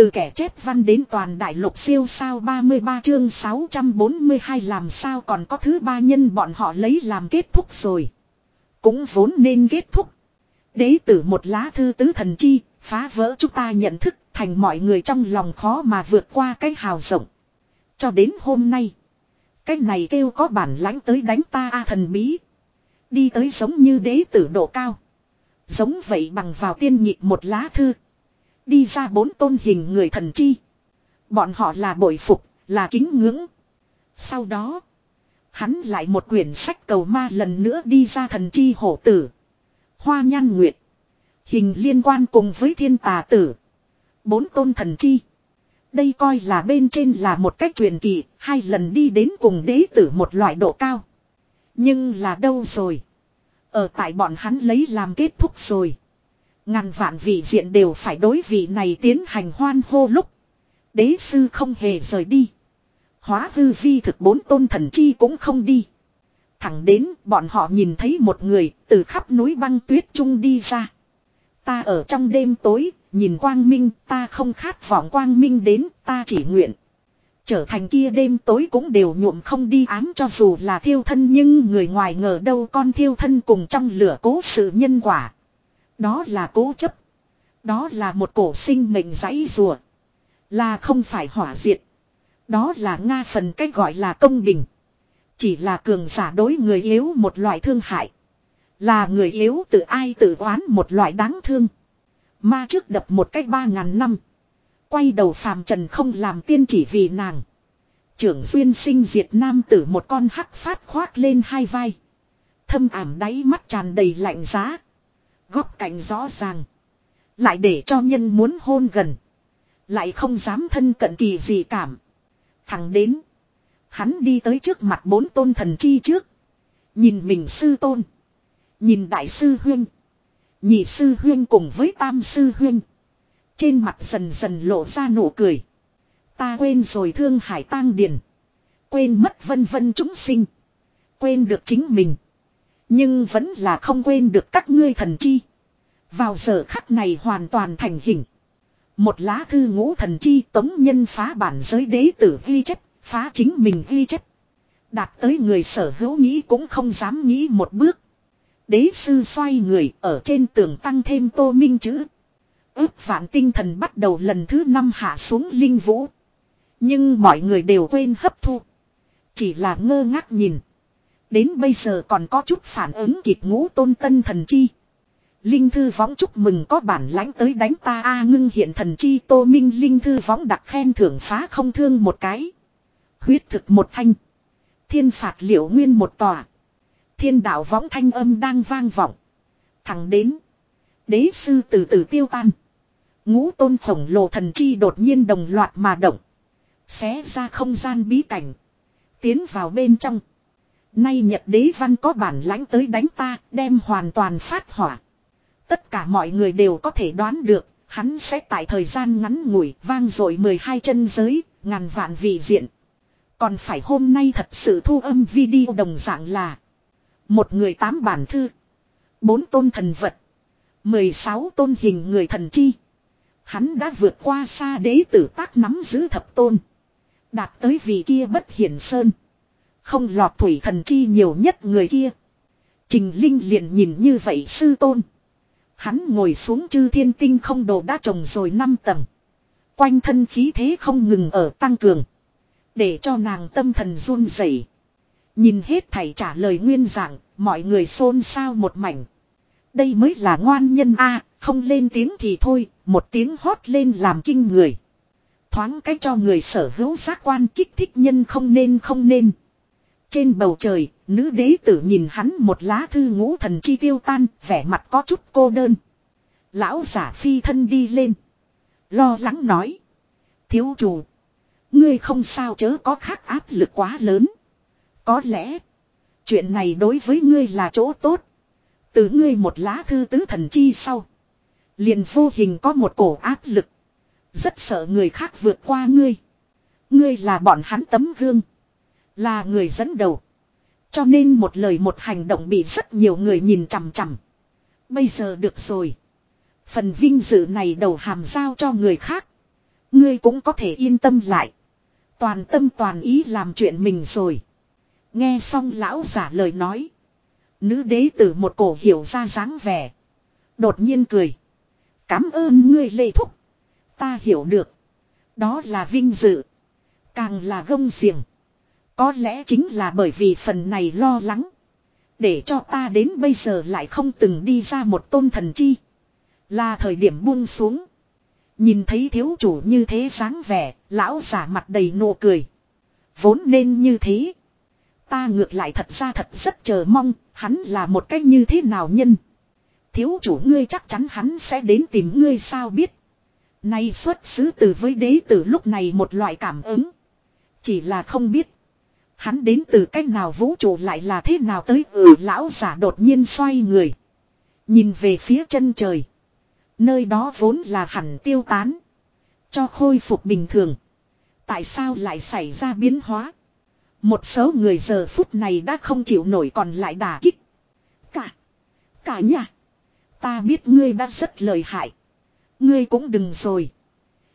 Từ kẻ chép văn đến toàn đại lục siêu sao 33 chương 642 làm sao còn có thứ ba nhân bọn họ lấy làm kết thúc rồi. Cũng vốn nên kết thúc. Đế tử một lá thư tứ thần chi, phá vỡ chúng ta nhận thức thành mọi người trong lòng khó mà vượt qua cái hào rộng. Cho đến hôm nay. Cái này kêu có bản lãnh tới đánh ta a thần bí. Đi tới giống như đế tử độ cao. Giống vậy bằng vào tiên nhịp một lá thư. Đi ra bốn tôn hình người thần chi. Bọn họ là bội phục, là kính ngưỡng. Sau đó. Hắn lại một quyển sách cầu ma lần nữa đi ra thần chi hổ tử. Hoa nhan nguyệt. Hình liên quan cùng với thiên tà tử. Bốn tôn thần chi. Đây coi là bên trên là một cách truyền kỳ, hai lần đi đến cùng đế tử một loại độ cao. Nhưng là đâu rồi? Ở tại bọn hắn lấy làm kết thúc rồi. Ngàn vạn vị diện đều phải đối vị này tiến hành hoan hô lúc. Đế sư không hề rời đi. Hóa hư vi thực bốn tôn thần chi cũng không đi. Thẳng đến bọn họ nhìn thấy một người từ khắp núi băng tuyết trung đi ra. Ta ở trong đêm tối, nhìn quang minh, ta không khát vọng quang minh đến, ta chỉ nguyện. Trở thành kia đêm tối cũng đều nhuộm không đi ám cho dù là thiêu thân nhưng người ngoài ngờ đâu con thiêu thân cùng trong lửa cố sự nhân quả. Đó là cố chấp. Đó là một cổ sinh mệnh giấy rùa. Là không phải hỏa diệt. Đó là Nga phần cách gọi là công bình. Chỉ là cường giả đối người yếu một loại thương hại. Là người yếu tự ai tự oán một loại đáng thương. Ma trước đập một cách ba ngàn năm. Quay đầu phàm trần không làm tiên chỉ vì nàng. Trưởng duyên sinh diệt nam tử một con hắc phát khoác lên hai vai. Thâm ảm đáy mắt tràn đầy lạnh giá. Góc cạnh rõ ràng. Lại để cho nhân muốn hôn gần. Lại không dám thân cận kỳ gì cảm. Thẳng đến. Hắn đi tới trước mặt bốn tôn thần chi trước. Nhìn mình sư tôn. Nhìn đại sư huyên. Nhị sư huyên cùng với tam sư huyên. Trên mặt dần dần lộ ra nụ cười. Ta quên rồi thương hải tang điền. Quên mất vân vân chúng sinh. Quên được chính mình. Nhưng vẫn là không quên được các ngươi thần chi. Vào giờ khắc này hoàn toàn thành hình. Một lá thư ngũ thần chi tống nhân phá bản giới đế tử ghi chép, phá chính mình ghi chép. Đạt tới người sở hữu nghĩ cũng không dám nghĩ một bước. Đế sư xoay người ở trên tường tăng thêm tô minh chữ. ước vạn tinh thần bắt đầu lần thứ năm hạ xuống linh vũ. Nhưng mọi người đều quên hấp thu. Chỉ là ngơ ngác nhìn. Đến bây giờ còn có chút phản ứng kịp ngũ tôn tân thần chi. Linh thư võng chúc mừng có bản lãnh tới đánh ta a ngưng hiện thần chi tô minh linh thư võng đặc khen thưởng phá không thương một cái. Huyết thực một thanh. Thiên phạt liệu nguyên một tòa. Thiên đạo võng thanh âm đang vang vọng. Thẳng đến. Đế sư từ từ tiêu tan. Ngũ tôn khổng lồ thần chi đột nhiên đồng loạt mà động. Xé ra không gian bí cảnh. Tiến vào bên trong. Nay Nhật đế văn có bản lãnh tới đánh ta, đem hoàn toàn phát hỏa. Tất cả mọi người đều có thể đoán được, hắn sẽ tại thời gian ngắn ngủi vang dội 12 chân giới, ngàn vạn vị diện. Còn phải hôm nay thật sự thu âm video đồng dạng là một người tám bản thư, bốn tôn thần vật, 16 tôn hình người thần chi. Hắn đã vượt qua xa đế tử tác nắm giữ thập tôn. Đạt tới vị kia bất hiển sơn. Không lọt thủy thần chi nhiều nhất người kia. Trình Linh liền nhìn như vậy sư tôn. Hắn ngồi xuống chư thiên tinh không đồ đã trồng rồi 5 tầng. Quanh thân khí thế không ngừng ở tăng cường. Để cho nàng tâm thần run rẩy. Nhìn hết thầy trả lời nguyên giảng, mọi người xôn xao một mảnh. Đây mới là ngoan nhân a không lên tiếng thì thôi, một tiếng hót lên làm kinh người. Thoáng cách cho người sở hữu giác quan kích thích nhân không nên không nên. Trên bầu trời, nữ đế tử nhìn hắn một lá thư ngũ thần chi tiêu tan, vẻ mặt có chút cô đơn. Lão giả phi thân đi lên. Lo lắng nói. Thiếu chủ. Ngươi không sao chớ có khác áp lực quá lớn. Có lẽ. Chuyện này đối với ngươi là chỗ tốt. Từ ngươi một lá thư tứ thần chi sau. Liền vô hình có một cổ áp lực. Rất sợ người khác vượt qua ngươi. Ngươi là bọn hắn tấm gương. Là người dẫn đầu. Cho nên một lời một hành động bị rất nhiều người nhìn chằm chằm. Bây giờ được rồi. Phần vinh dự này đầu hàm giao cho người khác. Ngươi cũng có thể yên tâm lại. Toàn tâm toàn ý làm chuyện mình rồi. Nghe xong lão giả lời nói. Nữ đế tử một cổ hiểu ra dáng vẻ. Đột nhiên cười. Cảm ơn ngươi lê thúc. Ta hiểu được. Đó là vinh dự. Càng là gông xiềng. Có lẽ chính là bởi vì phần này lo lắng. Để cho ta đến bây giờ lại không từng đi ra một tôn thần chi. Là thời điểm buông xuống. Nhìn thấy thiếu chủ như thế dáng vẻ, lão giả mặt đầy nụ cười. Vốn nên như thế. Ta ngược lại thật ra thật rất chờ mong, hắn là một cách như thế nào nhân. Thiếu chủ ngươi chắc chắn hắn sẽ đến tìm ngươi sao biết. Nay xuất xứ từ với đế từ lúc này một loại cảm ứng. Chỉ là không biết. Hắn đến từ cách nào vũ trụ lại là thế nào tới ừ lão giả đột nhiên xoay người. Nhìn về phía chân trời. Nơi đó vốn là hẳn tiêu tán. Cho khôi phục bình thường. Tại sao lại xảy ra biến hóa? Một số người giờ phút này đã không chịu nổi còn lại đả kích. Cả. Cả nhà. Ta biết ngươi đã rất lợi hại. Ngươi cũng đừng rồi.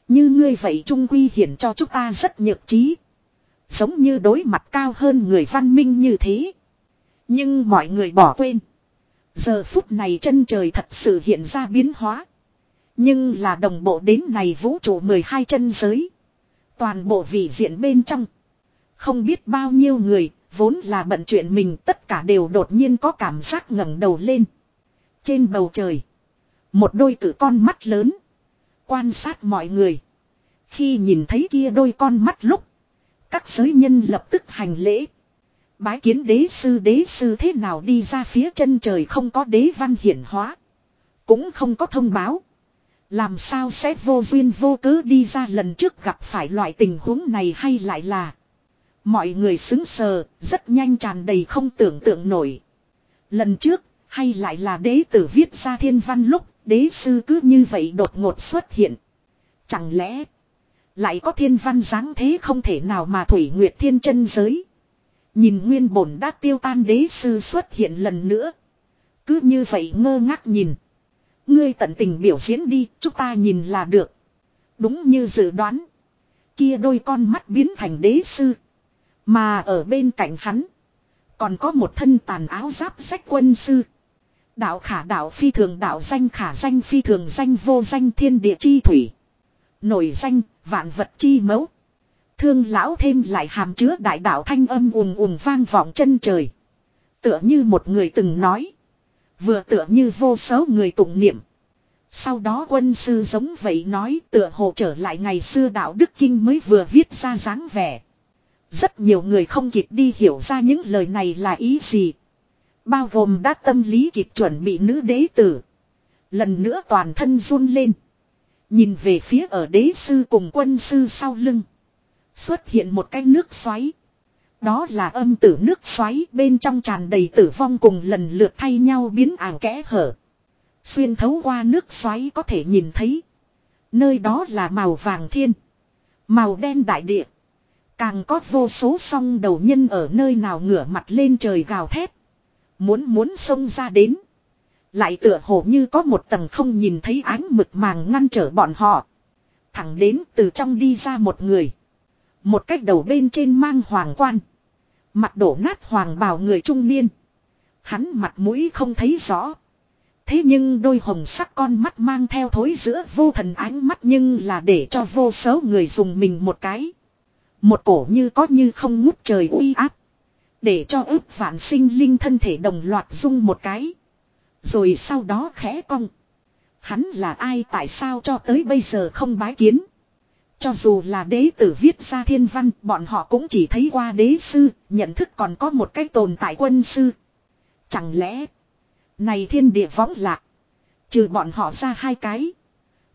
Như ngươi vậy trung quy hiển cho chúng ta rất nhược trí. Giống như đối mặt cao hơn người văn minh như thế. Nhưng mọi người bỏ quên. Giờ phút này chân trời thật sự hiện ra biến hóa. Nhưng là đồng bộ đến này vũ trụ 12 chân giới. Toàn bộ vị diện bên trong. Không biết bao nhiêu người, vốn là bận chuyện mình tất cả đều đột nhiên có cảm giác ngẩng đầu lên. Trên bầu trời. Một đôi cử con mắt lớn. Quan sát mọi người. Khi nhìn thấy kia đôi con mắt lúc. Các giới nhân lập tức hành lễ. Bái kiến đế sư đế sư thế nào đi ra phía chân trời không có đế văn hiển hóa. Cũng không có thông báo. Làm sao sẽ vô duyên vô cớ đi ra lần trước gặp phải loại tình huống này hay lại là. Mọi người xứng sờ, rất nhanh tràn đầy không tưởng tượng nổi. Lần trước, hay lại là đế tử viết ra thiên văn lúc, đế sư cứ như vậy đột ngột xuất hiện. Chẳng lẽ, lại có thiên văn dáng thế không thể nào mà thủy nguyệt thiên chân giới. Nhìn nguyên bổn đã tiêu tan đế sư xuất hiện lần nữa. Cứ như vậy ngơ ngác nhìn. Ngươi tận tình biểu diễn đi, chúng ta nhìn là được. Đúng như dự đoán. Kia đôi con mắt biến thành đế sư. Mà ở bên cạnh hắn. Còn có một thân tàn áo giáp sách quân sư. Đạo khả đạo phi thường đạo danh khả danh phi thường danh vô danh thiên địa chi thủy. Nổi danh, vạn vật chi mẫu. Thương lão thêm lại hàm chứa đại đạo thanh âm ùm ùm vang vọng chân trời. Tựa như một người từng nói. Vừa tựa như vô số người tụng niệm. Sau đó quân sư giống vậy nói tựa hồ trở lại ngày xưa đạo đức kinh mới vừa viết ra dáng vẻ. Rất nhiều người không kịp đi hiểu ra những lời này là ý gì. Bao gồm đã tâm lý kịp chuẩn bị nữ đế tử. Lần nữa toàn thân run lên. Nhìn về phía ở đế sư cùng quân sư sau lưng. Xuất hiện một cái nước xoáy. Đó là âm tử nước xoáy bên trong tràn đầy tử vong cùng lần lượt thay nhau biến ảo kẽ hở. Xuyên thấu qua nước xoáy có thể nhìn thấy. Nơi đó là màu vàng thiên. Màu đen đại địa. Càng có vô số song đầu nhân ở nơi nào ngửa mặt lên trời gào thét. Muốn muốn xông ra đến. Lại tựa hồ như có một tầng không nhìn thấy ánh mực màng ngăn trở bọn họ. Thẳng đến từ trong đi ra một người. Một cách đầu bên trên mang hoàng quan. Mặt đổ nát hoàng bào người trung niên. Hắn mặt mũi không thấy rõ. Thế nhưng đôi hồng sắc con mắt mang theo thối giữa vô thần ánh mắt nhưng là để cho vô số người dùng mình một cái. Một cổ như có như không ngút trời uy áp. Để cho ước vạn sinh linh thân thể đồng loạt rung một cái. Rồi sau đó khẽ cong. Hắn là ai tại sao cho tới bây giờ không bái kiến. Cho dù là đế tử viết ra thiên văn, bọn họ cũng chỉ thấy qua đế sư, nhận thức còn có một cái tồn tại quân sư. Chẳng lẽ, này thiên địa võng lạc, trừ bọn họ ra hai cái.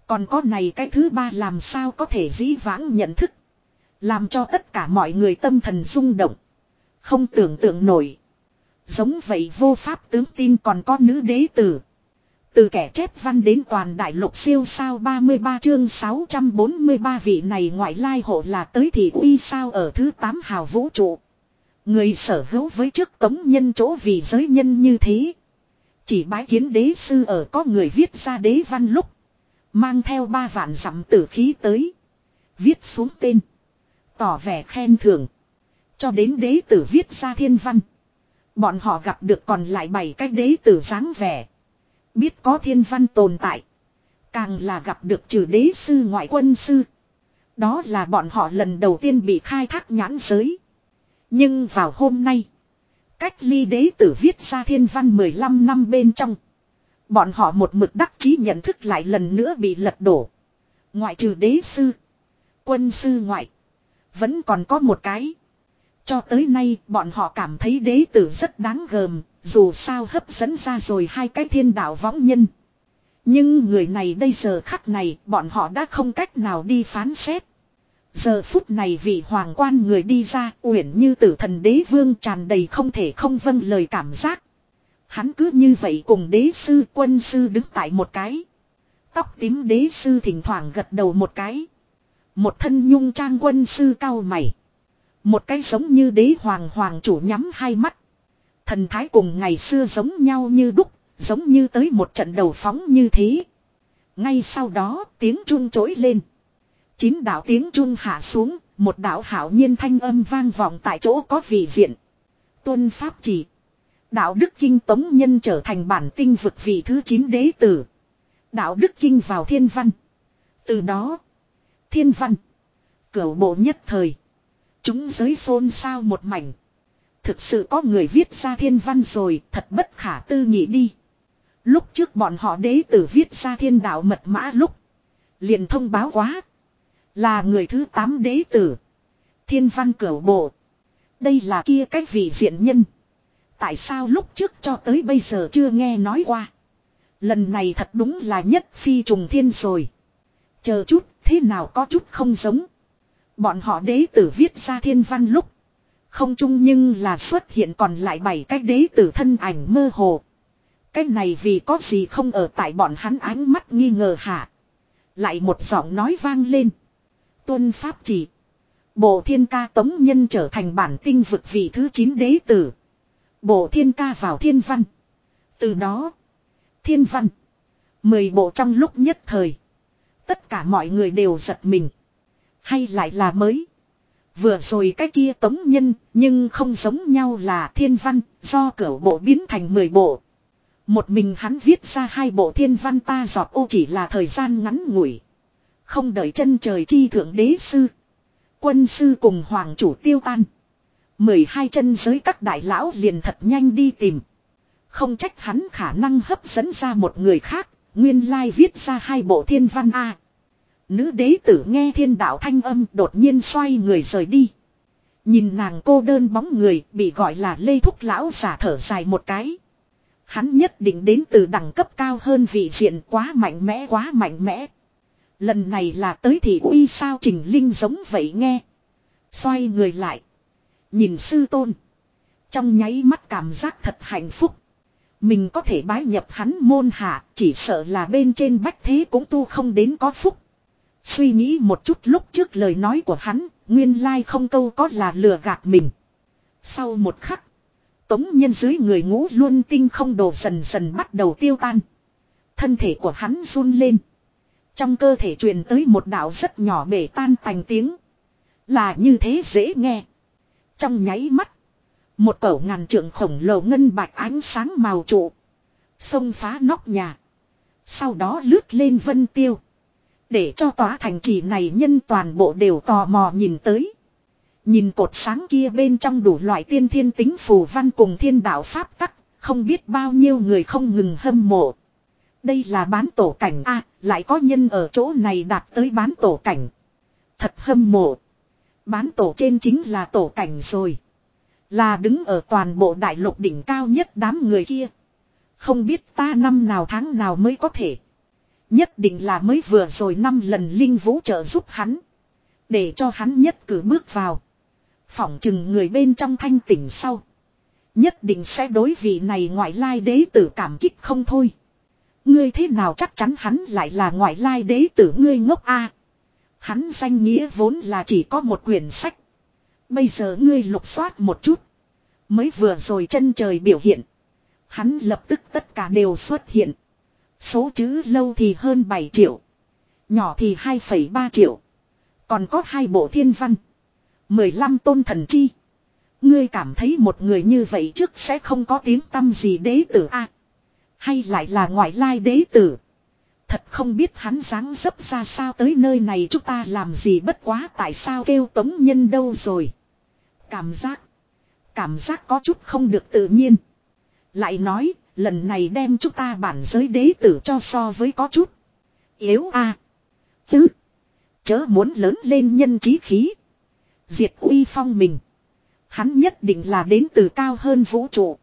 Còn có này cái thứ ba làm sao có thể dĩ vãng nhận thức. Làm cho tất cả mọi người tâm thần rung động. Không tưởng tượng nổi. Giống vậy vô pháp tướng tin còn có nữ đế tử. Từ kẻ chép văn đến toàn đại lục siêu sao 33 chương 643 vị này ngoại lai hộ là tới thì uy sao ở thứ 8 hào vũ trụ. Người sở hữu với trước tống nhân chỗ vì giới nhân như thế. Chỉ bái kiến đế sư ở có người viết ra đế văn lúc. Mang theo ba vạn dặm tử khí tới. Viết xuống tên. Tỏ vẻ khen thưởng. Cho đến đế tử viết ra thiên văn. Bọn họ gặp được còn lại bảy cái đế tử dáng vẻ. Biết có thiên văn tồn tại. Càng là gặp được trừ đế sư ngoại quân sư. Đó là bọn họ lần đầu tiên bị khai thác nhãn giới. Nhưng vào hôm nay. Cách ly đế tử viết ra thiên văn 15 năm bên trong. Bọn họ một mực đắc chí nhận thức lại lần nữa bị lật đổ. Ngoại trừ đế sư. Quân sư ngoại. Vẫn còn có một cái. Cho tới nay, bọn họ cảm thấy đế tử rất đáng gờm. Dù sao hấp dẫn ra rồi hai cái thiên đạo võng nhân. Nhưng người này đây giờ khắc này, bọn họ đã không cách nào đi phán xét. Giờ phút này vị hoàng quan người đi ra, uyển như tử thần đế vương tràn đầy không thể không vâng lời cảm giác. Hắn cứ như vậy cùng đế sư, quân sư đứng tại một cái. Tóc tím đế sư thỉnh thoảng gật đầu một cái. Một thân nhung trang quân sư cao mày. Một cái giống như đế hoàng hoàng chủ nhắm hai mắt. Thần thái cùng ngày xưa giống nhau như đúc, giống như tới một trận đầu phóng như thế. Ngay sau đó tiếng chuông trỗi lên. Chín đạo tiếng chuông hạ xuống, một đạo hảo nhiên thanh âm vang vọng tại chỗ có vị diện. Tuân pháp chỉ. Đạo đức kinh tống nhân trở thành bản tinh vực vị thứ 9 đế tử. Đạo đức kinh vào thiên văn. Từ đó, thiên văn, cửu bộ nhất thời. Chúng giới xôn xao một mảnh. Thực sự có người viết ra thiên văn rồi, thật bất khả tư nghị đi. Lúc trước bọn họ đế tử viết ra thiên đạo mật mã lúc. Liền thông báo quá. Là người thứ 8 đế tử. Thiên văn cửu bộ. Đây là kia cách vị diện nhân. Tại sao lúc trước cho tới bây giờ chưa nghe nói qua. Lần này thật đúng là nhất phi trùng thiên rồi. Chờ chút, thế nào có chút không giống. Bọn họ đế tử viết ra thiên văn lúc. Không chung nhưng là xuất hiện còn lại bảy cái đế tử thân ảnh mơ hồ. Cái này vì có gì không ở tại bọn hắn ánh mắt nghi ngờ hả. Lại một giọng nói vang lên. Tuân pháp chỉ. Bộ thiên ca tống nhân trở thành bản tinh vực vị thứ 9 đế tử. Bộ thiên ca vào thiên văn. Từ đó. Thiên văn. Mười bộ trong lúc nhất thời. Tất cả mọi người đều giật mình. Hay lại là mới. Vừa rồi cái kia tống nhân, nhưng không giống nhau là thiên văn, do cửu bộ biến thành mười bộ. Một mình hắn viết ra hai bộ thiên văn ta giọt ô chỉ là thời gian ngắn ngủi. Không đợi chân trời chi thượng đế sư. Quân sư cùng hoàng chủ tiêu tan. mười hai chân giới các đại lão liền thật nhanh đi tìm. Không trách hắn khả năng hấp dẫn ra một người khác, nguyên lai viết ra hai bộ thiên văn A. Nữ đế tử nghe thiên đạo thanh âm đột nhiên xoay người rời đi. Nhìn nàng cô đơn bóng người bị gọi là lê thúc lão giả thở dài một cái. Hắn nhất định đến từ đẳng cấp cao hơn vị diện quá mạnh mẽ quá mạnh mẽ. Lần này là tới thì uy sao trình linh giống vậy nghe. Xoay người lại. Nhìn sư tôn. Trong nháy mắt cảm giác thật hạnh phúc. Mình có thể bái nhập hắn môn hạ, chỉ sợ là bên trên bách thế cũng tu không đến có phúc. Suy nghĩ một chút lúc trước lời nói của hắn, nguyên lai không câu có là lừa gạt mình. Sau một khắc, tống nhân dưới người ngũ luôn tinh không đồ dần dần bắt đầu tiêu tan. Thân thể của hắn run lên. Trong cơ thể truyền tới một đạo rất nhỏ bể tan thành tiếng. Là như thế dễ nghe. Trong nháy mắt. Một cẩu ngàn trượng khổng lồ ngân bạch ánh sáng màu trụ. Xông phá nóc nhà. Sau đó lướt lên vân tiêu. Để cho tòa thành trì này nhân toàn bộ đều tò mò nhìn tới. Nhìn cột sáng kia bên trong đủ loại tiên thiên tính phù văn cùng thiên đạo pháp tắc, không biết bao nhiêu người không ngừng hâm mộ. Đây là bán tổ cảnh A, lại có nhân ở chỗ này đạt tới bán tổ cảnh. Thật hâm mộ. Bán tổ trên chính là tổ cảnh rồi. Là đứng ở toàn bộ đại lục đỉnh cao nhất đám người kia. Không biết ta năm nào tháng nào mới có thể. Nhất định là mới vừa rồi năm lần linh vũ trợ giúp hắn. Để cho hắn nhất cử bước vào. Phỏng chừng người bên trong thanh tỉnh sau. Nhất định sẽ đối vị này ngoại lai đế tử cảm kích không thôi. Ngươi thế nào chắc chắn hắn lại là ngoại lai đế tử ngươi ngốc a Hắn danh nghĩa vốn là chỉ có một quyển sách. Bây giờ ngươi lục soát một chút. Mới vừa rồi chân trời biểu hiện. Hắn lập tức tất cả đều xuất hiện. Số chữ lâu thì hơn 7 triệu. Nhỏ thì 2,3 triệu. Còn có hai bộ thiên văn. 15 tôn thần chi. Ngươi cảm thấy một người như vậy trước sẽ không có tiếng tâm gì đế tử a Hay lại là ngoại lai đế tử. Thật không biết hắn dáng dấp ra sao tới nơi này chúng ta làm gì bất quá tại sao kêu tống nhân đâu rồi. Cảm giác. Cảm giác có chút không được tự nhiên. Lại nói, lần này đem chúng ta bản giới đế tử cho so với có chút. Yếu a à. Tứ. Chớ muốn lớn lên nhân trí khí. Diệt uy phong mình. Hắn nhất định là đến từ cao hơn vũ trụ.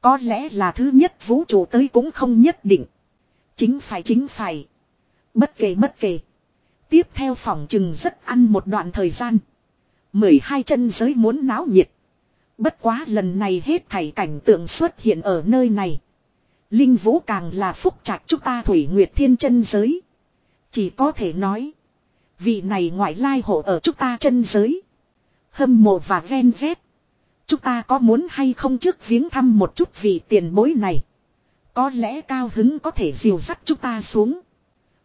Có lẽ là thứ nhất vũ trụ tới cũng không nhất định. Chính phải chính phải. Bất kể bất kể. Tiếp theo phòng chừng rất ăn một đoạn thời gian. mười hai chân giới muốn náo nhiệt. Bất quá lần này hết thảy cảnh tượng xuất hiện ở nơi này. Linh vũ càng là phúc trạch chúng ta thủy nguyệt thiên chân giới. Chỉ có thể nói. Vị này ngoại lai hộ ở chúng ta chân giới. Hâm mộ và ven vét. Chúng ta có muốn hay không trước viếng thăm một chút vị tiền bối này. Có lẽ cao hứng có thể diều dắt chúng ta xuống.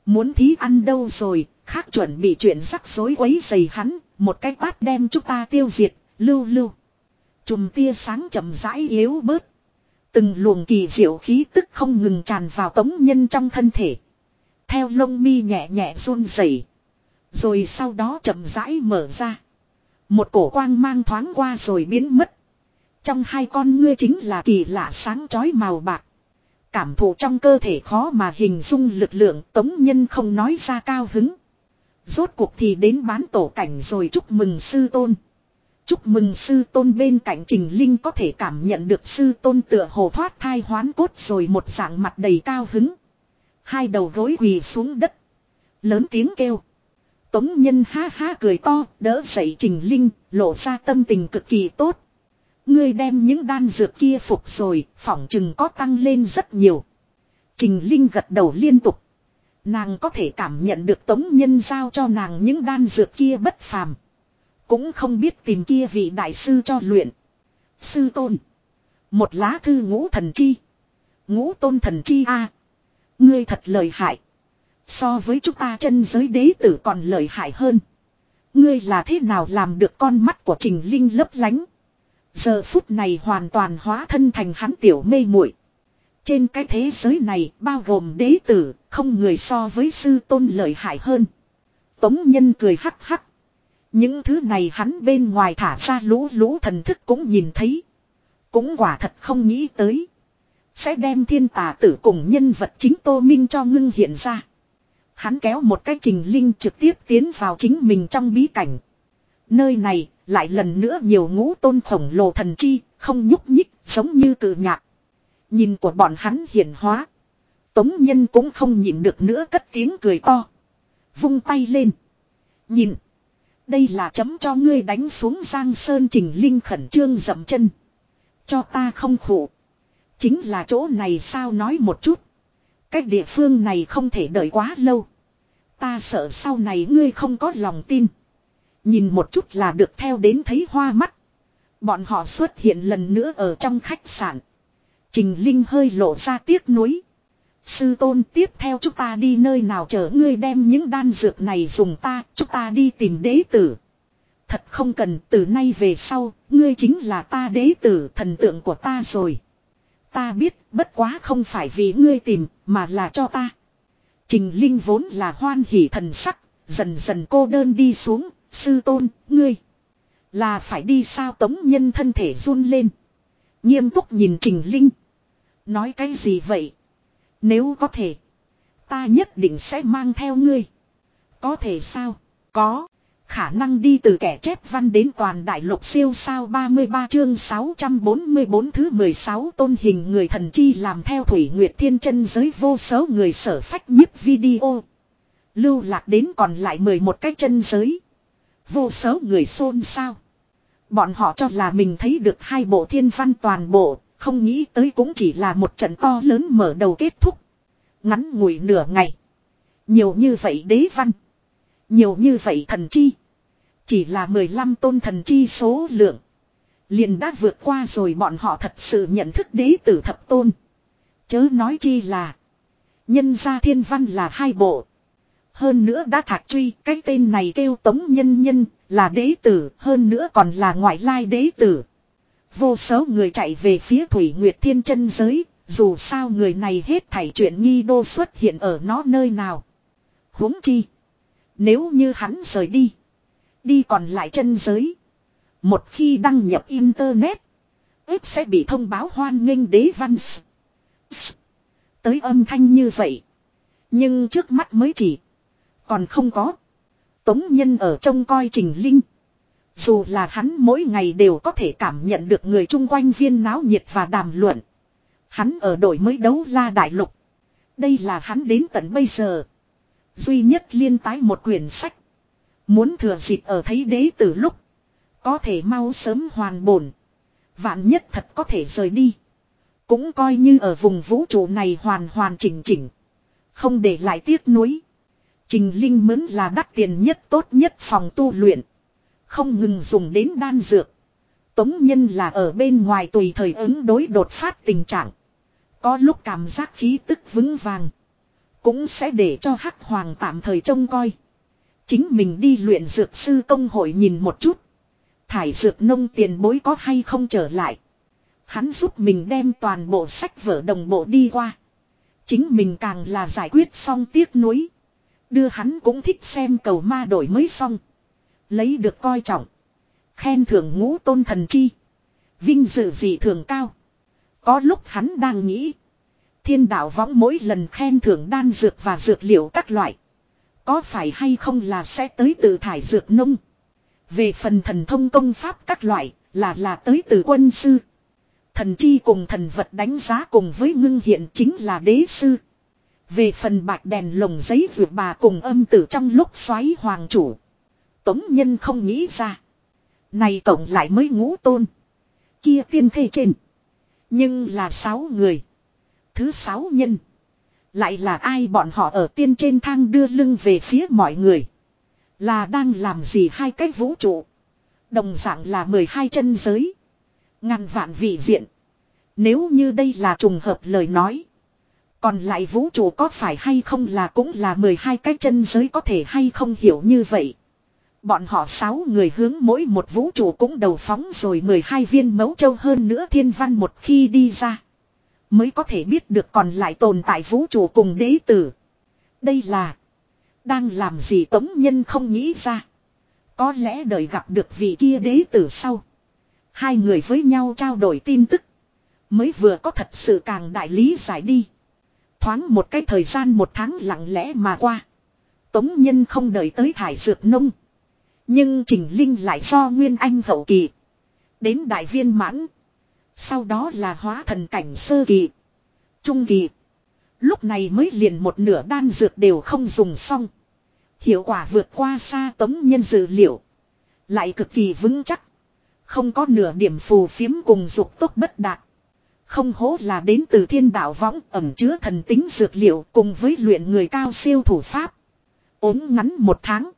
Muốn thí ăn đâu rồi, khác chuẩn bị chuyện rắc rối quấy dày hắn, một cái tát đem chúng ta tiêu diệt, lưu lưu. Chùm tia sáng chậm rãi yếu bớt. Từng luồng kỳ diệu khí tức không ngừng tràn vào tống nhân trong thân thể. Theo lông mi nhẹ nhẹ run rẩy, Rồi sau đó chậm rãi mở ra. Một cổ quang mang thoáng qua rồi biến mất. Trong hai con ngươi chính là kỳ lạ sáng chói màu bạc. Cảm thụ trong cơ thể khó mà hình dung lực lượng tống nhân không nói ra cao hứng. Rốt cuộc thì đến bán tổ cảnh rồi chúc mừng sư tôn. Chúc mừng sư tôn bên cạnh Trình Linh có thể cảm nhận được sư tôn tựa hồ thoát thai hoán cốt rồi một dạng mặt đầy cao hứng. Hai đầu gối quỳ xuống đất. Lớn tiếng kêu. Tống nhân ha ha cười to, đỡ dậy Trình Linh, lộ ra tâm tình cực kỳ tốt. Ngươi đem những đan dược kia phục rồi, phỏng chừng có tăng lên rất nhiều. Trình Linh gật đầu liên tục. Nàng có thể cảm nhận được tống nhân giao cho nàng những đan dược kia bất phàm. Cũng không biết tìm kia vị đại sư cho luyện. Sư tôn. Một lá thư ngũ thần chi. Ngũ tôn thần chi a Ngươi thật lời hại. So với chúng ta chân giới đế tử còn lợi hại hơn. Ngươi là thế nào làm được con mắt của Trình Linh lấp lánh. Giờ phút này hoàn toàn hóa thân thành hắn tiểu mê muội. Trên cái thế giới này bao gồm đế tử, không người so với sư tôn lợi hại hơn. Tống nhân cười hắc hắc. Những thứ này hắn bên ngoài thả ra lũ lũ thần thức cũng nhìn thấy. Cũng quả thật không nghĩ tới. Sẽ đem thiên tà tử cùng nhân vật chính Tô Minh cho ngưng hiện ra. Hắn kéo một cái trình linh trực tiếp tiến vào chính mình trong bí cảnh. Nơi này lại lần nữa nhiều ngũ tôn khổng lồ thần chi, không nhúc nhích, giống như cự nhạc. Nhìn của bọn hắn hiển hóa. Tống nhân cũng không nhịn được nữa cất tiếng cười to. Vung tay lên. Nhìn. Đây là chấm cho ngươi đánh xuống giang sơn trình linh khẩn trương dậm chân. Cho ta không khổ. Chính là chỗ này sao nói một chút. Cách địa phương này không thể đợi quá lâu. Ta sợ sau này ngươi không có lòng tin. Nhìn một chút là được theo đến thấy hoa mắt. Bọn họ xuất hiện lần nữa ở trong khách sạn. Trình Linh hơi lộ ra tiếc nuối. Sư tôn tiếp theo chúng ta đi nơi nào chở ngươi đem những đan dược này dùng ta, chúng ta đi tìm đế tử. Thật không cần từ nay về sau, ngươi chính là ta đế tử thần tượng của ta rồi. Ta biết, bất quá không phải vì ngươi tìm, mà là cho ta. Trình Linh vốn là hoan hỉ thần sắc, dần dần cô đơn đi xuống, sư tôn, ngươi. Là phải đi sao tống nhân thân thể run lên. Nghiêm túc nhìn Trình Linh. Nói cái gì vậy? Nếu có thể. Ta nhất định sẽ mang theo ngươi. Có thể sao? Có. Khả năng đi từ kẻ chép văn đến toàn đại lục siêu sao 33 chương 644 thứ 16 tôn hình người thần chi làm theo Thủy Nguyệt Thiên chân giới vô số người sở phách nhiếp video. Lưu lạc đến còn lại 11 cái chân giới. Vô số người xôn xao. Bọn họ cho là mình thấy được hai bộ thiên văn toàn bộ, không nghĩ tới cũng chỉ là một trận to lớn mở đầu kết thúc. Ngắn ngủi nửa ngày. Nhiều như vậy đế văn. Nhiều như vậy thần chi. Chỉ là 15 tôn thần chi số lượng. Liền đã vượt qua rồi bọn họ thật sự nhận thức đế tử thập tôn. Chớ nói chi là. Nhân gia thiên văn là hai bộ. Hơn nữa đã thạc truy, cái tên này kêu tống nhân nhân, là đế tử, hơn nữa còn là ngoại lai đế tử. Vô số người chạy về phía Thủy Nguyệt Thiên chân giới, dù sao người này hết thảy chuyện nghi đô xuất hiện ở nó nơi nào. huống chi. Nếu như hắn rời đi. Đi còn lại chân giới. Một khi đăng nhập Internet. ếp sẽ bị thông báo hoan nghênh đế văn Tới âm thanh như vậy. Nhưng trước mắt mới chỉ. Còn không có. Tống nhân ở trông coi trình linh. Dù là hắn mỗi ngày đều có thể cảm nhận được người chung quanh viên náo nhiệt và đàm luận. Hắn ở đổi mới đấu la đại lục. Đây là hắn đến tận bây giờ. Duy nhất liên tái một quyển sách. Muốn thừa dịp ở thấy đế từ lúc. Có thể mau sớm hoàn bổn. Vạn nhất thật có thể rời đi. Cũng coi như ở vùng vũ trụ này hoàn hoàn chỉnh chỉnh. Không để lại tiếc nuối. Trình Linh mướn là đắt tiền nhất tốt nhất phòng tu luyện. Không ngừng dùng đến đan dược. Tống nhân là ở bên ngoài tùy thời ứng đối đột phát tình trạng. Có lúc cảm giác khí tức vững vàng. Cũng sẽ để cho hắc hoàng tạm thời trông coi. Chính mình đi luyện dược sư công hội nhìn một chút. Thải dược nông tiền bối có hay không trở lại. Hắn giúp mình đem toàn bộ sách vở đồng bộ đi qua. Chính mình càng là giải quyết xong tiếc nuối. Đưa hắn cũng thích xem cầu ma đổi mới xong. Lấy được coi trọng. Khen thưởng ngũ tôn thần chi. Vinh dự gì thường cao. Có lúc hắn đang nghĩ. Thiên đạo võng mỗi lần khen thưởng đan dược và dược liệu các loại. Có phải hay không là sẽ tới từ thải dược nông. Về phần thần thông công pháp các loại là là tới từ quân sư. Thần chi cùng thần vật đánh giá cùng với ngưng hiện chính là đế sư. Về phần bạc đèn lồng giấy vượt bà cùng âm tử trong lúc xoáy hoàng chủ. Tống nhân không nghĩ ra. Này tổng lại mới ngũ tôn. Kia tiên thê trên. Nhưng là sáu người. Thứ sáu nhân. Lại là ai bọn họ ở tiên trên thang đưa lưng về phía mọi người. Là đang làm gì hai cái vũ trụ. Đồng dạng là 12 chân giới. Ngàn vạn vị diện. Nếu như đây là trùng hợp lời nói. Còn lại vũ trụ có phải hay không là cũng là 12 cái chân giới có thể hay không hiểu như vậy. Bọn họ sáu người hướng mỗi một vũ trụ cũng đầu phóng rồi 12 viên mấu châu hơn nữa thiên văn một khi đi ra. Mới có thể biết được còn lại tồn tại vũ trụ cùng đế tử. Đây là. Đang làm gì tống nhân không nghĩ ra. Có lẽ đời gặp được vị kia đế tử sau. Hai người với nhau trao đổi tin tức. Mới vừa có thật sự càng đại lý giải đi. Thoáng một cái thời gian một tháng lặng lẽ mà qua. Tống nhân không đợi tới thải dược nông. Nhưng Trình Linh lại do Nguyên Anh hậu kỳ. Đến đại viên mãn. Sau đó là hóa thần cảnh sơ kỳ. Trung kỳ. Lúc này mới liền một nửa đan dược đều không dùng xong. Hiệu quả vượt qua xa tống nhân dữ liệu. Lại cực kỳ vững chắc. Không có nửa điểm phù phiếm cùng dục tốt bất đạt. Không hố là đến từ thiên đạo võng ẩm chứa thần tính dược liệu cùng với luyện người cao siêu thủ pháp. ốm ngắn một tháng.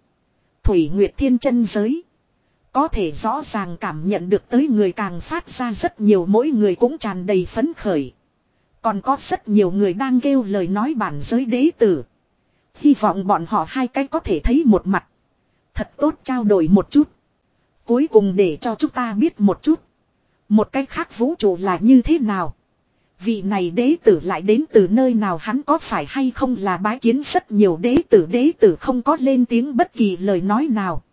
Thủy Nguyệt Thiên chân giới. Có thể rõ ràng cảm nhận được tới người càng phát ra rất nhiều, mỗi người cũng tràn đầy phấn khởi. Còn có rất nhiều người đang kêu lời nói bản giới đế tử. Hy vọng bọn họ hai cái có thể thấy một mặt. Thật tốt trao đổi một chút. Cuối cùng để cho chúng ta biết một chút. Một cách khác vũ trụ là như thế nào. Vị này đế tử lại đến từ nơi nào hắn có phải hay không là bái kiến rất nhiều đế tử đế tử không có lên tiếng bất kỳ lời nói nào.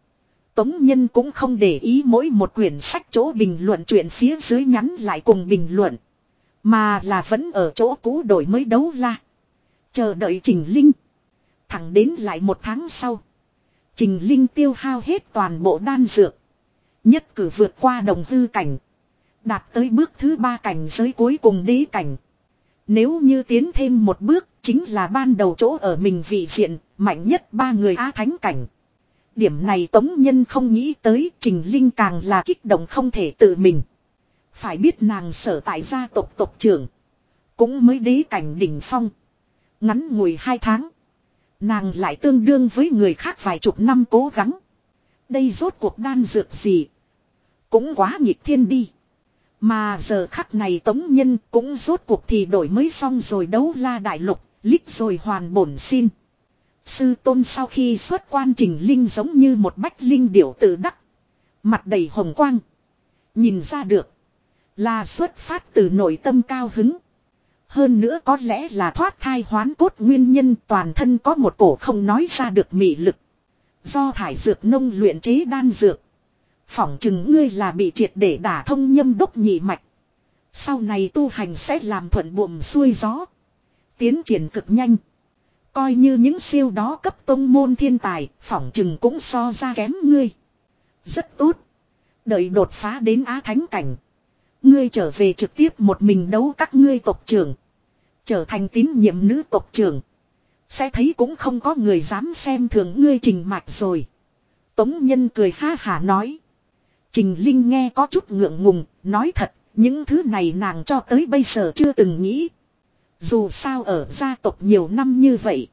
Tống Nhân cũng không để ý mỗi một quyển sách chỗ bình luận chuyện phía dưới nhắn lại cùng bình luận. Mà là vẫn ở chỗ cũ đổi mới đấu la. Chờ đợi Trình Linh. Thẳng đến lại một tháng sau. Trình Linh tiêu hao hết toàn bộ đan dược. Nhất cử vượt qua đồng hư cảnh. Đạt tới bước thứ ba cảnh giới cuối cùng đế cảnh. Nếu như tiến thêm một bước, chính là ban đầu chỗ ở mình vị diện, mạnh nhất ba người á thánh cảnh. Điểm này Tống Nhân không nghĩ tới, Trình Linh càng là kích động không thể tự mình. Phải biết nàng sở tại gia tộc tộc trưởng. Cũng mới đế cảnh đỉnh phong. Ngắn ngủi hai tháng. Nàng lại tương đương với người khác vài chục năm cố gắng. Đây rốt cuộc đan dược gì. Cũng quá nghịch thiên đi. Mà giờ khắc này tống nhân cũng rốt cuộc thì đổi mới xong rồi đấu la đại lục, lít rồi hoàn bổn xin. Sư tôn sau khi xuất quan trình linh giống như một bách linh điểu tự đắc. Mặt đầy hồng quang. Nhìn ra được. Là xuất phát từ nội tâm cao hứng. Hơn nữa có lẽ là thoát thai hoán cốt nguyên nhân toàn thân có một cổ không nói ra được mị lực. Do thải dược nông luyện chế đan dược. Phỏng chừng ngươi là bị triệt để đả thông nhâm đốc nhị mạch. Sau này tu hành sẽ làm thuận buồm xuôi gió. Tiến triển cực nhanh. Coi như những siêu đó cấp tông môn thiên tài, phỏng chừng cũng so ra kém ngươi. Rất tốt. Đợi đột phá đến Á Thánh Cảnh. Ngươi trở về trực tiếp một mình đấu các ngươi tộc trưởng. Trở thành tín nhiệm nữ tộc trưởng. Sẽ thấy cũng không có người dám xem thường ngươi trình mạch rồi. Tống Nhân cười ha hả nói. Trình Linh nghe có chút ngượng ngùng, nói thật, những thứ này nàng cho tới bây giờ chưa từng nghĩ. Dù sao ở gia tộc nhiều năm như vậy.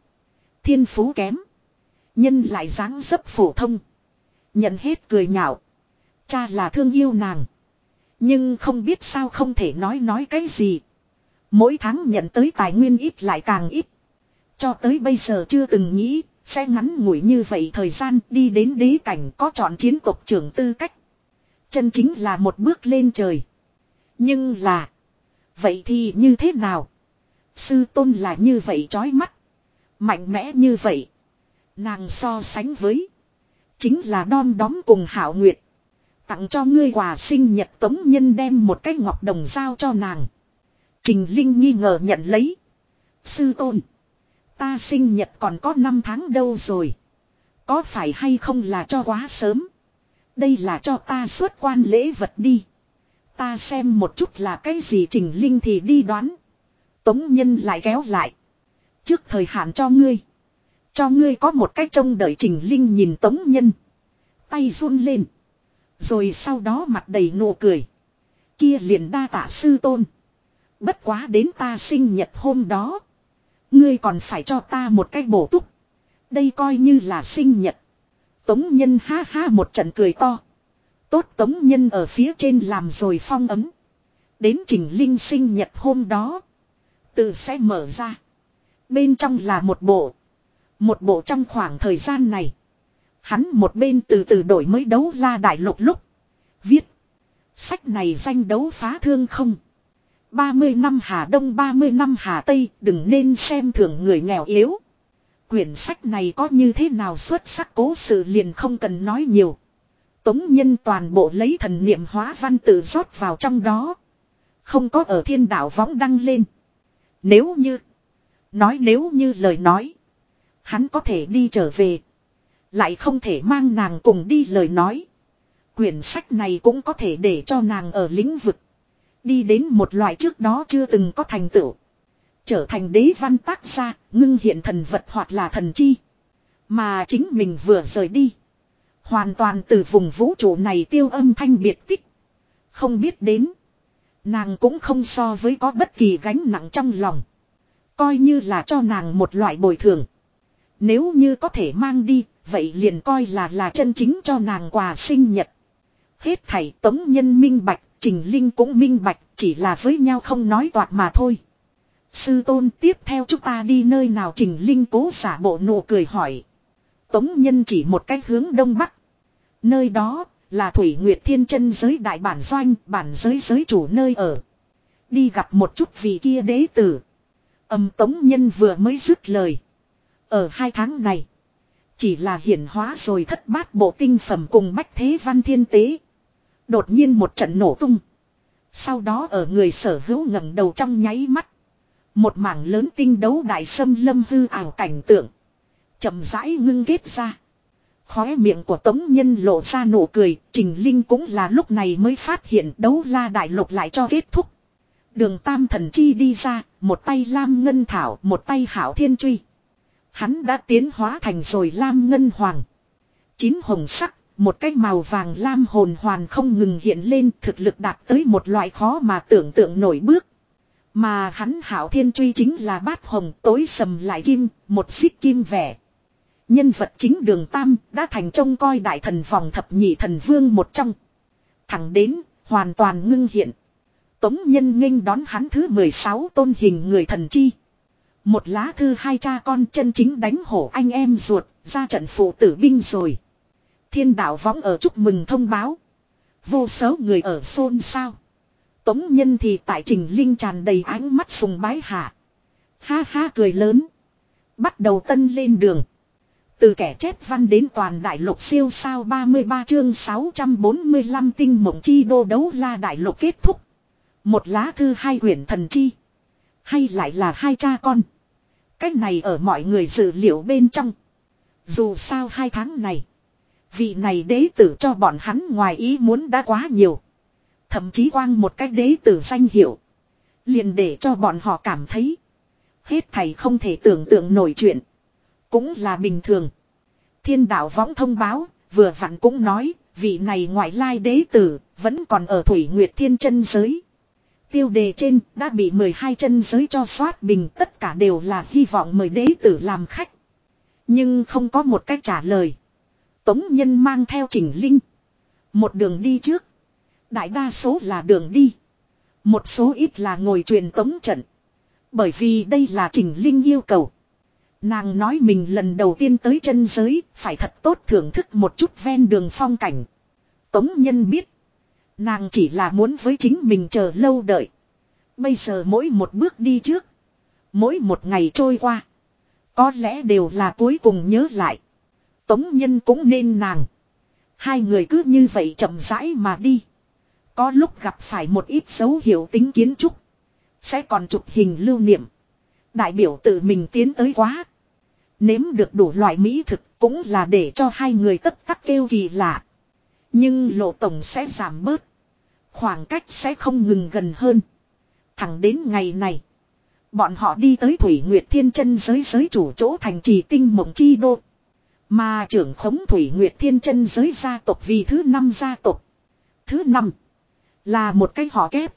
Thiên phú kém. Nhân lại dáng dấp phổ thông. Nhận hết cười nhạo. Cha là thương yêu nàng. Nhưng không biết sao không thể nói nói cái gì. Mỗi tháng nhận tới tài nguyên ít lại càng ít. Cho tới bây giờ chưa từng nghĩ, sẽ ngắn ngủi như vậy thời gian đi đến đế cảnh có chọn chiến tộc trưởng tư cách. Chân chính là một bước lên trời. Nhưng là, vậy thì như thế nào? Sư tôn là như vậy chói mắt. Mạnh mẽ như vậy. Nàng so sánh với. Chính là đon đóm cùng hảo nguyệt. Tặng cho ngươi quà sinh nhật tống nhân đem một cái ngọc đồng giao cho nàng. Trình Linh nghi ngờ nhận lấy. Sư tôn. Ta sinh nhật còn có 5 tháng đâu rồi. Có phải hay không là cho quá sớm. Đây là cho ta xuất quan lễ vật đi. Ta xem một chút là cái gì Trình Linh thì đi đoán. Tống Nhân lại kéo lại. Trước thời hạn cho ngươi. Cho ngươi có một cách trông đợi Trình Linh nhìn Tống Nhân. Tay run lên. Rồi sau đó mặt đầy nụ cười. Kia liền đa tạ sư tôn. Bất quá đến ta sinh nhật hôm đó. Ngươi còn phải cho ta một cái bổ túc. Đây coi như là sinh nhật. Tống nhân ha ha một trận cười to. Tốt tống nhân ở phía trên làm rồi phong ấm. Đến trình linh sinh nhật hôm đó. Tự sẽ mở ra. Bên trong là một bộ. Một bộ trong khoảng thời gian này. Hắn một bên từ từ đổi mới đấu la đại lục lúc. Viết. Sách này danh đấu phá thương không. 30 năm Hà Đông 30 năm Hà Tây, đừng nên xem thường người nghèo yếu. Quyển sách này có như thế nào xuất sắc cố sự liền không cần nói nhiều. Tống nhân toàn bộ lấy thần niệm hóa văn tự rót vào trong đó. Không có ở thiên đạo võng đăng lên. Nếu như. Nói nếu như lời nói. Hắn có thể đi trở về. Lại không thể mang nàng cùng đi lời nói. Quyển sách này cũng có thể để cho nàng ở lĩnh vực. Đi đến một loại trước đó chưa từng có thành tựu. Trở thành đế văn tác gia, ngưng hiện thần vật hoặc là thần chi. Mà chính mình vừa rời đi. Hoàn toàn từ vùng vũ trụ này tiêu âm thanh biệt tích. Không biết đến. Nàng cũng không so với có bất kỳ gánh nặng trong lòng. Coi như là cho nàng một loại bồi thường. Nếu như có thể mang đi, vậy liền coi là là chân chính cho nàng quà sinh nhật. Hết thảy tống nhân minh bạch, trình linh cũng minh bạch, chỉ là với nhau không nói toạc mà thôi. Sư tôn tiếp theo chúng ta đi nơi nào trình linh cố giả bộ nụ cười hỏi. Tống nhân chỉ một cách hướng đông bắc. Nơi đó là Thủy Nguyệt Thiên chân giới đại bản doanh, bản giới giới chủ nơi ở. Đi gặp một chút vị kia đế tử. Âm Tống Nhân vừa mới dứt lời. Ở hai tháng này, chỉ là hiển hóa rồi thất bát bộ tinh phẩm cùng bách thế văn thiên tế. Đột nhiên một trận nổ tung. Sau đó ở người sở hữu ngẩng đầu trong nháy mắt. Một mảng lớn tinh đấu đại sâm lâm hư ảo cảnh tượng. chậm rãi ngưng kết ra. Khóe miệng của Tống Nhân lộ ra nụ cười, Trình Linh cũng là lúc này mới phát hiện đấu la đại lục lại cho kết thúc. Đường Tam Thần Chi đi ra, một tay Lam Ngân Thảo, một tay Hảo Thiên Truy. Hắn đã tiến hóa thành rồi Lam Ngân Hoàng. Chín hồng sắc, một cái màu vàng lam hồn hoàn không ngừng hiện lên thực lực đạt tới một loại khó mà tưởng tượng nổi bước. Mà hắn hảo thiên truy chính là bát hồng tối sầm lại kim, một xích kim vẻ. Nhân vật chính đường Tam đã thành trông coi đại thần phòng thập nhị thần vương một trong. Thẳng đến, hoàn toàn ngưng hiện. Tống nhân nghênh đón hắn thứ 16 tôn hình người thần chi. Một lá thư hai cha con chân chính đánh hổ anh em ruột, ra trận phụ tử binh rồi. Thiên đạo võng ở chúc mừng thông báo. Vô số người ở xôn xao. Tống nhân thì tại trình linh tràn đầy ánh mắt sùng bái hạ. Ha ha cười lớn. Bắt đầu tân lên đường. Từ kẻ chết văn đến toàn đại lục siêu sao 33 chương 645 tinh mộng chi đô đấu la đại lục kết thúc. Một lá thư hai quyển thần chi. Hay lại là hai cha con. Cách này ở mọi người dự liệu bên trong. Dù sao hai tháng này. Vị này đế tử cho bọn hắn ngoài ý muốn đã quá nhiều. Thậm chí quang một cách đế tử danh hiệu. Liền để cho bọn họ cảm thấy. Hết thầy không thể tưởng tượng nổi chuyện. Cũng là bình thường. Thiên đạo võng thông báo, vừa vặn cũng nói, vị này ngoại lai đế tử, vẫn còn ở Thủy Nguyệt Thiên chân giới. Tiêu đề trên đã bị 12 chân giới cho soát bình tất cả đều là hy vọng mời đế tử làm khách. Nhưng không có một cách trả lời. Tống nhân mang theo chỉnh linh. Một đường đi trước. Đại đa số là đường đi. Một số ít là ngồi truyền tống trận. Bởi vì đây là trình linh yêu cầu. Nàng nói mình lần đầu tiên tới chân giới, phải thật tốt thưởng thức một chút ven đường phong cảnh. Tống nhân biết. Nàng chỉ là muốn với chính mình chờ lâu đợi. Bây giờ mỗi một bước đi trước. Mỗi một ngày trôi qua. Có lẽ đều là cuối cùng nhớ lại. Tống nhân cũng nên nàng. Hai người cứ như vậy chậm rãi mà đi. Có lúc gặp phải một ít dấu hiệu tính kiến trúc. Sẽ còn chụp hình lưu niệm. Đại biểu tự mình tiến tới quá. Nếm được đủ loại mỹ thực cũng là để cho hai người tất tắc kêu kỳ lạ. Nhưng lộ tổng sẽ giảm bớt. Khoảng cách sẽ không ngừng gần hơn. Thẳng đến ngày này. Bọn họ đi tới Thủy Nguyệt Thiên chân giới giới chủ chỗ thành trì tinh mộng chi đô. Mà trưởng khống Thủy Nguyệt Thiên chân giới gia tộc vì thứ năm gia tộc. Thứ năm. Là một cái họ kép.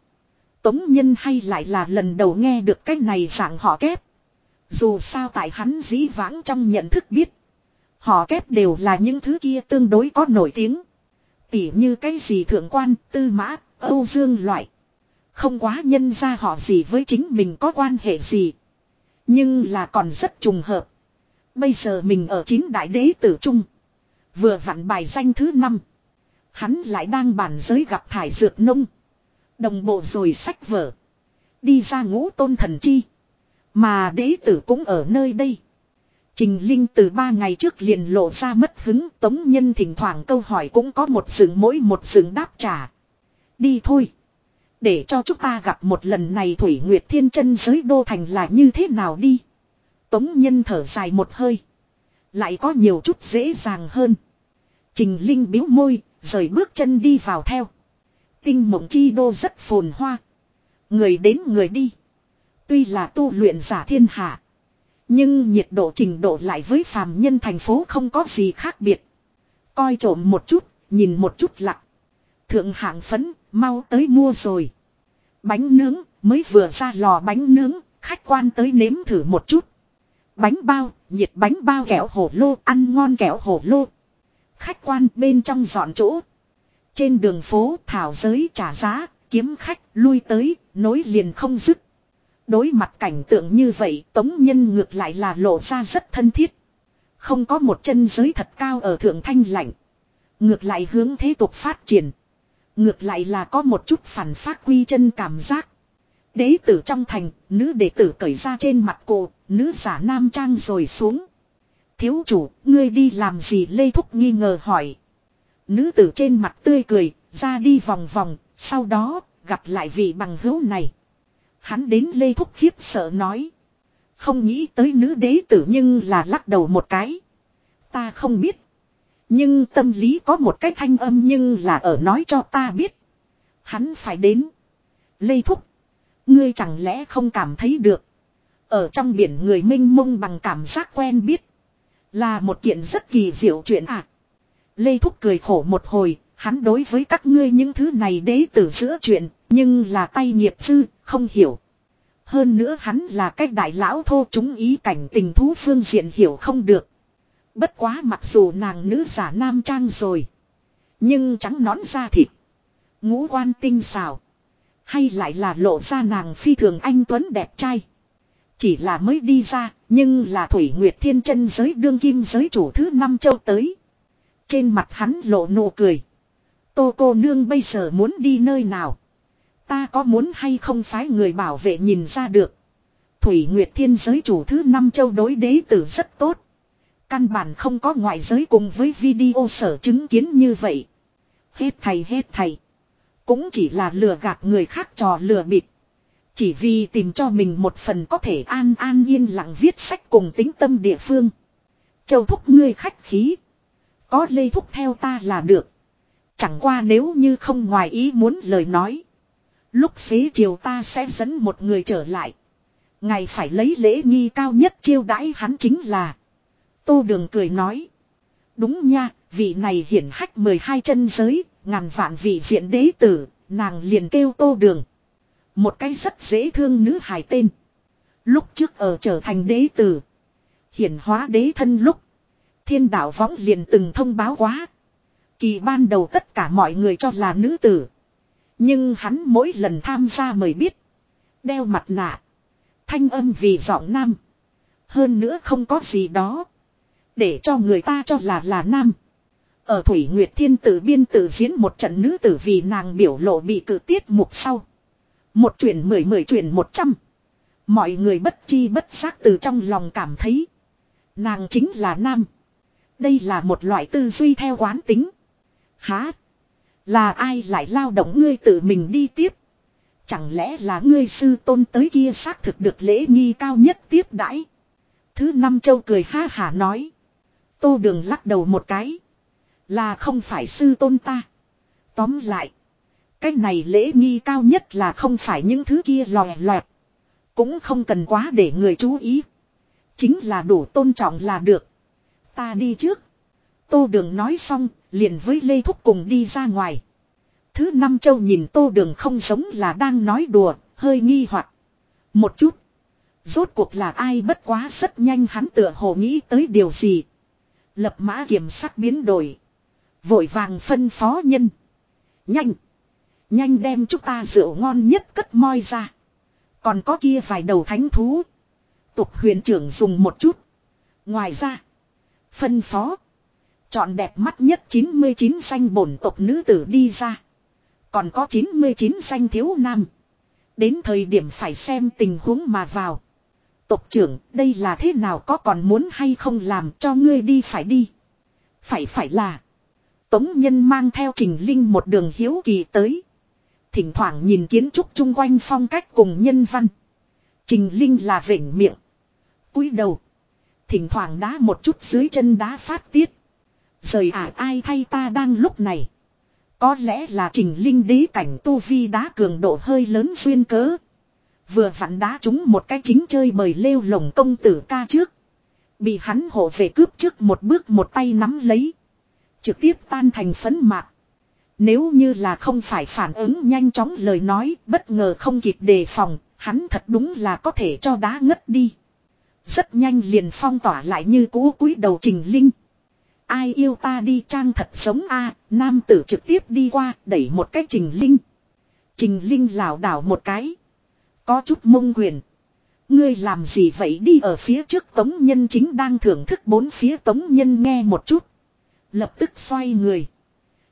Tống nhân hay lại là lần đầu nghe được cái này dạng họ kép. Dù sao tại hắn dĩ vãng trong nhận thức biết. Họ kép đều là những thứ kia tương đối có nổi tiếng. Tỉ như cái gì thượng quan, tư mã, Âu Dương loại. Không quá nhân ra họ gì với chính mình có quan hệ gì. Nhưng là còn rất trùng hợp. Bây giờ mình ở chín đại đế tử trung. Vừa vặn bài danh thứ năm. Hắn lại đang bản giới gặp thải dược nông. Đồng bộ rồi sách vở. Đi ra ngũ tôn thần chi. Mà đế tử cũng ở nơi đây. Trình Linh từ ba ngày trước liền lộ ra mất hứng tống nhân thỉnh thoảng câu hỏi cũng có một sừng mỗi một sừng đáp trả. Đi thôi. Để cho chúng ta gặp một lần này Thủy Nguyệt Thiên chân giới đô thành là như thế nào đi. Tống nhân thở dài một hơi. Lại có nhiều chút dễ dàng hơn. Trình Linh biếu môi, rời bước chân đi vào theo. Tinh mộng chi đô rất phồn hoa. Người đến người đi. Tuy là tu luyện giả thiên hạ. Nhưng nhiệt độ trình độ lại với phàm nhân thành phố không có gì khác biệt. Coi trộm một chút, nhìn một chút lặng. Thượng hạng phấn, mau tới mua rồi. Bánh nướng, mới vừa ra lò bánh nướng, khách quan tới nếm thử một chút. Bánh bao, nhiệt bánh bao kẹo hổ lô, ăn ngon kẹo hổ lô. Khách quan bên trong dọn chỗ. Trên đường phố thảo giới trả giá, kiếm khách, lui tới, nối liền không dứt. Đối mặt cảnh tượng như vậy, tống nhân ngược lại là lộ ra rất thân thiết. Không có một chân giới thật cao ở thượng thanh lạnh. Ngược lại hướng thế tục phát triển. Ngược lại là có một chút phản phát quy chân cảm giác. Đế tử trong thành, nữ đệ tử cởi ra trên mặt cổ nữ giả nam trang rồi xuống. Thiếu chủ, ngươi đi làm gì Lê Thúc nghi ngờ hỏi. Nữ tử trên mặt tươi cười, ra đi vòng vòng, sau đó, gặp lại vị bằng hữu này. Hắn đến Lê Thúc khiếp sợ nói. Không nghĩ tới nữ đế tử nhưng là lắc đầu một cái. Ta không biết. Nhưng tâm lý có một cái thanh âm nhưng là ở nói cho ta biết. Hắn phải đến. Lê Thúc. Ngươi chẳng lẽ không cảm thấy được. Ở trong biển người minh mông bằng cảm giác quen biết. Là một kiện rất kỳ diệu chuyện à. Lê Thúc cười khổ một hồi. Hắn đối với các ngươi những thứ này đế tử giữa chuyện. Nhưng là tay nghiệp sư, không hiểu. Hơn nữa hắn là cách đại lão thô chúng ý cảnh tình thú phương diện hiểu không được. Bất quá mặc dù nàng nữ giả nam trang rồi. Nhưng trắng nón da thịt. Ngũ quan tinh xào. Hay lại là lộ ra nàng phi thường anh tuấn đẹp trai. Chỉ là mới đi ra, nhưng là Thủy Nguyệt Thiên chân giới đương kim giới chủ thứ năm châu tới. Trên mặt hắn lộ nụ cười. Tô cô nương bây giờ muốn đi nơi nào? Ta có muốn hay không phái người bảo vệ nhìn ra được. Thủy Nguyệt Thiên giới chủ thứ năm châu đối đế tử rất tốt. Căn bản không có ngoại giới cùng với video sở chứng kiến như vậy. Hết thầy hết thầy. Cũng chỉ là lừa gạt người khác trò lừa bịp. Chỉ vì tìm cho mình một phần có thể an an yên lặng viết sách cùng tính tâm địa phương. Châu thúc ngươi khách khí. Có lê thúc theo ta là được. Chẳng qua nếu như không ngoài ý muốn lời nói. Lúc xế chiều ta sẽ dẫn một người trở lại. Ngài phải lấy lễ nghi cao nhất chiêu đãi hắn chính là. Tô đường cười nói. Đúng nha, vị này hiển hách 12 chân giới, ngàn vạn vị diện đế tử, nàng liền kêu tô đường. Một cái rất dễ thương nữ hài tên. Lúc trước ở trở thành đế tử. Hiển hóa đế thân lúc. Thiên đạo võng liền từng thông báo quá. Kỳ ban đầu tất cả mọi người cho là nữ tử. Nhưng hắn mỗi lần tham gia mời biết. Đeo mặt nạ. Thanh âm vì giọng nam. Hơn nữa không có gì đó. Để cho người ta cho là là nam. Ở Thủy Nguyệt Thiên tử biên tử diễn một trận nữ tử vì nàng biểu lộ bị cử tiết mục sau. Một chuyển mười mười chuyển một trăm. Mọi người bất chi bất giác từ trong lòng cảm thấy. Nàng chính là nam. Đây là một loại tư duy theo quán tính. Há. Là ai lại lao động ngươi tự mình đi tiếp. Chẳng lẽ là ngươi sư tôn tới kia xác thực được lễ nghi cao nhất tiếp đãi. Thứ năm châu cười ha hả nói. Tô đường lắc đầu một cái. Là không phải sư tôn ta. Tóm lại. Cái này lễ nghi cao nhất là không phải những thứ kia lòe loẹt. Cũng không cần quá để người chú ý. Chính là đủ tôn trọng là được. Ta đi trước. Tô đường nói xong, liền với Lê Thúc cùng đi ra ngoài. Thứ năm châu nhìn tô đường không giống là đang nói đùa, hơi nghi hoặc Một chút. Rốt cuộc là ai bất quá rất nhanh hắn tựa hồ nghĩ tới điều gì. Lập mã kiểm sát biến đổi. Vội vàng phân phó nhân. Nhanh. Nhanh đem chúng ta rượu ngon nhất cất moi ra. Còn có kia vài đầu thánh thú. Tục huyền trưởng dùng một chút. Ngoài ra. Phân phó. Chọn đẹp mắt nhất 99 xanh bổn tộc nữ tử đi ra. Còn có 99 xanh thiếu nam. Đến thời điểm phải xem tình huống mà vào. Tộc trưởng, đây là thế nào có còn muốn hay không làm cho ngươi đi phải đi. Phải phải là. Tống nhân mang theo trình linh một đường hiếu kỳ tới. Thỉnh thoảng nhìn kiến trúc chung quanh phong cách cùng nhân văn. Trình linh là vểnh miệng. cúi đầu. Thỉnh thoảng đá một chút dưới chân đá phát tiết. Rời ả ai thay ta đang lúc này. Có lẽ là trình linh đế cảnh tu vi đá cường độ hơi lớn xuyên cớ. Vừa vặn đá chúng một cái chính chơi bời lêu lồng công tử ca trước. Bị hắn hộ về cướp trước một bước một tay nắm lấy. Trực tiếp tan thành phấn mạc. Nếu như là không phải phản ứng nhanh chóng lời nói bất ngờ không kịp đề phòng, hắn thật đúng là có thể cho đá ngất đi. Rất nhanh liền phong tỏa lại như cũ cúi đầu trình linh. Ai yêu ta đi trang thật sống a nam tử trực tiếp đi qua đẩy một cái trình linh. Trình linh lảo đảo một cái. Có chút mông quyền. Ngươi làm gì vậy đi ở phía trước tống nhân chính đang thưởng thức bốn phía tống nhân nghe một chút. Lập tức xoay người.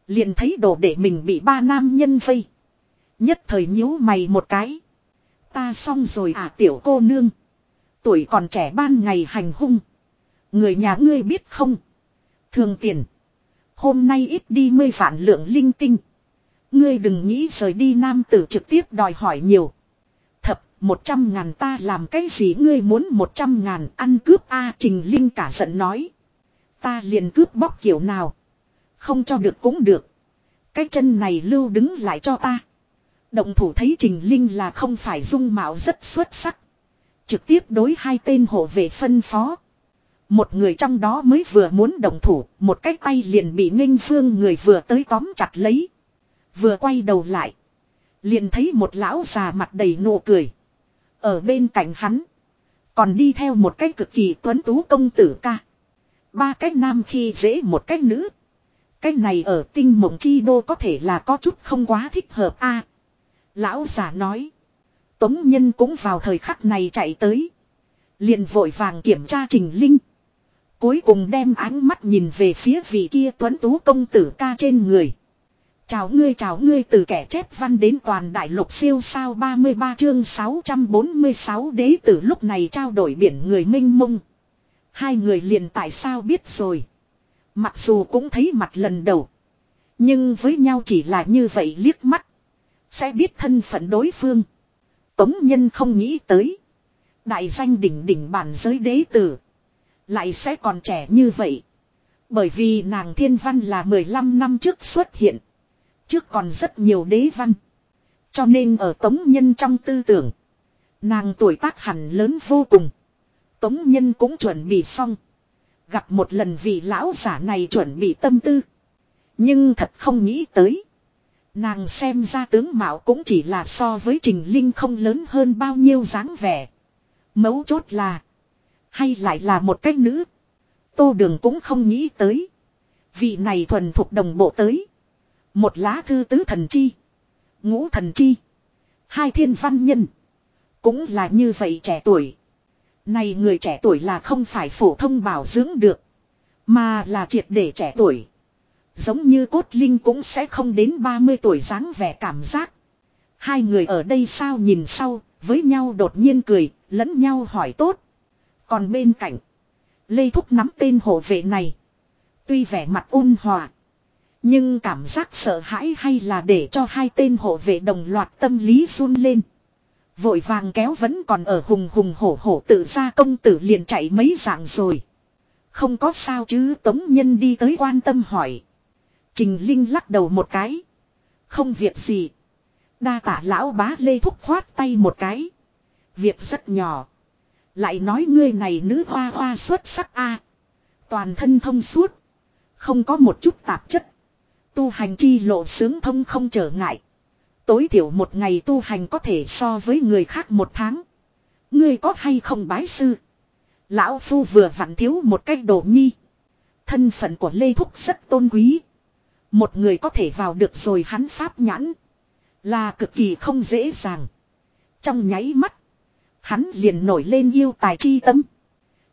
Liền thấy đồ để mình bị ba nam nhân vây. Nhất thời nhíu mày một cái. Ta xong rồi à tiểu cô nương. Tuổi còn trẻ ban ngày hành hung. Người nhà ngươi biết không? Thường tiền. Hôm nay ít đi mươi vạn lượng linh tinh. Ngươi đừng nghĩ rời đi nam tử trực tiếp đòi hỏi nhiều. Thập, một trăm ngàn ta làm cái gì ngươi muốn một trăm ngàn ăn cướp A Trình Linh cả giận nói. Ta liền cướp bóc kiểu nào. Không cho được cũng được. Cái chân này lưu đứng lại cho ta. Động thủ thấy Trình Linh là không phải dung mạo rất xuất sắc. Trực tiếp đối hai tên hộ vệ phân phó. Một người trong đó mới vừa muốn động thủ, một cái tay liền bị nghênh phương người vừa tới tóm chặt lấy. Vừa quay đầu lại. Liền thấy một lão già mặt đầy nụ cười. Ở bên cạnh hắn. Còn đi theo một cái cực kỳ tuấn tú công tử ca. Ba cái nam khi dễ một cái nữ. Cái này ở tinh mộng chi đô có thể là có chút không quá thích hợp a Lão giả nói. Tống nhân cũng vào thời khắc này chạy tới. liền vội vàng kiểm tra Trình Linh. Cuối cùng đem ánh mắt nhìn về phía vị kia tuấn tú công tử ca trên người. Chào ngươi chào ngươi, từ kẻ chép văn đến toàn đại lục siêu sao 33 chương 646 đế tử lúc này trao đổi biển người minh mông. Hai người liền tại sao biết rồi. Mặc dù cũng thấy mặt lần đầu. Nhưng với nhau chỉ là như vậy liếc mắt. Sẽ biết thân phận đối phương. Tống nhân không nghĩ tới. Đại danh đỉnh đỉnh bản giới đế tử. Lại sẽ còn trẻ như vậy. Bởi vì nàng thiên văn là 15 năm trước xuất hiện. Trước còn rất nhiều đế văn. Cho nên ở tống nhân trong tư tưởng. Nàng tuổi tác hẳn lớn vô cùng. Tống nhân cũng chuẩn bị xong. Gặp một lần vị lão giả này chuẩn bị tâm tư. Nhưng thật không nghĩ tới. Nàng xem ra tướng mạo cũng chỉ là so với Trình Linh không lớn hơn bao nhiêu dáng vẻ. Mấu chốt là. Hay lại là một cách nữ. Tô đường cũng không nghĩ tới. Vị này thuần thuộc đồng bộ tới. Một lá thư tứ thần chi. Ngũ thần chi. Hai thiên văn nhân. Cũng là như vậy trẻ tuổi. Này người trẻ tuổi là không phải phổ thông bảo dưỡng được. Mà là triệt để trẻ tuổi. Giống như cốt linh cũng sẽ không đến 30 tuổi dáng vẻ cảm giác. Hai người ở đây sao nhìn sau, với nhau đột nhiên cười, lẫn nhau hỏi tốt. Còn bên cạnh, Lê Thúc nắm tên hộ vệ này. Tuy vẻ mặt ôn hòa, nhưng cảm giác sợ hãi hay là để cho hai tên hộ vệ đồng loạt tâm lý run lên. Vội vàng kéo vẫn còn ở hùng hùng hổ hổ tự ra công tử liền chạy mấy dạng rồi. Không có sao chứ, tống nhân đi tới quan tâm hỏi. Trình Linh lắc đầu một cái. Không việc gì. Đa tả lão bá lê thúc khoát tay một cái. Việc rất nhỏ. Lại nói ngươi này nữ hoa hoa xuất sắc a Toàn thân thông suốt. Không có một chút tạp chất. Tu hành chi lộ sướng thông không trở ngại. Tối thiểu một ngày tu hành có thể so với người khác một tháng. Ngươi có hay không bái sư? Lão Phu vừa vặn thiếu một cách đồ nhi. Thân phận của Lê Thúc rất tôn quý. Một người có thể vào được rồi hắn pháp nhãn. Là cực kỳ không dễ dàng. Trong nháy mắt. Hắn liền nổi lên yêu tài chi tâm.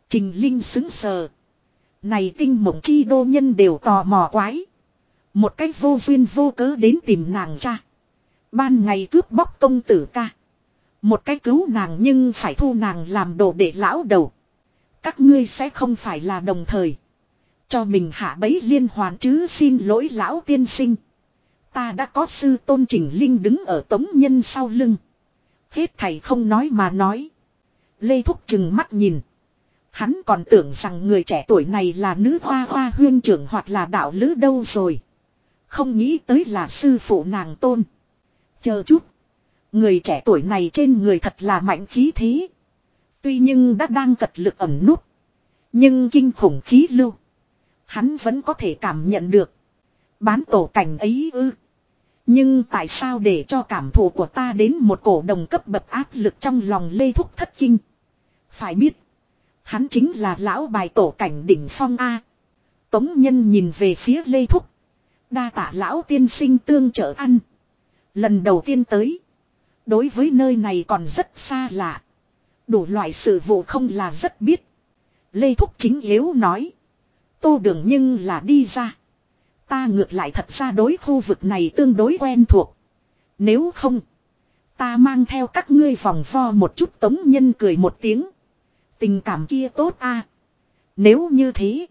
Trình Linh xứng sờ. Này tinh mộng chi đô nhân đều tò mò quái. Một cách vô duyên vô cớ đến tìm nàng cha. Ban ngày cướp bóc công tử ca. Một cái cứu nàng nhưng phải thu nàng làm đồ để lão đầu. Các ngươi sẽ không phải là đồng thời. Cho mình hạ bấy liên hoàn chứ xin lỗi lão tiên sinh. Ta đã có sư tôn trình linh đứng ở tống nhân sau lưng. Hết thầy không nói mà nói. Lê Thúc chừng mắt nhìn. Hắn còn tưởng rằng người trẻ tuổi này là nữ hoa hoa huyên trưởng hoặc là đạo lữ đâu rồi. Không nghĩ tới là sư phụ nàng tôn. Chờ chút. Người trẻ tuổi này trên người thật là mạnh khí thế. Tuy nhưng đã đang cật lực ẩm nút. Nhưng kinh khủng khí lưu. Hắn vẫn có thể cảm nhận được. Bán tổ cảnh ấy ư. Nhưng tại sao để cho cảm thụ của ta đến một cổ đồng cấp bậc áp lực trong lòng lê thúc thất kinh. Phải biết. Hắn chính là lão bài tổ cảnh đỉnh phong A. Tống nhân nhìn về phía lê thúc. Đa tạ lão tiên sinh tương trợ ăn. Lần đầu tiên tới. Đối với nơi này còn rất xa lạ. Đủ loại sự vụ không là rất biết. Lê Thúc chính yếu nói. Tô đường nhưng là đi ra. Ta ngược lại thật ra đối khu vực này tương đối quen thuộc. Nếu không. Ta mang theo các ngươi vòng vo một chút tống nhân cười một tiếng. Tình cảm kia tốt a. Nếu như thế.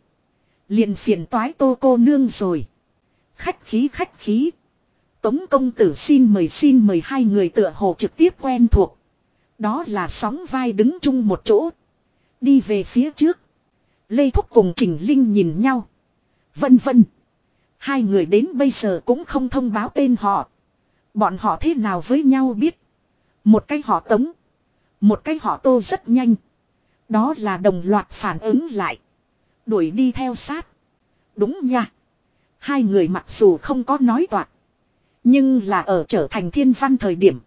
Liền phiền toái tô cô nương rồi. Khách khí khách khí. Tống công tử xin mời xin mời hai người tựa hồ trực tiếp quen thuộc. Đó là sóng vai đứng chung một chỗ. Đi về phía trước. Lê Thúc cùng Trình Linh nhìn nhau. Vân vân. Hai người đến bây giờ cũng không thông báo tên họ. Bọn họ thế nào với nhau biết. Một cái họ tống. Một cái họ tô rất nhanh. Đó là đồng loạt phản ứng lại. Đuổi đi theo sát. Đúng nha. Hai người mặc dù không có nói toạc. Nhưng là ở trở thành thiên văn thời điểm.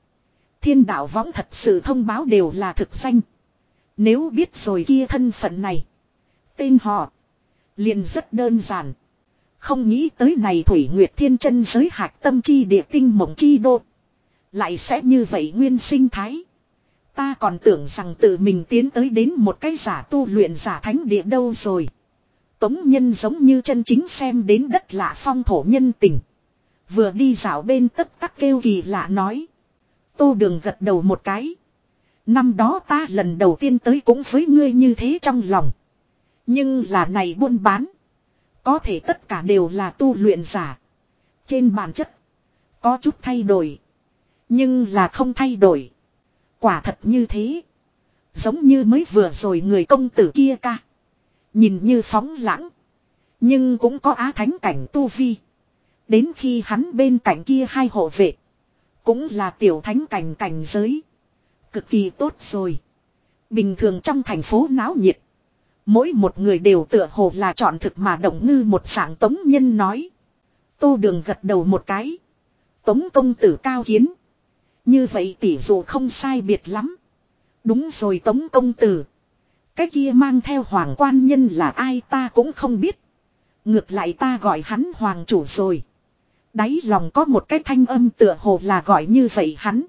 Thiên đạo võng thật sự thông báo đều là thực danh. Nếu biết rồi kia thân phận này. Tên họ. liền rất đơn giản. Không nghĩ tới này Thủy Nguyệt Thiên chân giới hạt tâm chi địa tinh mộng chi đô. Lại sẽ như vậy nguyên sinh thái. Ta còn tưởng rằng tự mình tiến tới đến một cái giả tu luyện giả thánh địa đâu rồi. Tống nhân giống như chân chính xem đến đất lạ phong thổ nhân tình. Vừa đi dạo bên tất tắc kêu kỳ lạ nói. Tô đường gật đầu một cái. Năm đó ta lần đầu tiên tới cũng với ngươi như thế trong lòng. Nhưng là này buôn bán. Có thể tất cả đều là tu luyện giả. Trên bản chất. Có chút thay đổi. Nhưng là không thay đổi. Quả thật như thế. Giống như mới vừa rồi người công tử kia ca. Nhìn như phóng lãng. Nhưng cũng có á thánh cảnh tu vi. Đến khi hắn bên cạnh kia hai hộ vệ. Cũng là tiểu thánh cảnh cảnh giới. Cực kỳ tốt rồi. Bình thường trong thành phố náo nhiệt. Mỗi một người đều tựa hồ là chọn thực mà động ngư một sảng tống nhân nói. Tô đường gật đầu một cái. Tống công tử cao kiến. Như vậy tỷ dụ không sai biệt lắm. Đúng rồi tống công tử. Cái kia mang theo hoàng quan nhân là ai ta cũng không biết. Ngược lại ta gọi hắn hoàng chủ rồi. Đáy lòng có một cái thanh âm tựa hồ là gọi như vậy hắn.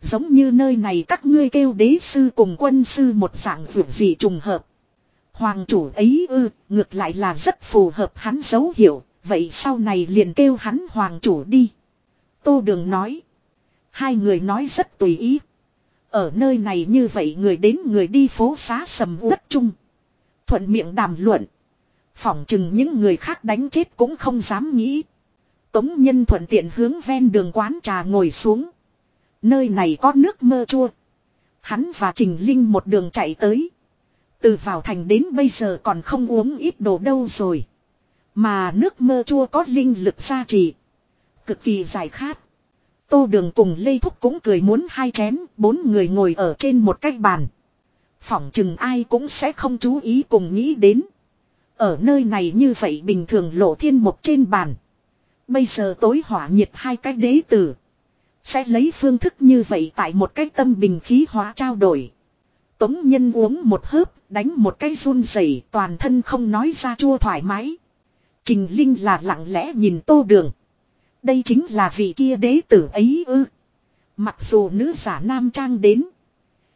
Giống như nơi này các ngươi kêu đế sư cùng quân sư một dạng vượt gì trùng hợp. Hoàng chủ ấy ư, ngược lại là rất phù hợp hắn dấu hiệu, vậy sau này liền kêu hắn hoàng chủ đi. Tô Đường nói. Hai người nói rất tùy ý. Ở nơi này như vậy người đến người đi phố xá sầm uất chung. Thuận miệng đàm luận. Phỏng chừng những người khác đánh chết cũng không dám nghĩ. Tống nhân thuận tiện hướng ven đường quán trà ngồi xuống. Nơi này có nước mơ chua. Hắn và Trình Linh một đường chạy tới. Từ vào thành đến bây giờ còn không uống ít đồ đâu rồi. Mà nước mơ chua có linh lực gia trì. Cực kỳ giải khát. Tô đường cùng Lê Thúc cũng cười muốn hai chén, bốn người ngồi ở trên một cái bàn. Phỏng chừng ai cũng sẽ không chú ý cùng nghĩ đến. Ở nơi này như vậy bình thường lộ thiên một trên bàn. Bây giờ tối hỏa nhiệt hai cái đế tử. Sẽ lấy phương thức như vậy tại một cái tâm bình khí hóa trao đổi. Tống nhân uống một hớp, đánh một cái run rẩy toàn thân không nói ra chua thoải mái. Trình Linh là lặng lẽ nhìn tô đường. Đây chính là vị kia đế tử ấy ư. Mặc dù nữ giả nam trang đến.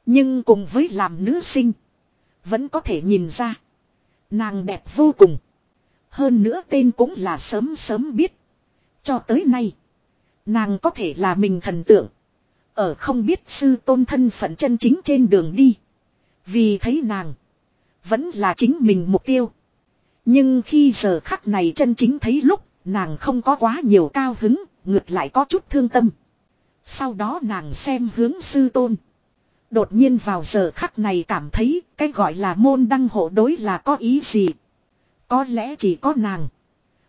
Nhưng cùng với làm nữ sinh. Vẫn có thể nhìn ra. Nàng đẹp vô cùng. Hơn nữa tên cũng là sớm sớm biết. Cho tới nay. Nàng có thể là mình thần tượng. Ở không biết sư tôn thân phận chân chính trên đường đi. Vì thấy nàng. Vẫn là chính mình mục tiêu. Nhưng khi giờ khắc này chân chính thấy lúc. Nàng không có quá nhiều cao hứng. Ngược lại có chút thương tâm. Sau đó nàng xem hướng sư tôn. Đột nhiên vào giờ khắc này cảm thấy cái gọi là môn đăng hộ đối là có ý gì. Có lẽ chỉ có nàng.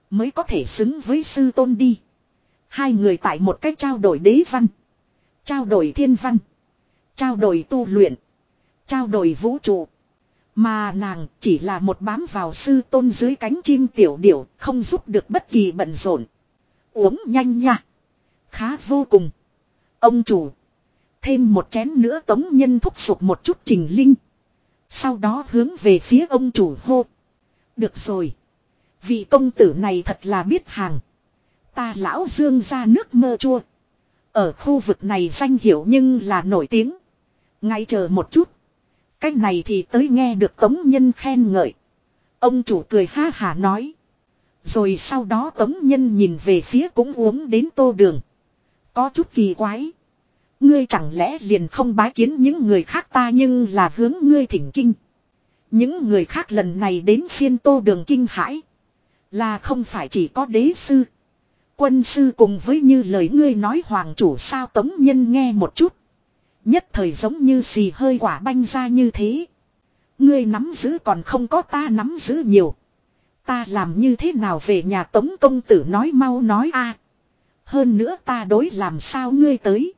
Mới có thể xứng với sư tôn đi. Hai người tại một cách trao đổi đế văn. Trao đổi thiên văn. Trao đổi tu luyện. Trao đổi vũ trụ. Mà nàng chỉ là một bám vào sư tôn dưới cánh chim tiểu điểu, không giúp được bất kỳ bận rộn. Uống nhanh nha. Khá vô cùng. Ông chủ. Thêm một chén nữa tống nhân thúc sụp một chút trình linh. Sau đó hướng về phía ông chủ hô. Được rồi. Vị công tử này thật là biết hàng. Ta lão dương ra nước mơ chua. Ở khu vực này danh hiểu nhưng là nổi tiếng. Ngay chờ một chút. Cách này thì tới nghe được tống nhân khen ngợi. Ông chủ cười ha hà nói. Rồi sau đó tống nhân nhìn về phía cũng uống đến tô đường. Có chút kỳ quái. Ngươi chẳng lẽ liền không bái kiến những người khác ta nhưng là hướng ngươi thỉnh kinh. Những người khác lần này đến phiên tô đường kinh hãi. Là không phải chỉ có đế sư. Quân sư cùng với như lời ngươi nói hoàng chủ sao tống nhân nghe một chút. Nhất thời giống như xì hơi quả banh ra như thế. Ngươi nắm giữ còn không có ta nắm giữ nhiều. Ta làm như thế nào về nhà tống công tử nói mau nói a Hơn nữa ta đối làm sao ngươi tới.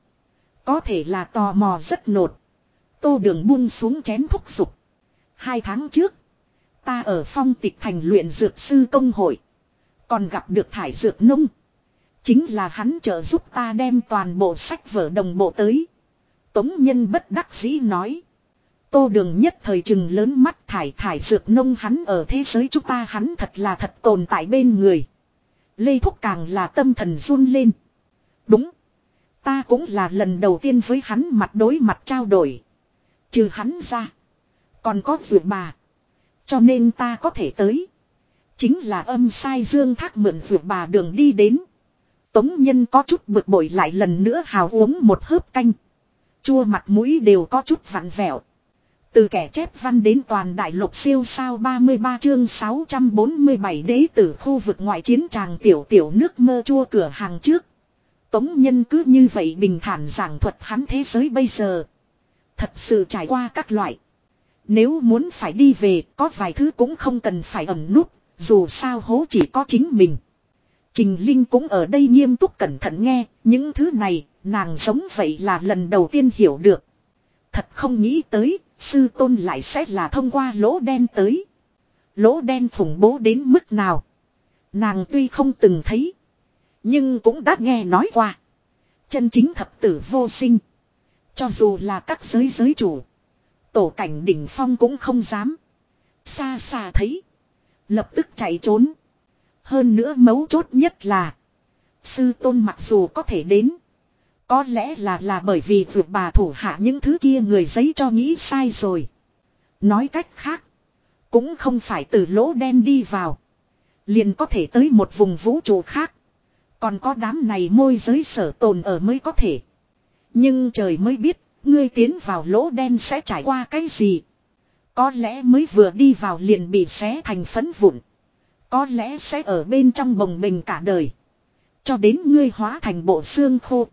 Có thể là tò mò rất nột. Tô đường buông xuống chén thúc giục. Hai tháng trước. Ta ở phong tịch thành luyện dược sư công hội. Còn gặp được thải dược nông. Chính là hắn trợ giúp ta đem toàn bộ sách vở đồng bộ tới. Tống nhân bất đắc dĩ nói. Tô đường nhất thời chừng lớn mắt thải thải dược nông hắn ở thế giới chúng ta hắn thật là thật tồn tại bên người. Lê Thúc càng là tâm thần run lên. Đúng. Ta cũng là lần đầu tiên với hắn mặt đối mặt trao đổi. Trừ hắn ra. Còn có vượt bà. Cho nên ta có thể tới. Chính là âm sai dương thác mượn vượt bà đường đi đến. Tống nhân có chút bực bội lại lần nữa hào uống một hớp canh. Chua mặt mũi đều có chút vặn vẹo. Từ kẻ chép văn đến toàn đại lục siêu sao 33 chương 647 đế tử khu vực ngoại chiến tràng tiểu tiểu nước mơ chua cửa hàng trước. Tống nhân cứ như vậy bình thản giảng thuật hắn thế giới bây giờ. Thật sự trải qua các loại. Nếu muốn phải đi về có vài thứ cũng không cần phải ẩn nút, dù sao hố chỉ có chính mình. Trình Linh cũng ở đây nghiêm túc cẩn thận nghe, những thứ này, nàng giống vậy là lần đầu tiên hiểu được. Thật không nghĩ tới, sư tôn lại sẽ là thông qua lỗ đen tới. Lỗ đen khủng bố đến mức nào. Nàng tuy không từng thấy, nhưng cũng đã nghe nói qua. Chân chính thập tử vô sinh. Cho dù là các giới giới chủ. Tổ cảnh đỉnh phong cũng không dám. Xa xa thấy. Lập tức chạy trốn. Hơn nữa mấu chốt nhất là. Sư tôn mặc dù có thể đến. Có lẽ là là bởi vì vượt bà thủ hạ những thứ kia người giấy cho nghĩ sai rồi. Nói cách khác. Cũng không phải từ lỗ đen đi vào. Liền có thể tới một vùng vũ trụ khác. Còn có đám này môi giới sở tồn ở mới có thể. Nhưng trời mới biết, ngươi tiến vào lỗ đen sẽ trải qua cái gì. Có lẽ mới vừa đi vào liền bị xé thành phấn vụn. Có lẽ sẽ ở bên trong bồng bình cả đời. Cho đến ngươi hóa thành bộ xương khô.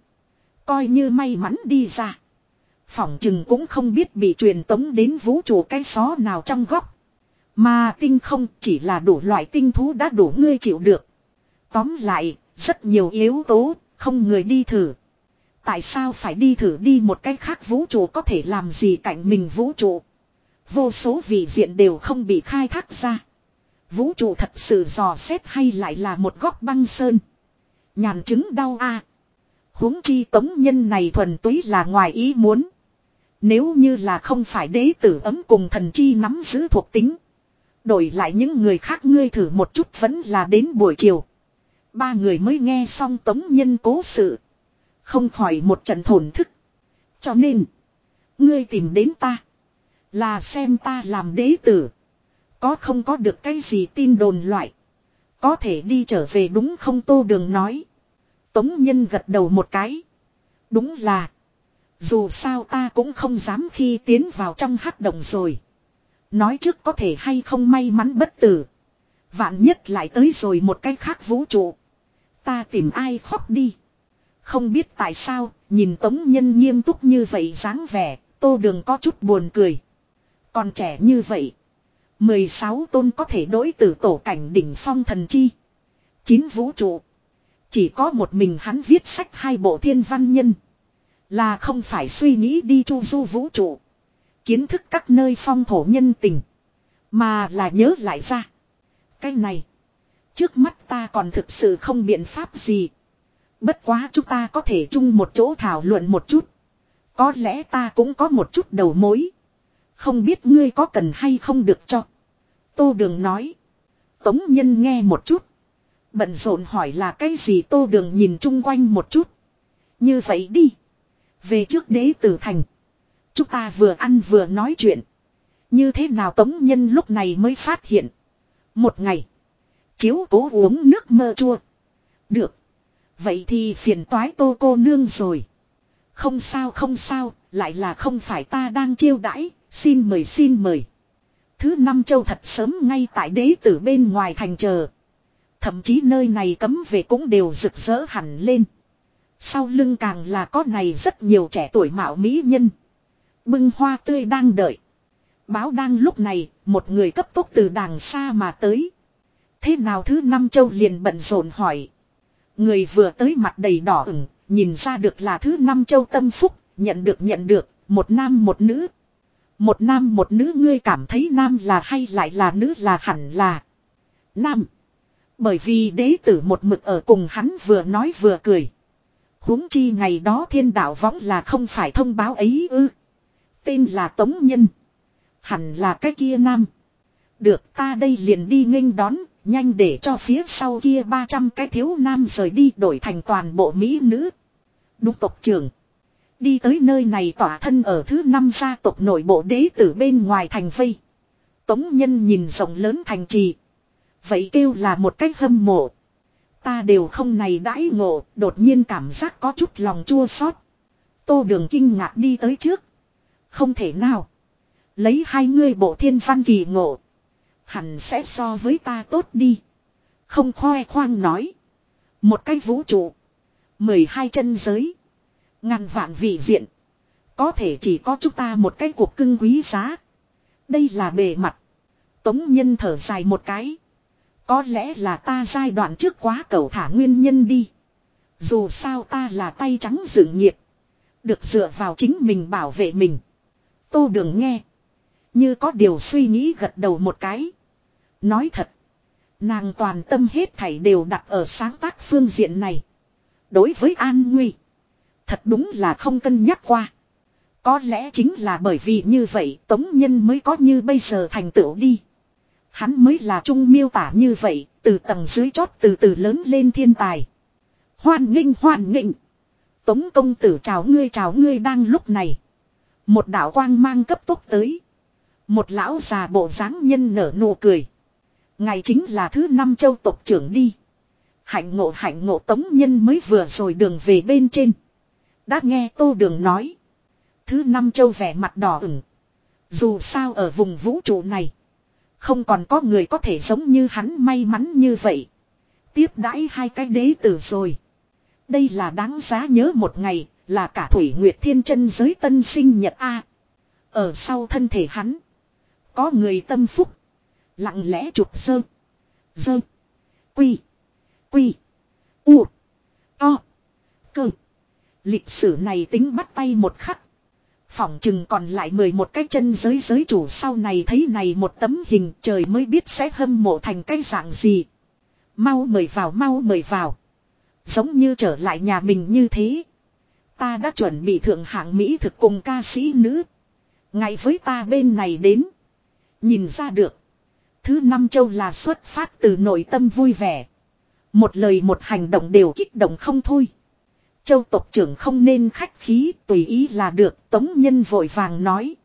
Coi như may mắn đi ra. Phỏng chừng cũng không biết bị truyền tống đến vũ trụ cái xó nào trong góc. Mà tinh không chỉ là đủ loại tinh thú đã đủ ngươi chịu được. Tóm lại, rất nhiều yếu tố, không người đi thử. Tại sao phải đi thử đi một cách khác vũ trụ có thể làm gì cạnh mình vũ trụ. Vô số vị diện đều không bị khai thác ra. Vũ trụ thật sự dò xét hay lại là một góc băng sơn. Nhàn chứng đau a huống chi tống nhân này thuần túy là ngoài ý muốn. Nếu như là không phải đế tử ấm cùng thần chi nắm giữ thuộc tính. Đổi lại những người khác ngươi thử một chút vẫn là đến buổi chiều. Ba người mới nghe xong tống nhân cố sự. Không khỏi một trận thổn thức. Cho nên. Ngươi tìm đến ta. Là xem ta làm đế tử. Có không có được cái gì tin đồn loại. Có thể đi trở về đúng không tô đường nói. Tống nhân gật đầu một cái. Đúng là. Dù sao ta cũng không dám khi tiến vào trong hắc động rồi. Nói trước có thể hay không may mắn bất tử. Vạn nhất lại tới rồi một cái khác vũ trụ. Ta tìm ai khóc đi. Không biết tại sao, nhìn Tống Nhân nghiêm túc như vậy dáng vẻ, tô đường có chút buồn cười. Còn trẻ như vậy. 16 tôn có thể đối từ tổ cảnh đỉnh phong thần chi. chín vũ trụ. Chỉ có một mình hắn viết sách hai bộ thiên văn nhân. Là không phải suy nghĩ đi chu du vũ trụ. Kiến thức các nơi phong thổ nhân tình. Mà là nhớ lại ra. Cái này. Trước mắt ta còn thực sự không biện pháp gì. Bất quá chúng ta có thể chung một chỗ thảo luận một chút. Có lẽ ta cũng có một chút đầu mối. Không biết ngươi có cần hay không được cho. Tô Đường nói. Tống Nhân nghe một chút. Bận rộn hỏi là cái gì Tô Đường nhìn chung quanh một chút. Như vậy đi. Về trước đế tử thành. Chúng ta vừa ăn vừa nói chuyện. Như thế nào Tống Nhân lúc này mới phát hiện. Một ngày. Chiếu cố uống nước mơ chua. Được. Vậy thì phiền toái tô cô nương rồi. Không sao không sao, lại là không phải ta đang chiêu đãi, xin mời xin mời. Thứ năm châu thật sớm ngay tại đế tử bên ngoài thành chờ. Thậm chí nơi này cấm về cũng đều rực rỡ hẳn lên. Sau lưng càng là có này rất nhiều trẻ tuổi mạo mỹ nhân. Bưng hoa tươi đang đợi. Báo đang lúc này, một người cấp tốc từ đàng xa mà tới. Thế nào thứ năm châu liền bận rộn hỏi. Người vừa tới mặt đầy đỏ ửng, nhìn ra được là thứ năm châu tâm phúc, nhận được nhận được, một nam một nữ. Một nam một nữ ngươi cảm thấy nam là hay lại là nữ là hẳn là. Nam. Bởi vì đế tử một mực ở cùng hắn vừa nói vừa cười. huống chi ngày đó thiên đạo võng là không phải thông báo ấy ư. Tên là Tống Nhân. Hẳn là cái kia nam. Được ta đây liền đi nghênh đón, Nhanh để cho phía sau kia 300 cái thiếu nam rời đi đổi thành toàn bộ mỹ nữ. Đúng tộc trưởng. Đi tới nơi này tỏa thân ở thứ năm gia tộc nội bộ đế tử bên ngoài thành vây. Tống nhân nhìn rộng lớn thành trì. Vậy kêu là một cách hâm mộ. Ta đều không này đãi ngộ, đột nhiên cảm giác có chút lòng chua xót. Tô đường kinh ngạc đi tới trước. Không thể nào. Lấy hai ngươi bộ thiên văn kỳ ngộ. Hẳn sẽ so với ta tốt đi. Không khoe khoang nói. Một cái vũ trụ. mười hai chân giới. Ngàn vạn vị diện. Có thể chỉ có chúng ta một cái cuộc cưng quý giá. Đây là bề mặt. Tống nhân thở dài một cái. Có lẽ là ta giai đoạn trước quá cầu thả nguyên nhân đi. Dù sao ta là tay trắng dự nhiệt. Được dựa vào chính mình bảo vệ mình. Tô đường nghe. Như có điều suy nghĩ gật đầu một cái. Nói thật. Nàng toàn tâm hết thảy đều đặt ở sáng tác phương diện này. Đối với an nguy. Thật đúng là không cân nhắc qua. Có lẽ chính là bởi vì như vậy Tống Nhân mới có như bây giờ thành tựu đi. Hắn mới là trung miêu tả như vậy, từ tầng dưới chót từ từ lớn lên thiên tài. Hoan nghênh hoan nghênh. Tống công tử chào ngươi chào ngươi đang lúc này. Một đạo quang mang cấp tốc tới. Một lão già bộ dáng nhân nở nụ cười. Ngày chính là thứ năm châu tộc trưởng đi. Hạnh ngộ hạnh ngộ tống nhân mới vừa rồi đường về bên trên. Đã nghe tô đường nói. Thứ năm châu vẻ mặt đỏ ửng. Dù sao ở vùng vũ trụ này. Không còn có người có thể giống như hắn may mắn như vậy. Tiếp đãi hai cái đế tử rồi. Đây là đáng giá nhớ một ngày, là cả Thủy Nguyệt Thiên chân giới tân sinh nhật A. Ở sau thân thể hắn. Có người tâm phúc. Lặng lẽ chụp sơ. Dơ. Quy. Quy. U. To. Cơ. Lịch sử này tính bắt tay một khắc. Phỏng chừng còn lại 11 cái chân giới giới chủ sau này thấy này một tấm hình trời mới biết sẽ hâm mộ thành cái dạng gì. Mau mời vào, mau mời vào. Giống như trở lại nhà mình như thế. Ta đã chuẩn bị thượng hạng Mỹ thực cùng ca sĩ nữ. Ngày với ta bên này đến. Nhìn ra được. Thứ năm châu là xuất phát từ nội tâm vui vẻ. Một lời một hành động đều kích động không thôi. Châu tộc trưởng không nên khách khí tùy ý là được tống nhân vội vàng nói.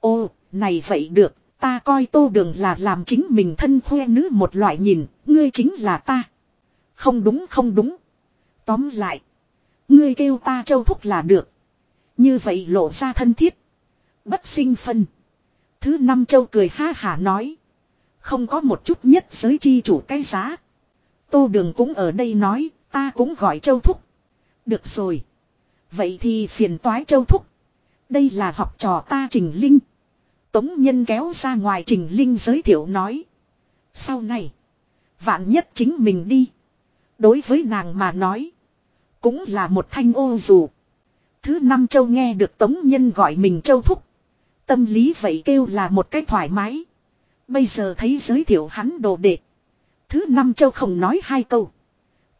Ô, này vậy được, ta coi tô đường là làm chính mình thân khoe nữ một loại nhìn, ngươi chính là ta. Không đúng không đúng. Tóm lại. Ngươi kêu ta châu thúc là được. Như vậy lộ ra thân thiết. Bất sinh phân. Thứ năm châu cười ha hả nói. Không có một chút nhất giới chi chủ cái giá. Tô đường cũng ở đây nói, ta cũng gọi châu thúc. Được rồi. Vậy thì phiền toái châu thúc. Đây là học trò ta Trình Linh. Tống Nhân kéo ra ngoài Trình Linh giới thiệu nói. Sau này. Vạn nhất chính mình đi. Đối với nàng mà nói. Cũng là một thanh ô dù. Thứ năm châu nghe được Tống Nhân gọi mình châu thúc. Tâm lý vậy kêu là một cái thoải mái. Bây giờ thấy giới thiệu hắn đồ đệ. Thứ năm châu không nói hai câu.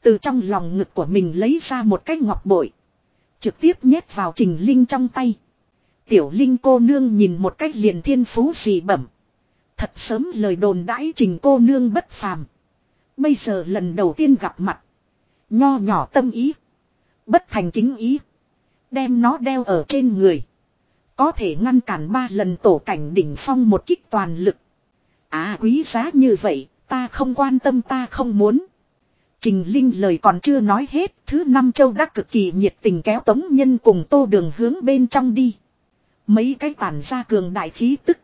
Từ trong lòng ngực của mình lấy ra một cái ngọc bội. Trực tiếp nhét vào Trình Linh trong tay. Tiểu Linh cô nương nhìn một cách liền thiên phú gì bẩm. Thật sớm lời đồn đãi Trình cô nương bất phàm. Bây giờ lần đầu tiên gặp mặt. Nho nhỏ tâm ý. Bất thành kính ý. Đem nó đeo ở trên người. Có thể ngăn cản ba lần tổ cảnh đỉnh phong một kích toàn lực. À quý giá như vậy, ta không quan tâm ta không muốn. Trình Linh lời còn chưa nói hết, thứ năm châu đã cực kỳ nhiệt tình kéo tống nhân cùng tô đường hướng bên trong đi. Mấy cái tản ra cường đại khí tức.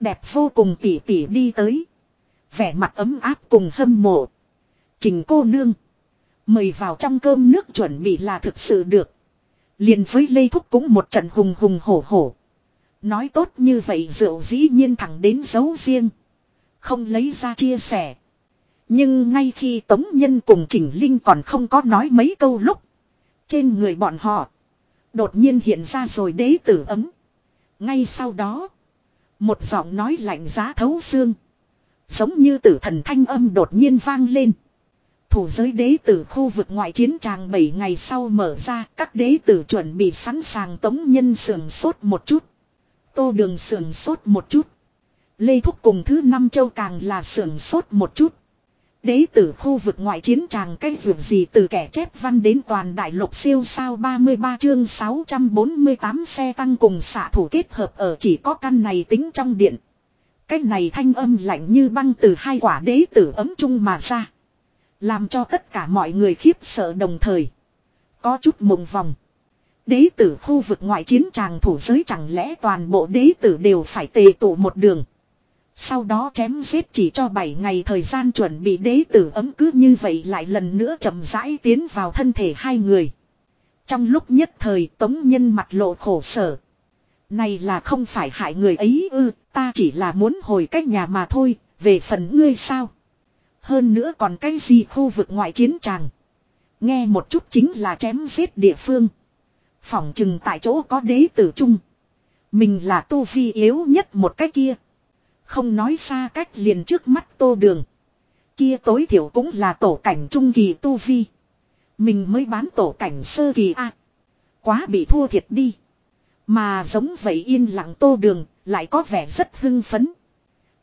Đẹp vô cùng tỉ tỉ đi tới. Vẻ mặt ấm áp cùng hâm mộ. Trình cô nương. Mời vào trong cơm nước chuẩn bị là thực sự được. Liền với Lê Thúc cũng một trận hùng hùng hổ hổ. Nói tốt như vậy rượu dĩ nhiên thẳng đến dấu riêng. Không lấy ra chia sẻ. Nhưng ngay khi Tống Nhân cùng Trình Linh còn không có nói mấy câu lúc. Trên người bọn họ. Đột nhiên hiện ra rồi đế tử ấm. Ngay sau đó. Một giọng nói lạnh giá thấu xương. Giống như tử thần thanh âm đột nhiên vang lên. Thủ giới đế tử khu vực ngoại chiến tràng 7 ngày sau mở ra. Các đế tử chuẩn bị sẵn sàng tống nhân sườn sốt một chút. Tô đường sườn sốt một chút. Lê Thúc cùng thứ năm châu càng là sườn sốt một chút. Đế tử khu vực ngoại chiến tràng cái vượt gì từ kẻ chép văn đến toàn đại lục siêu sao 33 chương 648 xe tăng cùng xạ thủ kết hợp ở chỉ có căn này tính trong điện. Cái này thanh âm lạnh như băng từ hai quả đế tử ấm chung mà ra. Làm cho tất cả mọi người khiếp sợ đồng thời. Có chút mộng vòng. Đế tử khu vực ngoại chiến tràng thủ giới chẳng lẽ toàn bộ đế tử đều phải tề tụ một đường. Sau đó chém giết chỉ cho 7 ngày thời gian chuẩn bị đế tử ấm cứ như vậy lại lần nữa chậm rãi tiến vào thân thể hai người. Trong lúc nhất thời tống nhân mặt lộ khổ sở. Này là không phải hại người ấy ư, ta chỉ là muốn hồi cách nhà mà thôi, về phần ngươi sao. Hơn nữa còn cái gì khu vực ngoại chiến tràng. Nghe một chút chính là chém giết địa phương. Phỏng chừng tại chỗ có đế tử trung. Mình là tu vi yếu nhất một cái kia. Không nói xa cách liền trước mắt tô đường. Kia tối thiểu cũng là tổ cảnh trung kỳ tu vi. Mình mới bán tổ cảnh sơ kỳ a Quá bị thua thiệt đi. Mà giống vậy yên lặng tô đường, lại có vẻ rất hưng phấn.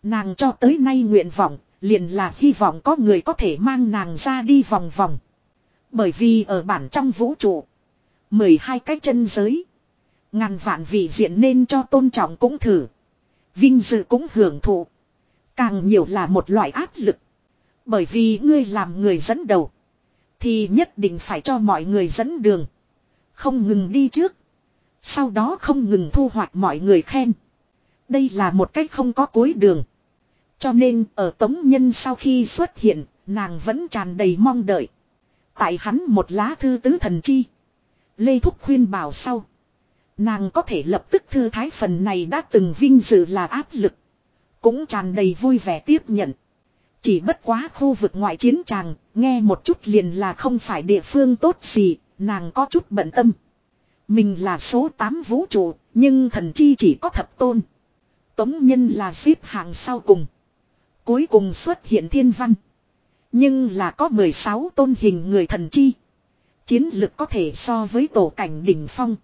Nàng cho tới nay nguyện vọng, liền là hy vọng có người có thể mang nàng ra đi vòng vòng. Bởi vì ở bản trong vũ trụ, 12 cái chân giới, ngàn vạn vị diện nên cho tôn trọng cũng thử. Vinh dự cũng hưởng thụ. Càng nhiều là một loại áp lực. Bởi vì ngươi làm người dẫn đầu. Thì nhất định phải cho mọi người dẫn đường. Không ngừng đi trước. Sau đó không ngừng thu hoạch mọi người khen. Đây là một cách không có cuối đường. Cho nên ở Tống Nhân sau khi xuất hiện, nàng vẫn tràn đầy mong đợi. Tại hắn một lá thư tứ thần chi. Lê Thúc khuyên bảo sau. Nàng có thể lập tức thư thái phần này đã từng vinh dự là áp lực. Cũng tràn đầy vui vẻ tiếp nhận. Chỉ bất quá khu vực ngoại chiến tràng, nghe một chút liền là không phải địa phương tốt gì, nàng có chút bận tâm. Mình là số 8 vũ trụ, nhưng thần chi chỉ có thập tôn. Tống nhân là xếp hạng sau cùng. Cuối cùng xuất hiện thiên văn. Nhưng là có 16 tôn hình người thần chi. Chiến lực có thể so với tổ cảnh đỉnh phong.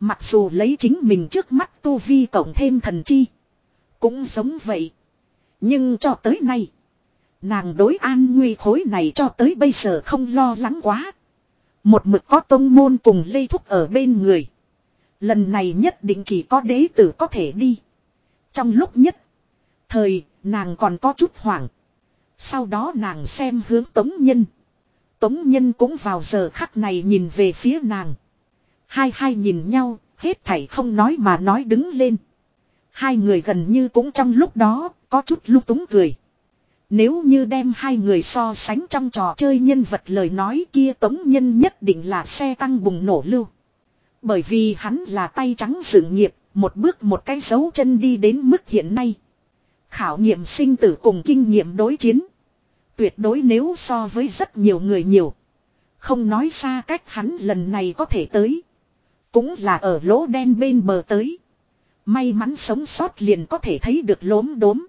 Mặc dù lấy chính mình trước mắt tu vi cộng thêm thần chi. Cũng giống vậy. Nhưng cho tới nay. Nàng đối an nguy khối này cho tới bây giờ không lo lắng quá. Một mực có tông môn cùng lây thúc ở bên người. Lần này nhất định chỉ có đế tử có thể đi. Trong lúc nhất. Thời, nàng còn có chút hoảng. Sau đó nàng xem hướng tống nhân. Tống nhân cũng vào giờ khắc này nhìn về phía nàng. Hai hai nhìn nhau, hết thảy không nói mà nói đứng lên. Hai người gần như cũng trong lúc đó, có chút lúc túng cười. Nếu như đem hai người so sánh trong trò chơi nhân vật lời nói kia tống nhân nhất định là xe tăng bùng nổ lưu. Bởi vì hắn là tay trắng sự nghiệp, một bước một cái dấu chân đi đến mức hiện nay. Khảo nghiệm sinh tử cùng kinh nghiệm đối chiến. Tuyệt đối nếu so với rất nhiều người nhiều. Không nói xa cách hắn lần này có thể tới. Cũng là ở lỗ đen bên bờ tới. May mắn sống sót liền có thể thấy được lốm đốm.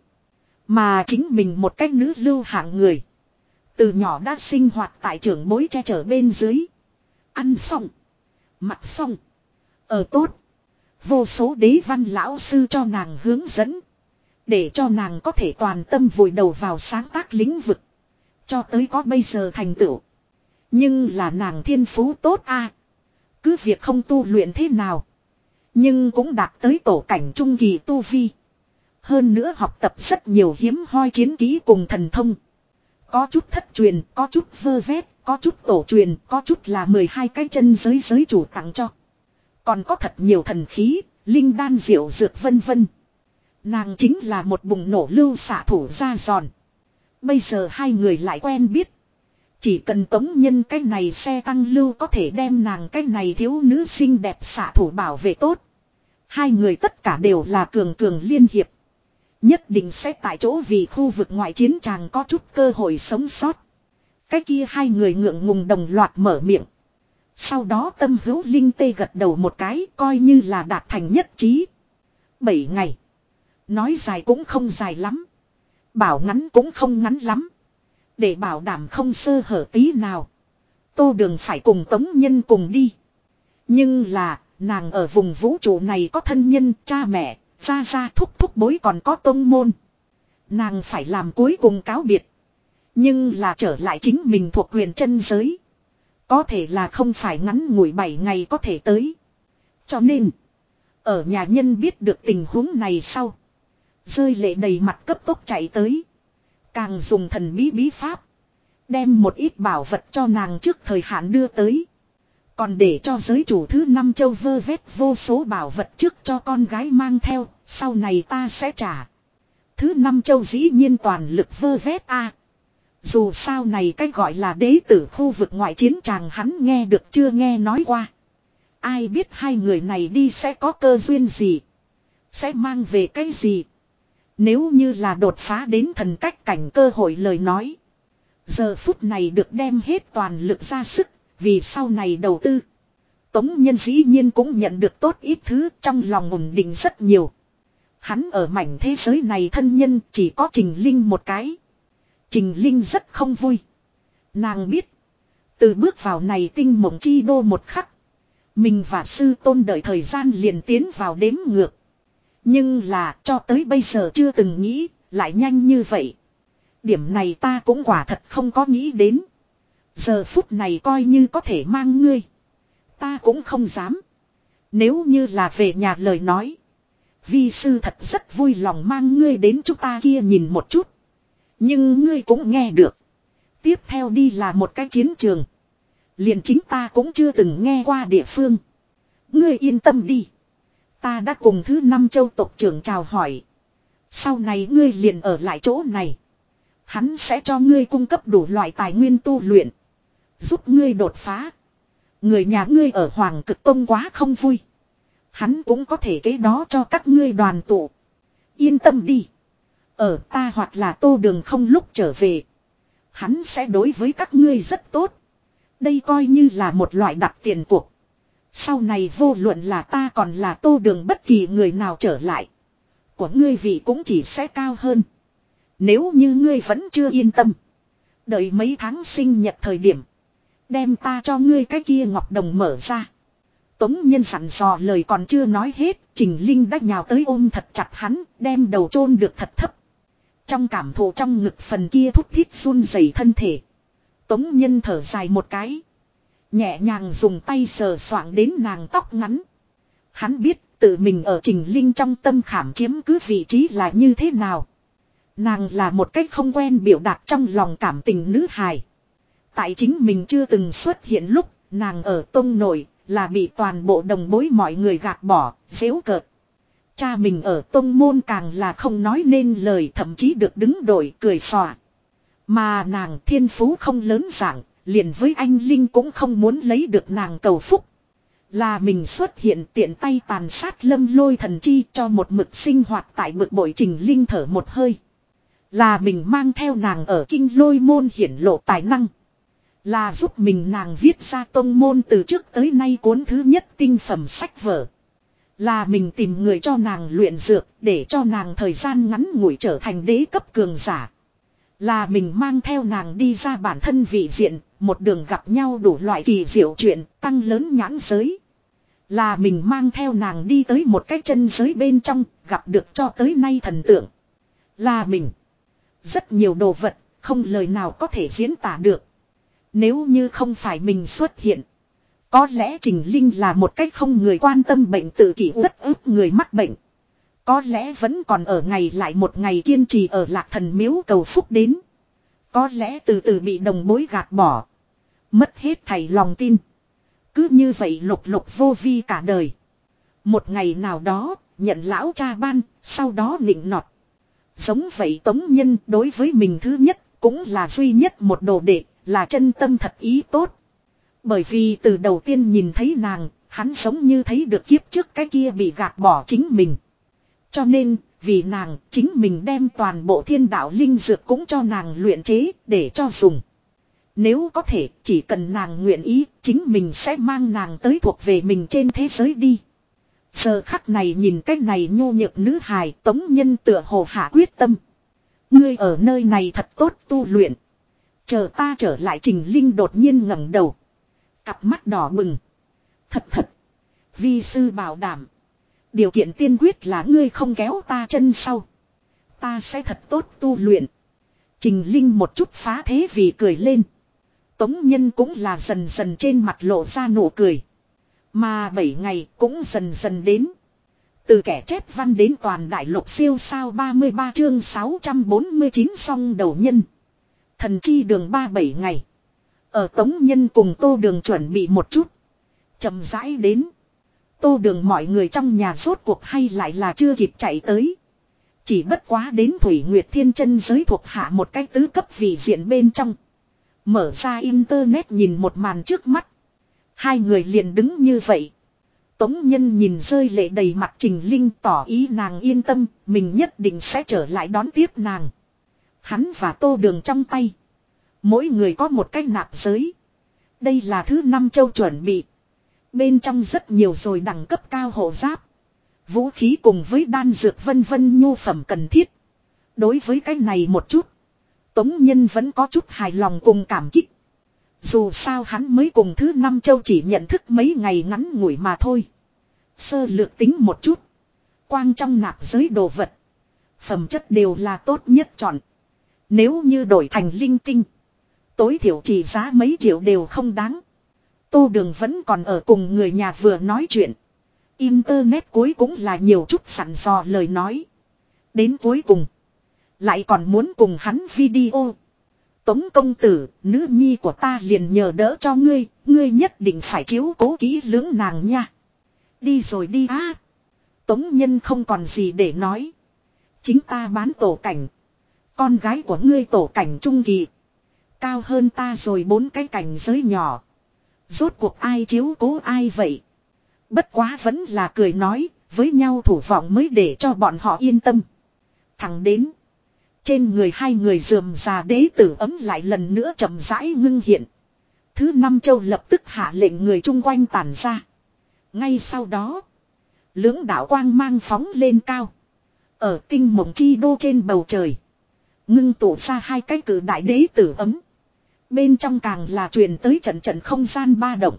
Mà chính mình một cách nữ lưu hạng người. Từ nhỏ đã sinh hoạt tại trưởng bối che chở bên dưới. Ăn xong. Mặc xong. Ở tốt. Vô số đế văn lão sư cho nàng hướng dẫn. Để cho nàng có thể toàn tâm vùi đầu vào sáng tác lĩnh vực. Cho tới có bây giờ thành tựu. Nhưng là nàng thiên phú tốt a cứ việc không tu luyện thế nào. Nhưng cũng đạt tới tổ cảnh trung kỳ tu vi. Hơn nữa học tập rất nhiều hiếm hoi chiến ký cùng thần thông. Có chút thất truyền, có chút vơ vét, có chút tổ truyền, có chút là 12 cái chân giới giới chủ tặng cho. Còn có thật nhiều thần khí, linh đan diệu dược vân vân. Nàng chính là một bùng nổ lưu xạ thủ ra giòn. Bây giờ hai người lại quen biết. Chỉ cần tống nhân cái này xe tăng lưu có thể đem nàng cái này thiếu nữ xinh đẹp xạ thủ bảo vệ tốt. Hai người tất cả đều là cường cường liên hiệp. Nhất định sẽ tại chỗ vì khu vực ngoại chiến tràng có chút cơ hội sống sót. Cái kia hai người ngượng ngùng đồng loạt mở miệng. Sau đó tâm hữu linh tê gật đầu một cái, coi như là đạt thành nhất trí. Bảy ngày. Nói dài cũng không dài lắm. Bảo ngắn cũng không ngắn lắm. Để bảo đảm không sơ hở tí nào. Tô đường phải cùng tống nhân cùng đi. Nhưng là, nàng ở vùng vũ trụ này có thân nhân, cha mẹ, ra ra thúc thúc bối còn có tông môn. Nàng phải làm cuối cùng cáo biệt. Nhưng là trở lại chính mình thuộc quyền chân giới. Có thể là không phải ngắn ngủi 7 ngày có thể tới. Cho nên, ở nhà nhân biết được tình huống này sau. Rơi lệ đầy mặt cấp tốc chạy tới. Càng dùng thần bí bí pháp. Đem một ít bảo vật cho nàng trước thời hạn đưa tới. Còn để cho giới chủ thứ năm châu vơ vét vô số bảo vật trước cho con gái mang theo, sau này ta sẽ trả. Thứ năm châu dĩ nhiên toàn lực vơ vét a Dù sao này cách gọi là đế tử khu vực ngoại chiến tràng hắn nghe được chưa nghe nói qua. Ai biết hai người này đi sẽ có cơ duyên gì. Sẽ mang về cái gì. Nếu như là đột phá đến thần cách cảnh cơ hội lời nói. Giờ phút này được đem hết toàn lực ra sức, vì sau này đầu tư. Tống nhân dĩ nhiên cũng nhận được tốt ít thứ trong lòng ổn định rất nhiều. Hắn ở mảnh thế giới này thân nhân chỉ có Trình Linh một cái. Trình Linh rất không vui. Nàng biết. Từ bước vào này tinh mộng chi đô một khắc. Mình và sư tôn đợi thời gian liền tiến vào đếm ngược. Nhưng là cho tới bây giờ chưa từng nghĩ, lại nhanh như vậy. Điểm này ta cũng quả thật không có nghĩ đến. Giờ phút này coi như có thể mang ngươi. Ta cũng không dám. Nếu như là về nhà lời nói. Vi sư thật rất vui lòng mang ngươi đến chúng ta kia nhìn một chút. Nhưng ngươi cũng nghe được. Tiếp theo đi là một cái chiến trường. Liền chính ta cũng chưa từng nghe qua địa phương. Ngươi yên tâm đi. Ta đã cùng thứ năm châu tộc trưởng chào hỏi. Sau này ngươi liền ở lại chỗ này. Hắn sẽ cho ngươi cung cấp đủ loại tài nguyên tu luyện. Giúp ngươi đột phá. Người nhà ngươi ở Hoàng Cực Tông quá không vui. Hắn cũng có thể kế đó cho các ngươi đoàn tụ. Yên tâm đi. Ở ta hoặc là tô đường không lúc trở về. Hắn sẽ đối với các ngươi rất tốt. Đây coi như là một loại đặt tiền cuộc. Sau này vô luận là ta còn là tô đường bất kỳ người nào trở lại. Của ngươi vị cũng chỉ sẽ cao hơn. Nếu như ngươi vẫn chưa yên tâm. Đợi mấy tháng sinh nhật thời điểm. Đem ta cho ngươi cái kia ngọc đồng mở ra. Tống nhân sẵn dò lời còn chưa nói hết. Trình Linh đã nhào tới ôm thật chặt hắn. Đem đầu chôn được thật thấp. Trong cảm thụ trong ngực phần kia thúc thiết run rẩy thân thể. Tống nhân thở dài một cái. Nhẹ nhàng dùng tay sờ soạng đến nàng tóc ngắn. Hắn biết tự mình ở trình linh trong tâm khảm chiếm cứ vị trí là như thế nào. Nàng là một cách không quen biểu đạt trong lòng cảm tình nữ hài. Tại chính mình chưa từng xuất hiện lúc nàng ở tông nổi là bị toàn bộ đồng bối mọi người gạt bỏ, dễu cợt. Cha mình ở tông môn càng là không nói nên lời thậm chí được đứng đội cười xòa. Mà nàng thiên phú không lớn dạng, liền với anh Linh cũng không muốn lấy được nàng cầu phúc. Là mình xuất hiện tiện tay tàn sát lâm lôi thần chi cho một mực sinh hoạt tại bực bội trình Linh thở một hơi. Là mình mang theo nàng ở kinh lôi môn hiển lộ tài năng. Là giúp mình nàng viết ra tông môn từ trước tới nay cuốn thứ nhất tinh phẩm sách vở. Là mình tìm người cho nàng luyện dược để cho nàng thời gian ngắn ngủi trở thành đế cấp cường giả. Là mình mang theo nàng đi ra bản thân vị diện, một đường gặp nhau đủ loại kỳ diệu chuyện, tăng lớn nhãn giới. Là mình mang theo nàng đi tới một cái chân giới bên trong, gặp được cho tới nay thần tượng. Là mình. Rất nhiều đồ vật, không lời nào có thể diễn tả được. Nếu như không phải mình xuất hiện. Có lẽ Trình Linh là một cách không người quan tâm bệnh tự kỷ rất ức người mắc bệnh. Có lẽ vẫn còn ở ngày lại một ngày kiên trì ở lạc thần miếu cầu phúc đến. Có lẽ từ từ bị đồng bối gạt bỏ. Mất hết thầy lòng tin. Cứ như vậy lục lục vô vi cả đời. Một ngày nào đó, nhận lão cha ban, sau đó nịnh nọt. Giống vậy tống nhân đối với mình thứ nhất, cũng là duy nhất một đồ đệ, là chân tâm thật ý tốt. Bởi vì từ đầu tiên nhìn thấy nàng, hắn giống như thấy được kiếp trước cái kia bị gạt bỏ chính mình. Cho nên, vì nàng, chính mình đem toàn bộ thiên đạo linh dược cũng cho nàng luyện chế, để cho dùng. Nếu có thể, chỉ cần nàng nguyện ý, chính mình sẽ mang nàng tới thuộc về mình trên thế giới đi. Giờ khắc này nhìn cái này nhô nhược nữ hài tống nhân tựa hồ hạ quyết tâm. Ngươi ở nơi này thật tốt tu luyện. Chờ ta trở lại trình linh đột nhiên ngẩng đầu. Cặp mắt đỏ bừng. Thật thật. Vi sư bảo đảm. Điều kiện tiên quyết là ngươi không kéo ta chân sau. Ta sẽ thật tốt tu luyện. Trình Linh một chút phá thế vì cười lên. Tống Nhân cũng là dần dần trên mặt lộ ra nụ cười. Mà bảy ngày cũng dần dần đến. Từ kẻ chép văn đến toàn đại lục siêu sao 33 chương 649 song đầu nhân. Thần chi đường ba bảy ngày. Ở Tống Nhân cùng Tô Đường chuẩn bị một chút. chậm rãi đến. Tô Đường mọi người trong nhà rốt cuộc hay lại là chưa kịp chạy tới. Chỉ bất quá đến Thủy Nguyệt Thiên chân giới thuộc hạ một cái tứ cấp vị diện bên trong. Mở ra internet nhìn một màn trước mắt. Hai người liền đứng như vậy. Tống Nhân nhìn rơi lệ đầy mặt Trình Linh tỏ ý nàng yên tâm, mình nhất định sẽ trở lại đón tiếp nàng. Hắn và tô đường trong tay. Mỗi người có một cái nạp giới. Đây là thứ năm châu chuẩn bị. Bên trong rất nhiều rồi đẳng cấp cao hộ giáp. Vũ khí cùng với đan dược vân vân nhu phẩm cần thiết. Đối với cái này một chút. Tống Nhân vẫn có chút hài lòng cùng cảm kích. Dù sao hắn mới cùng thứ năm châu chỉ nhận thức mấy ngày ngắn ngủi mà thôi. Sơ lược tính một chút. Quang trong nạp giới đồ vật. Phẩm chất đều là tốt nhất chọn. Nếu như đổi thành linh tinh. Tối thiểu chỉ giá mấy triệu đều không đáng. Tô đường vẫn còn ở cùng người nhà vừa nói chuyện. Internet cuối cũng là nhiều chút sẵn dò lời nói. Đến cuối cùng. Lại còn muốn cùng hắn video. Tống công tử, nữ nhi của ta liền nhờ đỡ cho ngươi, ngươi nhất định phải chiếu cố kỹ lưỡng nàng nha. Đi rồi đi á. Tống nhân không còn gì để nói. Chính ta bán tổ cảnh. Con gái của ngươi tổ cảnh trung kỳ. Cao hơn ta rồi bốn cái cảnh giới nhỏ. Rốt cuộc ai chiếu cố ai vậy. Bất quá vẫn là cười nói, với nhau thủ vọng mới để cho bọn họ yên tâm. Thẳng đến. Trên người hai người dườm già đế tử ấm lại lần nữa chậm rãi ngưng hiện. Thứ năm châu lập tức hạ lệnh người chung quanh tàn ra. Ngay sau đó. Lưỡng đạo quang mang phóng lên cao. Ở tinh mộng chi đô trên bầu trời. Ngưng tụ ra hai cái cử đại đế tử ấm. Bên trong càng là truyền tới trận trận không gian ba động.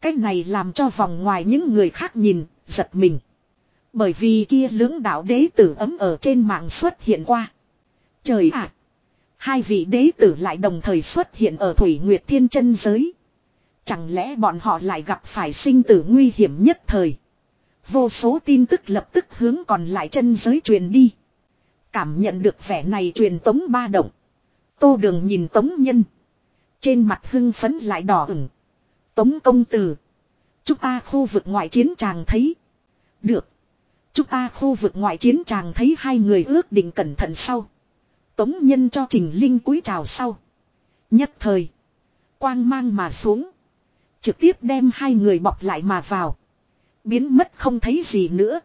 Cái này làm cho vòng ngoài những người khác nhìn, giật mình. Bởi vì kia lưỡng đạo đế tử ấm ở trên mạng xuất hiện qua. Trời ạ! hai vị đế tử lại đồng thời xuất hiện ở Thủy Nguyệt Thiên chân giới. Chẳng lẽ bọn họ lại gặp phải sinh tử nguy hiểm nhất thời. Vô số tin tức lập tức hướng còn lại chân giới truyền đi. Cảm nhận được vẻ này truyền tống ba động. Tô đường nhìn tống nhân. Trên mặt hưng phấn lại đỏ ửng. Tống công tử. Chúng ta khu vực ngoại chiến tràng thấy. Được. Chúng ta khu vực ngoại chiến tràng thấy hai người ước định cẩn thận sau. Tống nhân cho Trình Linh cúi chào sau. Nhất thời. Quang mang mà xuống. Trực tiếp đem hai người bọc lại mà vào. Biến mất không thấy gì nữa.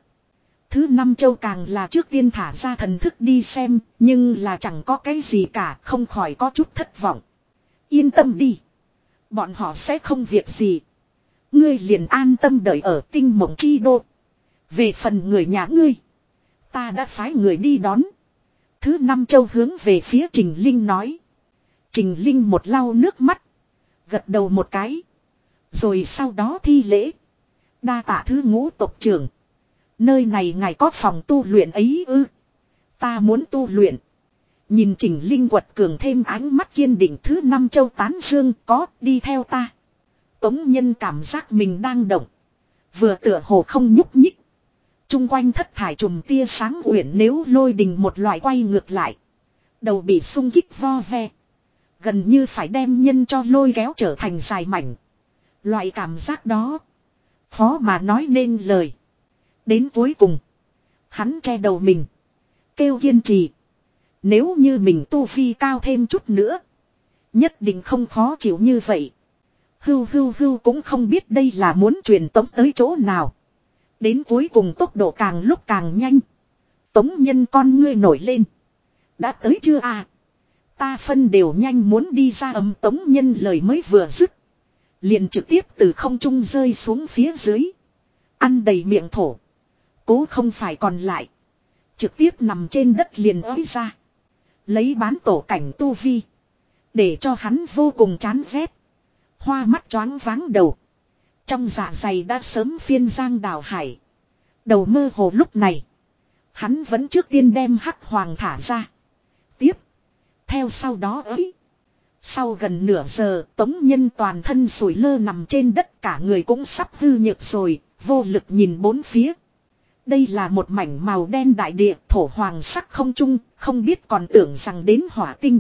Thứ năm châu càng là trước tiên thả ra thần thức đi xem, nhưng là chẳng có cái gì cả, không khỏi có chút thất vọng. Yên tâm đi. Bọn họ sẽ không việc gì. Ngươi liền an tâm đợi ở tinh mộng chi đô. Về phần người nhà ngươi. Ta đã phái người đi đón. Thứ năm châu hướng về phía Trình Linh nói. Trình Linh một lau nước mắt. Gật đầu một cái. Rồi sau đó thi lễ. Đa tạ thứ ngũ tộc trưởng. Nơi này ngài có phòng tu luyện ấy ư. Ta muốn tu luyện. Nhìn Trình Linh quật cường thêm ánh mắt kiên định thứ năm châu tán dương có, đi theo ta. Tống nhân cảm giác mình đang động. Vừa tựa hồ không nhúc nhích. Trung quanh thất thải trùm tia sáng uyển nếu lôi đình một loại quay ngược lại. Đầu bị sung kích vo ve. Gần như phải đem nhân cho lôi kéo trở thành dài mảnh. Loại cảm giác đó. Khó mà nói nên lời. Đến cuối cùng. Hắn che đầu mình. Kêu kiên trì. Nếu như mình tu vi cao thêm chút nữa. Nhất định không khó chịu như vậy. Hưu hưu hưu cũng không biết đây là muốn truyền tống tới chỗ nào. Đến cuối cùng tốc độ càng lúc càng nhanh. Tống nhân con ngươi nổi lên. Đã tới chưa à? Ta phân đều nhanh muốn đi ra ấm tống nhân lời mới vừa dứt. Liền trực tiếp từ không trung rơi xuống phía dưới. Ăn đầy miệng thổ. Cố không phải còn lại. Trực tiếp nằm trên đất liền ới ra. Lấy bán tổ cảnh tu vi. Để cho hắn vô cùng chán ghét. Hoa mắt choáng váng đầu. Trong dạ dày đã sớm phiên giang đào hải. Đầu mơ hồ lúc này. Hắn vẫn trước tiên đem hắc hoàng thả ra. Tiếp. Theo sau đó ấy. Sau gần nửa giờ, tống nhân toàn thân sủi lơ nằm trên đất cả người cũng sắp hư nhược rồi, vô lực nhìn bốn phía. Đây là một mảnh màu đen đại địa, thổ hoàng sắc không trung, không biết còn tưởng rằng đến hỏa tinh.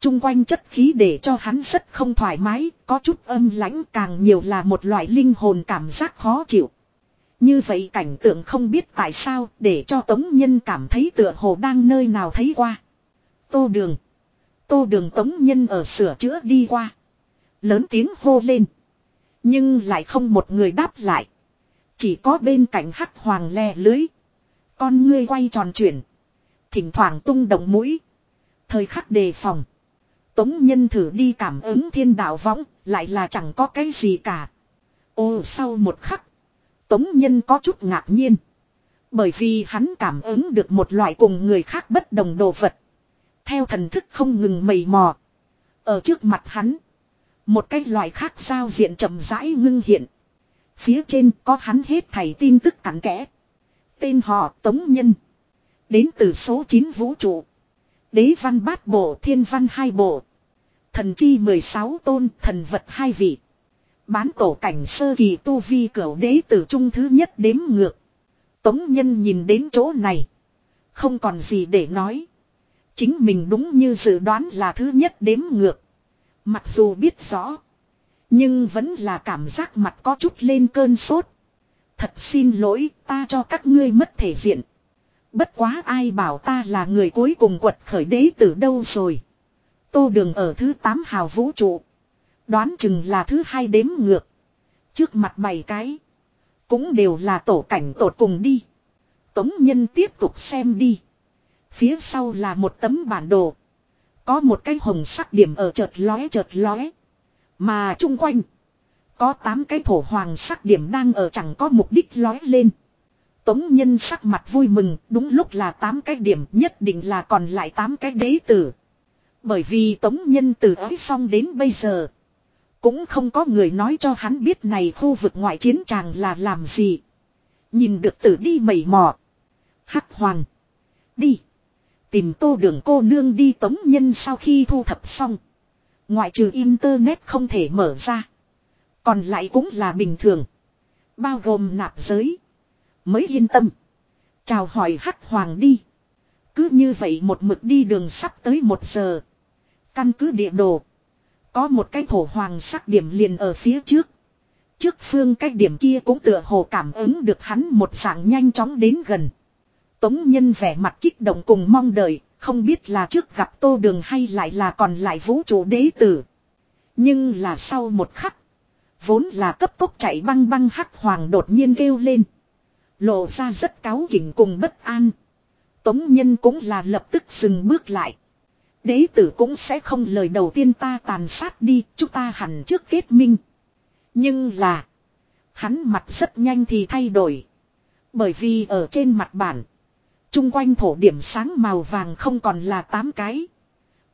Trung quanh chất khí để cho hắn rất không thoải mái, có chút âm lãnh càng nhiều là một loại linh hồn cảm giác khó chịu. Như vậy cảnh tượng không biết tại sao để cho Tống Nhân cảm thấy tựa hồ đang nơi nào thấy qua. Tô đường. Tô đường Tống Nhân ở sửa chữa đi qua. Lớn tiếng hô lên. Nhưng lại không một người đáp lại. Chỉ có bên cạnh hắc hoàng le lưới. Con ngươi quay tròn chuyển. Thỉnh thoảng tung động mũi. Thời khắc đề phòng. Tống nhân thử đi cảm ứng thiên đạo võng, lại là chẳng có cái gì cả. Ô sau một khắc. Tống nhân có chút ngạc nhiên. Bởi vì hắn cảm ứng được một loại cùng người khác bất đồng đồ vật. Theo thần thức không ngừng mầy mò. Ở trước mặt hắn. Một cái loại khác giao diện chậm rãi ngưng hiện. Phía trên có hắn hết thảy tin tức cặn kẽ. Tên họ Tống Nhân. Đến từ số 9 vũ trụ. Đế văn bát bộ, thiên văn hai bộ. Thần chi 16 tôn, thần vật hai vị. Bán tổ cảnh sơ kỳ tu vi cửu đế tử trung thứ nhất đếm ngược. Tống nhân nhìn đến chỗ này. Không còn gì để nói. Chính mình đúng như dự đoán là thứ nhất đếm ngược. Mặc dù biết rõ. Nhưng vẫn là cảm giác mặt có chút lên cơn sốt. Thật xin lỗi, ta cho các ngươi mất thể diện. Bất quá ai bảo ta là người cuối cùng quật khởi đế từ đâu rồi. Tô đường ở thứ 8 hào vũ trụ. Đoán chừng là thứ hai đếm ngược. Trước mặt bảy cái. Cũng đều là tổ cảnh tột cùng đi. Tống nhân tiếp tục xem đi. Phía sau là một tấm bản đồ. Có một cái hồng sắc điểm ở chợt lóe chợt lóe. Mà chung quanh. Có 8 cái thổ hoàng sắc điểm đang ở chẳng có mục đích lói lên. Tống nhân sắc mặt vui mừng, đúng lúc là 8 cái điểm nhất định là còn lại 8 cái đế tử. Bởi vì tống nhân từ ấy xong đến bây giờ. Cũng không có người nói cho hắn biết này khu vực ngoại chiến tràng là làm gì. Nhìn được tử đi mẩy mò. Hắc hoàng. Đi. Tìm tô đường cô nương đi tống nhân sau khi thu thập xong. Ngoại trừ internet không thể mở ra. Còn lại cũng là bình thường. Bao gồm nạp giới. Mới yên tâm. Chào hỏi hắc hoàng đi. Cứ như vậy một mực đi đường sắp tới một giờ. Căn cứ địa đồ. Có một cái thổ hoàng sắc điểm liền ở phía trước. Trước phương cái điểm kia cũng tựa hồ cảm ứng được hắn một dạng nhanh chóng đến gần. Tống nhân vẻ mặt kích động cùng mong đợi, không biết là trước gặp tô đường hay lại là còn lại vũ trụ đế tử. Nhưng là sau một khắc. Vốn là cấp tốc chạy băng băng hắc hoàng đột nhiên kêu lên. Lộ ra rất cáo kỉnh cùng bất an. Tống nhân cũng là lập tức dừng bước lại. Đế tử cũng sẽ không lời đầu tiên ta tàn sát đi, chúng ta hẳn trước kết minh. Nhưng là, hắn mặt rất nhanh thì thay đổi. Bởi vì ở trên mặt bản, chung quanh thổ điểm sáng màu vàng không còn là 8 cái,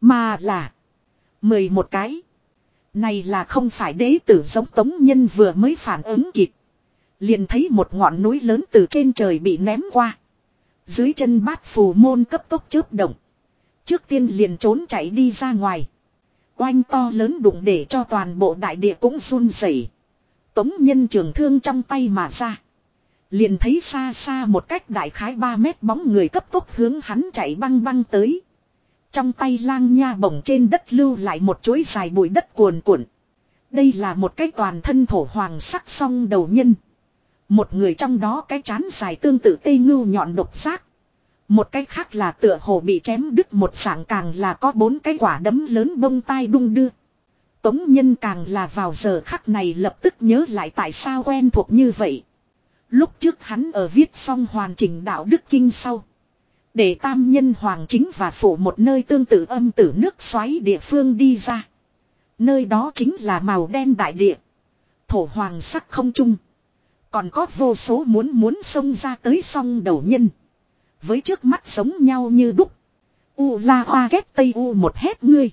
mà là 11 cái. Này là không phải đế tử giống tống nhân vừa mới phản ứng kịp. Liền thấy một ngọn núi lớn từ trên trời bị ném qua. Dưới chân bát phù môn cấp tốc chớp động. Trước tiên liền trốn chạy đi ra ngoài. Oanh to lớn đụng để cho toàn bộ đại địa cũng run rẩy. Tống nhân trường thương trong tay mà ra. Liền thấy xa xa một cách đại khái 3 mét bóng người cấp tốc hướng hắn chạy băng băng tới. Trong tay lang nha bổng trên đất lưu lại một chuỗi dài bụi đất cuồn cuộn. Đây là một cái toàn thân thổ hoàng sắc song đầu nhân. Một người trong đó cái chán dài tương tự tây ngưu nhọn độc xác. Một cái khác là tựa hồ bị chém đứt một sảng càng là có bốn cái quả đấm lớn bông tai đung đưa. Tống nhân càng là vào giờ khắc này lập tức nhớ lại tại sao quen thuộc như vậy. Lúc trước hắn ở viết xong hoàn chỉnh đạo đức kinh sau. Để tam nhân hoàng chính và phủ một nơi tương tự âm tử nước xoáy địa phương đi ra. Nơi đó chính là màu đen đại địa. Thổ hoàng sắc không chung. Còn có vô số muốn muốn xông ra tới song đầu nhân. Với trước mắt sống nhau như đúc. U la hoa ghét tây u một hét ngươi.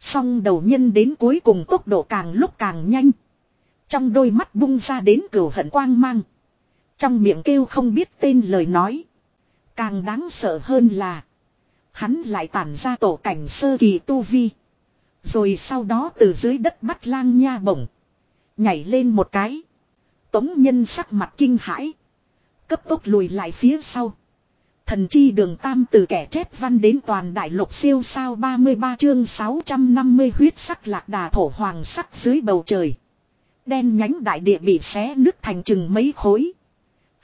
Song đầu nhân đến cuối cùng tốc độ càng lúc càng nhanh. Trong đôi mắt bung ra đến cửu hận quang mang. Trong miệng kêu không biết tên lời nói. Càng đáng sợ hơn là. Hắn lại tản ra tổ cảnh sơ kỳ tu vi. Rồi sau đó từ dưới đất bắt lang nha bổng. Nhảy lên một cái. Tống nhân sắc mặt kinh hãi. Cấp tốc lùi lại phía sau. Thần chi đường tam từ kẻ chết văn đến toàn đại lục siêu sao 33 chương 650 huyết sắc lạc đà thổ hoàng sắc dưới bầu trời. Đen nhánh đại địa bị xé nứt thành chừng mấy khối.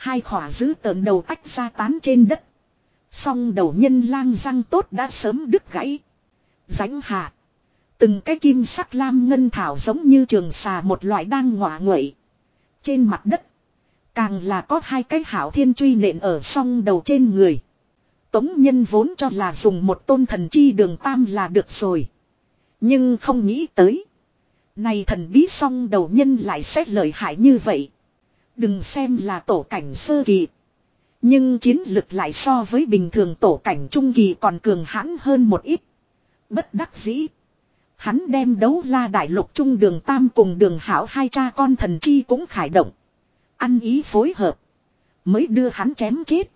Hai khỏa giữ tợn đầu tách ra tán trên đất. Song đầu nhân lang răng tốt đã sớm đứt gãy. Ránh hạ. Từng cái kim sắc lam ngân thảo giống như trường xà một loại đang ngọa nguậy. Trên mặt đất. Càng là có hai cái hảo thiên truy nện ở song đầu trên người. Tống nhân vốn cho là dùng một tôn thần chi đường tam là được rồi. Nhưng không nghĩ tới. Này thần bí song đầu nhân lại xét lợi hại như vậy. Đừng xem là tổ cảnh sơ kỳ. Nhưng chiến lực lại so với bình thường tổ cảnh trung kỳ còn cường hãn hơn một ít. Bất đắc dĩ. Hắn đem đấu la đại lục trung đường tam cùng đường hảo hai cha con thần chi cũng khải động. Ăn ý phối hợp. Mới đưa hắn chém chết.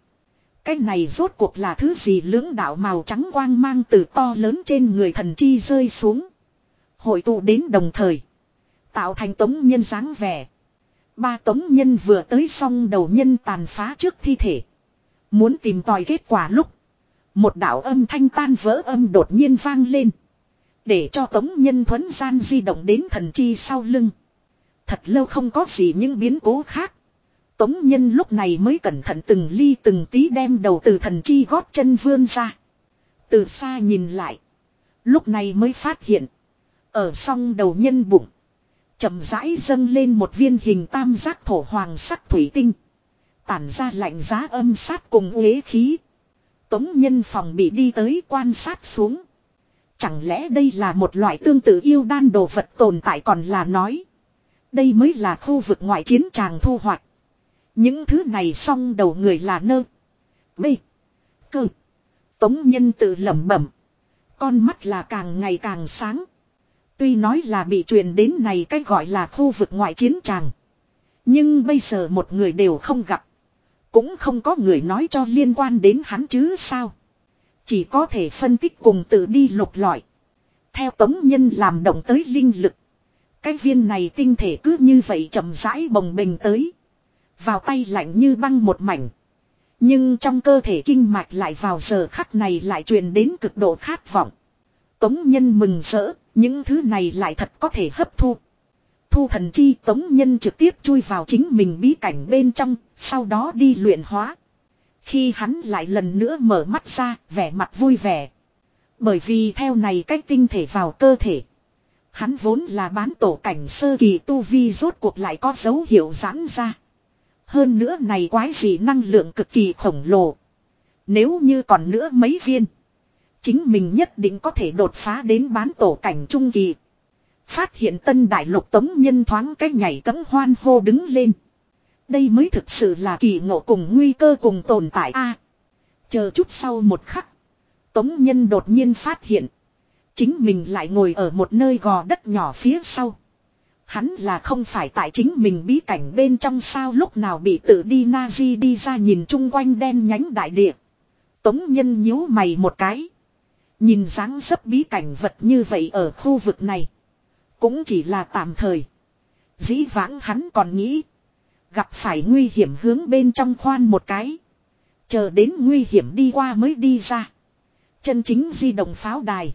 Cái này rốt cuộc là thứ gì lưỡng đạo màu trắng quang mang từ to lớn trên người thần chi rơi xuống. Hội tụ đến đồng thời. Tạo thành tống nhân dáng vẻ. Ba tống nhân vừa tới xong đầu nhân tàn phá trước thi thể. Muốn tìm tòi kết quả lúc. Một đạo âm thanh tan vỡ âm đột nhiên vang lên. Để cho tống nhân thuấn gian di động đến thần chi sau lưng. Thật lâu không có gì những biến cố khác. Tống nhân lúc này mới cẩn thận từng ly từng tí đem đầu từ thần chi gót chân vươn ra. Từ xa nhìn lại. Lúc này mới phát hiện. Ở song đầu nhân bụng chậm rãi dâng lên một viên hình tam giác thổ hoàng sắc thủy tinh. Tản ra lạnh giá âm sát cùng uế khí. Tống nhân phòng bị đi tới quan sát xuống. Chẳng lẽ đây là một loại tương tự yêu đan đồ vật tồn tại còn là nói. Đây mới là khu vực ngoại chiến tràng thu hoạch. Những thứ này xong đầu người là nơ. B. Cơ. Tống nhân tự lẩm bẩm. Con mắt là càng ngày càng sáng. Tuy nói là bị truyền đến này cách gọi là khu vực ngoại chiến tràng. Nhưng bây giờ một người đều không gặp. Cũng không có người nói cho liên quan đến hắn chứ sao. Chỉ có thể phân tích cùng tự đi lục lọi. Theo tống nhân làm động tới linh lực. Cái viên này tinh thể cứ như vậy chậm rãi bồng bình tới. Vào tay lạnh như băng một mảnh. Nhưng trong cơ thể kinh mạch lại vào giờ khắc này lại truyền đến cực độ khát vọng. Tống nhân mừng rỡ, những thứ này lại thật có thể hấp thu. Thu thần chi tống nhân trực tiếp chui vào chính mình bí cảnh bên trong, sau đó đi luyện hóa. Khi hắn lại lần nữa mở mắt ra, vẻ mặt vui vẻ. Bởi vì theo này cách tinh thể vào cơ thể. Hắn vốn là bán tổ cảnh sơ kỳ tu vi rốt cuộc lại có dấu hiệu giãn ra. Hơn nữa này quái gì năng lượng cực kỳ khổng lồ. Nếu như còn nữa mấy viên. Chính mình nhất định có thể đột phá đến bán tổ cảnh trung kỳ. Phát hiện tân đại lục tống nhân thoáng cách nhảy cấm hoan hô đứng lên. Đây mới thực sự là kỳ ngộ cùng nguy cơ cùng tồn tại a. chờ chút sau một khắc. Tống nhân đột nhiên phát hiện. Chính mình lại ngồi ở một nơi gò đất nhỏ phía sau. Hắn là không phải tại chính mình bí cảnh bên trong sao lúc nào bị tự đi Nazi đi ra nhìn chung quanh đen nhánh đại địa. Tống nhân nhíu mày một cái. Nhìn dáng dấp bí cảnh vật như vậy ở khu vực này. Cũng chỉ là tạm thời. Dĩ vãng hắn còn nghĩ. Gặp phải nguy hiểm hướng bên trong khoan một cái. Chờ đến nguy hiểm đi qua mới đi ra. Chân chính di động pháo đài.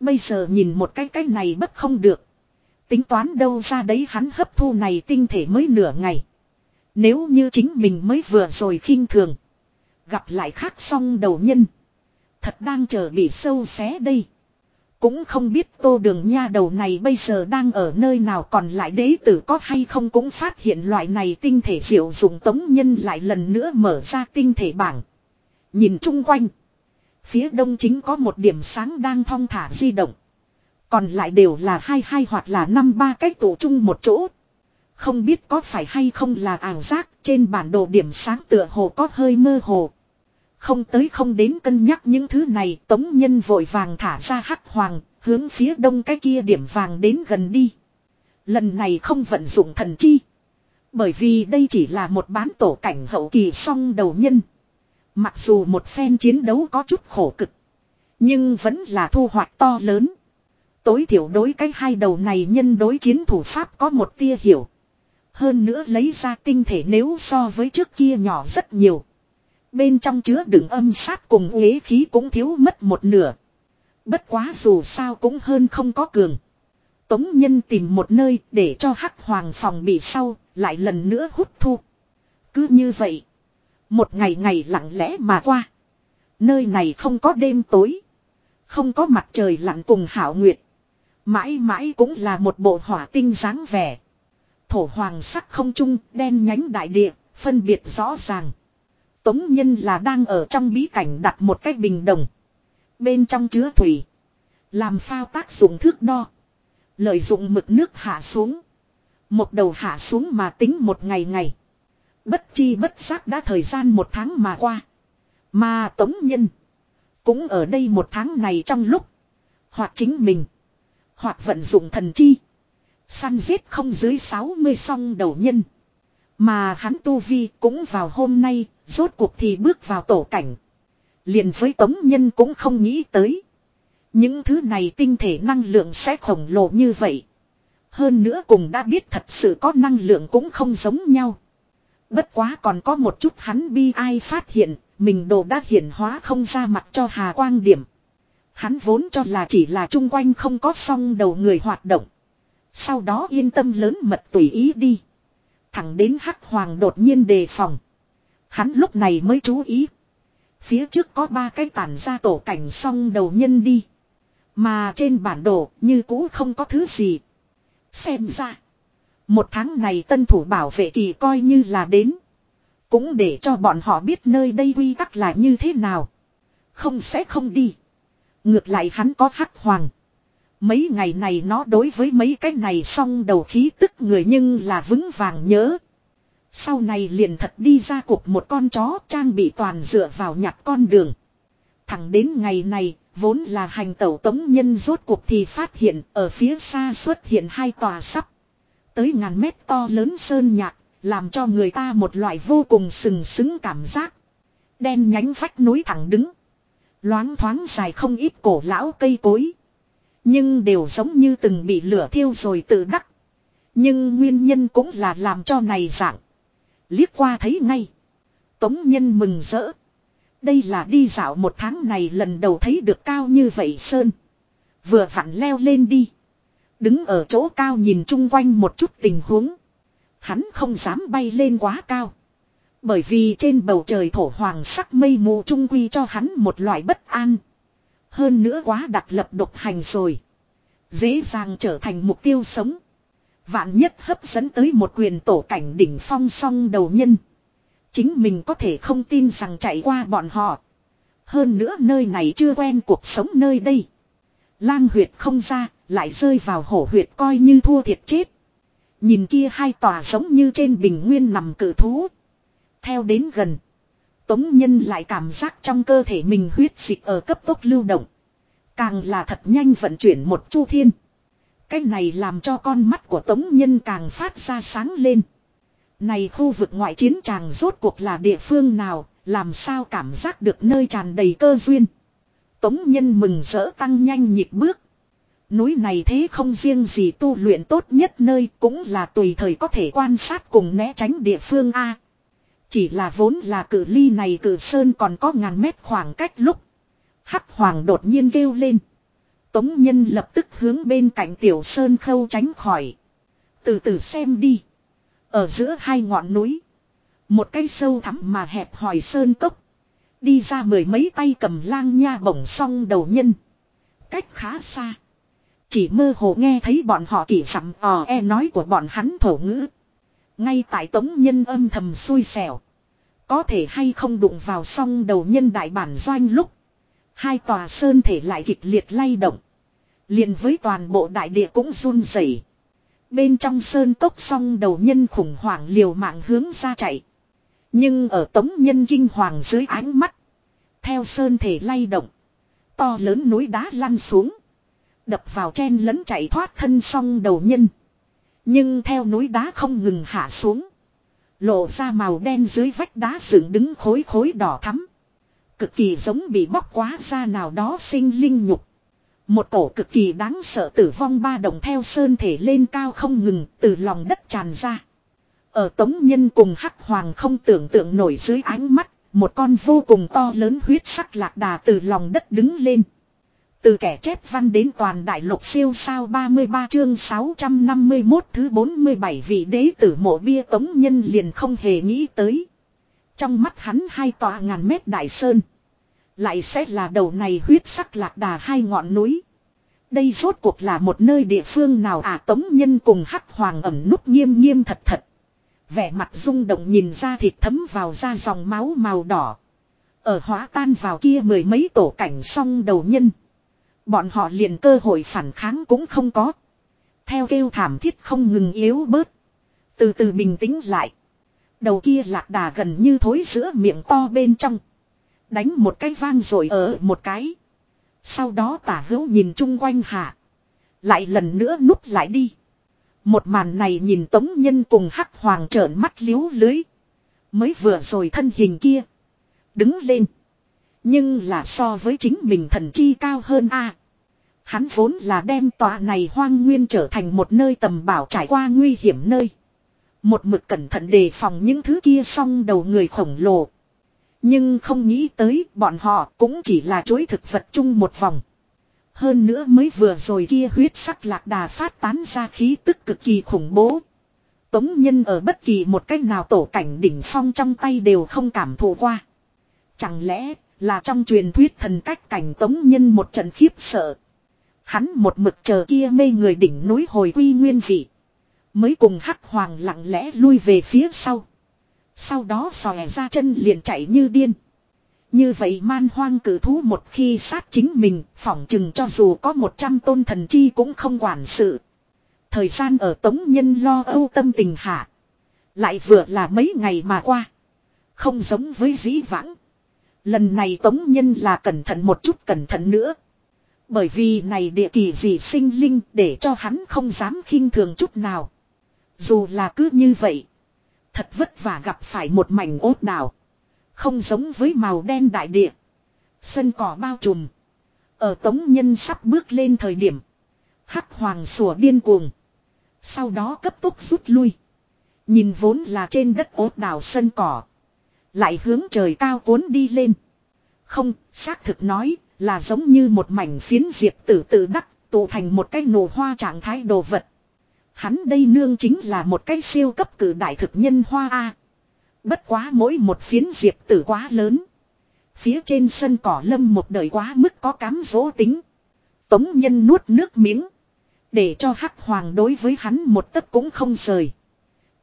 Bây giờ nhìn một cái cái này bất không được. Tính toán đâu ra đấy hắn hấp thu này tinh thể mới nửa ngày. Nếu như chính mình mới vừa rồi khinh thường. Gặp lại khác xong đầu nhân. Thật đang chờ bị sâu xé đây. Cũng không biết tô đường nha đầu này bây giờ đang ở nơi nào còn lại đế tử có hay không cũng phát hiện loại này tinh thể diệu dụng tống nhân lại lần nữa mở ra tinh thể bảng. Nhìn chung quanh. Phía đông chính có một điểm sáng đang thong thả di động. Còn lại đều là hai hai hoặc là năm ba cách tụ chung một chỗ. Không biết có phải hay không là ảo giác, trên bản đồ điểm sáng tựa hồ có hơi mơ hồ. Không tới không đến cân nhắc những thứ này, tống nhân vội vàng thả ra hắc hoàng, hướng phía đông cái kia điểm vàng đến gần đi. Lần này không vận dụng thần chi. Bởi vì đây chỉ là một bán tổ cảnh hậu kỳ song đầu nhân. Mặc dù một phen chiến đấu có chút khổ cực. Nhưng vẫn là thu hoạch to lớn. Tối thiểu đối cái hai đầu này nhân đối chiến thủ pháp có một tia hiểu. Hơn nữa lấy ra tinh thể nếu so với trước kia nhỏ rất nhiều. Bên trong chứa đựng âm sát cùng uế khí cũng thiếu mất một nửa. Bất quá dù sao cũng hơn không có cường. Tống nhân tìm một nơi để cho hắc hoàng phòng bị sau, lại lần nữa hút thu. Cứ như vậy. Một ngày ngày lặng lẽ mà qua. Nơi này không có đêm tối. Không có mặt trời lặn cùng hảo nguyệt. Mãi mãi cũng là một bộ hỏa tinh dáng vẻ. Thổ hoàng sắc không trung, đen nhánh đại địa, phân biệt rõ ràng. Tống nhân là đang ở trong bí cảnh đặt một cái bình đồng. Bên trong chứa thủy. Làm phao tác dụng thước đo. Lợi dụng mực nước hạ xuống. Một đầu hạ xuống mà tính một ngày ngày. Bất chi bất giác đã thời gian một tháng mà qua. Mà tống nhân. Cũng ở đây một tháng này trong lúc. Hoặc chính mình. Hoặc vận dụng thần chi. Săn giết không dưới 60 song đầu nhân. Mà hắn tu vi cũng vào hôm nay, rốt cuộc thì bước vào tổ cảnh. Liền với tống nhân cũng không nghĩ tới. Những thứ này tinh thể năng lượng sẽ khổng lồ như vậy. Hơn nữa cùng đã biết thật sự có năng lượng cũng không giống nhau. Bất quá còn có một chút hắn bi ai phát hiện, mình đồ đã hiển hóa không ra mặt cho Hà Quang điểm. Hắn vốn cho là chỉ là chung quanh không có song đầu người hoạt động. Sau đó yên tâm lớn mật tùy ý đi. Thẳng đến Hắc Hoàng đột nhiên đề phòng. Hắn lúc này mới chú ý. Phía trước có ba cái tản ra tổ cảnh song đầu nhân đi. Mà trên bản đồ như cũ không có thứ gì. Xem ra. Một tháng này tân thủ bảo vệ kỳ coi như là đến. Cũng để cho bọn họ biết nơi đây quy tắc là như thế nào. Không sẽ không đi. Ngược lại hắn có hắc hoàng. Mấy ngày này nó đối với mấy cái này xong đầu khí tức người nhưng là vững vàng nhớ. Sau này liền thật đi ra cuộc một con chó trang bị toàn dựa vào nhặt con đường. Thẳng đến ngày này, vốn là hành tẩu tống nhân rốt cuộc thì phát hiện ở phía xa xuất hiện hai tòa sắp. Tới ngàn mét to lớn sơn nhạc, làm cho người ta một loại vô cùng sừng sững cảm giác. Đen nhánh vách núi thẳng đứng. Loáng thoáng dài không ít cổ lão cây cối. Nhưng đều giống như từng bị lửa thiêu rồi tự đắc. Nhưng nguyên nhân cũng là làm cho này dạng. Liếc qua thấy ngay. Tống nhân mừng rỡ. Đây là đi dạo một tháng này lần đầu thấy được cao như vậy Sơn. Vừa vặn leo lên đi. Đứng ở chỗ cao nhìn chung quanh một chút tình huống. Hắn không dám bay lên quá cao. Bởi vì trên bầu trời thổ hoàng sắc mây mù trung quy cho hắn một loại bất an. Hơn nữa quá đặc lập độc hành rồi. Dễ dàng trở thành mục tiêu sống. Vạn nhất hấp dẫn tới một quyền tổ cảnh đỉnh phong song đầu nhân. Chính mình có thể không tin rằng chạy qua bọn họ. Hơn nữa nơi này chưa quen cuộc sống nơi đây. Lang huyệt không ra, lại rơi vào hổ huyệt coi như thua thiệt chết. Nhìn kia hai tòa giống như trên bình nguyên nằm cử thú. Theo đến gần. Tống nhân lại cảm giác trong cơ thể mình huyết dịch ở cấp tốc lưu động. Càng là thật nhanh vận chuyển một chu thiên. Cái này làm cho con mắt của tống nhân càng phát ra sáng lên. Này khu vực ngoại chiến tràng rốt cuộc là địa phương nào, làm sao cảm giác được nơi tràn đầy cơ duyên. Tống nhân mừng rỡ tăng nhanh nhịp bước. Núi này thế không riêng gì tu luyện tốt nhất nơi cũng là tùy thời có thể quan sát cùng né tránh địa phương A. Chỉ là vốn là cử ly này cử sơn còn có ngàn mét khoảng cách lúc. Hắc hoàng đột nhiên kêu lên. Tống nhân lập tức hướng bên cạnh tiểu sơn khâu tránh khỏi. Từ từ xem đi. Ở giữa hai ngọn núi. Một cây sâu thẳm mà hẹp hòi sơn cốc. Đi ra mười mấy tay cầm lang nha bổng song đầu nhân. Cách khá xa. Chỉ mơ hồ nghe thấy bọn họ kỳ sắm ò e nói của bọn hắn thổ ngữ. Ngay tại tống nhân âm thầm xui xẻo. Có thể hay không đụng vào song đầu nhân đại bản doanh lúc. Hai tòa sơn thể lại kịch liệt lay động. liền với toàn bộ đại địa cũng run rẩy. Bên trong sơn tốc song đầu nhân khủng hoảng liều mạng hướng ra chạy. Nhưng ở tống nhân kinh hoàng dưới ánh mắt. Theo sơn thể lay động. To lớn núi đá lăn xuống. Đập vào chen lấn chạy thoát thân song đầu nhân. Nhưng theo núi đá không ngừng hạ xuống. Lộ ra màu đen dưới vách đá dựng đứng khối khối đỏ thắm. Cực kỳ giống bị bóc quá ra nào đó sinh linh nhục. Một cổ cực kỳ đáng sợ tử vong ba đồng theo sơn thể lên cao không ngừng từ lòng đất tràn ra. Ở tống nhân cùng hắc hoàng không tưởng tượng nổi dưới ánh mắt, một con vô cùng to lớn huyết sắc lạc đà từ lòng đất đứng lên. Từ kẻ chép văn đến toàn đại lục siêu sao 33 chương 651 thứ 47 vị đế tử mộ bia tống nhân liền không hề nghĩ tới. Trong mắt hắn hai tòa ngàn mét đại sơn. Lại sẽ là đầu này huyết sắc lạc đà hai ngọn núi. Đây rốt cuộc là một nơi địa phương nào à tống nhân cùng hắc hoàng ẩm nút nghiêm nghiêm thật thật. Vẻ mặt rung động nhìn ra thịt thấm vào ra dòng máu màu đỏ. Ở hóa tan vào kia mười mấy tổ cảnh song đầu nhân. Bọn họ liền cơ hội phản kháng cũng không có. Theo kêu thảm thiết không ngừng yếu bớt. Từ từ bình tĩnh lại. Đầu kia lạc đà gần như thối giữa miệng to bên trong. Đánh một cái vang rồi ở một cái. Sau đó tả hữu nhìn chung quanh hạ. Lại lần nữa núp lại đi. Một màn này nhìn tống nhân cùng hắc hoàng trợn mắt liếu lưới. Mới vừa rồi thân hình kia. Đứng lên. Nhưng là so với chính mình thần chi cao hơn a Hắn vốn là đem tòa này hoang nguyên trở thành một nơi tầm bảo trải qua nguy hiểm nơi. Một mực cẩn thận đề phòng những thứ kia xong đầu người khổng lồ. Nhưng không nghĩ tới bọn họ cũng chỉ là chuối thực vật chung một vòng. Hơn nữa mới vừa rồi kia huyết sắc lạc đà phát tán ra khí tức cực kỳ khủng bố. Tống nhân ở bất kỳ một cách nào tổ cảnh đỉnh phong trong tay đều không cảm thụ qua. Chẳng lẽ là trong truyền thuyết thần cách cảnh tống nhân một trận khiếp sợ. Hắn một mực chờ kia mê người đỉnh núi hồi quy nguyên vị. Mới cùng hắc hoàng lặng lẽ lui về phía sau. Sau đó xòe ra chân liền chạy như điên. Như vậy man hoang cử thú một khi sát chính mình, phỏng chừng cho dù có một trăm tôn thần chi cũng không quản sự. Thời gian ở tống nhân lo âu tâm tình hạ. Lại vừa là mấy ngày mà qua. Không giống với dĩ vãng. Lần này tống nhân là cẩn thận một chút cẩn thận nữa. Bởi vì này địa kỳ gì sinh linh để cho hắn không dám khinh thường chút nào. Dù là cứ như vậy. Thật vất vả gặp phải một mảnh ốt đảo. Không giống với màu đen đại địa. Sân cỏ bao trùm. Ở tống nhân sắp bước lên thời điểm. Hắc hoàng sủa điên cuồng. Sau đó cấp tốc rút lui. Nhìn vốn là trên đất ốt đảo sân cỏ. Lại hướng trời cao cuốn đi lên. Không, xác thực nói, là giống như một mảnh phiến diệp tử tự đắc, tụ thành một cái nổ hoa trạng thái đồ vật. Hắn đây nương chính là một cái siêu cấp cử đại thực nhân hoa A. Bất quá mỗi một phiến diệp tử quá lớn. Phía trên sân cỏ lâm một đời quá mức có cám dỗ tính. Tống nhân nuốt nước miếng. Để cho hắc hoàng đối với hắn một tấc cũng không rời.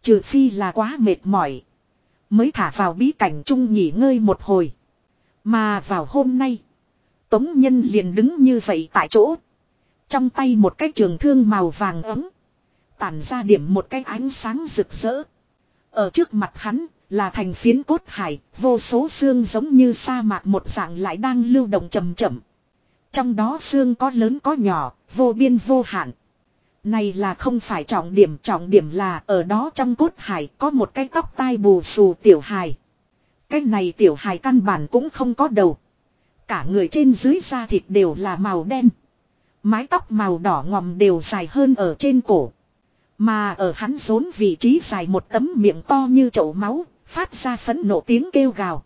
Trừ phi là quá mệt mỏi. Mới thả vào bí cảnh chung nghỉ ngơi một hồi. Mà vào hôm nay. Tống nhân liền đứng như vậy tại chỗ. Trong tay một cái trường thương màu vàng ấm. Tản ra điểm một cái ánh sáng rực rỡ. Ở trước mặt hắn là thành phiến cốt hải, vô số xương giống như sa mạc một dạng lại đang lưu động chậm chậm. Trong đó xương có lớn có nhỏ, vô biên vô hạn. Này là không phải trọng điểm, trọng điểm là ở đó trong cốt hải có một cái tóc tai bù xù tiểu hài. Cái này tiểu hài căn bản cũng không có đầu. Cả người trên dưới da thịt đều là màu đen. Mái tóc màu đỏ ngòm đều dài hơn ở trên cổ. Mà ở hắn rốn vị trí dài một tấm miệng to như chậu máu, phát ra phấn nộ tiếng kêu gào.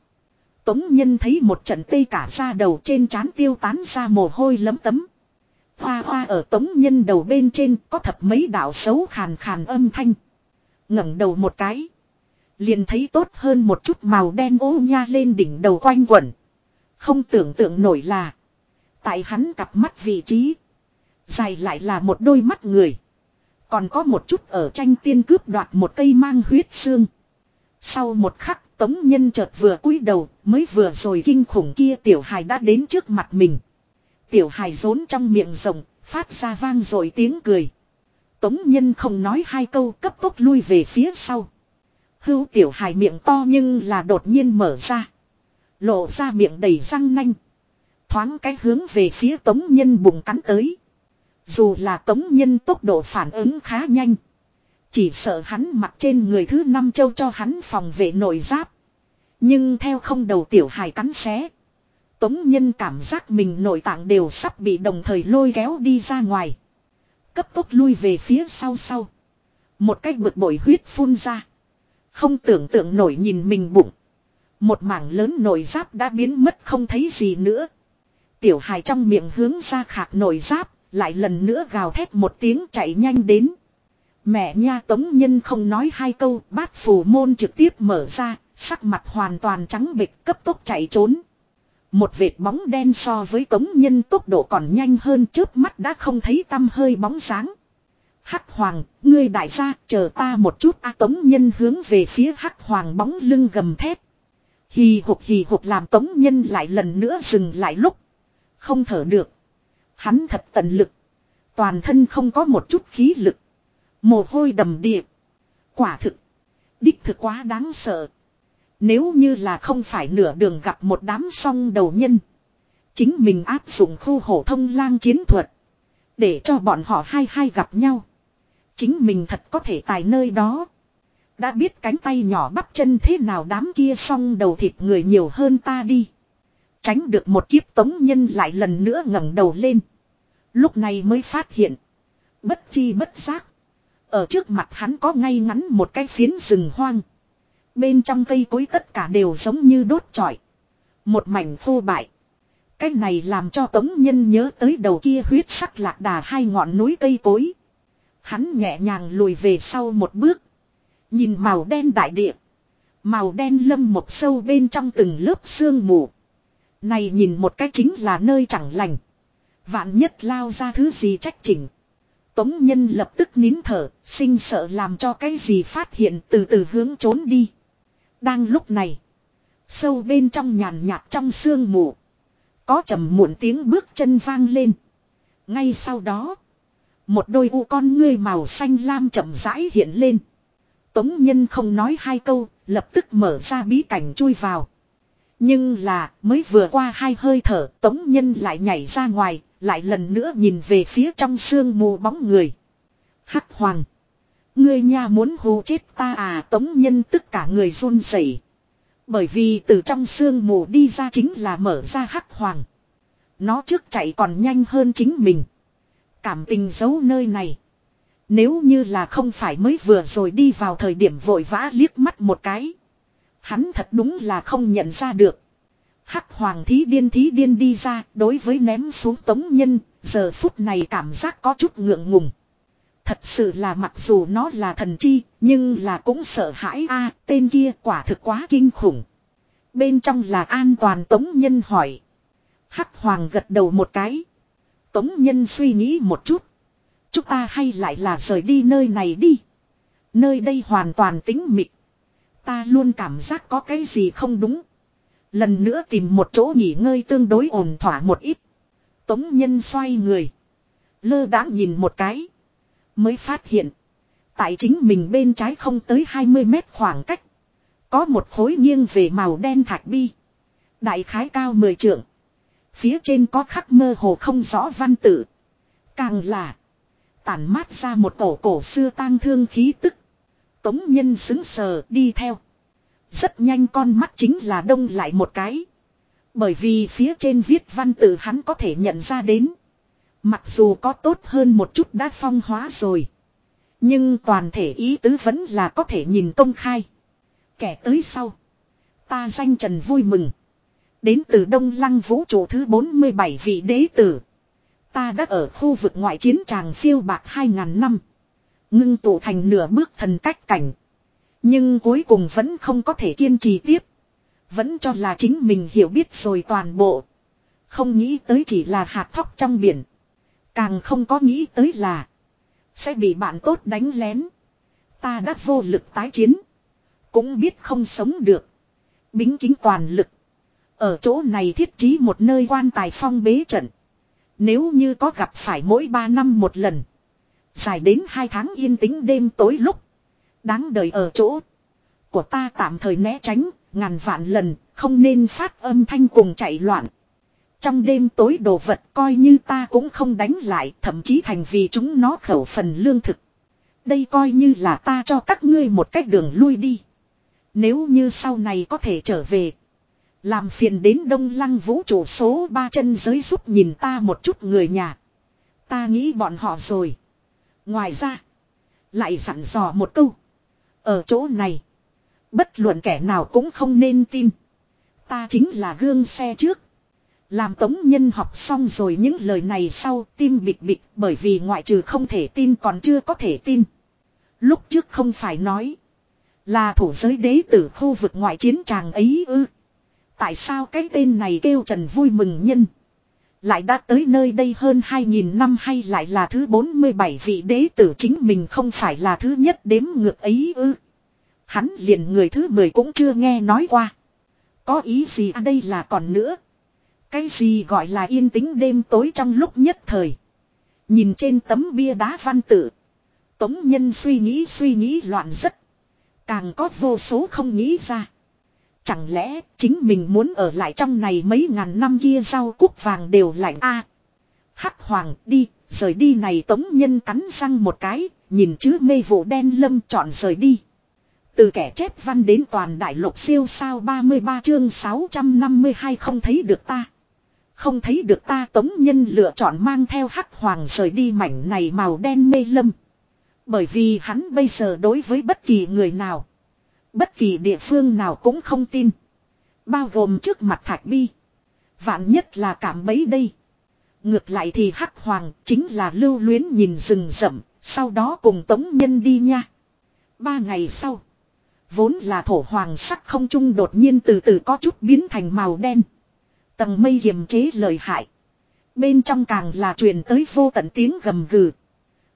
Tống nhân thấy một trận tê cả da đầu trên trán tiêu tán ra mồ hôi lấm tấm. Hoa hoa ở tống nhân đầu bên trên có thập mấy đạo xấu khàn khàn âm thanh. ngẩng đầu một cái. Liền thấy tốt hơn một chút màu đen ô nha lên đỉnh đầu quanh quẩn. Không tưởng tượng nổi là. Tại hắn cặp mắt vị trí. Dài lại là một đôi mắt người. Còn có một chút ở tranh tiên cướp đoạt một cây mang huyết xương. Sau một khắc, tống nhân chợt vừa cúi đầu, mới vừa rồi kinh khủng kia tiểu hài đã đến trước mặt mình. Tiểu hài rốn trong miệng rồng phát ra vang rồi tiếng cười. Tống nhân không nói hai câu cấp tốc lui về phía sau. Hưu tiểu hài miệng to nhưng là đột nhiên mở ra. Lộ ra miệng đầy răng nanh. Thoáng cái hướng về phía tống nhân bùng cắn tới. Dù là tống nhân tốc độ phản ứng khá nhanh. Chỉ sợ hắn mặc trên người thứ năm châu cho hắn phòng vệ nội giáp. Nhưng theo không đầu tiểu hài cắn xé. Tống Nhân cảm giác mình nội tạng đều sắp bị đồng thời lôi kéo đi ra ngoài. Cấp tốc lui về phía sau sau. Một cách bực bội huyết phun ra. Không tưởng tượng nổi nhìn mình bụng. Một mảng lớn nội giáp đã biến mất không thấy gì nữa. Tiểu hài trong miệng hướng ra khạc nội giáp, lại lần nữa gào thét một tiếng chạy nhanh đến. Mẹ nha tống nhân không nói hai câu, bát phù môn trực tiếp mở ra, sắc mặt hoàn toàn trắng bệch cấp tốc chạy trốn. Một vệt bóng đen so với tống nhân tốc độ còn nhanh hơn trước mắt đã không thấy tâm hơi bóng sáng. Hắc hoàng, ngươi đại gia, chờ ta một chút a tống nhân hướng về phía hắc hoàng bóng lưng gầm thép. Hì hục hì hục làm tống nhân lại lần nữa dừng lại lúc. Không thở được. Hắn thật tận lực. Toàn thân không có một chút khí lực. Mồ hôi đầm địa. Quả thực. Đích thực quá đáng sợ. Nếu như là không phải nửa đường gặp một đám song đầu nhân. Chính mình áp dụng khu hổ thông lang chiến thuật. Để cho bọn họ hai hai gặp nhau. Chính mình thật có thể tài nơi đó. Đã biết cánh tay nhỏ bắp chân thế nào đám kia song đầu thịt người nhiều hơn ta đi. Tránh được một kiếp tống nhân lại lần nữa ngẩng đầu lên. Lúc này mới phát hiện. Bất chi bất giác. Ở trước mặt hắn có ngay ngắn một cái phiến rừng hoang. Bên trong cây cối tất cả đều giống như đốt trọi. Một mảnh khô bại. Cái này làm cho Tống Nhân nhớ tới đầu kia huyết sắc lạc đà hai ngọn núi cây cối. Hắn nhẹ nhàng lùi về sau một bước. Nhìn màu đen đại địa. Màu đen lâm một sâu bên trong từng lớp sương mù. Này nhìn một cái chính là nơi chẳng lành. Vạn nhất lao ra thứ gì trách chỉnh. Tống nhân lập tức nín thở, sinh sợ làm cho cái gì phát hiện từ từ hướng trốn đi. Đang lúc này, sâu bên trong nhàn nhạt trong sương mù. Có trầm muộn tiếng bước chân vang lên. Ngay sau đó, một đôi u con ngươi màu xanh lam chậm rãi hiện lên. Tống nhân không nói hai câu, lập tức mở ra bí cảnh chui vào. Nhưng là, mới vừa qua hai hơi thở, tống nhân lại nhảy ra ngoài, lại lần nữa nhìn về phía trong sương mù bóng người. Hắc hoàng. Ngươi nha muốn hù chết ta à tống nhân tất cả người run rẩy. Bởi vì từ trong sương mù đi ra chính là mở ra hắc hoàng. Nó trước chạy còn nhanh hơn chính mình. Cảm tình giấu nơi này. Nếu như là không phải mới vừa rồi đi vào thời điểm vội vã liếc mắt một cái. Hắn thật đúng là không nhận ra được. Hắc hoàng thí điên thí điên đi ra đối với ném xuống tống nhân, giờ phút này cảm giác có chút ngượng ngùng. Thật sự là mặc dù nó là thần chi, nhưng là cũng sợ hãi a tên kia quả thực quá kinh khủng. Bên trong là an toàn tống nhân hỏi. Hắc hoàng gật đầu một cái. Tống nhân suy nghĩ một chút. Chúng ta hay lại là rời đi nơi này đi. Nơi đây hoàn toàn tính mịt. Ta luôn cảm giác có cái gì không đúng. Lần nữa tìm một chỗ nghỉ ngơi tương đối ổn thỏa một ít. Tống nhân xoay người. Lơ đãng nhìn một cái. Mới phát hiện. Tại chính mình bên trái không tới 20 mét khoảng cách. Có một khối nghiêng về màu đen thạch bi. Đại khái cao 10 trượng. Phía trên có khắc mơ hồ không rõ văn tự. Càng là. Tản mát ra một tổ cổ xưa tang thương khí tức. Tống nhân xứng sờ đi theo. Rất nhanh con mắt chính là đông lại một cái. Bởi vì phía trên viết văn tự hắn có thể nhận ra đến. Mặc dù có tốt hơn một chút đã phong hóa rồi. Nhưng toàn thể ý tứ vẫn là có thể nhìn công khai. Kẻ tới sau. Ta danh trần vui mừng. Đến từ Đông Lăng vũ trụ thứ 47 vị đế tử. Ta đã ở khu vực ngoại chiến tràng phiêu bạc 2.000 năm. Ngưng tụ thành nửa bước thần cách cảnh. Nhưng cuối cùng vẫn không có thể kiên trì tiếp. Vẫn cho là chính mình hiểu biết rồi toàn bộ. Không nghĩ tới chỉ là hạt thóc trong biển. Càng không có nghĩ tới là. Sẽ bị bạn tốt đánh lén. Ta đã vô lực tái chiến. Cũng biết không sống được. Bính kính toàn lực. Ở chỗ này thiết trí một nơi quan tài phong bế trận. Nếu như có gặp phải mỗi 3 năm một lần. Dài đến 2 tháng yên tĩnh đêm tối lúc. Đáng đời ở chỗ. Của ta tạm thời né tránh, ngàn vạn lần, không nên phát âm thanh cùng chạy loạn. Trong đêm tối đồ vật coi như ta cũng không đánh lại, thậm chí thành vì chúng nó khẩu phần lương thực. Đây coi như là ta cho các ngươi một cách đường lui đi. Nếu như sau này có thể trở về. Làm phiền đến đông lăng vũ trụ số ba chân giới giúp nhìn ta một chút người nhà. Ta nghĩ bọn họ rồi. Ngoài ra. Lại dặn dò một câu. Ở chỗ này. Bất luận kẻ nào cũng không nên tin. Ta chính là gương xe trước. Làm tống nhân học xong rồi những lời này sau tim bịch bịch bởi vì ngoại trừ không thể tin còn chưa có thể tin. Lúc trước không phải nói. Là thủ giới đế tử khu vực ngoại chiến tràng ấy ư. Tại sao cái tên này kêu Trần vui mừng nhân. Lại đã tới nơi đây hơn 2.000 năm hay lại là thứ 47 vị đế tử chính mình không phải là thứ nhất đếm ngược ấy ư. Hắn liền người thứ 10 cũng chưa nghe nói qua. Có ý gì à đây là còn nữa. Cái gì gọi là yên tĩnh đêm tối trong lúc nhất thời. Nhìn trên tấm bia đá văn tự. Tống nhân suy nghĩ suy nghĩ loạn rất. Càng có vô số không nghĩ ra. Chẳng lẽ chính mình muốn ở lại trong này mấy ngàn năm kia rau cúc vàng đều lạnh a Hắc hoàng đi, rời đi này tống nhân cắn răng một cái, nhìn chữ mê vụ đen lâm chọn rời đi. Từ kẻ chép văn đến toàn đại lục siêu sao 33 chương 652 không thấy được ta. Không thấy được ta tống nhân lựa chọn mang theo hắc hoàng rời đi mảnh này màu đen mê lâm. Bởi vì hắn bây giờ đối với bất kỳ người nào. Bất kỳ địa phương nào cũng không tin. Bao gồm trước mặt thạch bi. Vạn nhất là cảm bấy đây. Ngược lại thì hắc hoàng chính là lưu luyến nhìn rừng rậm. Sau đó cùng tống nhân đi nha. Ba ngày sau. Vốn là thổ hoàng sắc không trung đột nhiên từ từ có chút biến thành màu đen. Tầng mây kiềm chế lời hại. Bên trong càng là truyền tới vô tận tiếng gầm gừ.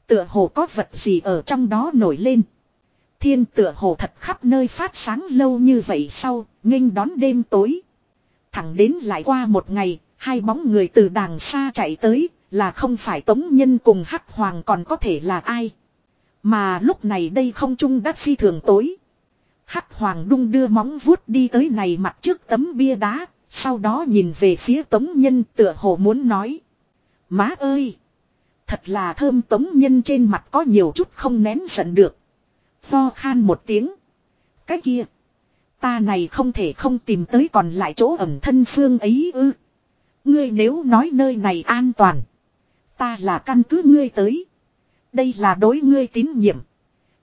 Tựa hồ có vật gì ở trong đó nổi lên. Thiên tựa hồ thật khắp nơi phát sáng lâu như vậy sau, nghênh đón đêm tối. Thẳng đến lại qua một ngày, hai bóng người từ đàng xa chạy tới, là không phải tống nhân cùng hắc hoàng còn có thể là ai. Mà lúc này đây không trung đắt phi thường tối. Hắc hoàng đung đưa móng vuốt đi tới này mặt trước tấm bia đá, sau đó nhìn về phía tống nhân tựa hồ muốn nói. Má ơi! Thật là thơm tống nhân trên mặt có nhiều chút không nén giận được. Pho khan một tiếng. Cái kia. Ta này không thể không tìm tới còn lại chỗ ẩm thân phương ấy ư. Ngươi nếu nói nơi này an toàn. Ta là căn cứ ngươi tới. Đây là đối ngươi tín nhiệm.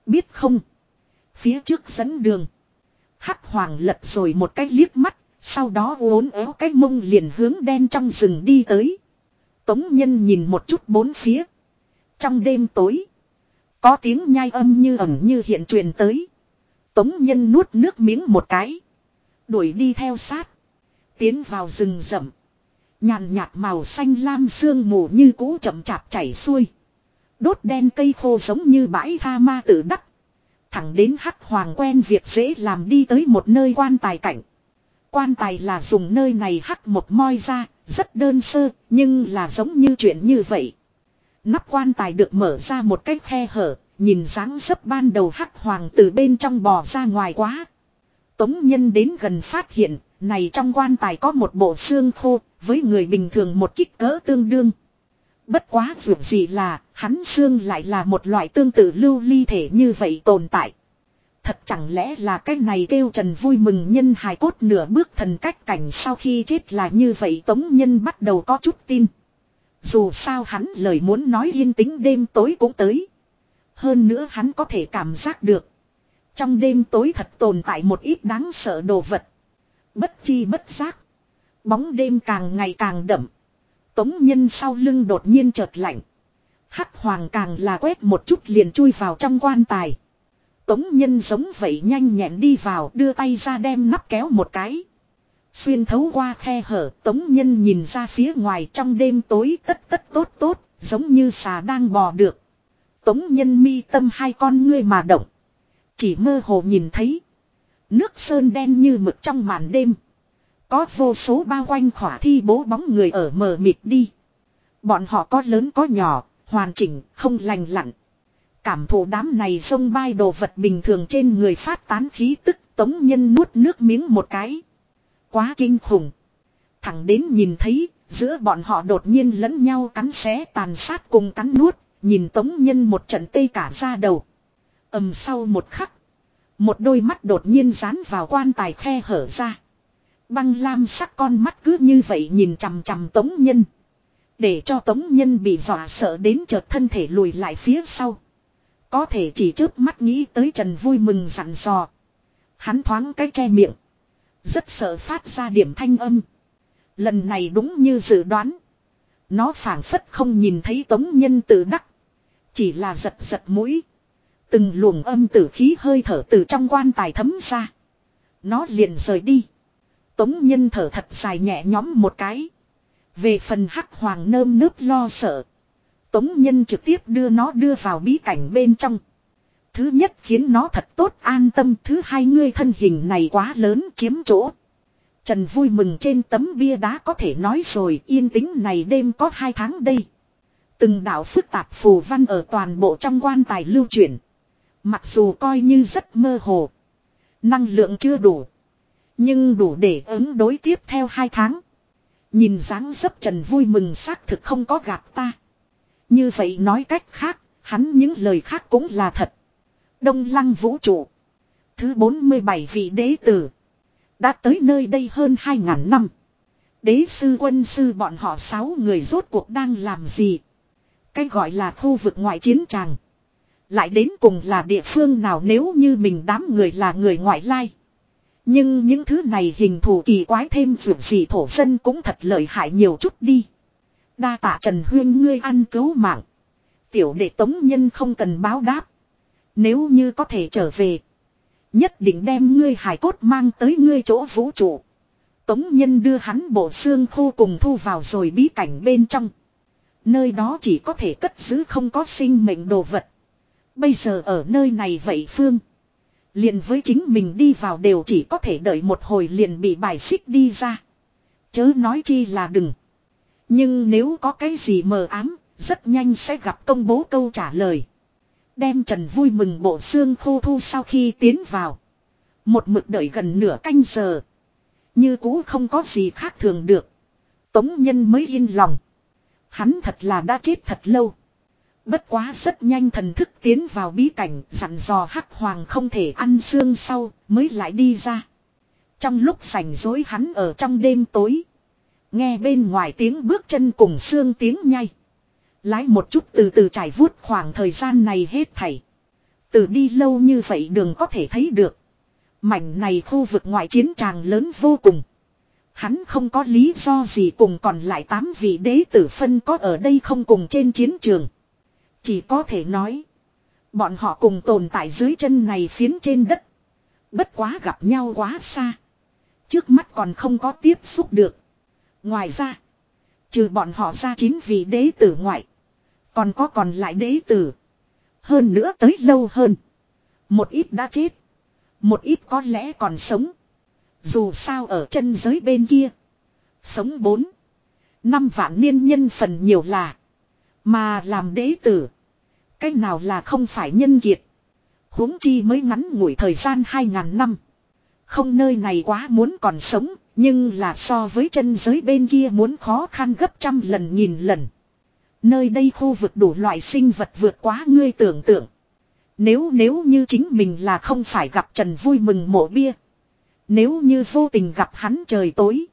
Biết không? Phía trước dẫn đường. Hắc hoàng lật rồi một cái liếc mắt. Sau đó uốn éo cái mông liền hướng đen trong rừng đi tới. Tống nhân nhìn một chút bốn phía. Trong đêm tối. Có tiếng nhai âm như ẩn như hiện truyền tới. Tống nhân nuốt nước miếng một cái. Đuổi đi theo sát. Tiến vào rừng rậm. Nhàn nhạt màu xanh lam sương mù như cũ chậm chạp chảy xuôi. Đốt đen cây khô giống như bãi tha ma tử đắc. Thẳng đến hắc hoàng quen việc dễ làm đi tới một nơi quan tài cảnh. Quan tài là dùng nơi này hắc một moi ra, rất đơn sơ, nhưng là giống như chuyện như vậy. Nắp quan tài được mở ra một cách khe hở, nhìn dáng dấp ban đầu hắc hoàng từ bên trong bò ra ngoài quá. Tống nhân đến gần phát hiện, này trong quan tài có một bộ xương khô, với người bình thường một kích cỡ tương đương. Bất quá dù gì là, hắn xương lại là một loại tương tự lưu ly thể như vậy tồn tại. Thật chẳng lẽ là cái này kêu trần vui mừng nhân hài cốt nửa bước thần cách cảnh sau khi chết là như vậy tống nhân bắt đầu có chút tin. Dù sao hắn lời muốn nói yên tĩnh đêm tối cũng tới. Hơn nữa hắn có thể cảm giác được. Trong đêm tối thật tồn tại một ít đáng sợ đồ vật. Bất chi bất giác. Bóng đêm càng ngày càng đậm. Tống nhân sau lưng đột nhiên chợt lạnh. Hắc hoàng càng là quét một chút liền chui vào trong quan tài. Tống nhân giống vậy nhanh nhẹn đi vào đưa tay ra đem nắp kéo một cái. Xuyên thấu qua khe hở tống nhân nhìn ra phía ngoài trong đêm tối tất tất tốt tốt giống như xà đang bò được. Tống nhân mi tâm hai con ngươi mà động. Chỉ mơ hồ nhìn thấy. Nước sơn đen như mực trong màn đêm. Có vô số bao quanh khỏa thi bố bóng người ở mờ mịt đi. Bọn họ có lớn có nhỏ, hoàn chỉnh, không lành lặn. Cảm thụ đám này sông bay đồ vật bình thường trên người phát tán khí tức tống nhân nuốt nước miếng một cái. Quá kinh khủng. Thẳng đến nhìn thấy, giữa bọn họ đột nhiên lẫn nhau cắn xé tàn sát cùng cắn nuốt, nhìn tống nhân một trận tê cả ra đầu. ầm sau một khắc. Một đôi mắt đột nhiên dán vào quan tài khe hở ra. Băng lam sắc con mắt cứ như vậy nhìn chằm chằm tống nhân. Để cho tống nhân bị dọa sợ đến chợt thân thể lùi lại phía sau. Có thể chỉ trước mắt nghĩ tới Trần vui mừng dặn dò. Hắn thoáng cái che miệng. Rất sợ phát ra điểm thanh âm. Lần này đúng như dự đoán. Nó phảng phất không nhìn thấy tống nhân tự đắc. Chỉ là giật giật mũi. Từng luồng âm tử khí hơi thở từ trong quan tài thấm ra. Nó liền rời đi. Tống nhân thở thật dài nhẹ nhõm một cái. Về phần hắc hoàng nơm nớp lo sợ. Tống nhân trực tiếp đưa nó đưa vào bí cảnh bên trong. Thứ nhất khiến nó thật tốt an tâm. Thứ hai ngươi thân hình này quá lớn chiếm chỗ. Trần vui mừng trên tấm bia đá có thể nói rồi, yên tĩnh này đêm có hai tháng đây. Từng đạo phức tạp phù văn ở toàn bộ trong quan tài lưu chuyển. Mặc dù coi như rất mơ hồ. Năng lượng chưa đủ. Nhưng đủ để ứng đối tiếp theo hai tháng. Nhìn dáng dấp Trần vui mừng xác thực không có gạt ta. Như vậy nói cách khác, hắn những lời khác cũng là thật. Đông lăng vũ trụ. Thứ 47 vị đế tử. Đã tới nơi đây hơn 2.000 năm. Đế sư quân sư bọn họ sáu người rốt cuộc đang làm gì? Cái gọi là khu vực ngoại chiến tràng. Lại đến cùng là địa phương nào nếu như mình đám người là người ngoại lai. Nhưng những thứ này hình thù kỳ quái thêm vượt gì thổ dân cũng thật lợi hại nhiều chút đi. Đa tạ Trần Huyên ngươi ăn cứu mạng. Tiểu đệ tống nhân không cần báo đáp. Nếu như có thể trở về. Nhất định đem ngươi hải cốt mang tới ngươi chỗ vũ trụ. Tống nhân đưa hắn bộ xương khô cùng thu vào rồi bí cảnh bên trong. Nơi đó chỉ có thể cất giữ không có sinh mệnh đồ vật. Bây giờ ở nơi này vậy Phương. Liền với chính mình đi vào đều chỉ có thể đợi một hồi liền bị bài xích đi ra. Chớ nói chi là đừng. Nhưng nếu có cái gì mờ ám, rất nhanh sẽ gặp công bố câu trả lời. Đem Trần vui mừng bộ xương khô thu sau khi tiến vào. Một mực đợi gần nửa canh giờ. Như cũ không có gì khác thường được. Tống nhân mới yên lòng. Hắn thật là đã chết thật lâu. Bất quá rất nhanh thần thức tiến vào bí cảnh dặn dò hắc hoàng không thể ăn xương sau mới lại đi ra. Trong lúc sảnh dối hắn ở trong đêm tối. Nghe bên ngoài tiếng bước chân cùng xương tiếng nhay. Lái một chút từ từ trải vuốt khoảng thời gian này hết thảy. Từ đi lâu như vậy đường có thể thấy được. Mảnh này khu vực ngoại chiến tràng lớn vô cùng. Hắn không có lý do gì cùng còn lại tám vị đế tử phân có ở đây không cùng trên chiến trường. Chỉ có thể nói. Bọn họ cùng tồn tại dưới chân này phiến trên đất. Bất quá gặp nhau quá xa. Trước mắt còn không có tiếp xúc được. Ngoài ra. Trừ bọn họ ra chín vị đế tử ngoại. Còn có còn lại đế tử. Hơn nữa tới lâu hơn. Một ít đã chết. Một ít có lẽ còn sống. Dù sao ở chân giới bên kia. Sống bốn. Năm vạn niên nhân phần nhiều là. Mà làm đế tử. Cái nào là không phải nhân kiệt. huống chi mới ngắn ngủi thời gian hai ngàn năm. Không nơi này quá muốn còn sống. Nhưng là so với chân giới bên kia muốn khó khăn gấp trăm lần nghìn lần. Nơi đây khu vực đủ loại sinh vật vượt quá ngươi tưởng tượng. Nếu nếu như chính mình là không phải gặp Trần vui mừng mộ bia. Nếu như vô tình gặp hắn trời tối.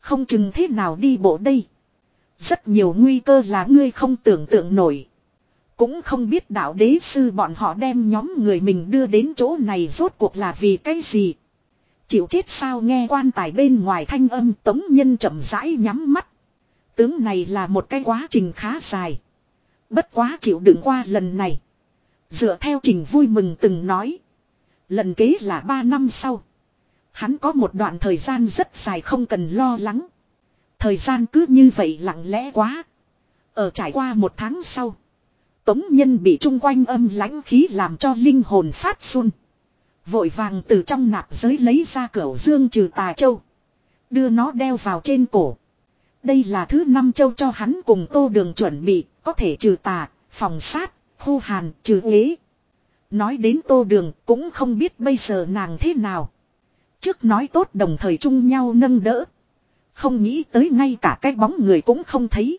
Không chừng thế nào đi bộ đây. Rất nhiều nguy cơ là ngươi không tưởng tượng nổi. Cũng không biết đạo đế sư bọn họ đem nhóm người mình đưa đến chỗ này rốt cuộc là vì cái gì. Chịu chết sao nghe quan tài bên ngoài thanh âm tống nhân chậm rãi nhắm mắt. Tướng này là một cái quá trình khá dài. Bất quá chịu đựng qua lần này. Dựa theo trình vui mừng từng nói. Lần kế là 3 năm sau. Hắn có một đoạn thời gian rất dài không cần lo lắng. Thời gian cứ như vậy lặng lẽ quá. Ở trải qua một tháng sau. Tống nhân bị chung quanh âm lãnh khí làm cho linh hồn phát run. Vội vàng từ trong nạp giới lấy ra cửa dương trừ tà châu. Đưa nó đeo vào trên cổ. Đây là thứ năm châu cho hắn cùng tô đường chuẩn bị, có thể trừ tà, phòng sát, khu hàn, trừ ế. Nói đến tô đường cũng không biết bây giờ nàng thế nào. Trước nói tốt đồng thời chung nhau nâng đỡ. Không nghĩ tới ngay cả cái bóng người cũng không thấy.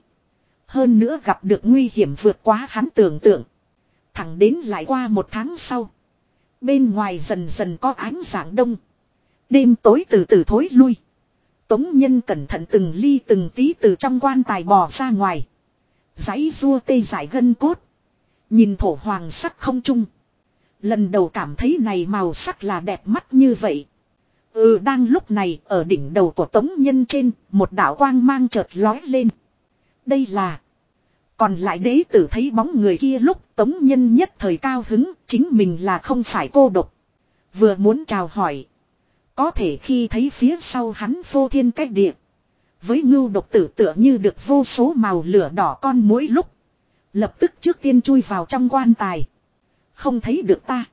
Hơn nữa gặp được nguy hiểm vượt quá hắn tưởng tượng. Thẳng đến lại qua một tháng sau. Bên ngoài dần dần có ánh sáng đông. Đêm tối từ từ thối lui. Tống nhân cẩn thận từng ly từng tí từ trong quan tài bò ra ngoài. Giấy rua tê giải gân cốt. Nhìn thổ hoàng sắc không chung. Lần đầu cảm thấy này màu sắc là đẹp mắt như vậy. Ừ đang lúc này, ở đỉnh đầu của tống nhân trên, một đạo quang mang chợt lói lên. Đây là. Còn lại đế tử thấy bóng người kia lúc tống nhân nhất thời cao hứng, chính mình là không phải cô độc. Vừa muốn chào hỏi. Có thể khi thấy phía sau hắn vô thiên cách địa. Với ngưu độc tử tựa như được vô số màu lửa đỏ con mỗi lúc. Lập tức trước tiên chui vào trong quan tài. Không thấy được ta.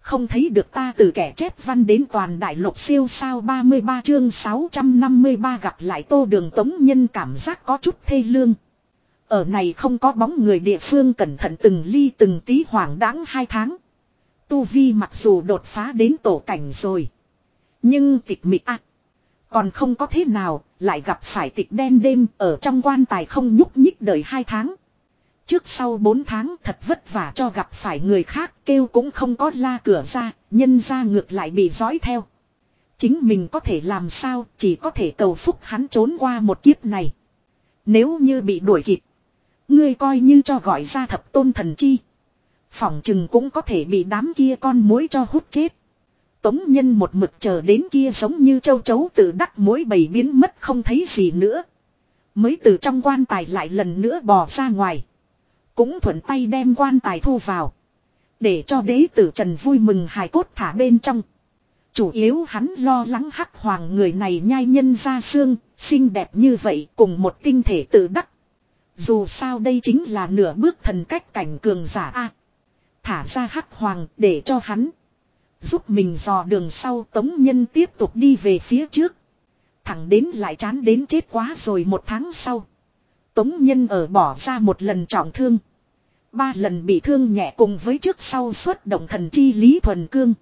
Không thấy được ta từ kẻ chép văn đến toàn đại lục siêu sao 33 chương 653 gặp lại tô đường tống nhân cảm giác có chút thê lương. Ở này không có bóng người địa phương cẩn thận từng ly từng tí hoảng đáng hai tháng. Tu Vi mặc dù đột phá đến tổ cảnh rồi. Nhưng tịch mịch ác. Còn không có thế nào, lại gặp phải tịch đen đêm ở trong quan tài không nhúc nhích đời hai tháng. Trước sau bốn tháng thật vất vả cho gặp phải người khác kêu cũng không có la cửa ra, nhân ra ngược lại bị dõi theo. Chính mình có thể làm sao, chỉ có thể cầu phúc hắn trốn qua một kiếp này. Nếu như bị đuổi kịp, ngươi coi như cho gọi ra thập tôn thần chi. Phỏng chừng cũng có thể bị đám kia con mối cho hút chết. Tống nhân một mực chờ đến kia giống như châu chấu tự đắc mối bầy biến mất không thấy gì nữa. Mới từ trong quan tài lại lần nữa bò ra ngoài. Cũng thuận tay đem quan tài thu vào. Để cho đế tử trần vui mừng hài cốt thả bên trong. Chủ yếu hắn lo lắng hắc hoàng người này nhai nhân ra xương, xinh đẹp như vậy cùng một tinh thể tự đắc. Dù sao đây chính là nửa bước thần cách cảnh cường giả A. thả ra hắc hoàng để cho hắn. Giúp mình dò đường sau tống nhân tiếp tục đi về phía trước. Thẳng đến lại chán đến chết quá rồi một tháng sau. Tống nhân ở bỏ ra một lần trọng thương. Ba lần bị thương nhẹ cùng với trước sau xuất động thần chi Lý Thuần Cương.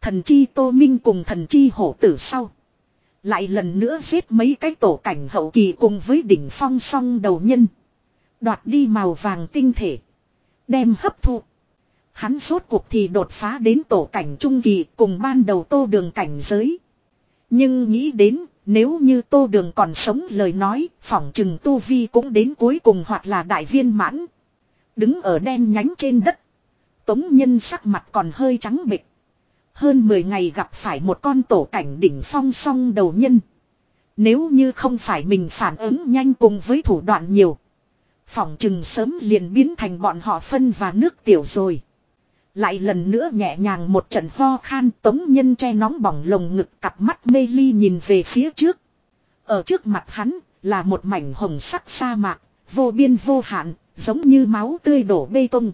Thần chi Tô Minh cùng thần chi hổ tử sau. Lại lần nữa giết mấy cái tổ cảnh hậu kỳ cùng với đỉnh phong song đầu nhân. Đoạt đi màu vàng tinh thể. Đem hấp thụ. Hắn suốt cuộc thì đột phá đến tổ cảnh trung kỳ cùng ban đầu tô đường cảnh giới. Nhưng nghĩ đến, nếu như tô đường còn sống lời nói, phỏng chừng tu vi cũng đến cuối cùng hoặc là đại viên mãn. Đứng ở đen nhánh trên đất. Tống nhân sắc mặt còn hơi trắng bịch. Hơn 10 ngày gặp phải một con tổ cảnh đỉnh phong song đầu nhân. Nếu như không phải mình phản ứng nhanh cùng với thủ đoạn nhiều. Phỏng chừng sớm liền biến thành bọn họ phân và nước tiểu rồi. Lại lần nữa nhẹ nhàng một trận ho khan tống nhân che nóng bỏng lồng ngực cặp mắt mê ly nhìn về phía trước. Ở trước mặt hắn là một mảnh hồng sắc sa mạc, vô biên vô hạn, giống như máu tươi đổ bê tông.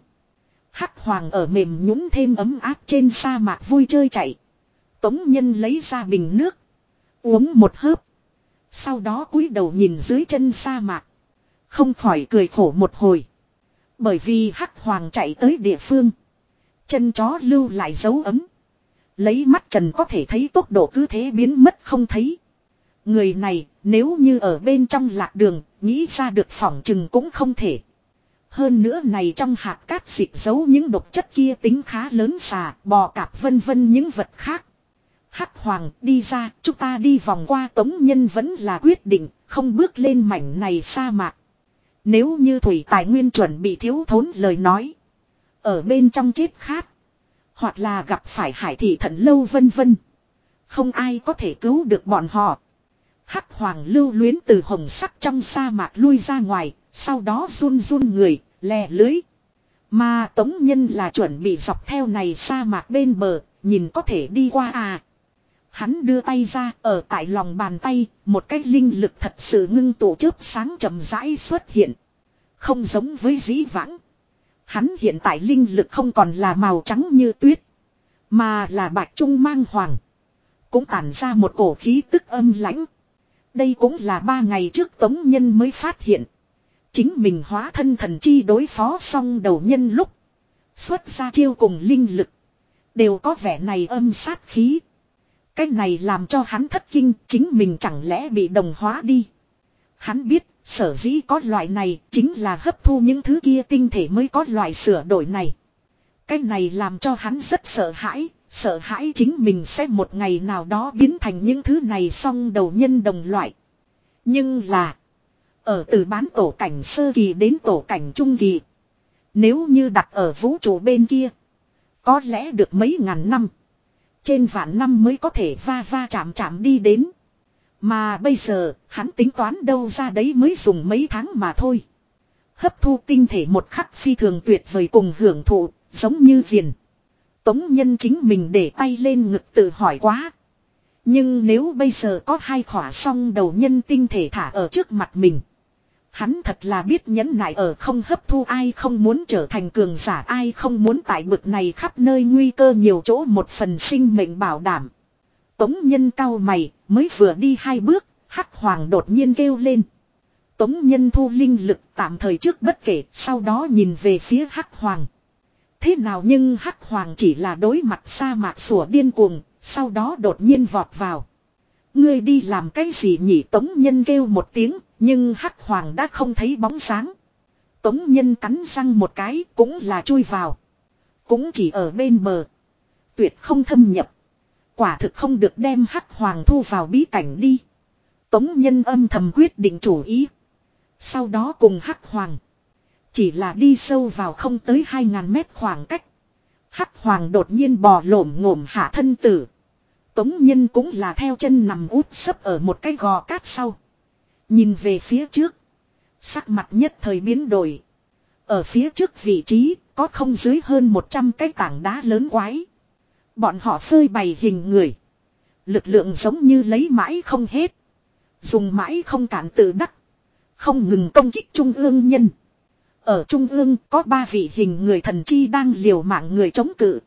Hắc hoàng ở mềm nhũng thêm ấm áp trên sa mạc vui chơi chạy. Tống nhân lấy ra bình nước. Uống một hớp. Sau đó cúi đầu nhìn dưới chân sa mạc. Không khỏi cười khổ một hồi. Bởi vì hắc hoàng chạy tới địa phương. Chân chó lưu lại dấu ấm. Lấy mắt trần có thể thấy tốc độ cứ thế biến mất không thấy. Người này nếu như ở bên trong lạc đường, nghĩ ra được phỏng chừng cũng không thể. Hơn nữa này trong hạt cát xịt giấu những độc chất kia tính khá lớn xà, bò cạp vân vân những vật khác. Hắc hoàng đi ra, chúng ta đi vòng qua tống nhân vẫn là quyết định, không bước lên mảnh này sa mạc. Nếu như thủy tài nguyên chuẩn bị thiếu thốn lời nói. Ở bên trong chết khát. Hoặc là gặp phải hải thị thận lâu vân vân. Không ai có thể cứu được bọn họ. Hắc hoàng lưu luyến từ hồng sắc trong sa mạc lui ra ngoài. Sau đó run run người, lè lưới. Mà tống nhân là chuẩn bị dọc theo này sa mạc bên bờ, nhìn có thể đi qua à. Hắn đưa tay ra, ở tại lòng bàn tay, một cái linh lực thật sự ngưng tụ chớp sáng chậm rãi xuất hiện. Không giống với dĩ vãng. Hắn hiện tại linh lực không còn là màu trắng như tuyết. Mà là bạch trung mang hoàng. Cũng tản ra một cổ khí tức âm lãnh. Đây cũng là ba ngày trước tống nhân mới phát hiện. Chính mình hóa thân thần chi đối phó xong đầu nhân lúc. Xuất ra chiêu cùng linh lực. Đều có vẻ này âm sát khí. Cái này làm cho hắn thất kinh chính mình chẳng lẽ bị đồng hóa đi. Hắn biết sở dĩ có loại này chính là hấp thu những thứ kia tinh thể mới có loại sửa đổi này. Cái này làm cho hắn rất sợ hãi, Sợ hãi chính mình sẽ một ngày nào đó biến thành những thứ này song đầu nhân đồng loại. Nhưng là. Ở từ bán tổ cảnh sơ kỳ đến tổ cảnh trung kỳ. Nếu như đặt ở vũ trụ bên kia. Có lẽ được mấy ngàn năm. Trên vạn năm mới có thể va va chạm chạm đi đến. Mà bây giờ, hắn tính toán đâu ra đấy mới dùng mấy tháng mà thôi. Hấp thu tinh thể một khắc phi thường tuyệt vời cùng hưởng thụ, giống như viền. Tống nhân chính mình để tay lên ngực tự hỏi quá. Nhưng nếu bây giờ có hai khỏa song đầu nhân tinh thể thả ở trước mặt mình. Hắn thật là biết nhẫn nại ở không hấp thu ai không muốn trở thành cường giả ai không muốn tại bực này khắp nơi nguy cơ nhiều chỗ một phần sinh mệnh bảo đảm. Tống nhân cao mày mới vừa đi hai bước, hắc hoàng đột nhiên kêu lên. Tống nhân thu linh lực tạm thời trước bất kể sau đó nhìn về phía hắc hoàng. Thế nào nhưng hắc hoàng chỉ là đối mặt sa mạc sủa điên cuồng, sau đó đột nhiên vọt vào. Ngươi đi làm cái gì nhỉ tống nhân kêu một tiếng, nhưng hắc hoàng đã không thấy bóng sáng. Tống nhân cắn răng một cái cũng là chui vào. Cũng chỉ ở bên bờ. Tuyệt không thâm nhập. Quả thực không được đem hắc hoàng thu vào bí cảnh đi. Tống nhân âm thầm quyết định chủ ý. Sau đó cùng hắc hoàng. Chỉ là đi sâu vào không tới 2.000 mét khoảng cách. Hắc hoàng đột nhiên bò lổm ngổm hạ thân tử. Tống nhân cũng là theo chân nằm út sấp ở một cái gò cát sau. Nhìn về phía trước. Sắc mặt nhất thời biến đổi. Ở phía trước vị trí, có không dưới hơn 100 cái tảng đá lớn quái. Bọn họ phơi bày hình người. Lực lượng giống như lấy mãi không hết. Dùng mãi không cản tự đắc. Không ngừng công kích trung ương nhân. Ở trung ương có ba vị hình người thần chi đang liều mạng người chống cự.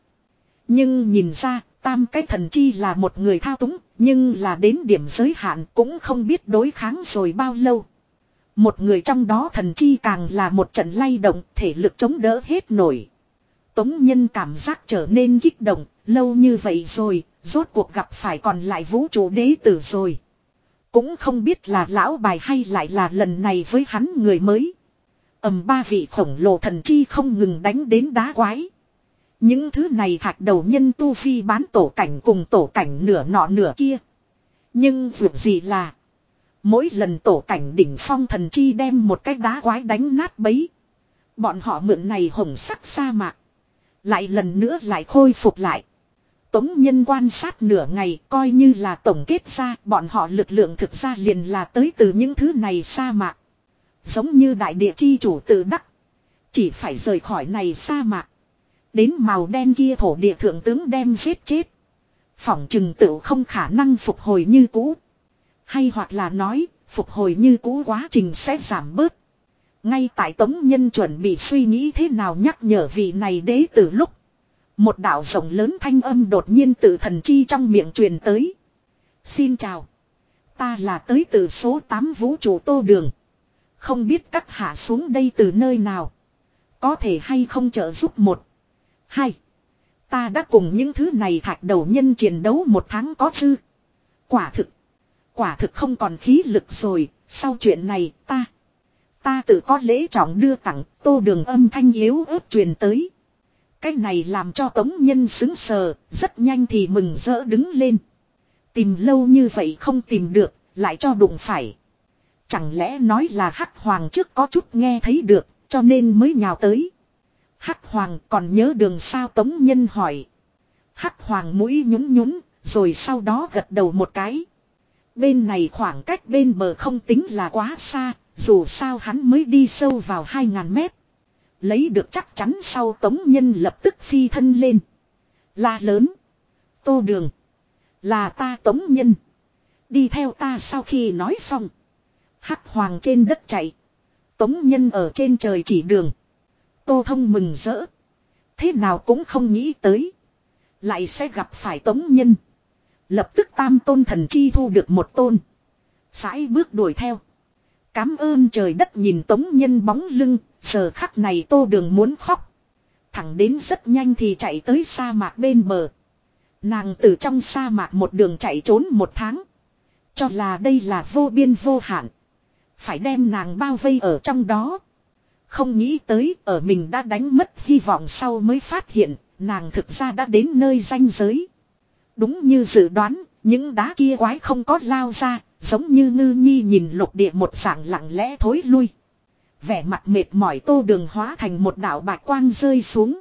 Nhưng nhìn ra tam cái thần chi là một người thao túng. Nhưng là đến điểm giới hạn cũng không biết đối kháng rồi bao lâu. Một người trong đó thần chi càng là một trận lay động thể lực chống đỡ hết nổi. Tống nhân cảm giác trở nên kích động, lâu như vậy rồi, rốt cuộc gặp phải còn lại vũ trụ đế tử rồi. Cũng không biết là lão bài hay lại là lần này với hắn người mới. ầm ba vị khổng lồ thần chi không ngừng đánh đến đá quái. Những thứ này thạch đầu nhân tu phi bán tổ cảnh cùng tổ cảnh nửa nọ nửa kia. Nhưng việc gì là. Mỗi lần tổ cảnh đỉnh phong thần chi đem một cái đá quái đánh nát bấy. Bọn họ mượn này hồng sắc sa mạc. Lại lần nữa lại khôi phục lại. Tống nhân quan sát nửa ngày coi như là tổng kết ra, bọn họ lực lượng thực ra liền là tới từ những thứ này sa mạc. Giống như đại địa chi chủ tự đắc. Chỉ phải rời khỏi này sa mạc. Đến màu đen kia thổ địa thượng tướng đem giết chết. Phỏng chừng tự không khả năng phục hồi như cũ. Hay hoặc là nói, phục hồi như cũ quá trình sẽ giảm bớt. Ngay tại Tống Nhân chuẩn bị suy nghĩ thế nào nhắc nhở vị này đế từ lúc. Một đạo rộng lớn thanh âm đột nhiên từ thần chi trong miệng truyền tới. Xin chào. Ta là tới từ số 8 vũ trụ tô đường. Không biết các hạ xuống đây từ nơi nào. Có thể hay không trợ giúp một. Hai. Ta đã cùng những thứ này thạch đầu nhân chiến đấu một tháng có dư. Quả thực. Quả thực không còn khí lực rồi. Sau chuyện này ta. Ta tự có lễ trọng đưa tặng. Tô đường âm thanh yếu ớt truyền tới. Cái này làm cho tống nhân xứng sờ. Rất nhanh thì mừng rỡ đứng lên. Tìm lâu như vậy không tìm được. Lại cho đụng phải. Chẳng lẽ nói là hắc hoàng trước có chút nghe thấy được. Cho nên mới nhào tới. Hắc hoàng còn nhớ đường sao tống nhân hỏi. Hắc hoàng mũi nhún nhún, rồi sau đó gật đầu một cái. Bên này khoảng cách bên bờ không tính là quá xa, dù sao hắn mới đi sâu vào 2.000 mét. Lấy được chắc chắn sau tống nhân lập tức phi thân lên. La lớn. Tô đường. Là ta tống nhân. Đi theo ta sau khi nói xong. Hắc hoàng trên đất chạy. Tống nhân ở trên trời chỉ đường. Tô Thông mừng rỡ. Thế nào cũng không nghĩ tới. Lại sẽ gặp phải tống nhân. Lập tức tam tôn thần chi thu được một tôn. Sãi bước đuổi theo. Cám ơn trời đất nhìn tống nhân bóng lưng. Giờ khắc này tô đường muốn khóc. Thẳng đến rất nhanh thì chạy tới sa mạc bên bờ. Nàng từ trong sa mạc một đường chạy trốn một tháng. Cho là đây là vô biên vô hạn. Phải đem nàng bao vây ở trong đó. Không nghĩ tới ở mình đã đánh mất hy vọng sau mới phát hiện, nàng thực ra đã đến nơi danh giới. Đúng như dự đoán, những đá kia quái không có lao ra, giống như ngư nhi nhìn lục địa một dạng lặng lẽ thối lui. Vẻ mặt mệt mỏi tô đường hóa thành một đạo bạch quang rơi xuống.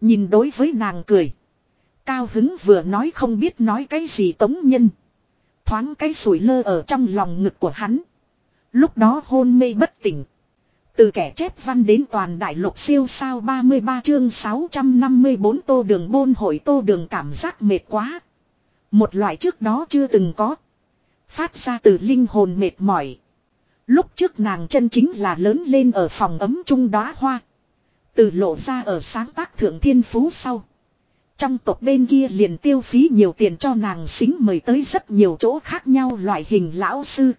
Nhìn đối với nàng cười. Cao hứng vừa nói không biết nói cái gì tống nhân. Thoáng cái sủi lơ ở trong lòng ngực của hắn. Lúc đó hôn mê bất tỉnh. Từ kẻ chép văn đến toàn đại lục siêu sao 33 chương 654 tô đường bôn hội tô đường cảm giác mệt quá. Một loại trước đó chưa từng có. Phát ra từ linh hồn mệt mỏi. Lúc trước nàng chân chính là lớn lên ở phòng ấm trung đóa hoa. Từ lộ ra ở sáng tác thượng thiên phú sau. Trong tộc bên kia liền tiêu phí nhiều tiền cho nàng xính mời tới rất nhiều chỗ khác nhau loại hình lão sư.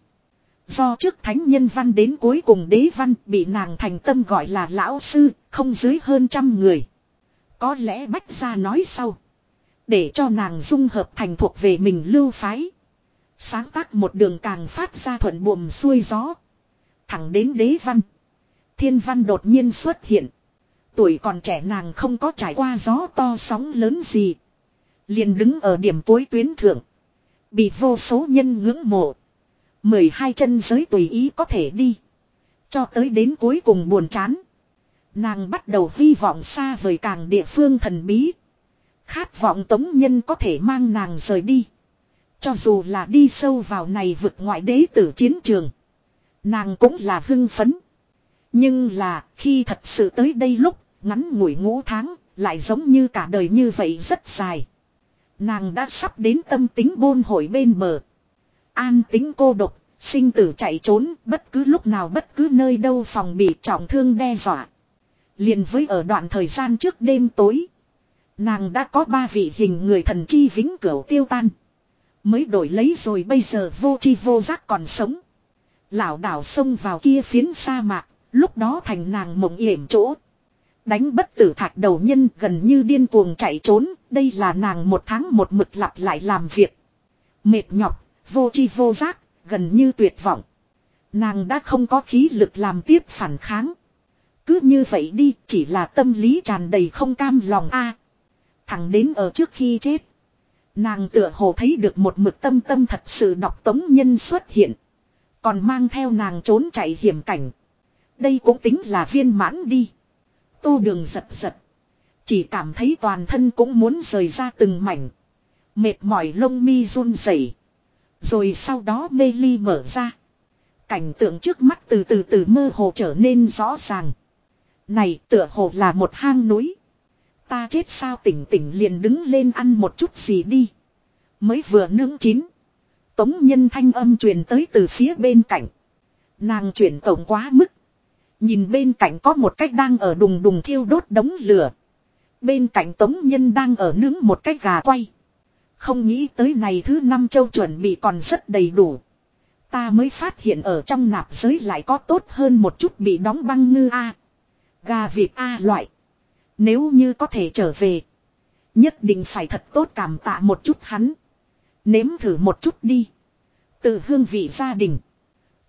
Do trước thánh nhân văn đến cuối cùng đế văn bị nàng thành tâm gọi là lão sư, không dưới hơn trăm người. Có lẽ bách gia nói sau. Để cho nàng dung hợp thành thuộc về mình lưu phái. Sáng tác một đường càng phát ra thuận buồm xuôi gió. Thẳng đến đế văn. Thiên văn đột nhiên xuất hiện. Tuổi còn trẻ nàng không có trải qua gió to sóng lớn gì. Liền đứng ở điểm cuối tuyến thượng. Bị vô số nhân ngưỡng mộ mười hai chân giới tùy ý có thể đi. Cho tới đến cuối cùng buồn chán. Nàng bắt đầu hy vọng xa vời càng địa phương thần bí. Khát vọng tống nhân có thể mang nàng rời đi. Cho dù là đi sâu vào này vực ngoại đế tử chiến trường. Nàng cũng là hưng phấn. Nhưng là khi thật sự tới đây lúc, ngắn ngủi ngũ tháng, lại giống như cả đời như vậy rất dài. Nàng đã sắp đến tâm tính bôn hội bên bờ. An tính cô độc, sinh tử chạy trốn bất cứ lúc nào bất cứ nơi đâu phòng bị trọng thương đe dọa. liền với ở đoạn thời gian trước đêm tối. Nàng đã có ba vị hình người thần chi vĩnh cửu tiêu tan. Mới đổi lấy rồi bây giờ vô chi vô giác còn sống. Lão đảo xông vào kia phiến sa mạc, lúc đó thành nàng mộng yểm chỗ. Đánh bất tử thạch đầu nhân gần như điên cuồng chạy trốn, đây là nàng một tháng một mực lặp lại làm việc. Mệt nhọc, vô chi vô giác, gần như tuyệt vọng. Nàng đã không có khí lực làm tiếp phản kháng. Cứ như vậy đi, chỉ là tâm lý tràn đầy không cam lòng a. thằng đến ở trước khi chết. Nàng tựa hồ thấy được một mực tâm tâm thật sự đọc tống nhân xuất hiện. Còn mang theo nàng trốn chạy hiểm cảnh. Đây cũng tính là viên mãn đi. Tô đường giật giật. Chỉ cảm thấy toàn thân cũng muốn rời ra từng mảnh. Mệt mỏi lông mi run rẩy rồi sau đó mê ly mở ra. Cảnh tượng trước mắt từ từ từ mơ hồ trở nên rõ ràng. Này, tựa hồ là một hang núi. Ta chết sao tỉnh tỉnh liền đứng lên ăn một chút gì đi. Mới vừa nướng chín. Tống nhân thanh âm truyền tới từ phía bên cạnh. Nàng chuyển tổng quá mức. Nhìn bên cạnh có một cách đang ở đùng đùng thiêu đốt đống lửa. Bên cạnh tống nhân đang ở nướng một cái gà quay. Không nghĩ tới này thứ năm châu chuẩn bị còn rất đầy đủ. Ta mới phát hiện ở trong nạp giới lại có tốt hơn một chút bị đóng băng ngư A. Gà vịt A loại. Nếu như có thể trở về. Nhất định phải thật tốt cảm tạ một chút hắn. Nếm thử một chút đi. Từ hương vị gia đình.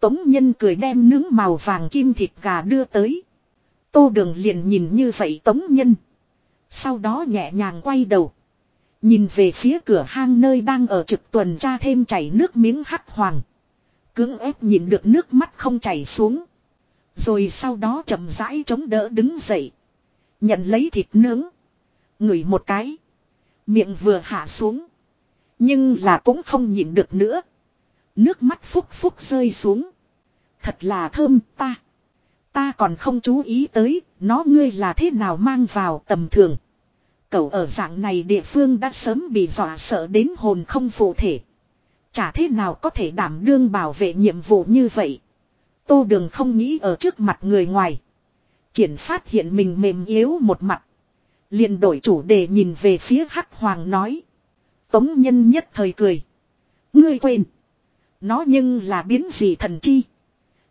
Tống nhân cười đem nướng màu vàng kim thịt gà đưa tới. Tô đường liền nhìn như vậy tống nhân. Sau đó nhẹ nhàng quay đầu. Nhìn về phía cửa hang nơi đang ở trực tuần tra thêm chảy nước miếng hắc hoàng. Cưỡng ép nhìn được nước mắt không chảy xuống. Rồi sau đó chậm rãi chống đỡ đứng dậy. Nhận lấy thịt nướng. Ngửi một cái. Miệng vừa hạ xuống. Nhưng là cũng không nhịn được nữa. Nước mắt phúc phúc rơi xuống. Thật là thơm ta. Ta còn không chú ý tới, nó ngươi là thế nào mang vào tầm thường cầu ở dạng này địa phương đã sớm bị dọa sợ đến hồn không phụ thể. Chả thế nào có thể đảm đương bảo vệ nhiệm vụ như vậy. Tô đường không nghĩ ở trước mặt người ngoài. Triển phát hiện mình mềm yếu một mặt. liền đổi chủ đề nhìn về phía hắc hoàng nói. Tống nhân nhất thời cười. Ngươi quên. Nó nhưng là biến gì thần chi.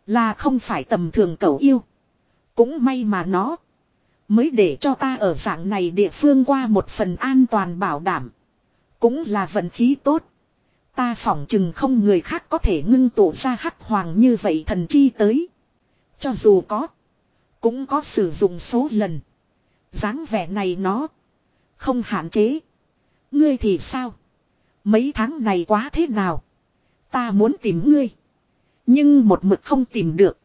Là không phải tầm thường cầu yêu. Cũng may mà nó. Mới để cho ta ở dạng này địa phương qua một phần an toàn bảo đảm. Cũng là vận khí tốt. Ta phỏng chừng không người khác có thể ngưng tụ ra hắc hoàng như vậy thần chi tới. Cho dù có. Cũng có sử dụng số lần. dáng vẻ này nó. Không hạn chế. Ngươi thì sao? Mấy tháng này quá thế nào? Ta muốn tìm ngươi. Nhưng một mực không tìm được.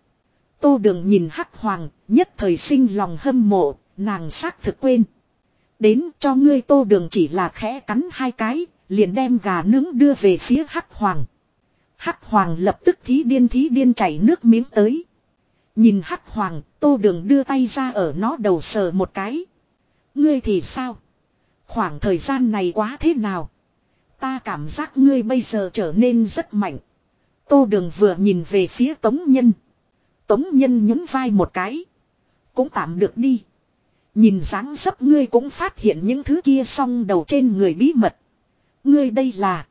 Tô đường nhìn hắc hoàng, nhất thời sinh lòng hâm mộ, nàng xác thực quên. Đến cho ngươi tô đường chỉ là khẽ cắn hai cái, liền đem gà nướng đưa về phía hắc hoàng. Hắc hoàng lập tức thí điên thí điên chảy nước miếng tới. Nhìn hắc hoàng, tô đường đưa tay ra ở nó đầu sờ một cái. Ngươi thì sao? Khoảng thời gian này quá thế nào? Ta cảm giác ngươi bây giờ trở nên rất mạnh. Tô đường vừa nhìn về phía tống nhân. Tống nhân nhún vai một cái. Cũng tạm được đi. Nhìn dáng dấp ngươi cũng phát hiện những thứ kia song đầu trên người bí mật. Ngươi đây là.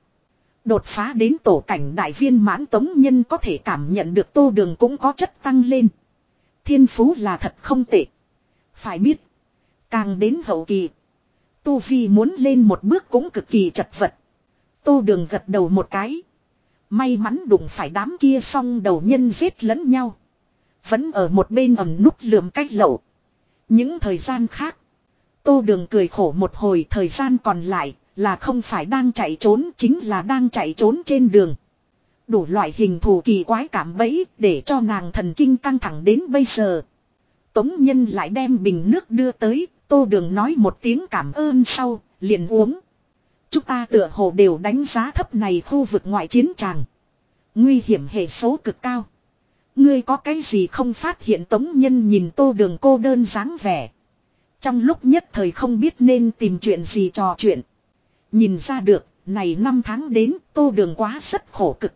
Đột phá đến tổ cảnh đại viên mãn tống nhân có thể cảm nhận được tô đường cũng có chất tăng lên. Thiên phú là thật không tệ. Phải biết. Càng đến hậu kỳ. Tu Vi muốn lên một bước cũng cực kỳ chật vật. Tô đường gật đầu một cái. May mắn đụng phải đám kia xong đầu nhân giết lẫn nhau. Vẫn ở một bên ẩm nút lượm cách lậu. Những thời gian khác. Tô đường cười khổ một hồi thời gian còn lại là không phải đang chạy trốn chính là đang chạy trốn trên đường. Đủ loại hình thù kỳ quái cảm bẫy để cho nàng thần kinh căng thẳng đến bây giờ. Tống nhân lại đem bình nước đưa tới, tô đường nói một tiếng cảm ơn sau, liền uống. Chúng ta tựa hồ đều đánh giá thấp này khu vực ngoại chiến tràng. Nguy hiểm hệ số cực cao. Ngươi có cái gì không phát hiện tống nhân nhìn tô đường cô đơn dáng vẻ. Trong lúc nhất thời không biết nên tìm chuyện gì trò chuyện. Nhìn ra được, này năm tháng đến tô đường quá rất khổ cực.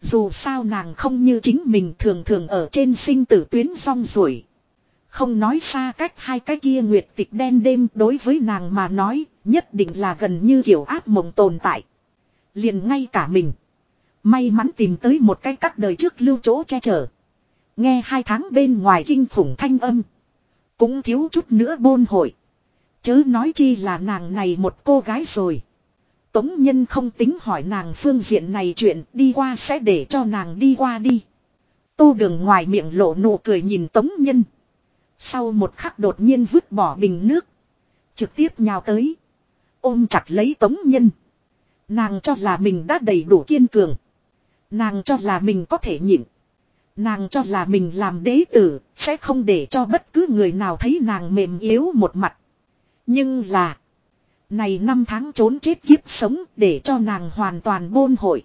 Dù sao nàng không như chính mình thường thường ở trên sinh tử tuyến rong ruổi. Không nói xa cách hai cái kia nguyệt tịch đen đêm đối với nàng mà nói, nhất định là gần như kiểu áp mộng tồn tại. Liền ngay cả mình. May mắn tìm tới một cái các đời trước lưu chỗ che chở. Nghe hai tháng bên ngoài kinh khủng thanh âm. Cũng thiếu chút nữa bôn hội. Chớ nói chi là nàng này một cô gái rồi. Tống Nhân không tính hỏi nàng phương diện này chuyện đi qua sẽ để cho nàng đi qua đi. Tô đường ngoài miệng lộ nụ cười nhìn Tống Nhân. Sau một khắc đột nhiên vứt bỏ bình nước. Trực tiếp nhào tới. Ôm chặt lấy Tống Nhân. Nàng cho là mình đã đầy đủ kiên cường. Nàng cho là mình có thể nhịn. Nàng cho là mình làm đế tử, sẽ không để cho bất cứ người nào thấy nàng mềm yếu một mặt. Nhưng là, này năm tháng trốn chết kiếp sống để cho nàng hoàn toàn bôn hội.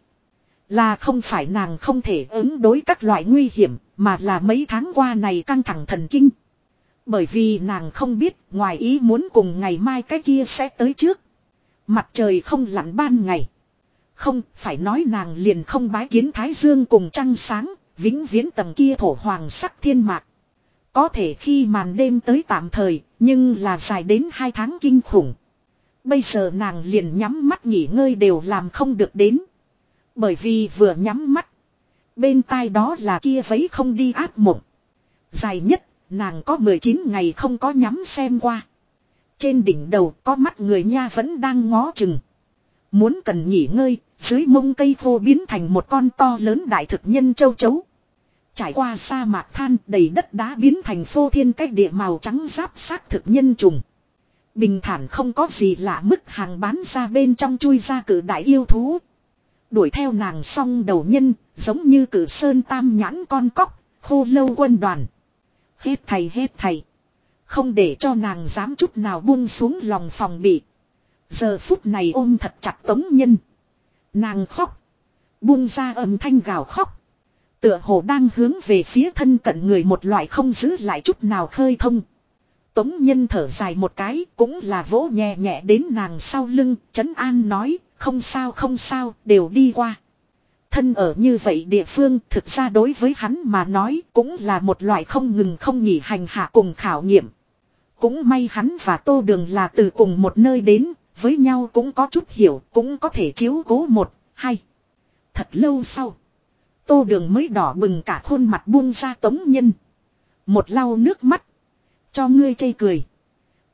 Là không phải nàng không thể ứng đối các loại nguy hiểm, mà là mấy tháng qua này căng thẳng thần kinh. Bởi vì nàng không biết ngoài ý muốn cùng ngày mai cái kia sẽ tới trước. Mặt trời không lặn ban ngày. Không, phải nói nàng liền không bái kiến Thái Dương cùng trăng sáng, vĩnh viễn tầng kia thổ hoàng sắc thiên mạc. Có thể khi màn đêm tới tạm thời, nhưng là dài đến hai tháng kinh khủng. Bây giờ nàng liền nhắm mắt nghỉ ngơi đều làm không được đến. Bởi vì vừa nhắm mắt. Bên tai đó là kia vấy không đi áp mộng. Dài nhất, nàng có 19 ngày không có nhắm xem qua. Trên đỉnh đầu có mắt người nha vẫn đang ngó chừng. Muốn cần nghỉ ngơi, dưới mông cây khô biến thành một con to lớn đại thực nhân châu chấu. Trải qua sa mạc than đầy đất đá biến thành phô thiên cách địa màu trắng giáp xác thực nhân trùng. Bình thản không có gì lạ mức hàng bán ra bên trong chui ra cử đại yêu thú. Đuổi theo nàng song đầu nhân, giống như cử sơn tam nhãn con cóc, khô lâu quân đoàn. Hết thầy hết thầy. Không để cho nàng dám chút nào buông xuống lòng phòng bị. Giờ phút này ôm thật chặt tống nhân. Nàng khóc. Buông ra âm thanh gào khóc. Tựa hồ đang hướng về phía thân cận người một loại không giữ lại chút nào khơi thông. Tống nhân thở dài một cái cũng là vỗ nhẹ nhẹ đến nàng sau lưng, trấn an nói, không sao không sao, đều đi qua. Thân ở như vậy địa phương thực ra đối với hắn mà nói cũng là một loại không ngừng không nghỉ hành hạ cùng khảo nghiệm. Cũng may hắn và tô đường là từ cùng một nơi đến, với nhau cũng có chút hiểu, cũng có thể chiếu cố một, hay. Thật lâu sau, tô đường mới đỏ bừng cả khuôn mặt buông ra tống nhân. Một lau nước mắt. Cho ngươi chây cười.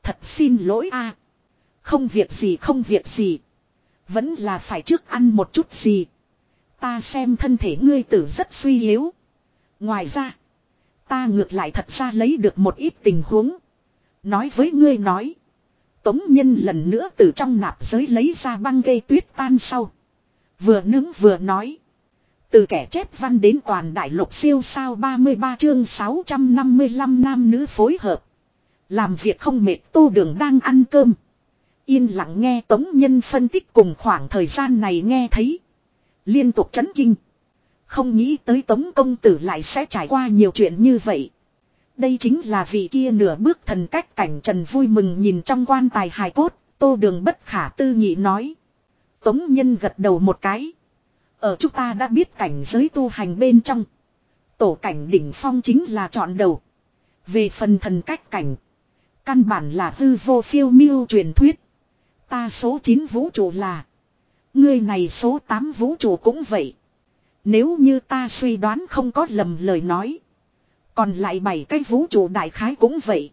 Thật xin lỗi a Không việc gì không việc gì. Vẫn là phải trước ăn một chút gì. Ta xem thân thể ngươi tử rất suy yếu. Ngoài ra. Ta ngược lại thật ra lấy được một ít tình huống. Nói với ngươi nói. Tống nhân lần nữa từ trong nạp giới lấy ra băng gây tuyết tan sau. Vừa nướng vừa nói. Từ kẻ chép văn đến toàn đại lục siêu sao 33 chương 655 nam nữ phối hợp. Làm việc không mệt tô đường đang ăn cơm. Yên lặng nghe Tống Nhân phân tích cùng khoảng thời gian này nghe thấy. Liên tục chấn kinh. Không nghĩ tới Tống Công Tử lại sẽ trải qua nhiều chuyện như vậy. Đây chính là vị kia nửa bước thần cách cảnh trần vui mừng nhìn trong quan tài hài cốt, tô đường bất khả tư nghị nói. Tống Nhân gật đầu một cái. Ở chúng ta đã biết cảnh giới tu hành bên trong. Tổ cảnh đỉnh phong chính là chọn đầu. Về phần thần cách cảnh. Căn bản là hư vô phiêu miêu truyền thuyết. Ta số 9 vũ trụ là. Ngươi này số 8 vũ trụ cũng vậy. Nếu như ta suy đoán không có lầm lời nói. Còn lại bảy cái vũ trụ đại khái cũng vậy.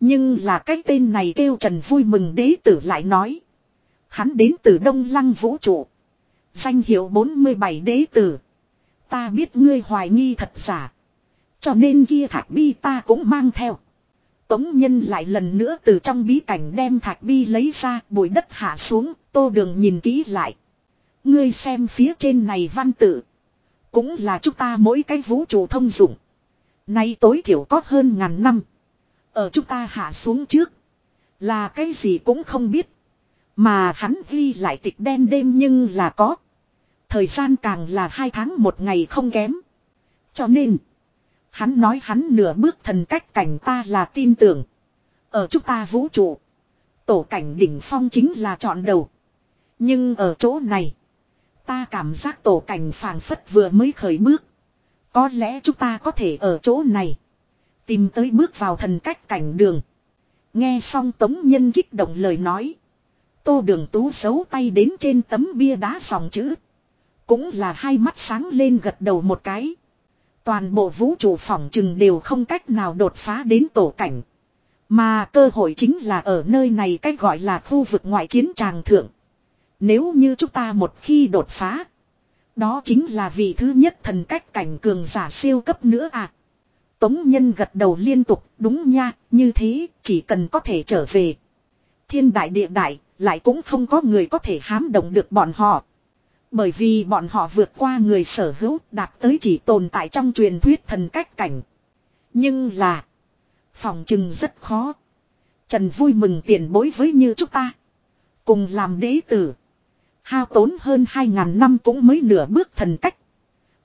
Nhưng là cái tên này kêu Trần vui mừng đế tử lại nói. Hắn đến từ Đông Lăng vũ trụ. Danh hiệu 47 đế tử. Ta biết ngươi hoài nghi thật giả. Cho nên kia thạch bi ta cũng mang theo. Tống nhân lại lần nữa từ trong bí cảnh đem thạch bi lấy ra bụi đất hạ xuống. Tô đường nhìn kỹ lại. Ngươi xem phía trên này văn tự. Cũng là chúng ta mỗi cái vũ trụ thông dụng. Nay tối thiểu có hơn ngàn năm. Ở chúng ta hạ xuống trước. Là cái gì cũng không biết. Mà hắn ghi lại tịch đen đêm nhưng là có. Thời gian càng là hai tháng một ngày không kém. Cho nên. Hắn nói hắn nửa bước thần cách cảnh ta là tin tưởng. Ở chúng ta vũ trụ. Tổ cảnh đỉnh phong chính là chọn đầu. Nhưng ở chỗ này. Ta cảm giác tổ cảnh phàng phất vừa mới khởi bước. Có lẽ chúng ta có thể ở chỗ này. Tìm tới bước vào thần cách cảnh đường. Nghe xong tống nhân kích động lời nói. Tô đường tú giấu tay đến trên tấm bia đá dòng chữ. Cũng là hai mắt sáng lên gật đầu một cái. Toàn bộ vũ trụ phỏng chừng đều không cách nào đột phá đến tổ cảnh. Mà cơ hội chính là ở nơi này cách gọi là khu vực ngoại chiến tràng thượng. Nếu như chúng ta một khi đột phá. Đó chính là vị thứ nhất thần cách cảnh cường giả siêu cấp nữa à. Tống nhân gật đầu liên tục, đúng nha, như thế, chỉ cần có thể trở về. Thiên đại địa đại, lại cũng không có người có thể hám động được bọn họ. Bởi vì bọn họ vượt qua người sở hữu, đạt tới chỉ tồn tại trong truyền thuyết thần cách cảnh. Nhưng là, phòng trừng rất khó. Trần vui mừng tiền bối với như chúng ta. Cùng làm đế tử. Hao tốn hơn 2.000 năm cũng mới nửa bước thần cách.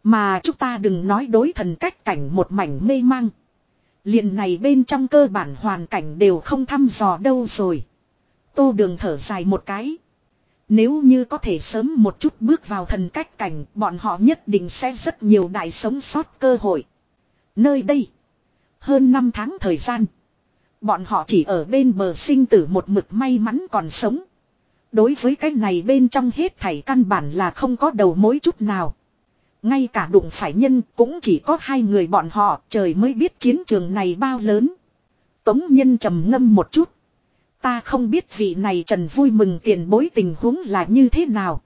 Mà chúng ta đừng nói đối thần cách cảnh một mảnh mê mang. liền này bên trong cơ bản hoàn cảnh đều không thăm dò đâu rồi. Tô đường thở dài một cái. Nếu như có thể sớm một chút bước vào thần cách cảnh, bọn họ nhất định sẽ rất nhiều đại sống sót cơ hội. Nơi đây, hơn 5 tháng thời gian, bọn họ chỉ ở bên bờ sinh tử một mực may mắn còn sống. Đối với cái này bên trong hết thảy căn bản là không có đầu mối chút nào. Ngay cả đụng phải nhân cũng chỉ có hai người bọn họ, trời mới biết chiến trường này bao lớn. Tống nhân trầm ngâm một chút. Ta không biết vị này trần vui mừng tiền bối tình huống là như thế nào.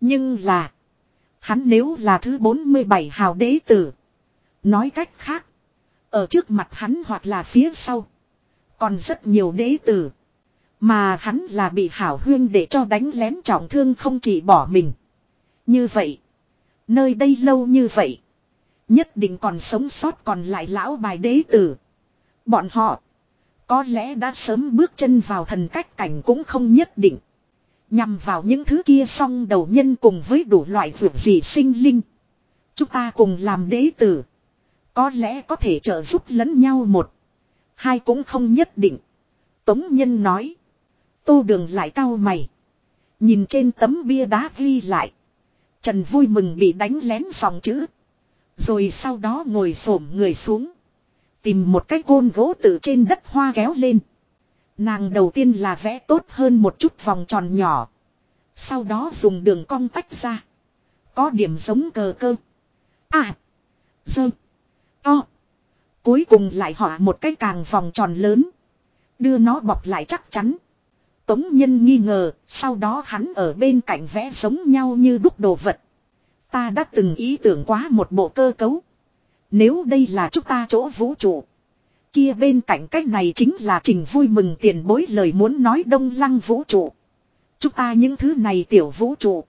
Nhưng là. Hắn nếu là thứ 47 hào đế tử. Nói cách khác. Ở trước mặt hắn hoặc là phía sau. Còn rất nhiều đế tử. Mà hắn là bị hảo huyên để cho đánh lén trọng thương không chỉ bỏ mình. Như vậy. Nơi đây lâu như vậy. Nhất định còn sống sót còn lại lão bài đế tử. Bọn họ. Có lẽ đã sớm bước chân vào thần cách cảnh cũng không nhất định. Nhằm vào những thứ kia song đầu nhân cùng với đủ loại vượt gì sinh linh. Chúng ta cùng làm đế tử. Có lẽ có thể trợ giúp lẫn nhau một. Hai cũng không nhất định. Tống nhân nói. Tô đường lại cao mày. Nhìn trên tấm bia đá ghi lại. Trần vui mừng bị đánh lén dòng chữ. Rồi sau đó ngồi xổm người xuống. Tìm một cái côn gỗ từ trên đất hoa kéo lên. Nàng đầu tiên là vẽ tốt hơn một chút vòng tròn nhỏ. Sau đó dùng đường cong tách ra. Có điểm giống cờ cơ. À. Dơ. To. Cuối cùng lại họa một cái càng vòng tròn lớn. Đưa nó bọc lại chắc chắn. Tống nhân nghi ngờ, sau đó hắn ở bên cạnh vẽ giống nhau như đúc đồ vật. Ta đã từng ý tưởng quá một bộ cơ cấu. Nếu đây là chúng ta chỗ vũ trụ. Kia bên cạnh cách này chính là trình vui mừng tiền bối lời muốn nói đông lăng vũ trụ. Chúng ta những thứ này tiểu vũ trụ.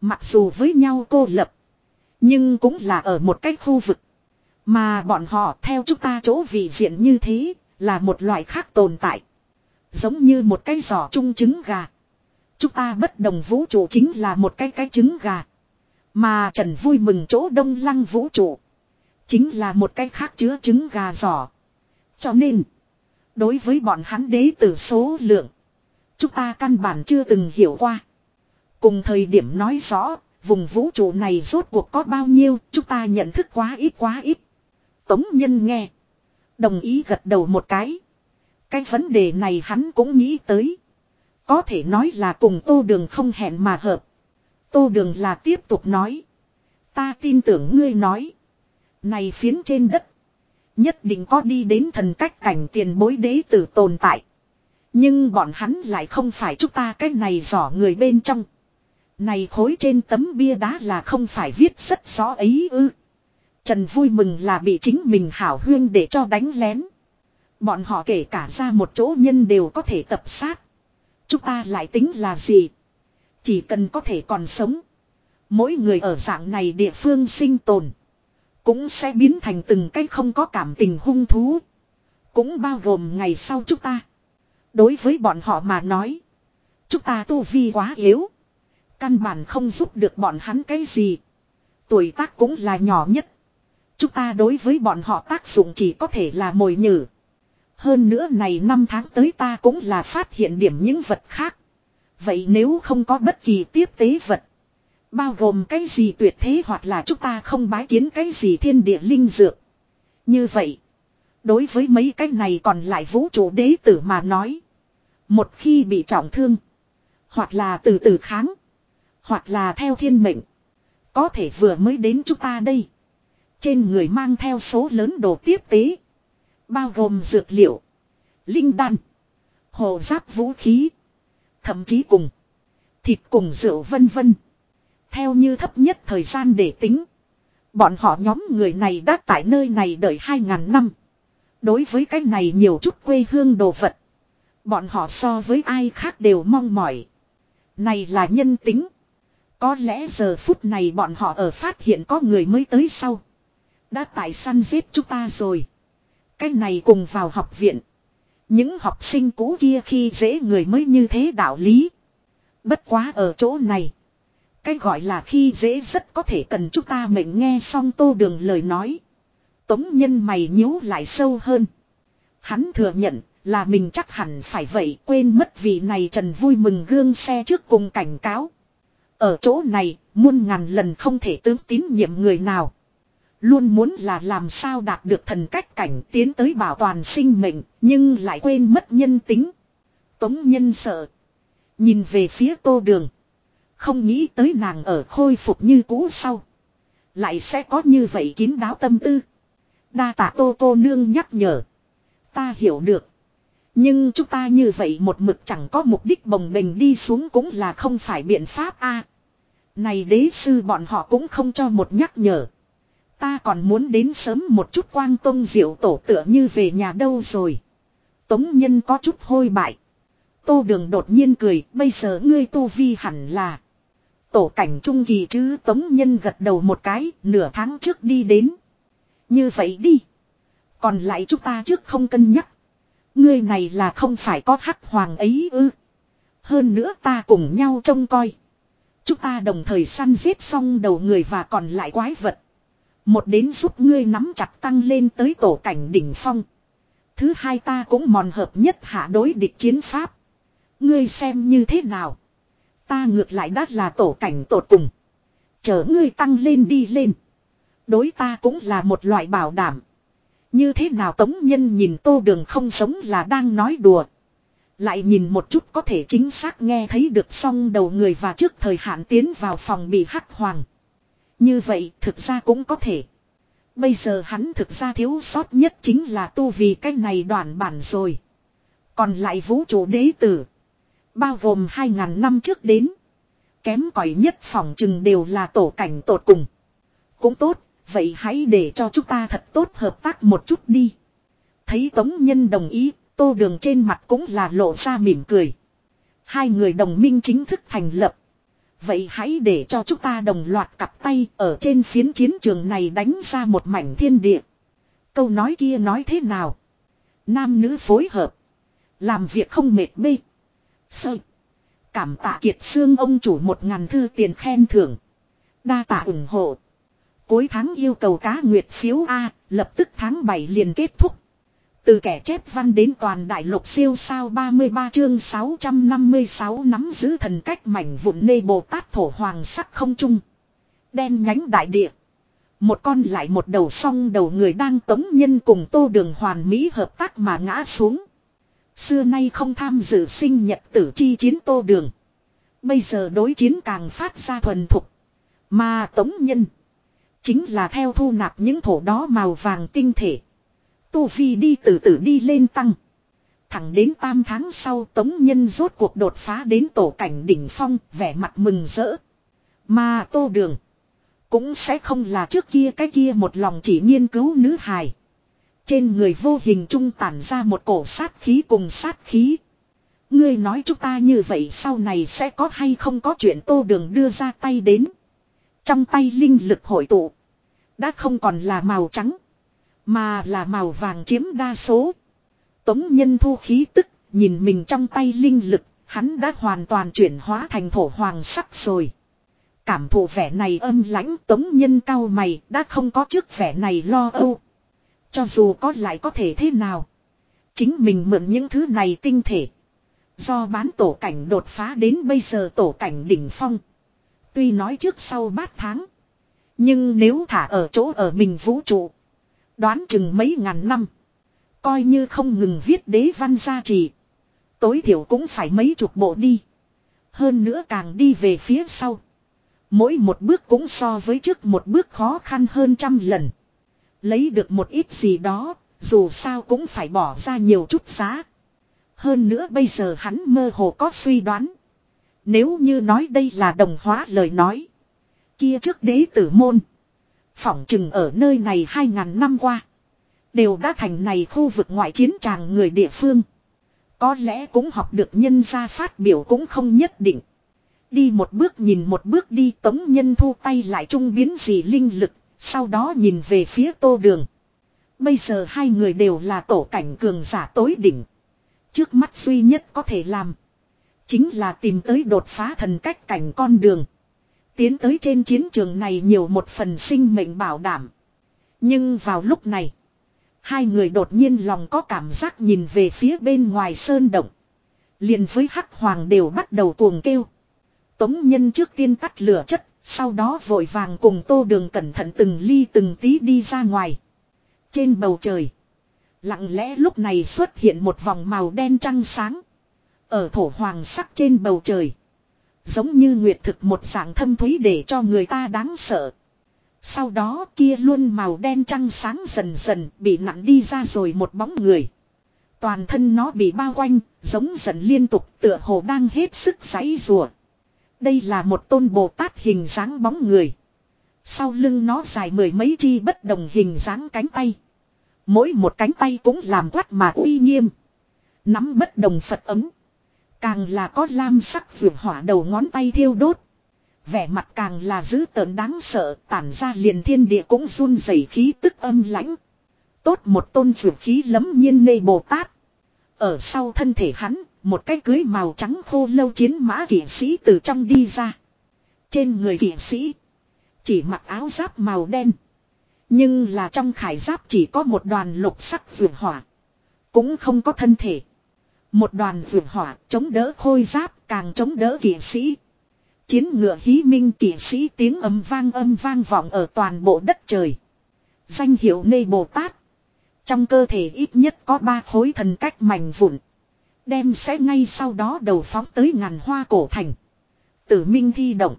Mặc dù với nhau cô lập. Nhưng cũng là ở một cái khu vực. Mà bọn họ theo chúng ta chỗ vị diện như thế là một loại khác tồn tại. Giống như một cái giỏ chung trứng gà. Chúng ta bất đồng vũ trụ chính là một cái cái trứng gà. Mà Trần vui mừng chỗ đông lăng vũ trụ. Chính là một cái khác chứa trứng gà giỏ. Cho nên. Đối với bọn hắn đế tử số lượng. Chúng ta căn bản chưa từng hiểu qua. Cùng thời điểm nói rõ. Vùng vũ trụ này rốt cuộc có bao nhiêu. Chúng ta nhận thức quá ít quá ít. Tống nhân nghe. Đồng ý gật đầu một cái. Cái vấn đề này hắn cũng nghĩ tới. Có thể nói là cùng tô đường không hẹn mà hợp. Tô đường là tiếp tục nói. Ta tin tưởng ngươi nói. Này phiến trên đất. Nhất định có đi đến thần cách cảnh tiền bối đế tử tồn tại. Nhưng bọn hắn lại không phải chúng ta cái này giỏ người bên trong. Này khối trên tấm bia đá là không phải viết rất rõ ấy ư. Trần vui mừng là bị chính mình hảo huyên để cho đánh lén. Bọn họ kể cả ra một chỗ nhân đều có thể tập sát. Chúng ta lại tính là gì? Chỉ cần có thể còn sống. Mỗi người ở dạng này địa phương sinh tồn. Cũng sẽ biến thành từng cái không có cảm tình hung thú. Cũng bao gồm ngày sau chúng ta. Đối với bọn họ mà nói. Chúng ta tu vi quá yếu. Căn bản không giúp được bọn hắn cái gì. Tuổi tác cũng là nhỏ nhất. Chúng ta đối với bọn họ tác dụng chỉ có thể là mồi nhử. Hơn nữa này năm tháng tới ta cũng là phát hiện điểm những vật khác. Vậy nếu không có bất kỳ tiếp tế vật. Bao gồm cái gì tuyệt thế hoặc là chúng ta không bái kiến cái gì thiên địa linh dược. Như vậy. Đối với mấy cái này còn lại vũ trụ đế tử mà nói. Một khi bị trọng thương. Hoặc là từ từ kháng. Hoặc là theo thiên mệnh. Có thể vừa mới đến chúng ta đây. Trên người mang theo số lớn đồ tiếp tế. Bao gồm dược liệu. Linh đan. Hồ giáp vũ khí. Thậm chí cùng. Thịt cùng rượu vân vân. Theo như thấp nhất thời gian để tính. Bọn họ nhóm người này đã tại nơi này đợi 2.000 năm. Đối với cái này nhiều chút quê hương đồ vật. Bọn họ so với ai khác đều mong mỏi. Này là nhân tính. Có lẽ giờ phút này bọn họ ở phát hiện có người mới tới sau. Đã tại săn giết chúng ta rồi. Cái này cùng vào học viện. Những học sinh cũ kia khi dễ người mới như thế đạo lý. Bất quá ở chỗ này. Cái gọi là khi dễ rất có thể cần chúng ta mệnh nghe xong tô đường lời nói. Tống nhân mày nhíu lại sâu hơn. Hắn thừa nhận là mình chắc hẳn phải vậy quên mất vì này trần vui mừng gương xe trước cùng cảnh cáo. Ở chỗ này, muôn ngàn lần không thể tướng tín nhiệm người nào. Luôn muốn là làm sao đạt được thần cách cảnh tiến tới bảo toàn sinh mệnh, nhưng lại quên mất nhân tính. Tống nhân sợ. Nhìn về phía tô đường. Không nghĩ tới nàng ở khôi phục như cũ sau. Lại sẽ có như vậy kín đáo tâm tư. Đa tạ tô cô nương nhắc nhở. Ta hiểu được. Nhưng chúng ta như vậy một mực chẳng có mục đích bồng bềnh đi xuống cũng là không phải biện pháp a. này đế sư bọn họ cũng không cho một nhắc nhở. Ta còn muốn đến sớm một chút quang tông diệu tổ tựa như về nhà đâu rồi. Tống nhân có chút hôi bại. Tô đường đột nhiên cười, bây giờ ngươi tu vi hẳn là. Tổ cảnh trung kỳ chứ tống nhân gật đầu một cái, nửa tháng trước đi đến. Như vậy đi. Còn lại chúng ta trước không cân nhắc. Ngươi này là không phải có hắc hoàng ấy ư. Hơn nữa ta cùng nhau trông coi. Chúng ta đồng thời săn giết xong đầu người và còn lại quái vật. Một đến giúp ngươi nắm chặt tăng lên tới tổ cảnh đỉnh phong. Thứ hai ta cũng mòn hợp nhất hạ đối địch chiến pháp. Ngươi xem như thế nào. Ta ngược lại đắt là tổ cảnh tột cùng. Chờ ngươi tăng lên đi lên. Đối ta cũng là một loại bảo đảm. Như thế nào tống nhân nhìn tô đường không sống là đang nói đùa. Lại nhìn một chút có thể chính xác nghe thấy được xong đầu người và trước thời hạn tiến vào phòng bị hắc hoàng. Như vậy thực ra cũng có thể. Bây giờ hắn thực ra thiếu sót nhất chính là tu vì cái này đoạn bản rồi. Còn lại vũ trụ đế tử. Bao gồm 2.000 năm trước đến. Kém cỏi nhất phòng chừng đều là tổ cảnh tột cùng. Cũng tốt, vậy hãy để cho chúng ta thật tốt hợp tác một chút đi. thấy Tống Nhân đồng ý, tô đường trên mặt cũng là lộ ra mỉm cười. Hai người đồng minh chính thức thành lập. Vậy hãy để cho chúng ta đồng loạt cặp tay ở trên phiến chiến trường này đánh ra một mảnh thiên địa. Câu nói kia nói thế nào? Nam nữ phối hợp. Làm việc không mệt mê. Sợ. Cảm tạ kiệt xương ông chủ một ngàn thư tiền khen thưởng. Đa tạ ủng hộ. Cuối tháng yêu cầu cá nguyệt phiếu A, lập tức tháng 7 liền kết thúc. Từ kẻ chép văn đến toàn đại lục siêu sao 33 chương 656 nắm giữ thần cách mảnh vụn nê Bồ Tát thổ hoàng sắc không trung. Đen nhánh đại địa. Một con lại một đầu song đầu người đang tống nhân cùng tô đường hoàn mỹ hợp tác mà ngã xuống. Xưa nay không tham dự sinh nhật tử chi chiến tô đường. Bây giờ đối chiến càng phát ra thuần thục. Mà tống nhân. Chính là theo thu nạp những thổ đó màu vàng tinh thể. Tu Vi đi từ từ đi lên tăng. Thẳng đến tam tháng sau tống nhân rốt cuộc đột phá đến tổ cảnh đỉnh phong, vẻ mặt mừng rỡ. Mà tô đường. Cũng sẽ không là trước kia cái kia một lòng chỉ nghiên cứu nữ hài. Trên người vô hình trung tản ra một cổ sát khí cùng sát khí. Ngươi nói chúng ta như vậy sau này sẽ có hay không có chuyện tô đường đưa ra tay đến. Trong tay linh lực hội tụ. Đã không còn là màu trắng. Mà là màu vàng chiếm đa số. Tống nhân thu khí tức, nhìn mình trong tay linh lực, hắn đã hoàn toàn chuyển hóa thành thổ hoàng sắc rồi. Cảm thụ vẻ này âm lãnh tống nhân cao mày đã không có trước vẻ này lo âu. Cho dù có lại có thể thế nào. Chính mình mượn những thứ này tinh thể. Do bán tổ cảnh đột phá đến bây giờ tổ cảnh đỉnh phong. Tuy nói trước sau bát tháng. Nhưng nếu thả ở chỗ ở mình vũ trụ. Đoán chừng mấy ngàn năm. Coi như không ngừng viết đế văn gia trì. Tối thiểu cũng phải mấy chục bộ đi. Hơn nữa càng đi về phía sau. Mỗi một bước cũng so với trước một bước khó khăn hơn trăm lần. Lấy được một ít gì đó, dù sao cũng phải bỏ ra nhiều chút giá. Hơn nữa bây giờ hắn mơ hồ có suy đoán. Nếu như nói đây là đồng hóa lời nói. Kia trước đế tử môn. Phỏng chừng ở nơi này hai ngàn năm qua. Đều đã thành này khu vực ngoại chiến tràng người địa phương. Có lẽ cũng học được nhân gia phát biểu cũng không nhất định. Đi một bước nhìn một bước đi, tống nhân thu tay lại trung biến gì linh lực. Sau đó nhìn về phía tô đường. Bây giờ hai người đều là tổ cảnh cường giả tối đỉnh. Trước mắt duy nhất có thể làm. Chính là tìm tới đột phá thần cách cảnh con đường. Tiến tới trên chiến trường này nhiều một phần sinh mệnh bảo đảm. Nhưng vào lúc này. Hai người đột nhiên lòng có cảm giác nhìn về phía bên ngoài sơn động. liền với hắc hoàng đều bắt đầu cuồng kêu. Tống nhân trước tiên tắt lửa chất. Sau đó vội vàng cùng tô đường cẩn thận từng ly từng tí đi ra ngoài. Trên bầu trời. Lặng lẽ lúc này xuất hiện một vòng màu đen trăng sáng. Ở thổ hoàng sắc trên bầu trời. Giống như nguyệt thực một dạng thâm thúy để cho người ta đáng sợ. Sau đó kia luôn màu đen trăng sáng dần dần bị nặn đi ra rồi một bóng người. Toàn thân nó bị bao quanh, giống dần liên tục tựa hồ đang hết sức giãy rùa. Đây là một tôn Bồ Tát hình dáng bóng người. Sau lưng nó dài mười mấy chi bất đồng hình dáng cánh tay. Mỗi một cánh tay cũng làm quát mà uy nghiêm. Nắm bất đồng Phật ấm. Càng là có lam sắc vượt hỏa đầu ngón tay thiêu đốt. Vẻ mặt càng là dữ tợn đáng sợ, tản ra liền thiên địa cũng run rẩy khí tức âm lãnh. Tốt một tôn vượt khí lấm nhiên nê Bồ Tát. Ở sau thân thể hắn, một cái cưới màu trắng khô lâu chiến mã kỷ sĩ từ trong đi ra. Trên người kỷ sĩ, chỉ mặc áo giáp màu đen. Nhưng là trong khải giáp chỉ có một đoàn lục sắc vượt hỏa. Cũng không có thân thể. Một đoàn vượt hỏa chống đỡ khôi giáp càng chống đỡ kỵ sĩ. Chiến ngựa hí minh kỵ sĩ tiếng âm vang âm vang vọng ở toàn bộ đất trời. Danh hiệu nê Bồ Tát. Trong cơ thể ít nhất có ba khối thần cách mảnh vụn. Đem sẽ ngay sau đó đầu phóng tới ngàn hoa cổ thành. Tử minh thi động.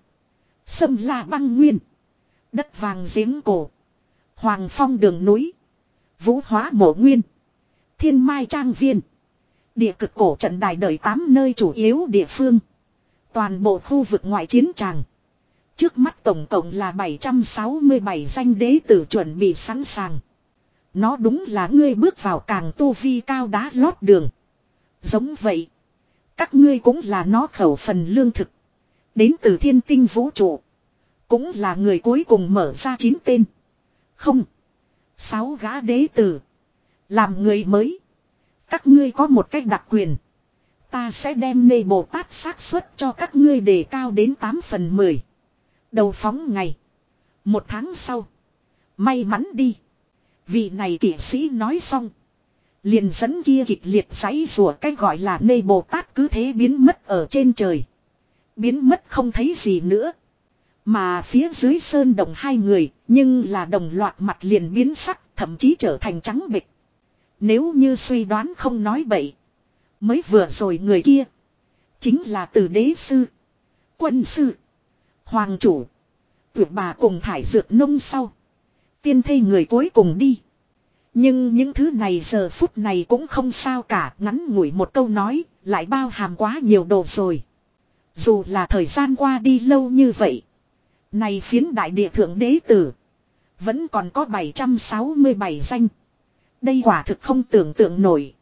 Sâm la băng nguyên. Đất vàng giếng cổ. Hoàng phong đường núi. Vũ hóa mộ nguyên. Thiên mai trang viên. Địa cực cổ trận đài đời tám nơi chủ yếu địa phương. Toàn bộ khu vực ngoại chiến tràng. Trước mắt tổng cộng là 767 danh đế tử chuẩn bị sẵn sàng. Nó đúng là ngươi bước vào càng tu vi cao đá lót đường. Giống vậy. Các ngươi cũng là nó khẩu phần lương thực. Đến từ thiên tinh vũ trụ. Cũng là người cuối cùng mở ra chín tên. Không. Sáu gã đế tử. Làm người mới. Các ngươi có một cách đặc quyền. Ta sẽ đem nê Bồ Tát xác suất cho các ngươi đề cao đến 8 phần 10. Đầu phóng ngày. Một tháng sau. May mắn đi. Vị này kỷ sĩ nói xong. Liền dẫn kia kịch liệt giấy rùa cái gọi là nê Bồ Tát cứ thế biến mất ở trên trời. Biến mất không thấy gì nữa. Mà phía dưới sơn đồng hai người, nhưng là đồng loạt mặt liền biến sắc, thậm chí trở thành trắng bịch. Nếu như suy đoán không nói bậy. Mới vừa rồi người kia. Chính là từ đế sư. Quân sư. Hoàng chủ. Tuyệt bà cùng thải dược nông sau. Tiên thây người cuối cùng đi. Nhưng những thứ này giờ phút này cũng không sao cả. Ngắn ngủi một câu nói. Lại bao hàm quá nhiều đồ rồi. Dù là thời gian qua đi lâu như vậy. Này phiến đại địa thượng đế tử. Vẫn còn có 767 danh. Đây quả thực không tưởng tượng nổi.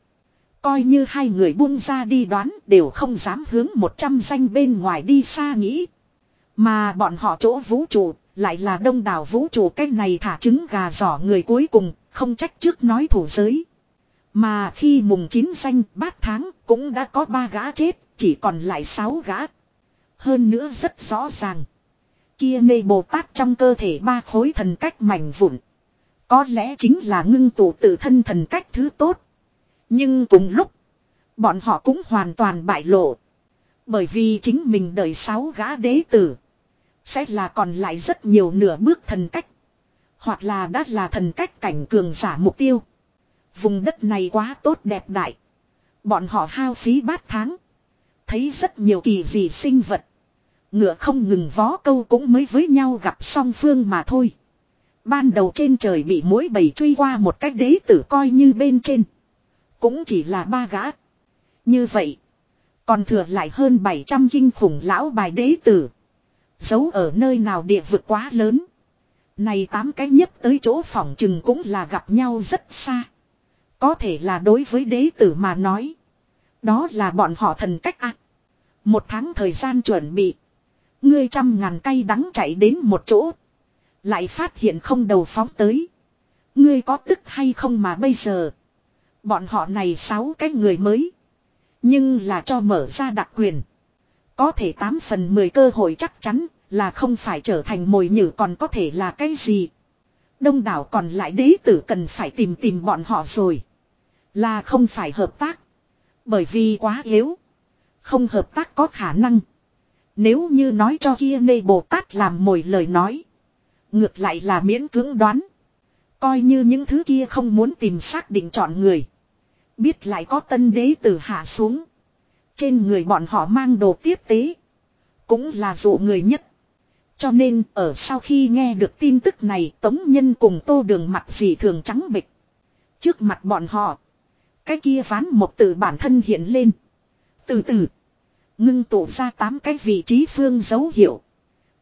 Coi như hai người buông ra đi đoán đều không dám hướng 100 danh bên ngoài đi xa nghĩ. Mà bọn họ chỗ vũ trụ, lại là đông đảo vũ trụ cái này thả trứng gà giỏ người cuối cùng, không trách trước nói thủ giới. Mà khi mùng 9 danh bát tháng cũng đã có ba gã chết, chỉ còn lại 6 gã. Hơn nữa rất rõ ràng. Kia nê Bồ Tát trong cơ thể ba khối thần cách mảnh vụn. Có lẽ chính là ngưng tụ tự thân thần cách thứ tốt. Nhưng cùng lúc, bọn họ cũng hoàn toàn bại lộ. Bởi vì chính mình đời sáu gã đế tử. Sẽ là còn lại rất nhiều nửa bước thần cách. Hoặc là đã là thần cách cảnh cường giả mục tiêu. Vùng đất này quá tốt đẹp đại. Bọn họ hao phí bát tháng. Thấy rất nhiều kỳ dị sinh vật. Ngựa không ngừng vó câu cũng mới với nhau gặp song phương mà thôi. Ban đầu trên trời bị mối bầy truy qua một cách đế tử coi như bên trên. Cũng chỉ là ba gã. Như vậy. Còn thừa lại hơn 700 kinh khủng lão bài đế tử. Giấu ở nơi nào địa vực quá lớn. Này tám cái nhất tới chỗ phòng chừng cũng là gặp nhau rất xa. Có thể là đối với đế tử mà nói. Đó là bọn họ thần cách ạ. Một tháng thời gian chuẩn bị. Ngươi trăm ngàn cây đắng chạy đến một chỗ. Lại phát hiện không đầu phóng tới. Ngươi có tức hay không mà bây giờ. Bọn họ này sáu cái người mới. Nhưng là cho mở ra đặc quyền. Có thể 8 phần 10 cơ hội chắc chắn là không phải trở thành mồi nhử còn có thể là cái gì. Đông đảo còn lại đế tử cần phải tìm tìm bọn họ rồi. Là không phải hợp tác. Bởi vì quá yếu. Không hợp tác có khả năng. Nếu như nói cho kia nê Bồ Tát làm mồi lời nói. Ngược lại là miễn cưỡng đoán. Coi như những thứ kia không muốn tìm xác định chọn người. Biết lại có tân đế tử hạ xuống. Trên người bọn họ mang đồ tiếp tế. Cũng là dụ người nhất. Cho nên, ở sau khi nghe được tin tức này, Tống Nhân cùng tô đường mặt gì thường trắng bịch. Trước mặt bọn họ. Cái kia ván một từ bản thân hiện lên. Từ từ. Ngưng tụ ra tám cái vị trí phương dấu hiệu.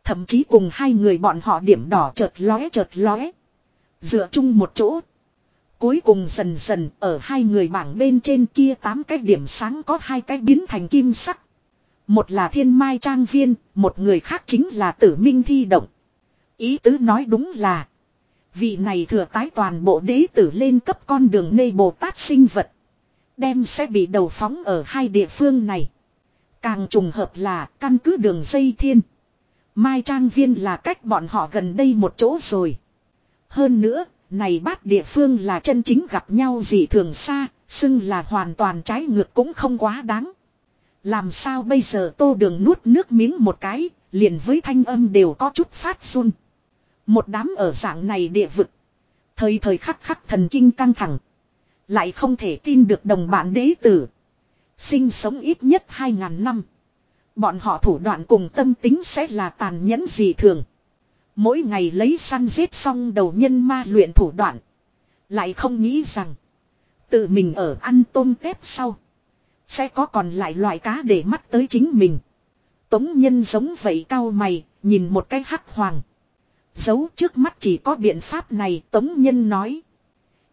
Thậm chí cùng hai người bọn họ điểm đỏ chợt lóe chợt lóe. Dựa chung một chỗ. Cuối cùng dần dần ở hai người bảng bên trên kia tám cái điểm sáng có hai cái biến thành kim sắc. Một là thiên mai trang viên, một người khác chính là tử minh thi động. Ý tứ nói đúng là. Vị này thừa tái toàn bộ đế tử lên cấp con đường nê Bồ Tát sinh vật. Đem sẽ bị đầu phóng ở hai địa phương này. Càng trùng hợp là căn cứ đường dây thiên. Mai Trang Viên là cách bọn họ gần đây một chỗ rồi. Hơn nữa, này bát địa phương là chân chính gặp nhau gì thường xa, xưng là hoàn toàn trái ngược cũng không quá đáng. Làm sao bây giờ tô đường nuốt nước miếng một cái, liền với thanh âm đều có chút phát run. Một đám ở dạng này địa vực. Thời thời khắc khắc thần kinh căng thẳng. Lại không thể tin được đồng bạn đế tử. Sinh sống ít nhất 2.000 năm. Bọn họ thủ đoạn cùng tâm tính sẽ là tàn nhẫn gì thường. Mỗi ngày lấy săn giết xong đầu nhân ma luyện thủ đoạn. Lại không nghĩ rằng. Tự mình ở ăn tôm tép sau. Sẽ có còn lại loại cá để mắt tới chính mình. Tống nhân giống vậy cao mày, nhìn một cái hắc hoàng. Giấu trước mắt chỉ có biện pháp này Tống nhân nói.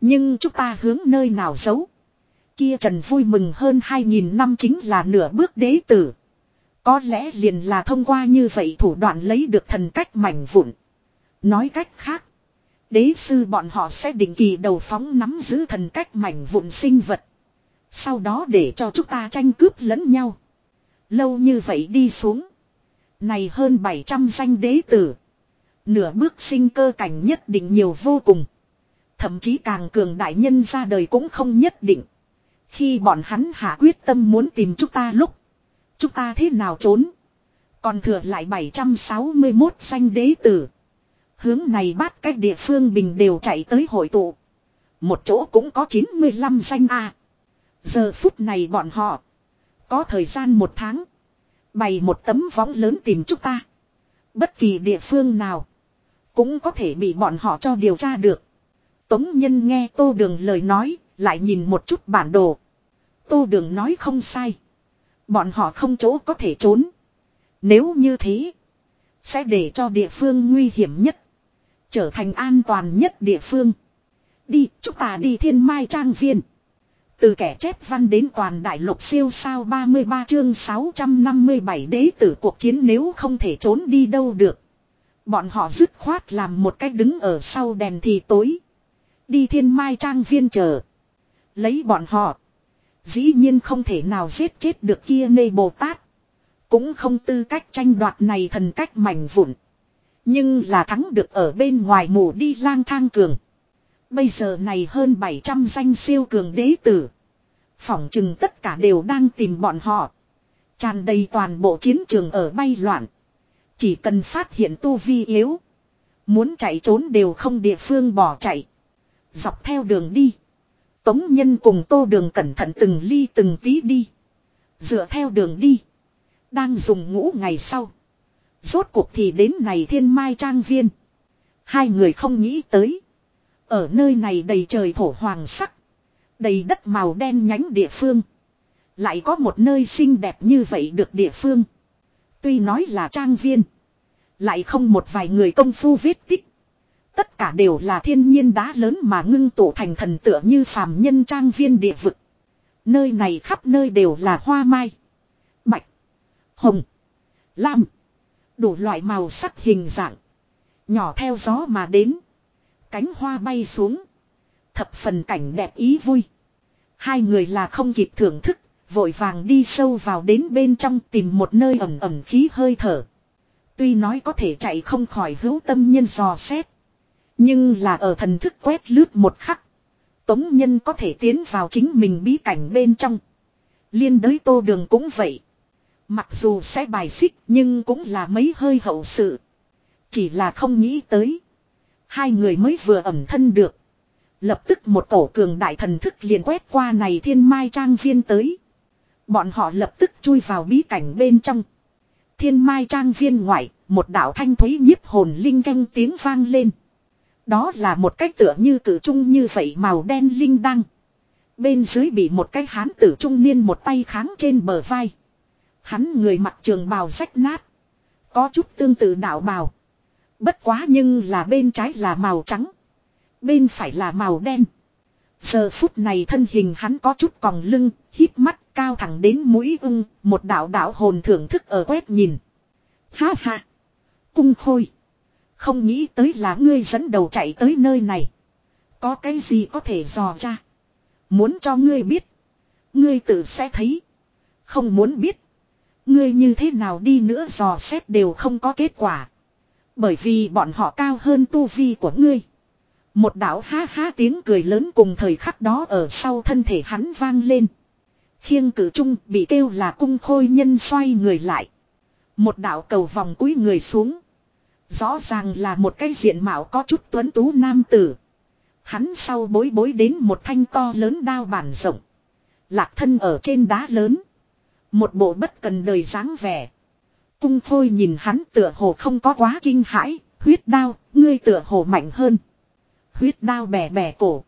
Nhưng chúng ta hướng nơi nào giấu. Kia Trần vui mừng hơn 2.000 năm chính là nửa bước đế tử. Có lẽ liền là thông qua như vậy thủ đoạn lấy được thần cách mảnh vụn. Nói cách khác. Đế sư bọn họ sẽ định kỳ đầu phóng nắm giữ thần cách mảnh vụn sinh vật. Sau đó để cho chúng ta tranh cướp lẫn nhau. Lâu như vậy đi xuống. Này hơn 700 danh đế tử. Nửa bước sinh cơ cảnh nhất định nhiều vô cùng. Thậm chí càng cường đại nhân ra đời cũng không nhất định. Khi bọn hắn hạ quyết tâm muốn tìm chúng ta lúc. Chúng ta thế nào trốn. Còn thừa lại 761 danh đế tử. Hướng này bắt cách địa phương bình đều chạy tới hội tụ. Một chỗ cũng có 95 danh A. Giờ phút này bọn họ. Có thời gian một tháng. Bày một tấm võng lớn tìm chúng ta. Bất kỳ địa phương nào. Cũng có thể bị bọn họ cho điều tra được. Tống nhân nghe tô đường lời nói. Lại nhìn một chút bản đồ. Tô đường nói không sai. Bọn họ không chỗ có thể trốn. Nếu như thế. Sẽ để cho địa phương nguy hiểm nhất. Trở thành an toàn nhất địa phương. Đi, chúng ta đi thiên mai trang viên. Từ kẻ chép văn đến toàn đại lục siêu sao 33 chương 657 đế tử cuộc chiến nếu không thể trốn đi đâu được. Bọn họ dứt khoát làm một cách đứng ở sau đèn thì tối. Đi thiên mai trang viên chờ. Lấy bọn họ. Dĩ nhiên không thể nào giết chết được kia nê Bồ Tát. Cũng không tư cách tranh đoạt này thần cách mảnh vụn. Nhưng là thắng được ở bên ngoài mù đi lang thang cường. Bây giờ này hơn 700 danh siêu cường đế tử. Phỏng chừng tất cả đều đang tìm bọn họ. Tràn đầy toàn bộ chiến trường ở bay loạn. Chỉ cần phát hiện tu vi yếu. Muốn chạy trốn đều không địa phương bỏ chạy. Dọc theo đường đi. Tống nhân cùng tô đường cẩn thận từng ly từng tí đi. Dựa theo đường đi. Đang dùng ngũ ngày sau. Rốt cuộc thì đến này thiên mai trang viên. Hai người không nghĩ tới. Ở nơi này đầy trời thổ hoàng sắc. Đầy đất màu đen nhánh địa phương. Lại có một nơi xinh đẹp như vậy được địa phương. Tuy nói là trang viên. Lại không một vài người công phu vết tích. Tất cả đều là thiên nhiên đá lớn mà ngưng tụ thành thần tựa như phàm nhân trang viên địa vực. Nơi này khắp nơi đều là hoa mai. Bạch. Hồng. Lam. Đủ loại màu sắc hình dạng. Nhỏ theo gió mà đến. Cánh hoa bay xuống. Thập phần cảnh đẹp ý vui. Hai người là không kịp thưởng thức. Vội vàng đi sâu vào đến bên trong tìm một nơi ẩm ẩm khí hơi thở. Tuy nói có thể chạy không khỏi hữu tâm nhân dò xét. Nhưng là ở thần thức quét lướt một khắc. Tống nhân có thể tiến vào chính mình bí cảnh bên trong. Liên đới tô đường cũng vậy. Mặc dù sẽ bài xích nhưng cũng là mấy hơi hậu sự. Chỉ là không nghĩ tới. Hai người mới vừa ẩm thân được. Lập tức một cổ cường đại thần thức liền quét qua này thiên mai trang viên tới. Bọn họ lập tức chui vào bí cảnh bên trong. Thiên mai trang viên ngoại, một đạo thanh thúy nhiếp hồn linh canh tiếng vang lên. Đó là một cách tựa như cử trung như vậy màu đen linh đăng. Bên dưới bị một cái hán tử trung niên một tay kháng trên bờ vai. Hắn người mặc trường bào rách nát. Có chút tương tự đạo bào. Bất quá nhưng là bên trái là màu trắng. Bên phải là màu đen. Giờ phút này thân hình hắn có chút còng lưng, hít mắt cao thẳng đến mũi ưng, một đạo đạo hồn thưởng thức ở quét nhìn. Ha ha! Cung khôi! Không nghĩ tới là ngươi dẫn đầu chạy tới nơi này. Có cái gì có thể dò ra. Muốn cho ngươi biết. Ngươi tự sẽ thấy. Không muốn biết. Ngươi như thế nào đi nữa dò xét đều không có kết quả. Bởi vì bọn họ cao hơn tu vi của ngươi. Một đạo ha ha tiếng cười lớn cùng thời khắc đó ở sau thân thể hắn vang lên. Khiêng cử trung bị kêu là cung khôi nhân xoay người lại. Một đạo cầu vòng cúi người xuống. Rõ ràng là một cái diện mạo có chút tuấn tú nam tử. Hắn sau bối bối đến một thanh to lớn đao bản rộng. Lạc thân ở trên đá lớn. Một bộ bất cần đời dáng vẻ. Cung phôi nhìn hắn tựa hồ không có quá kinh hãi. Huyết đao, ngươi tựa hồ mạnh hơn. Huyết đao bẻ bẻ cổ.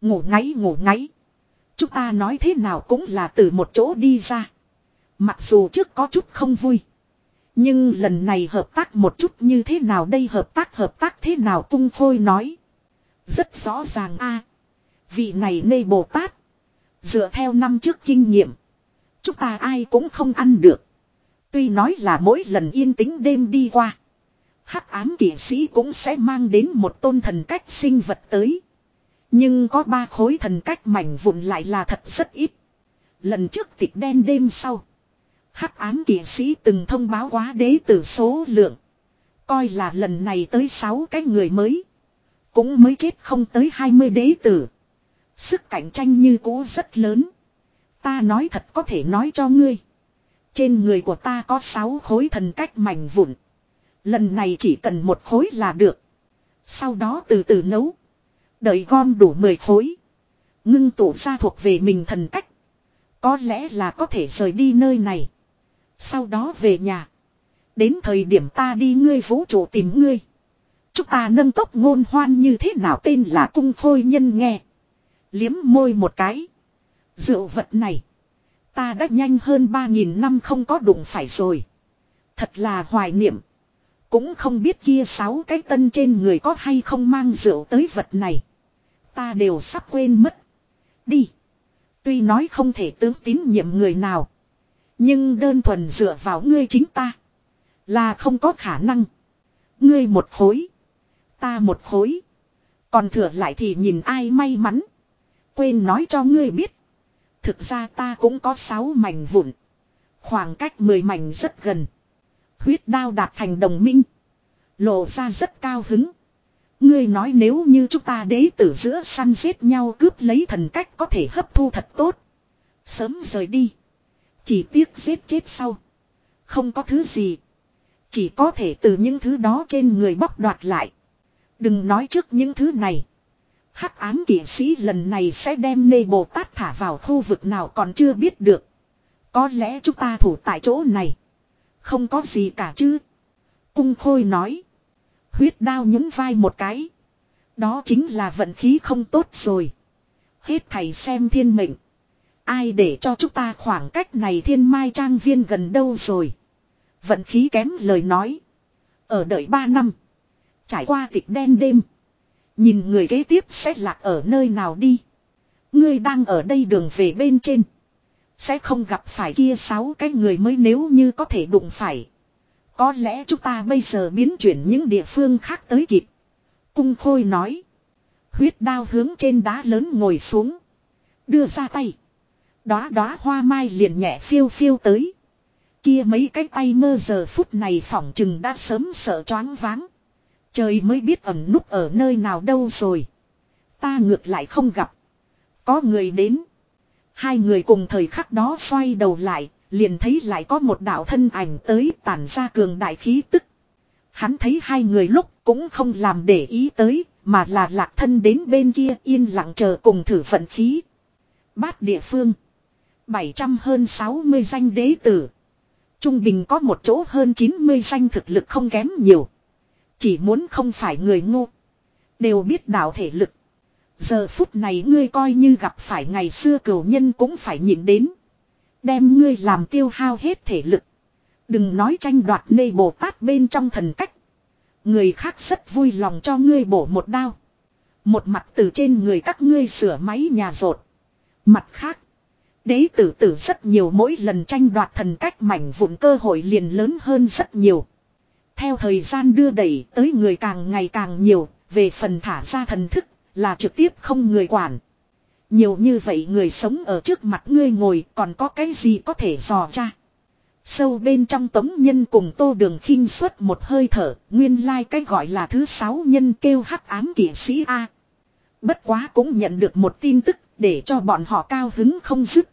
Ngủ ngáy ngủ ngáy. Chúng ta nói thế nào cũng là từ một chỗ đi ra. Mặc dù trước có chút không vui. Nhưng lần này hợp tác một chút như thế nào đây, hợp tác hợp tác thế nào cung khôi nói. Rất rõ ràng a, Vị này nê Bồ Tát. Dựa theo năm trước kinh nghiệm. Chúng ta ai cũng không ăn được. Tuy nói là mỗi lần yên tĩnh đêm đi qua. hắc ám kỷ sĩ cũng sẽ mang đến một tôn thần cách sinh vật tới. Nhưng có ba khối thần cách mảnh vụn lại là thật rất ít. Lần trước tịch đen đêm sau hắc ám kỵ sĩ từng thông báo quá đế tử số lượng. Coi là lần này tới 6 cái người mới. Cũng mới chết không tới 20 đế tử. Sức cạnh tranh như cũ rất lớn. Ta nói thật có thể nói cho ngươi. Trên người của ta có 6 khối thần cách mảnh vụn. Lần này chỉ cần một khối là được. Sau đó từ từ nấu. Đợi gom đủ 10 khối. Ngưng tụ ra thuộc về mình thần cách. Có lẽ là có thể rời đi nơi này. Sau đó về nhà. Đến thời điểm ta đi ngươi vũ trụ tìm ngươi. Chúng ta nâng tốc ngôn hoan như thế nào tên là cung phôi nhân nghe. Liếm môi một cái. Rượu vật này. Ta đã nhanh hơn 3.000 năm không có đụng phải rồi. Thật là hoài niệm. Cũng không biết kia sáu cái tân trên người có hay không mang rượu tới vật này. Ta đều sắp quên mất. Đi. Tuy nói không thể tướng tín nhiệm người nào. Nhưng đơn thuần dựa vào ngươi chính ta. Là không có khả năng. Ngươi một khối. Ta một khối. Còn thừa lại thì nhìn ai may mắn. Quên nói cho ngươi biết. Thực ra ta cũng có sáu mảnh vụn. Khoảng cách mười mảnh rất gần. Huyết đao đạt thành đồng minh. Lộ ra rất cao hứng. Ngươi nói nếu như chúng ta đế tử giữa săn giết nhau cướp lấy thần cách có thể hấp thu thật tốt. Sớm rời đi. Chỉ tiếc giết chết sau. Không có thứ gì. Chỉ có thể từ những thứ đó trên người bóc đoạt lại. Đừng nói trước những thứ này. Hắc ám kỷ sĩ lần này sẽ đem nê Bồ Tát thả vào khu vực nào còn chưa biết được. Có lẽ chúng ta thủ tại chỗ này. Không có gì cả chứ. Cung khôi nói. Huyết đao nhún vai một cái. Đó chính là vận khí không tốt rồi. Hết thầy xem thiên mệnh. Ai để cho chúng ta khoảng cách này thiên mai trang viên gần đâu rồi. Vận khí kém lời nói. Ở đợi ba năm. Trải qua tịch đen đêm. Nhìn người kế tiếp sẽ lạc ở nơi nào đi. Ngươi đang ở đây đường về bên trên. Sẽ không gặp phải kia sáu cái người mới nếu như có thể đụng phải. Có lẽ chúng ta bây giờ biến chuyển những địa phương khác tới kịp. Cung khôi nói. Huyết đao hướng trên đá lớn ngồi xuống. Đưa ra tay. Đóa đóa hoa mai liền nhẹ phiêu phiêu tới. Kia mấy cái tay mơ giờ phút này phỏng chừng đã sớm sợ choáng váng. Trời mới biết ẩn núp ở nơi nào đâu rồi. Ta ngược lại không gặp. Có người đến. Hai người cùng thời khắc đó xoay đầu lại, liền thấy lại có một đạo thân ảnh tới tản ra cường đại khí tức. Hắn thấy hai người lúc cũng không làm để ý tới, mà là lạc thân đến bên kia yên lặng chờ cùng thử vận khí. Bát địa phương. 700 hơn 60 danh đế tử. Trung bình có một chỗ hơn 90 danh thực lực không kém nhiều. Chỉ muốn không phải người ngu. Đều biết đạo thể lực. Giờ phút này ngươi coi như gặp phải ngày xưa cửu nhân cũng phải nhịn đến. Đem ngươi làm tiêu hao hết thể lực. Đừng nói tranh đoạt nê Bồ Tát bên trong thần cách. Người khác rất vui lòng cho ngươi bổ một đao. Một mặt từ trên người các ngươi sửa máy nhà rột. Mặt khác. Đế tử tử rất nhiều mỗi lần tranh đoạt thần cách mảnh vụn cơ hội liền lớn hơn rất nhiều. Theo thời gian đưa đẩy tới người càng ngày càng nhiều, về phần thả ra thần thức, là trực tiếp không người quản. Nhiều như vậy người sống ở trước mặt ngươi ngồi còn có cái gì có thể dò ra. Sâu bên trong tống nhân cùng tô đường khinh suất một hơi thở, nguyên lai like cái gọi là thứ sáu nhân kêu hắc ám kỷ sĩ A. Bất quá cũng nhận được một tin tức để cho bọn họ cao hứng không dứt.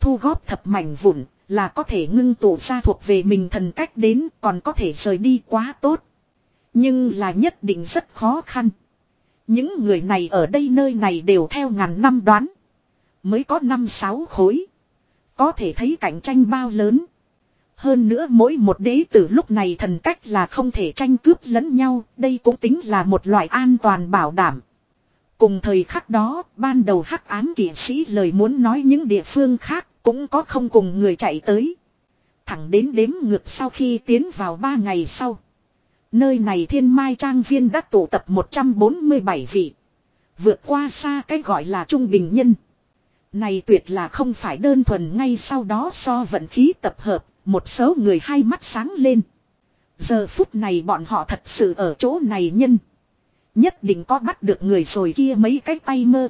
Thu góp thập mảnh vụn là có thể ngưng tụ ra thuộc về mình thần cách đến còn có thể rời đi quá tốt. Nhưng là nhất định rất khó khăn. Những người này ở đây nơi này đều theo ngàn năm đoán. Mới có năm sáu khối. Có thể thấy cạnh tranh bao lớn. Hơn nữa mỗi một đế tử lúc này thần cách là không thể tranh cướp lẫn nhau, đây cũng tính là một loại an toàn bảo đảm. Cùng thời khắc đó, ban đầu hắc ám kỷ sĩ lời muốn nói những địa phương khác, cũng có không cùng người chạy tới. Thẳng đến đếm ngược sau khi tiến vào ba ngày sau. Nơi này thiên mai trang viên đã tụ tập 147 vị. Vượt qua xa cái gọi là trung bình nhân. Này tuyệt là không phải đơn thuần ngay sau đó so vận khí tập hợp, một số người hai mắt sáng lên. Giờ phút này bọn họ thật sự ở chỗ này nhân. Nhất định có bắt được người rồi kia mấy cái tay mơ.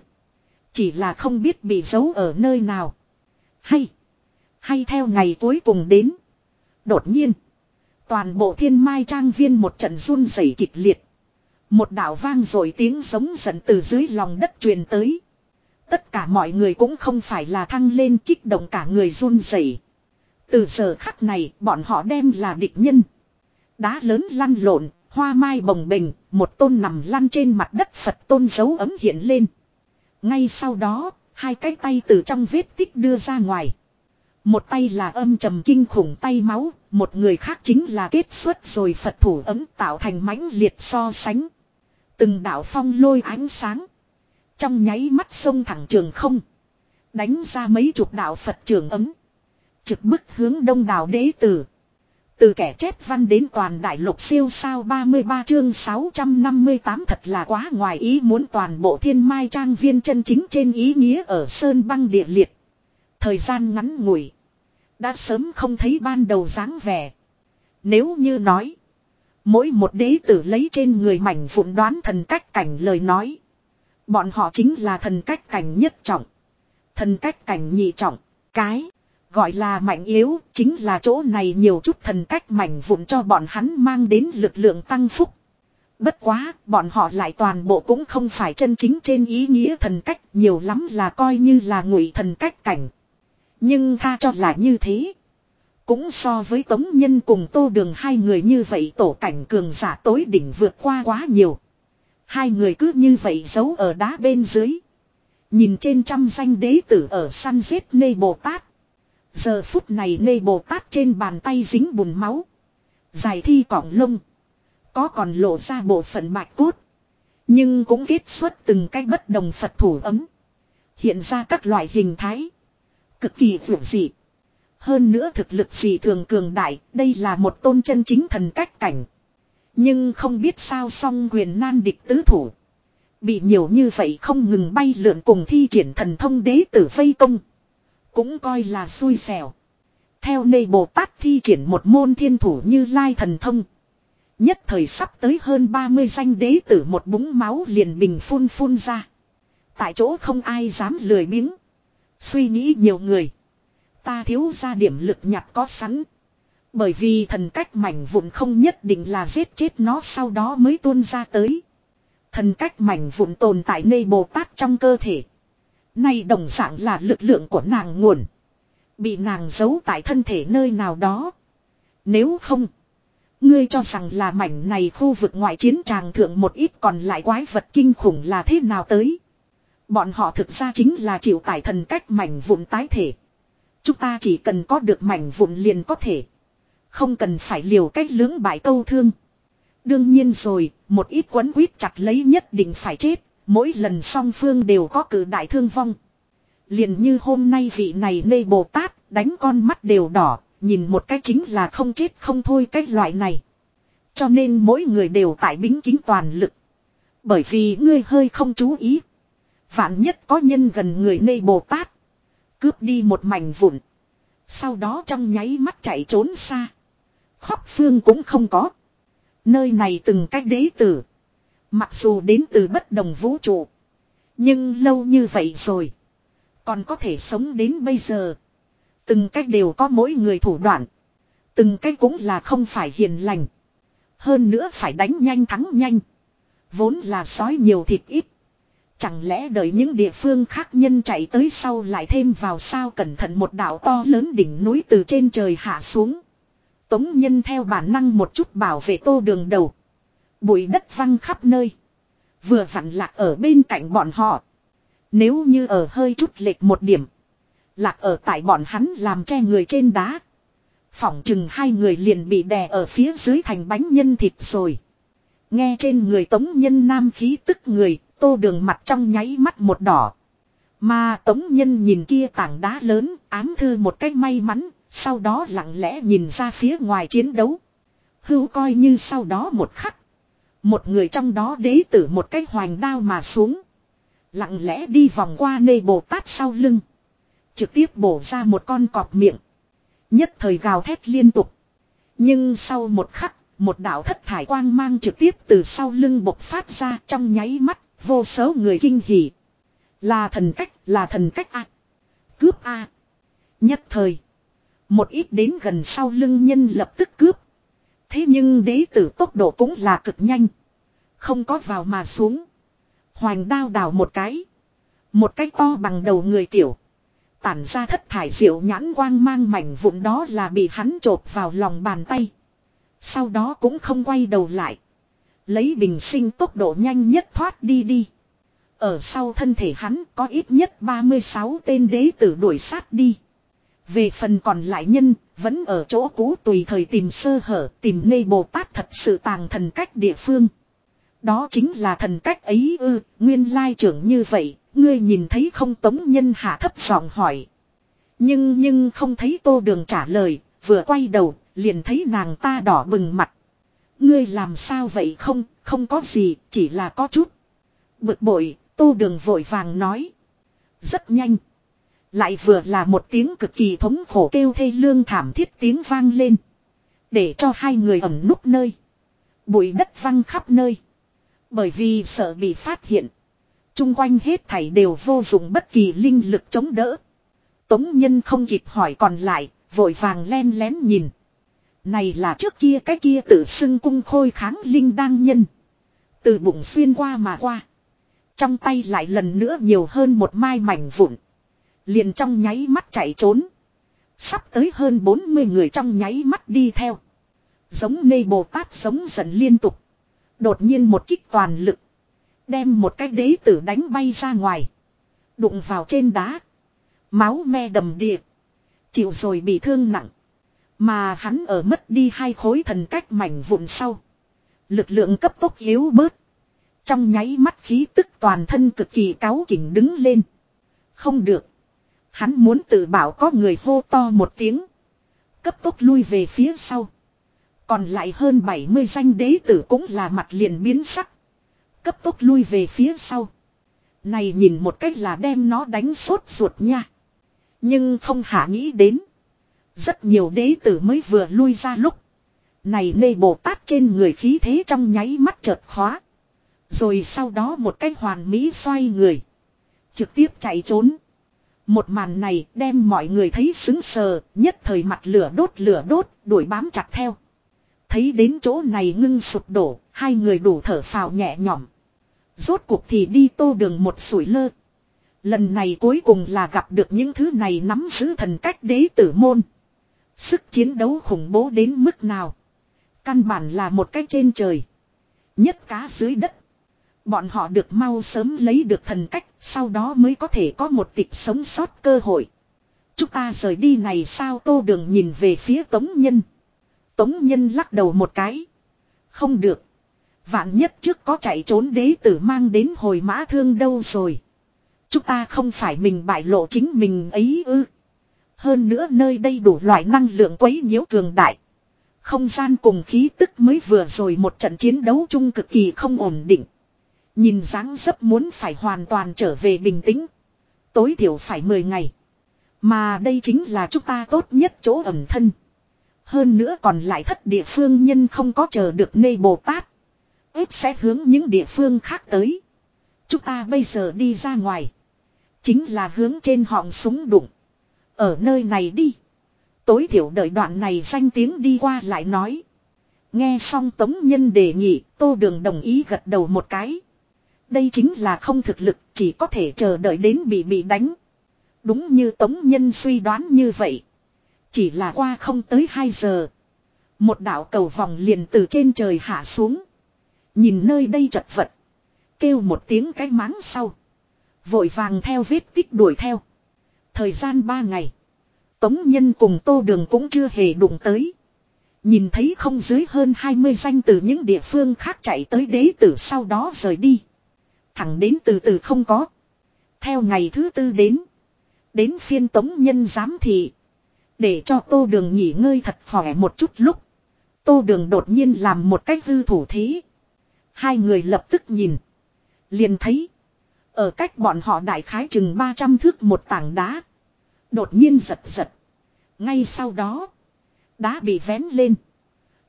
Chỉ là không biết bị giấu ở nơi nào. Hay. Hay theo ngày cuối cùng đến. Đột nhiên. Toàn bộ thiên mai trang viên một trận run rẩy kịch liệt. Một đạo vang rồi tiếng giống giận từ dưới lòng đất truyền tới. Tất cả mọi người cũng không phải là thăng lên kích động cả người run rẩy. Từ giờ khắc này bọn họ đem là địch nhân. Đá lớn lăn lộn, hoa mai bồng bềnh, một tôn nằm lăn trên mặt đất Phật tôn dấu ấm hiện lên. Ngay sau đó, hai cái tay từ trong vết tích đưa ra ngoài. Một tay là âm trầm kinh khủng tay máu, một người khác chính là kết xuất rồi Phật thủ ấm tạo thành mãnh liệt so sánh. Từng đạo phong lôi ánh sáng. Trong nháy mắt sông thẳng trường không. Đánh ra mấy chục đạo Phật trường ấm. Trực bức hướng đông đảo đế tử. Từ kẻ chép văn đến toàn đại lục siêu sao 33 chương 658 thật là quá ngoài ý muốn toàn bộ thiên mai trang viên chân chính trên ý nghĩa ở Sơn băng địa liệt. Thời gian ngắn ngủi. Đã sớm không thấy ban đầu dáng vẻ. Nếu như nói. Mỗi một đế tử lấy trên người mảnh vụn đoán thần cách cảnh lời nói. Bọn họ chính là thần cách cảnh nhất trọng. Thần cách cảnh nhị trọng. Cái. Gọi là mạnh yếu. Chính là chỗ này nhiều chút thần cách mảnh vụn cho bọn hắn mang đến lực lượng tăng phúc. Bất quá, bọn họ lại toàn bộ cũng không phải chân chính trên ý nghĩa thần cách, nhiều lắm là coi như là ngụy thần cách cảnh. Nhưng tha cho là như thế. Cũng so với Tống Nhân cùng Tô Đường hai người như vậy tổ cảnh cường giả tối đỉnh vượt qua quá nhiều. Hai người cứ như vậy giấu ở đá bên dưới. Nhìn trên trăm danh đế tử ở săn giết nê Bồ Tát. Giờ phút này nê Bồ Tát trên bàn tay dính bùn máu. Dài thi cỏng lông. Có còn lộ ra bộ phận bạch cốt. Nhưng cũng kết xuất từng cái bất đồng Phật thủ ấm. Hiện ra các loại hình thái. Cực kỳ vượt dị. Hơn nữa thực lực dị thường cường đại, đây là một tôn chân chính thần cách cảnh. Nhưng không biết sao song quyền nan địch tứ thủ. Bị nhiều như vậy không ngừng bay lượn cùng thi triển thần thông đế tử vây công. Cũng coi là xui xẻo. Theo nê Bồ Tát thi triển một môn thiên thủ như lai thần thông. Nhất thời sắp tới hơn 30 danh đế tử một búng máu liền bình phun phun ra. Tại chỗ không ai dám lười biếng. Suy nghĩ nhiều người. Ta thiếu ra điểm lực nhặt có sẵn. Bởi vì thần cách mảnh vụn không nhất định là giết chết nó sau đó mới tuôn ra tới. Thần cách mảnh vụn tồn tại nơi Bồ Tát trong cơ thể. Này đồng dạng là lực lượng của nàng nguồn. Bị nàng giấu tại thân thể nơi nào đó. Nếu không. Ngươi cho rằng là mảnh này khu vực ngoại chiến tràng thượng một ít còn lại quái vật kinh khủng là thế nào tới. Bọn họ thực ra chính là chịu tải thần cách mảnh vụn tái thể. Chúng ta chỉ cần có được mảnh vụn liền có thể. Không cần phải liều cách lưỡng bại câu thương. Đương nhiên rồi, một ít quấn quýt chặt lấy nhất định phải chết, mỗi lần song phương đều có cử đại thương vong. Liền như hôm nay vị này nê Bồ Tát, đánh con mắt đều đỏ, nhìn một cái chính là không chết không thôi cái loại này. Cho nên mỗi người đều tại bính kính toàn lực. Bởi vì ngươi hơi không chú ý. Vạn nhất có nhân gần người nê Bồ Tát. Cướp đi một mảnh vụn. Sau đó trong nháy mắt chạy trốn xa. Khóc phương cũng không có. Nơi này từng cách đế tử. Mặc dù đến từ bất đồng vũ trụ. Nhưng lâu như vậy rồi. Còn có thể sống đến bây giờ. Từng cách đều có mỗi người thủ đoạn. Từng cách cũng là không phải hiền lành. Hơn nữa phải đánh nhanh thắng nhanh. Vốn là sói nhiều thịt ít. Chẳng lẽ đợi những địa phương khác nhân chạy tới sau lại thêm vào sao cẩn thận một đảo to lớn đỉnh núi từ trên trời hạ xuống. Tống nhân theo bản năng một chút bảo vệ tô đường đầu. Bụi đất văng khắp nơi. Vừa vặn lạc ở bên cạnh bọn họ. Nếu như ở hơi chút lệch một điểm. Lạc ở tại bọn hắn làm che người trên đá. Phỏng chừng hai người liền bị đè ở phía dưới thành bánh nhân thịt rồi. Nghe trên người tống nhân nam khí tức người, tô đường mặt trong nháy mắt một đỏ. Mà tống nhân nhìn kia tảng đá lớn, ám thư một cách may mắn, sau đó lặng lẽ nhìn ra phía ngoài chiến đấu. hữu coi như sau đó một khắc. Một người trong đó đế tử một cái hoành đao mà xuống. Lặng lẽ đi vòng qua nê Bồ Tát sau lưng. Trực tiếp bổ ra một con cọp miệng. Nhất thời gào thét liên tục. Nhưng sau một khắc, một đạo thất thải quang mang trực tiếp từ sau lưng bộc phát ra trong nháy mắt, vô số người kinh hỉ. Là thần cách, là thần cách A. Cướp A. Nhất thời. Một ít đến gần sau lưng nhân lập tức cướp. Thế nhưng đế tử tốc độ cũng là cực nhanh. Không có vào mà xuống. Hoành đao đào một cái. Một cái to bằng đầu người tiểu. Tản ra thất thải diệu nhãn quang mang mảnh vụn đó là bị hắn trộp vào lòng bàn tay. Sau đó cũng không quay đầu lại. Lấy bình sinh tốc độ nhanh nhất thoát đi đi. Ở sau thân thể hắn có ít nhất 36 tên đế tử đuổi sát đi. Về phần còn lại nhân, vẫn ở chỗ cũ tùy thời tìm sơ hở, tìm nơi Bồ Tát thật sự tàng thần cách địa phương. Đó chính là thần cách ấy ư, nguyên lai trưởng như vậy, ngươi nhìn thấy không tống nhân hạ thấp giọng hỏi. Nhưng nhưng không thấy tô đường trả lời, vừa quay đầu, liền thấy nàng ta đỏ bừng mặt. Ngươi làm sao vậy không, không có gì, chỉ là có chút. Bực bội, tô đường vội vàng nói. Rất nhanh. Lại vừa là một tiếng cực kỳ thống khổ kêu thê lương thảm thiết tiếng vang lên. Để cho hai người ẩn núp nơi. Bụi đất văng khắp nơi. Bởi vì sợ bị phát hiện. Trung quanh hết thảy đều vô dụng bất kỳ linh lực chống đỡ. Tống nhân không kịp hỏi còn lại, vội vàng len lén nhìn. Này là trước kia cái kia tự xưng cung khôi kháng linh đang nhân. Từ bụng xuyên qua mà qua. Trong tay lại lần nữa nhiều hơn một mai mảnh vụn. Liền trong nháy mắt chạy trốn. Sắp tới hơn 40 người trong nháy mắt đi theo. Giống nê Bồ Tát sống giận liên tục. Đột nhiên một kích toàn lực. Đem một cái đế tử đánh bay ra ngoài. Đụng vào trên đá. Máu me đầm địa. Chịu rồi bị thương nặng. Mà hắn ở mất đi hai khối thần cách mảnh vụn sau. Lực lượng cấp tốc yếu bớt. Trong nháy mắt khí tức toàn thân cực kỳ cáo kỉnh đứng lên. Không được. Hắn muốn tự bảo có người hô to một tiếng. Cấp tốc lui về phía sau. Còn lại hơn 70 danh đế tử cũng là mặt liền biến sắc. Cấp tốc lui về phía sau. Này nhìn một cách là đem nó đánh sốt ruột nha. Nhưng không hả nghĩ đến. Rất nhiều đế tử mới vừa lui ra lúc. Này nê Bồ Tát trên người khí thế trong nháy mắt chợt khóa. Rồi sau đó một cách hoàn mỹ xoay người. Trực tiếp chạy trốn. Một màn này đem mọi người thấy xứng sờ, nhất thời mặt lửa đốt lửa đốt, đuổi bám chặt theo. Thấy đến chỗ này ngưng sụp đổ, hai người đủ thở phào nhẹ nhõm. Rốt cuộc thì đi tô đường một sủi lơ. Lần này cuối cùng là gặp được những thứ này nắm giữ thần cách đế tử môn. Sức chiến đấu khủng bố đến mức nào. Căn bản là một cách trên trời. Nhất cá dưới đất. Bọn họ được mau sớm lấy được thần cách, sau đó mới có thể có một tịch sống sót cơ hội. Chúng ta rời đi này sao tô đường nhìn về phía tống nhân. Tống nhân lắc đầu một cái. Không được. Vạn nhất trước có chạy trốn đế tử mang đến hồi mã thương đâu rồi. Chúng ta không phải mình bại lộ chính mình ấy ư. Hơn nữa nơi đây đủ loại năng lượng quấy nhiễu cường đại. Không gian cùng khí tức mới vừa rồi một trận chiến đấu chung cực kỳ không ổn định. Nhìn dáng dấp muốn phải hoàn toàn trở về bình tĩnh. Tối thiểu phải 10 ngày. Mà đây chính là chúng ta tốt nhất chỗ ẩm thân. Hơn nữa còn lại thất địa phương nhân không có chờ được nê Bồ Tát. ép sẽ hướng những địa phương khác tới. Chúng ta bây giờ đi ra ngoài. Chính là hướng trên họng súng đụng. Ở nơi này đi. Tối thiểu đợi đoạn này danh tiếng đi qua lại nói. Nghe xong Tống Nhân đề nghị, Tô Đường đồng ý gật đầu một cái. Đây chính là không thực lực, chỉ có thể chờ đợi đến bị bị đánh. Đúng như Tống Nhân suy đoán như vậy. Chỉ là qua không tới 2 giờ. Một đạo cầu vòng liền từ trên trời hạ xuống. Nhìn nơi đây chật vật. Kêu một tiếng cái máng sau. Vội vàng theo vết tích đuổi theo. Thời gian 3 ngày. Tống Nhân cùng Tô Đường cũng chưa hề đụng tới. Nhìn thấy không dưới hơn 20 danh từ những địa phương khác chạy tới đế tử sau đó rời đi. Thẳng đến từ từ không có. Theo ngày thứ tư đến. Đến phiên tống nhân giám thị. Để cho tô đường nghỉ ngơi thật khỏe một chút lúc. Tô đường đột nhiên làm một cách hư thủ thế. Hai người lập tức nhìn. Liền thấy. Ở cách bọn họ đại khái chừng 300 thước một tảng đá. Đột nhiên giật giật. Ngay sau đó. Đá bị vén lên.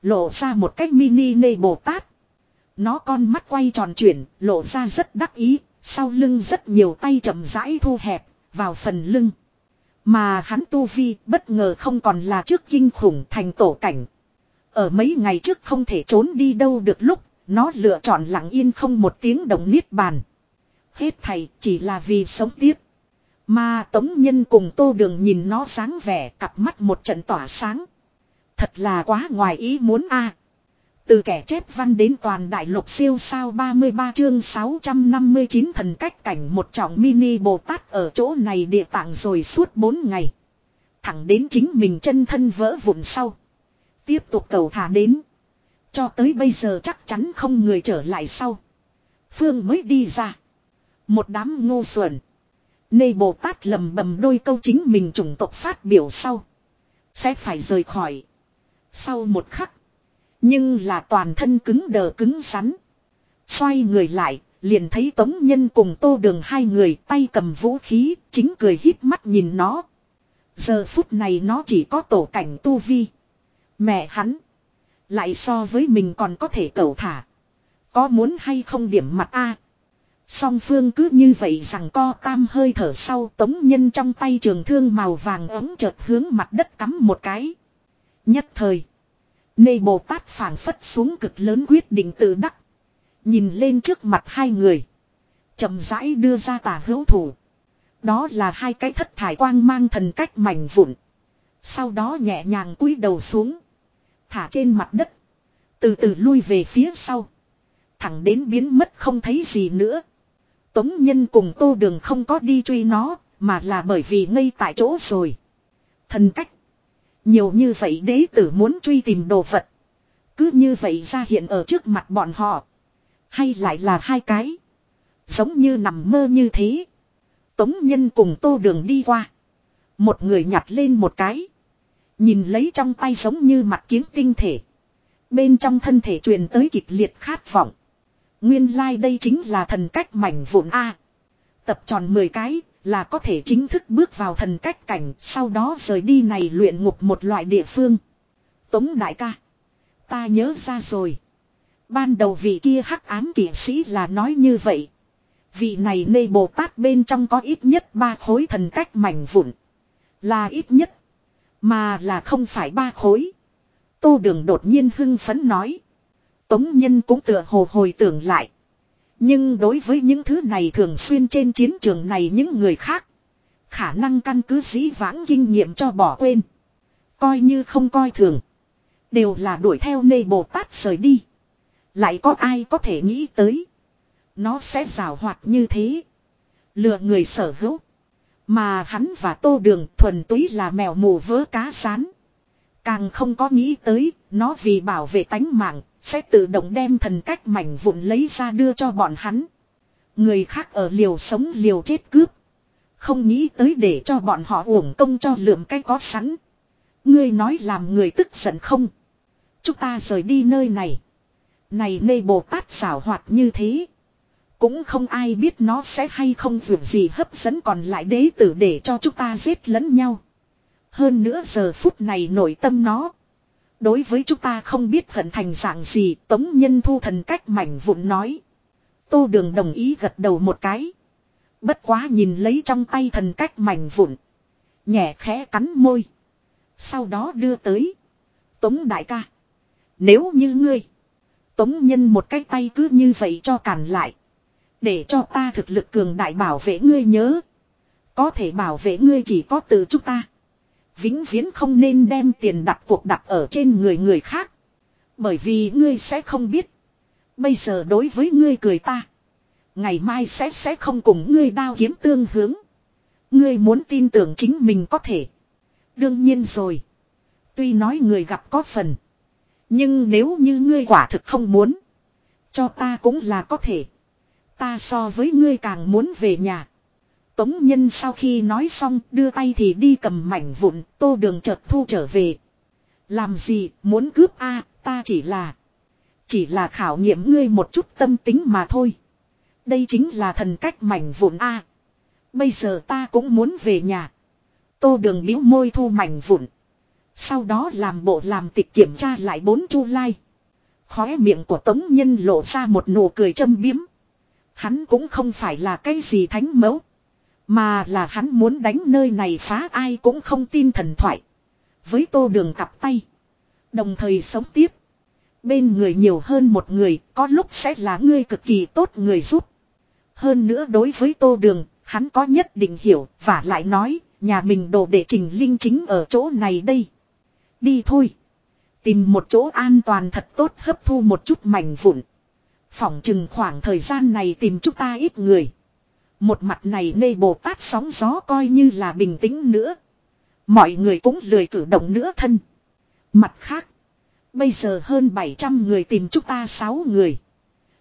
Lộ ra một cách mini nê Bồ Tát. Nó con mắt quay tròn chuyển, lộ ra rất đắc ý, sau lưng rất nhiều tay chậm rãi thu hẹp, vào phần lưng. Mà hắn tu vi bất ngờ không còn là trước kinh khủng thành tổ cảnh. Ở mấy ngày trước không thể trốn đi đâu được lúc, nó lựa chọn lặng yên không một tiếng động niết bàn. Hết thầy chỉ là vì sống tiếp. Mà Tống Nhân cùng Tô Đường nhìn nó sáng vẻ cặp mắt một trận tỏa sáng. Thật là quá ngoài ý muốn a. Từ kẻ chép văn đến toàn đại lục siêu sao 33 chương 659 thần cách cảnh một trọng mini Bồ Tát ở chỗ này địa tạng rồi suốt 4 ngày. Thẳng đến chính mình chân thân vỡ vụn sau. Tiếp tục cầu thả đến. Cho tới bây giờ chắc chắn không người trở lại sau. Phương mới đi ra. Một đám ngô xuẩn. Nê Bồ Tát lầm bầm đôi câu chính mình chủng tộc phát biểu sau. Sẽ phải rời khỏi. Sau một khắc. Nhưng là toàn thân cứng đờ cứng rắn. Xoay người lại, liền thấy Tống Nhân cùng Tô Đường hai người tay cầm vũ khí, chính cười híp mắt nhìn nó. Giờ phút này nó chỉ có tổ cảnh tu vi. Mẹ hắn. Lại so với mình còn có thể cầu thả. Có muốn hay không điểm mặt a Song phương cứ như vậy rằng co tam hơi thở sau tống nhân trong tay trường thương màu vàng ấm chợt hướng mặt đất cắm một cái. Nhất thời. Nê Bồ Tát phảng phất xuống cực lớn quyết định tự đắc. Nhìn lên trước mặt hai người. chậm rãi đưa ra tà hữu thủ. Đó là hai cái thất thải quang mang thần cách mảnh vụn. Sau đó nhẹ nhàng cúi đầu xuống. Thả trên mặt đất. Từ từ lui về phía sau. Thẳng đến biến mất không thấy gì nữa. Tống Nhân cùng Tô Đường không có đi truy nó, mà là bởi vì ngây tại chỗ rồi. Thần cách. Nhiều như vậy đế tử muốn truy tìm đồ vật. Cứ như vậy ra hiện ở trước mặt bọn họ. Hay lại là hai cái. Giống như nằm mơ như thế. Tống Nhân cùng Tô Đường đi qua. Một người nhặt lên một cái. Nhìn lấy trong tay giống như mặt kiến tinh thể. Bên trong thân thể truyền tới kịch liệt khát vọng. Nguyên lai like đây chính là thần cách mảnh vụn A. Tập tròn 10 cái là có thể chính thức bước vào thần cách cảnh, sau đó rời đi này luyện ngục một loại địa phương. Tống đại ca. Ta nhớ ra rồi. Ban đầu vị kia hắc ám kỷ sĩ là nói như vậy. Vị này nê Bồ Tát bên trong có ít nhất ba khối thần cách mảnh vụn. Là ít nhất. Mà là không phải ba khối. Tô đường đột nhiên hưng phấn nói. Tống Nhân cũng tựa hồ hồi tưởng lại. Nhưng đối với những thứ này thường xuyên trên chiến trường này những người khác. Khả năng căn cứ dĩ vãng kinh nghiệm cho bỏ quên. Coi như không coi thường. Đều là đuổi theo nê Bồ Tát rời đi. Lại có ai có thể nghĩ tới. Nó sẽ rào hoạt như thế. Lừa người sở hữu. Mà hắn và tô đường thuần túy là mèo mù vớ cá sán. Càng không có nghĩ tới, nó vì bảo vệ tánh mạng, sẽ tự động đem thần cách mảnh vụn lấy ra đưa cho bọn hắn. Người khác ở liều sống liều chết cướp. Không nghĩ tới để cho bọn họ uổng công cho lượm cái có sẵn. Ngươi nói làm người tức giận không? Chúng ta rời đi nơi này. Này nê Bồ Tát xảo hoạt như thế. Cũng không ai biết nó sẽ hay không việc gì hấp dẫn còn lại đế tử để cho chúng ta giết lẫn nhau. Hơn nữa giờ phút này nội tâm nó. Đối với chúng ta không biết hận thành dạng gì, tống nhân thu thần cách mảnh vụn nói. Tô đường đồng ý gật đầu một cái. Bất quá nhìn lấy trong tay thần cách mảnh vụn. Nhẹ khẽ cắn môi. Sau đó đưa tới. Tống đại ca. Nếu như ngươi. Tống nhân một cái tay cứ như vậy cho cản lại. Để cho ta thực lực cường đại bảo vệ ngươi nhớ. Có thể bảo vệ ngươi chỉ có từ chúng ta. Vĩnh viễn không nên đem tiền đặt cuộc đặt ở trên người người khác. Bởi vì ngươi sẽ không biết. Bây giờ đối với ngươi cười ta. Ngày mai sẽ sẽ không cùng ngươi đao kiếm tương hướng. Ngươi muốn tin tưởng chính mình có thể. Đương nhiên rồi. Tuy nói người gặp có phần. Nhưng nếu như ngươi quả thực không muốn. Cho ta cũng là có thể. Ta so với ngươi càng muốn về nhà. Tống Nhân sau khi nói xong đưa tay thì đi cầm mảnh vụn, tô đường chợt thu trở về. Làm gì, muốn cướp a ta chỉ là... Chỉ là khảo nghiệm ngươi một chút tâm tính mà thôi. Đây chính là thần cách mảnh vụn A. bây giờ ta cũng muốn về nhà. Tô đường biếu môi thu mảnh vụn. Sau đó làm bộ làm tịch kiểm tra lại bốn chu lai. Khóe miệng của tống nhân lộ ra một nụ cười châm biếm. Hắn cũng không phải là cái gì thánh mẫu. Mà là hắn muốn đánh nơi này phá ai cũng không tin thần thoại. Với tô đường cặp tay. Đồng thời sống tiếp. Bên người nhiều hơn một người, có lúc sẽ là ngươi cực kỳ tốt người giúp. Hơn nữa đối với tô đường, hắn có nhất định hiểu, và lại nói, nhà mình đồ để trình linh chính ở chỗ này đây. Đi thôi. Tìm một chỗ an toàn thật tốt hấp thu một chút mảnh vụn. Phỏng chừng khoảng thời gian này tìm chúng ta ít người. Một mặt này nê Bồ Tát sóng gió coi như là bình tĩnh nữa. Mọi người cũng lười cử động nữa thân. Mặt khác. Bây giờ hơn 700 người tìm chúng ta 6 người.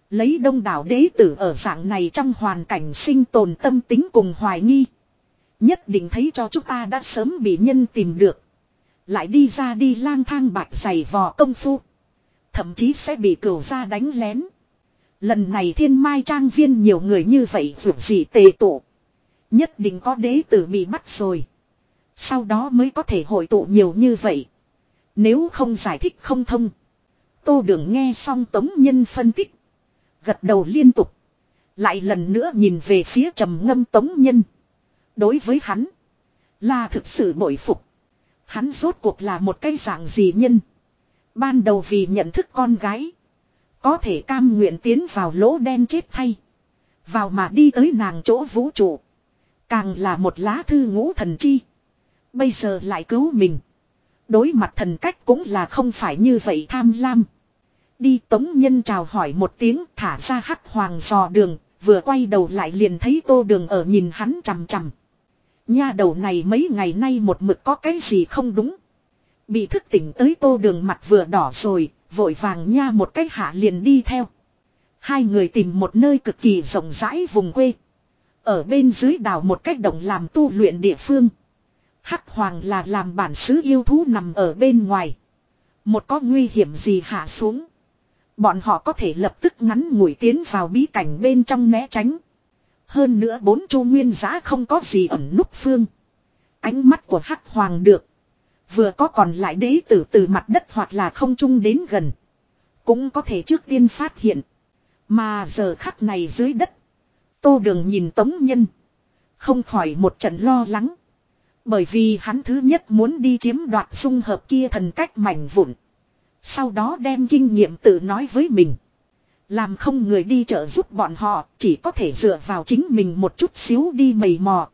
Lấy đông đảo đế tử ở dạng này trong hoàn cảnh sinh tồn tâm tính cùng hoài nghi. Nhất định thấy cho chúng ta đã sớm bị nhân tìm được. Lại đi ra đi lang thang bạch giày vò công phu. Thậm chí sẽ bị cửu ra đánh lén. Lần này thiên mai trang viên nhiều người như vậy vượt gì tề tụ. Nhất định có đế tử bị bắt rồi. Sau đó mới có thể hội tụ nhiều như vậy. Nếu không giải thích không thông. Tô đường nghe xong tống nhân phân tích. Gật đầu liên tục. Lại lần nữa nhìn về phía trầm ngâm tống nhân. Đối với hắn. Là thực sự bội phục. Hắn rốt cuộc là một cái dạng gì nhân. Ban đầu vì nhận thức con gái. Có thể cam nguyện tiến vào lỗ đen chết thay. Vào mà đi tới nàng chỗ vũ trụ. Càng là một lá thư ngũ thần chi. Bây giờ lại cứu mình. Đối mặt thần cách cũng là không phải như vậy tham lam. Đi tống nhân chào hỏi một tiếng thả ra hắc hoàng dò đường. Vừa quay đầu lại liền thấy tô đường ở nhìn hắn chằm chằm. Nha đầu này mấy ngày nay một mực có cái gì không đúng. Bị thức tỉnh tới tô đường mặt vừa đỏ rồi, vội vàng nha một cách hạ liền đi theo. Hai người tìm một nơi cực kỳ rộng rãi vùng quê. Ở bên dưới đảo một cách đồng làm tu luyện địa phương. Hắc hoàng là làm bản xứ yêu thú nằm ở bên ngoài. Một có nguy hiểm gì hạ xuống. Bọn họ có thể lập tức ngắn ngủi tiến vào bí cảnh bên trong né tránh. Hơn nữa bốn chu nguyên giá không có gì ẩn núp phương. Ánh mắt của hắc hoàng được. Vừa có còn lại đế tử từ mặt đất hoặc là không trung đến gần. Cũng có thể trước tiên phát hiện. Mà giờ khắc này dưới đất. Tô đường nhìn tống nhân. Không khỏi một trận lo lắng. Bởi vì hắn thứ nhất muốn đi chiếm đoạt dung hợp kia thần cách mảnh vụn. Sau đó đem kinh nghiệm tự nói với mình. Làm không người đi trợ giúp bọn họ, chỉ có thể dựa vào chính mình một chút xíu đi mầy mò.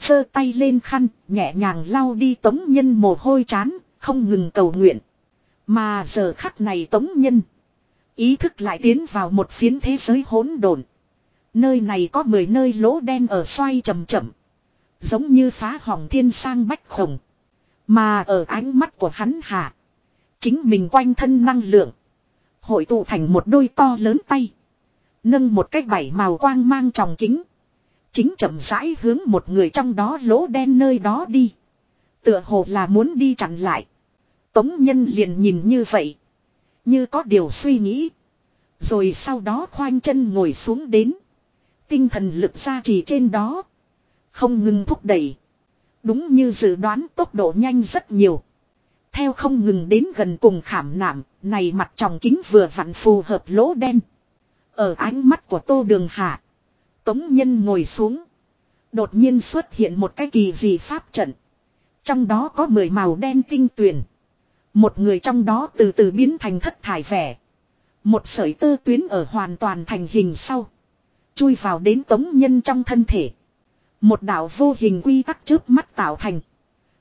Sơ tay lên khăn, nhẹ nhàng lau đi tống nhân mồ hôi chán, không ngừng cầu nguyện. Mà giờ khắc này tống nhân. Ý thức lại tiến vào một phiến thế giới hỗn độn. Nơi này có 10 nơi lỗ đen ở xoay chậm chậm. Giống như phá hỏng thiên sang bách khổng. Mà ở ánh mắt của hắn hạ. Chính mình quanh thân năng lượng. Hội tụ thành một đôi to lớn tay. Nâng một cái bảy màu quang mang tròng kính. Chính chậm rãi hướng một người trong đó lỗ đen nơi đó đi. Tựa hồ là muốn đi chặn lại. Tống nhân liền nhìn như vậy. Như có điều suy nghĩ. Rồi sau đó khoanh chân ngồi xuống đến. Tinh thần lực ra chỉ trên đó. Không ngừng thúc đẩy. Đúng như dự đoán tốc độ nhanh rất nhiều. Theo không ngừng đến gần cùng khảm nạm, này mặt tròng kính vừa vặn phù hợp lỗ đen. Ở ánh mắt của tô đường hạ. Tống nhân ngồi xuống. Đột nhiên xuất hiện một cái kỳ dị pháp trận. Trong đó có mười màu đen tinh tuyển. Một người trong đó từ từ biến thành thất thải vẻ. Một sợi tơ tuyến ở hoàn toàn thành hình sau. Chui vào đến tống nhân trong thân thể. Một đạo vô hình quy tắc trước mắt tạo thành.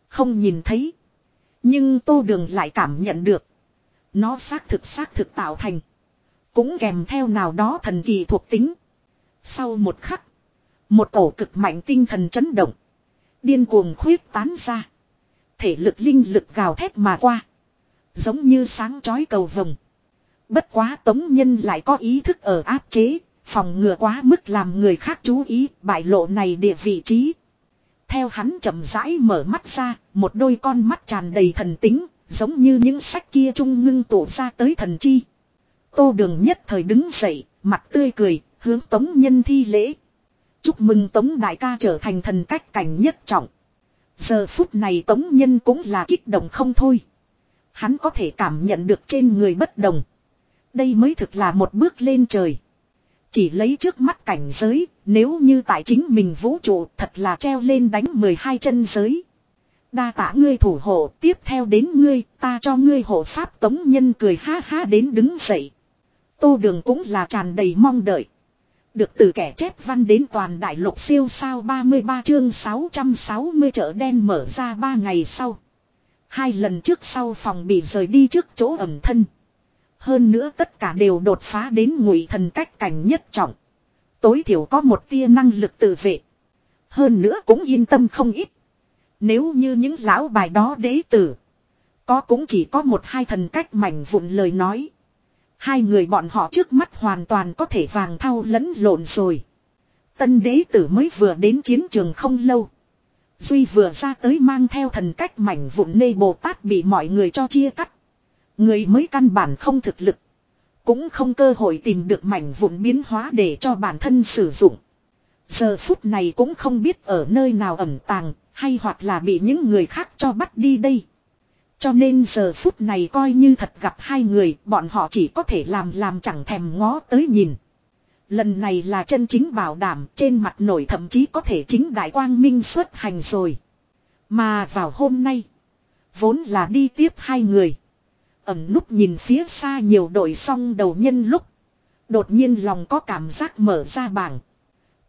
Không nhìn thấy. Nhưng tô đường lại cảm nhận được. Nó xác thực xác thực tạo thành. Cũng kèm theo nào đó thần kỳ thuộc tính. Sau một khắc. Một cổ cực mạnh tinh thần chấn động. Điên cuồng khuyết tán ra. Thể lực linh lực gào thét mà qua. Giống như sáng chói cầu vồng. Bất quá tống nhân lại có ý thức ở áp chế. Phòng ngừa quá mức làm người khác chú ý. Bại lộ này địa vị trí. Theo hắn chậm rãi mở mắt ra. Một đôi con mắt tràn đầy thần tính. Giống như những sách kia trung ngưng tụ ra tới thần chi. Tô đường nhất thời đứng dậy. Mặt tươi cười hướng tống nhân thi lễ. Chúc mừng tống đại ca trở thành thần cách cảnh nhất trọng. Giờ phút này tống nhân cũng là kích động không thôi. Hắn có thể cảm nhận được trên người bất đồng. Đây mới thực là một bước lên trời. Chỉ lấy trước mắt cảnh giới, nếu như tại chính mình vũ trụ thật là treo lên đánh 12 chân giới. Đa tả ngươi thủ hộ, tiếp theo đến ngươi, ta cho ngươi hộ pháp tống nhân cười ha ha đến đứng dậy. Tô đường cũng là tràn đầy mong đợi. Được từ kẻ chép văn đến toàn đại lục siêu sao 33 chương 660 chợ đen mở ra 3 ngày sau. Hai lần trước sau phòng bị rời đi trước chỗ ẩm thân. Hơn nữa tất cả đều đột phá đến ngụy thần cách cảnh nhất trọng. Tối thiểu có một tia năng lực tự vệ. Hơn nữa cũng yên tâm không ít. Nếu như những lão bài đó đế tử. Có cũng chỉ có một hai thần cách mảnh vụn lời nói. Hai người bọn họ trước mắt hoàn toàn có thể vàng thau lẫn lộn rồi. Tân đế tử mới vừa đến chiến trường không lâu. Duy vừa ra tới mang theo thần cách mảnh vụn nê Bồ Tát bị mọi người cho chia cắt. Người mới căn bản không thực lực. Cũng không cơ hội tìm được mảnh vụn biến hóa để cho bản thân sử dụng. Giờ phút này cũng không biết ở nơi nào ẩn tàng, hay hoặc là bị những người khác cho bắt đi đây. Cho nên giờ phút này coi như thật gặp hai người, bọn họ chỉ có thể làm làm chẳng thèm ngó tới nhìn. Lần này là chân chính bảo đảm, trên mặt nổi thậm chí có thể chính đại quang minh xuất hành rồi. Mà vào hôm nay, vốn là đi tiếp hai người. Ẩm núp nhìn phía xa nhiều đội song đầu nhân lúc. Đột nhiên lòng có cảm giác mở ra bảng.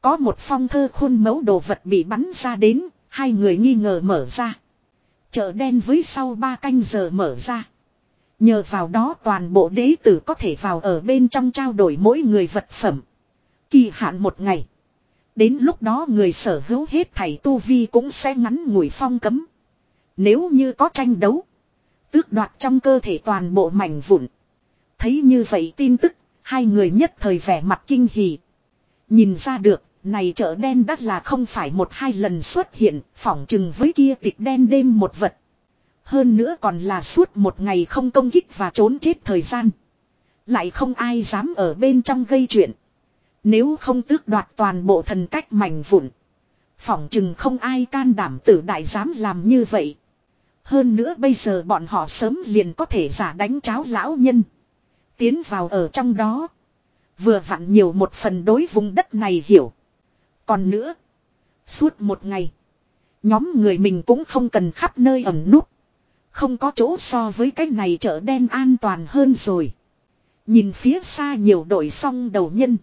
Có một phong thơ khuôn mẫu đồ vật bị bắn ra đến, hai người nghi ngờ mở ra. Chợ đen với sau ba canh giờ mở ra. Nhờ vào đó toàn bộ đế tử có thể vào ở bên trong trao đổi mỗi người vật phẩm. Kỳ hạn một ngày. Đến lúc đó người sở hữu hết thảy tu vi cũng sẽ ngắn ngủi phong cấm. Nếu như có tranh đấu. Tước đoạt trong cơ thể toàn bộ mảnh vụn. Thấy như vậy tin tức, hai người nhất thời vẻ mặt kinh hỉ. Nhìn ra được, này chợ đen đắt là không phải một hai lần xuất hiện, phỏng chừng với kia tịch đen đêm một vật. Hơn nữa còn là suốt một ngày không công kích và trốn chết thời gian. Lại không ai dám ở bên trong gây chuyện. Nếu không tước đoạt toàn bộ thần cách mảnh vụn. Phỏng chừng không ai can đảm tử đại dám làm như vậy. Hơn nữa bây giờ bọn họ sớm liền có thể giả đánh cháo lão nhân. Tiến vào ở trong đó. Vừa vặn nhiều một phần đối vùng đất này hiểu. Còn nữa. Suốt một ngày. Nhóm người mình cũng không cần khắp nơi ẩn núp. Không có chỗ so với cái này chợ đen an toàn hơn rồi. Nhìn phía xa nhiều đội song đầu nhân.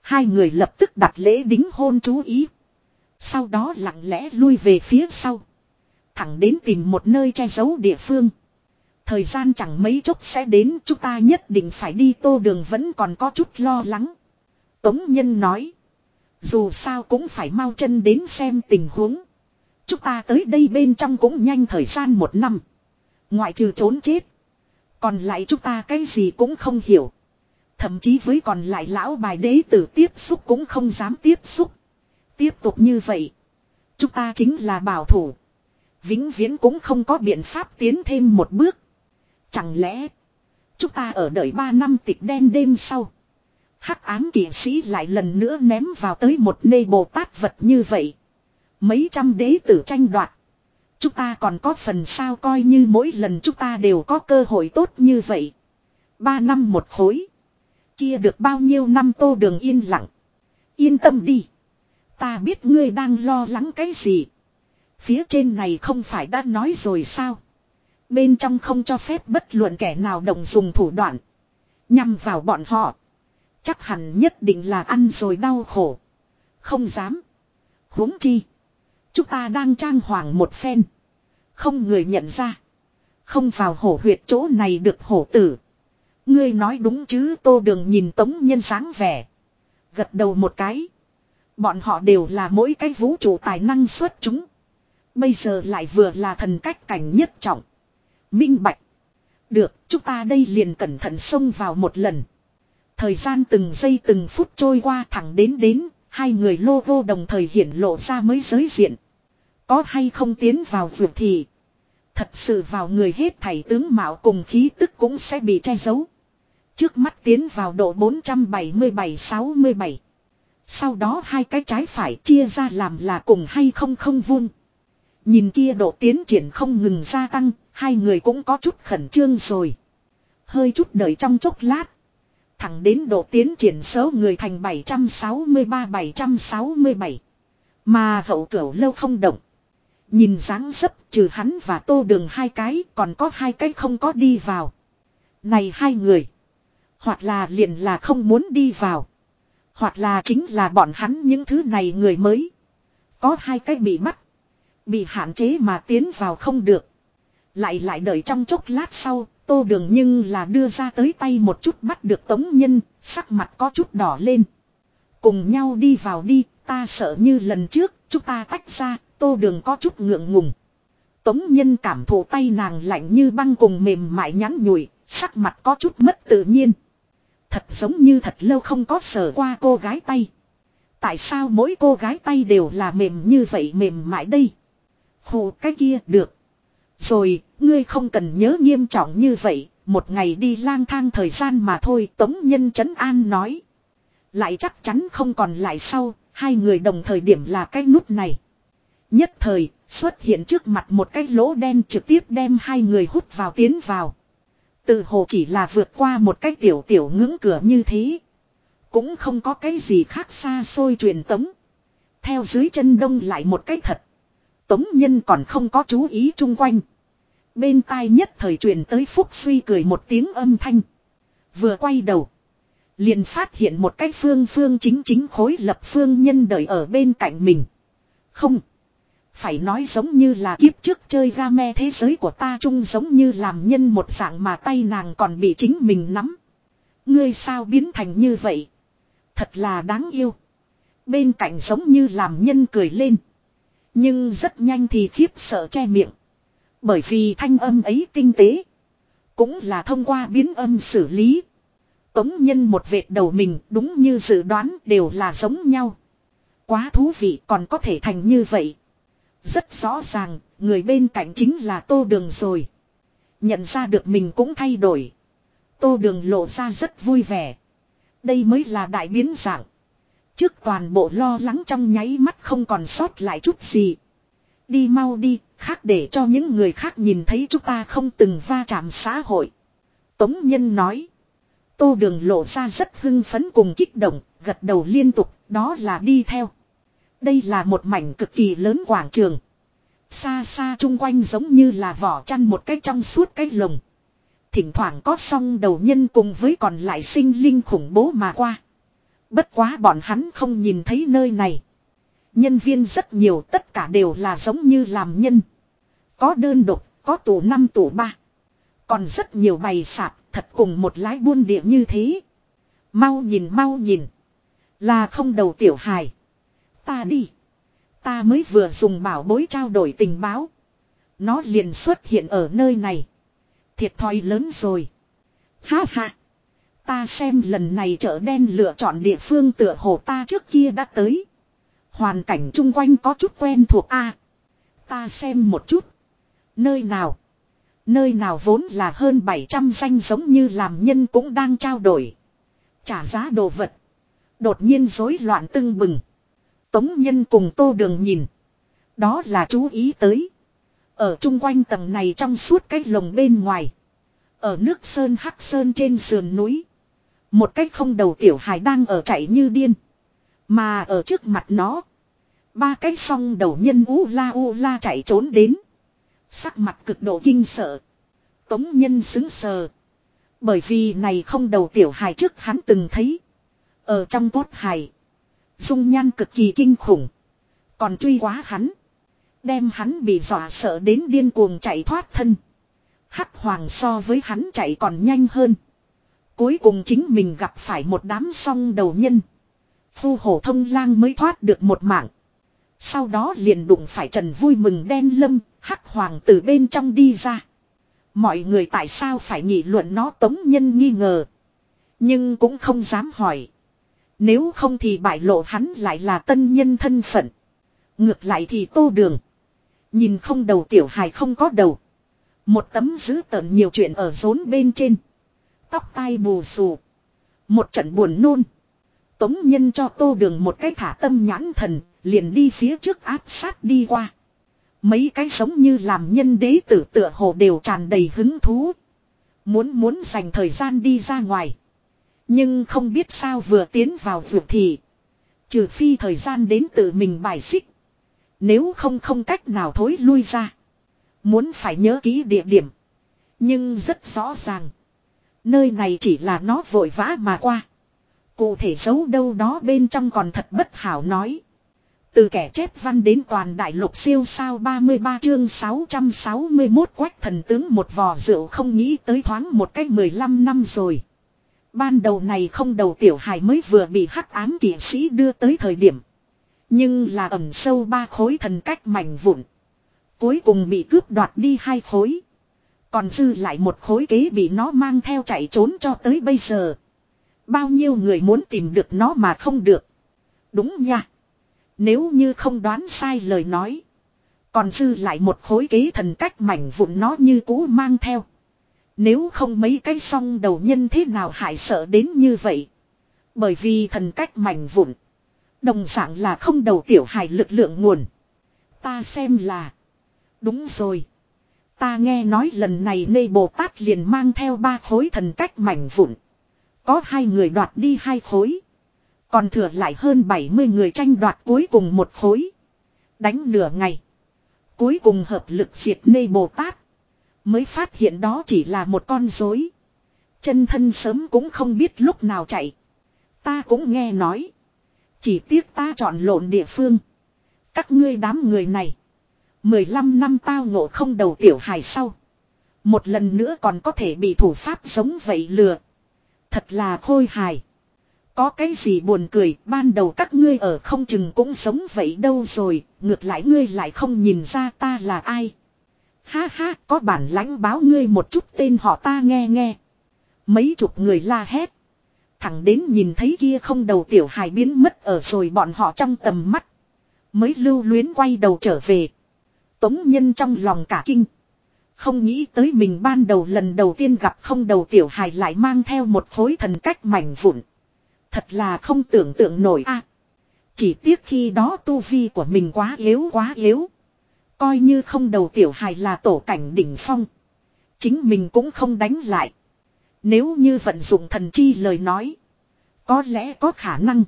Hai người lập tức đặt lễ đính hôn chú ý. Sau đó lặng lẽ lui về phía sau. Thẳng đến tìm một nơi che giấu địa phương. Thời gian chẳng mấy chốc sẽ đến, chúng ta nhất định phải đi, tô đường vẫn còn có chút lo lắng. Tống Nhân nói. Dù sao cũng phải mau chân đến xem tình huống. Chúng ta tới đây bên trong cũng nhanh thời gian một năm. Ngoại trừ trốn chết. Còn lại chúng ta cái gì cũng không hiểu. Thậm chí với còn lại lão bài đế tử tiếp xúc cũng không dám tiếp xúc. Tiếp tục như vậy. Chúng ta chính là bảo thủ. Vĩnh viễn cũng không có biện pháp tiến thêm một bước. Chẳng lẽ. Chúng ta ở đợi ba năm tịch đen đêm sau. Hắc ám kỵ sĩ lại lần nữa ném vào tới một nê bồ tát vật như vậy. Mấy trăm đế tử tranh đoạt. Chúng ta còn có phần sao coi như mỗi lần chúng ta đều có cơ hội tốt như vậy. Ba năm một khối. Kia được bao nhiêu năm tô đường yên lặng. Yên tâm đi. Ta biết ngươi đang lo lắng cái gì. Phía trên này không phải đã nói rồi sao. Bên trong không cho phép bất luận kẻ nào đồng dùng thủ đoạn. Nhằm vào bọn họ. Chắc hẳn nhất định là ăn rồi đau khổ. Không dám. huống chi. Chúng ta đang trang hoàng một phen. Không người nhận ra. Không vào hổ huyệt chỗ này được hổ tử. Ngươi nói đúng chứ tô đường nhìn tống nhân sáng vẻ. Gật đầu một cái. Bọn họ đều là mỗi cái vũ trụ tài năng xuất chúng. Bây giờ lại vừa là thần cách cảnh nhất trọng. Minh bạch. Được, chúng ta đây liền cẩn thận xông vào một lần. Thời gian từng giây từng phút trôi qua thẳng đến đến, hai người lô vô đồng thời hiển lộ ra mới giới diện. Có hay không tiến vào vượt thì. Thật sự vào người hết thảy tướng mạo cùng khí tức cũng sẽ bị che giấu. Trước mắt tiến vào độ 477-67. Sau đó hai cái trái phải chia ra làm là cùng hay không không vuông. Nhìn kia độ tiến triển không ngừng gia tăng, hai người cũng có chút khẩn trương rồi. Hơi chút đợi trong chốc lát. Thẳng đến độ tiến triển số người thành 763-767. Mà hậu cửu lâu không động. Nhìn dáng dấp trừ hắn và tô đường hai cái còn có hai cái không có đi vào. Này hai người. Hoặc là liền là không muốn đi vào. Hoặc là chính là bọn hắn những thứ này người mới. Có hai cái bị bắt. Bị hạn chế mà tiến vào không được. Lại lại đợi trong chốc lát sau, tô đường nhưng là đưa ra tới tay một chút bắt được tống nhân, sắc mặt có chút đỏ lên. Cùng nhau đi vào đi, ta sợ như lần trước, chúng ta tách ra, tô đường có chút ngượng ngùng. Tống nhân cảm thụ tay nàng lạnh như băng cùng mềm mại nhắn nhủi, sắc mặt có chút mất tự nhiên. Thật giống như thật lâu không có sờ qua cô gái tay. Tại sao mỗi cô gái tay đều là mềm như vậy mềm mại đây? Hù cái kia được. Rồi, ngươi không cần nhớ nghiêm trọng như vậy, một ngày đi lang thang thời gian mà thôi Tống Nhân Trấn An nói. Lại chắc chắn không còn lại sau, hai người đồng thời điểm là cái nút này. Nhất thời, xuất hiện trước mặt một cái lỗ đen trực tiếp đem hai người hút vào tiến vào. Từ hồ chỉ là vượt qua một cái tiểu tiểu ngưỡng cửa như thế. Cũng không có cái gì khác xa xôi truyền tống. Theo dưới chân đông lại một cái thật. Tống nhân còn không có chú ý chung quanh. Bên tai nhất thời truyền tới phúc suy cười một tiếng âm thanh. Vừa quay đầu. Liền phát hiện một cái phương phương chính chính khối lập phương nhân đời ở bên cạnh mình. Không. Phải nói giống như là kiếp trước chơi game thế giới của ta chung giống như làm nhân một dạng mà tay nàng còn bị chính mình nắm. Ngươi sao biến thành như vậy? Thật là đáng yêu. Bên cạnh giống như làm nhân cười lên. Nhưng rất nhanh thì khiếp sợ che miệng. Bởi vì thanh âm ấy tinh tế. Cũng là thông qua biến âm xử lý. Tống nhân một vệt đầu mình đúng như dự đoán đều là giống nhau. Quá thú vị còn có thể thành như vậy. Rất rõ ràng, người bên cạnh chính là tô đường rồi. Nhận ra được mình cũng thay đổi. Tô đường lộ ra rất vui vẻ. Đây mới là đại biến dạng. Trước toàn bộ lo lắng trong nháy mắt không còn sót lại chút gì. Đi mau đi, khác để cho những người khác nhìn thấy chúng ta không từng va chạm xã hội. Tống Nhân nói. Tô Đường lộ ra rất hưng phấn cùng kích động, gật đầu liên tục, đó là đi theo. Đây là một mảnh cực kỳ lớn quảng trường. Xa xa chung quanh giống như là vỏ chăn một cái trong suốt cái lồng. Thỉnh thoảng có song đầu nhân cùng với còn lại sinh linh khủng bố mà qua. Bất quá bọn hắn không nhìn thấy nơi này. Nhân viên rất nhiều tất cả đều là giống như làm nhân. Có đơn độc, có tủ năm tủ ba. Còn rất nhiều bày sạp thật cùng một lái buôn địa như thế. Mau nhìn mau nhìn. Là không đầu tiểu hài. Ta đi. Ta mới vừa dùng bảo bối trao đổi tình báo. Nó liền xuất hiện ở nơi này. Thiệt thòi lớn rồi. Ha ha. Ta xem lần này chợ đen lựa chọn địa phương tựa hồ ta trước kia đã tới. Hoàn cảnh chung quanh có chút quen thuộc a. ta xem một chút. Nơi nào? Nơi nào vốn là hơn 700 danh giống như làm nhân cũng đang trao đổi. Trả giá đồ vật. Đột nhiên rối loạn tưng bừng. Tống nhân cùng tô đường nhìn. Đó là chú ý tới. Ở chung quanh tầng này trong suốt cái lồng bên ngoài. Ở nước sơn hắc sơn trên sườn núi. Một cách không đầu tiểu hài đang ở chạy như điên. Mà ở trước mặt nó. Ba cái song đầu nhân u la u la chạy trốn đến. Sắc mặt cực độ kinh sợ. Tống nhân xứng sờ. Bởi vì này không đầu tiểu hài trước hắn từng thấy. Ở trong cốt hài. Dung nhan cực kỳ kinh khủng. Còn truy quá hắn. Đem hắn bị dọa sợ đến điên cuồng chạy thoát thân. Hắc hoàng so với hắn chạy còn nhanh hơn. Cuối cùng chính mình gặp phải một đám song đầu nhân. Phu hổ thông lang mới thoát được một mạng. Sau đó liền đụng phải Trần vui mừng đen lâm, hắc hoàng từ bên trong đi ra. Mọi người tại sao phải nghị luận nó tống nhân nghi ngờ. Nhưng cũng không dám hỏi. Nếu không thì bại lộ hắn lại là tân nhân thân phận. Ngược lại thì tô đường. Nhìn không đầu tiểu hài không có đầu. Một tấm giữ tợn nhiều chuyện ở rốn bên trên. Tóc tai bù xù. Một trận buồn nôn. Tống nhân cho tô đường một cái thả tâm nhãn thần, liền đi phía trước áp sát đi qua. Mấy cái giống như làm nhân đế tử tựa hồ đều tràn đầy hứng thú. Muốn muốn dành thời gian đi ra ngoài. Nhưng không biết sao vừa tiến vào vượt thì. Trừ phi thời gian đến tự mình bài xích. Nếu không không cách nào thối lui ra. Muốn phải nhớ kỹ địa điểm. Nhưng rất rõ ràng. Nơi này chỉ là nó vội vã mà qua. Cụ thể giấu đâu đó bên trong còn thật bất hảo nói. Từ kẻ chép văn đến toàn đại lục siêu sao 33 chương 661 quách thần tướng một vò rượu không nghĩ tới thoáng một cách 15 năm rồi. Ban đầu này không đầu tiểu hài mới vừa bị hắc ám kỵ sĩ đưa tới thời điểm. Nhưng là ẩn sâu ba khối thần cách mảnh vụn. Cuối cùng bị cướp đoạt đi hai khối. Còn dư lại một khối kế bị nó mang theo chạy trốn cho tới bây giờ. Bao nhiêu người muốn tìm được nó mà không được. Đúng nha. Nếu như không đoán sai lời nói. Còn dư lại một khối kế thần cách mảnh vụn nó như cũ mang theo. Nếu không mấy cái song đầu nhân thế nào hại sợ đến như vậy. Bởi vì thần cách mảnh vụn. Đồng dạng là không đầu tiểu hài lực lượng nguồn. Ta xem là. Đúng rồi. Ta nghe nói lần này nê Bồ Tát liền mang theo ba khối thần cách mảnh vụn. Có hai người đoạt đi hai khối. Còn thừa lại hơn 70 người tranh đoạt cuối cùng một khối. Đánh nửa ngày. Cuối cùng hợp lực diệt nê Bồ Tát. Mới phát hiện đó chỉ là một con dối. Chân thân sớm cũng không biết lúc nào chạy. Ta cũng nghe nói. Chỉ tiếc ta chọn lộn địa phương. Các ngươi đám người này. 15 năm tao ngộ không đầu tiểu hài sau. Một lần nữa còn có thể bị thủ pháp giống vậy lừa. Thật là khôi hài. Có cái gì buồn cười, ban đầu các ngươi ở không chừng cũng sống vậy đâu rồi, ngược lại ngươi lại không nhìn ra ta là ai. Ha ha, có bản lãnh báo ngươi một chút tên họ ta nghe nghe. Mấy chục người la hét. Thẳng đến nhìn thấy kia không đầu tiểu hài biến mất ở rồi bọn họ trong tầm mắt. Mới lưu luyến quay đầu trở về. Tống nhân trong lòng cả kinh. Không nghĩ tới mình ban đầu lần đầu tiên gặp không đầu tiểu hài lại mang theo một khối thần cách mảnh vụn. Thật là không tưởng tượng nổi a. chỉ tiếc khi đó tu vi của mình quá yếu quá yếu. Coi như không đầu tiểu hài là tổ cảnh đỉnh phong. Chính mình cũng không đánh lại. Nếu như vận dụng thần chi lời nói. Có lẽ có khả năng.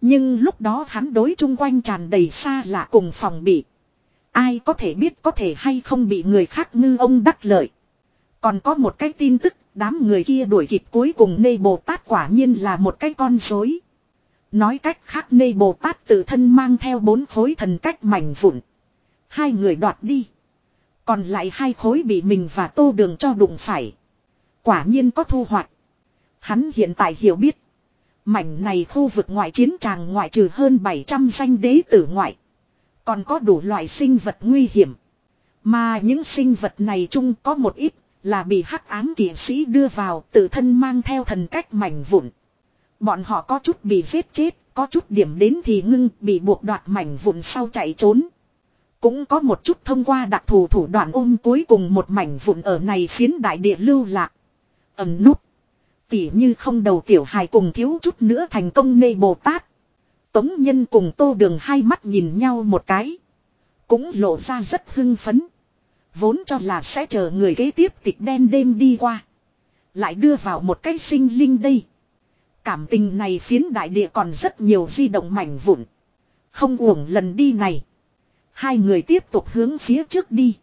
Nhưng lúc đó hắn đối chung quanh tràn đầy xa lạ cùng phòng bị. Ai có thể biết có thể hay không bị người khác ngư ông đắc lợi. Còn có một cái tin tức, đám người kia đuổi kịp cuối cùng nê Bồ Tát quả nhiên là một cái con dối. Nói cách khác nê Bồ Tát tự thân mang theo bốn khối thần cách mảnh vụn. Hai người đoạt đi. Còn lại hai khối bị mình và tô đường cho đụng phải. Quả nhiên có thu hoạch. Hắn hiện tại hiểu biết. Mảnh này khu vực ngoại chiến tràng ngoại trừ hơn 700 danh đế tử ngoại. Còn có đủ loại sinh vật nguy hiểm. Mà những sinh vật này chung có một ít là bị hắc ám kỵ sĩ đưa vào tự thân mang theo thần cách mảnh vụn. Bọn họ có chút bị giết chết, có chút điểm đến thì ngưng bị buộc đoạt mảnh vụn sau chạy trốn. Cũng có một chút thông qua đặc thù thủ đoạn ôm cuối cùng một mảnh vụn ở này phiến đại địa lưu lạc. Ẩm nút. Tỉ như không đầu tiểu hài cùng thiếu chút nữa thành công nê Bồ Tát. Tống Nhân cùng Tô Đường hai mắt nhìn nhau một cái. Cũng lộ ra rất hưng phấn. Vốn cho là sẽ chờ người kế tiếp tịch đen đêm đi qua. Lại đưa vào một cái sinh linh đây. Cảm tình này phiến đại địa còn rất nhiều di động mảnh vụn. Không uổng lần đi này. Hai người tiếp tục hướng phía trước đi.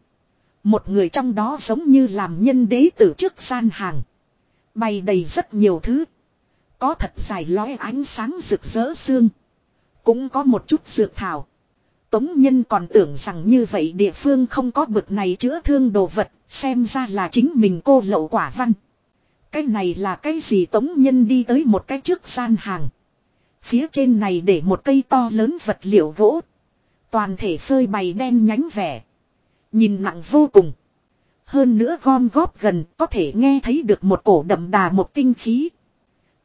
Một người trong đó giống như làm nhân đế tử trước gian hàng. Bày đầy rất nhiều thứ. Có thật dài lóe ánh sáng rực rỡ xương. Cũng có một chút dược thảo. Tống Nhân còn tưởng rằng như vậy địa phương không có bực này chữa thương đồ vật, xem ra là chính mình cô lậu quả văn. Cái này là cái gì Tống Nhân đi tới một cái trước gian hàng. Phía trên này để một cây to lớn vật liệu gỗ. Toàn thể phơi bày đen nhánh vẻ. Nhìn nặng vô cùng. Hơn nữa gom góp gần có thể nghe thấy được một cổ đậm đà một tinh khí.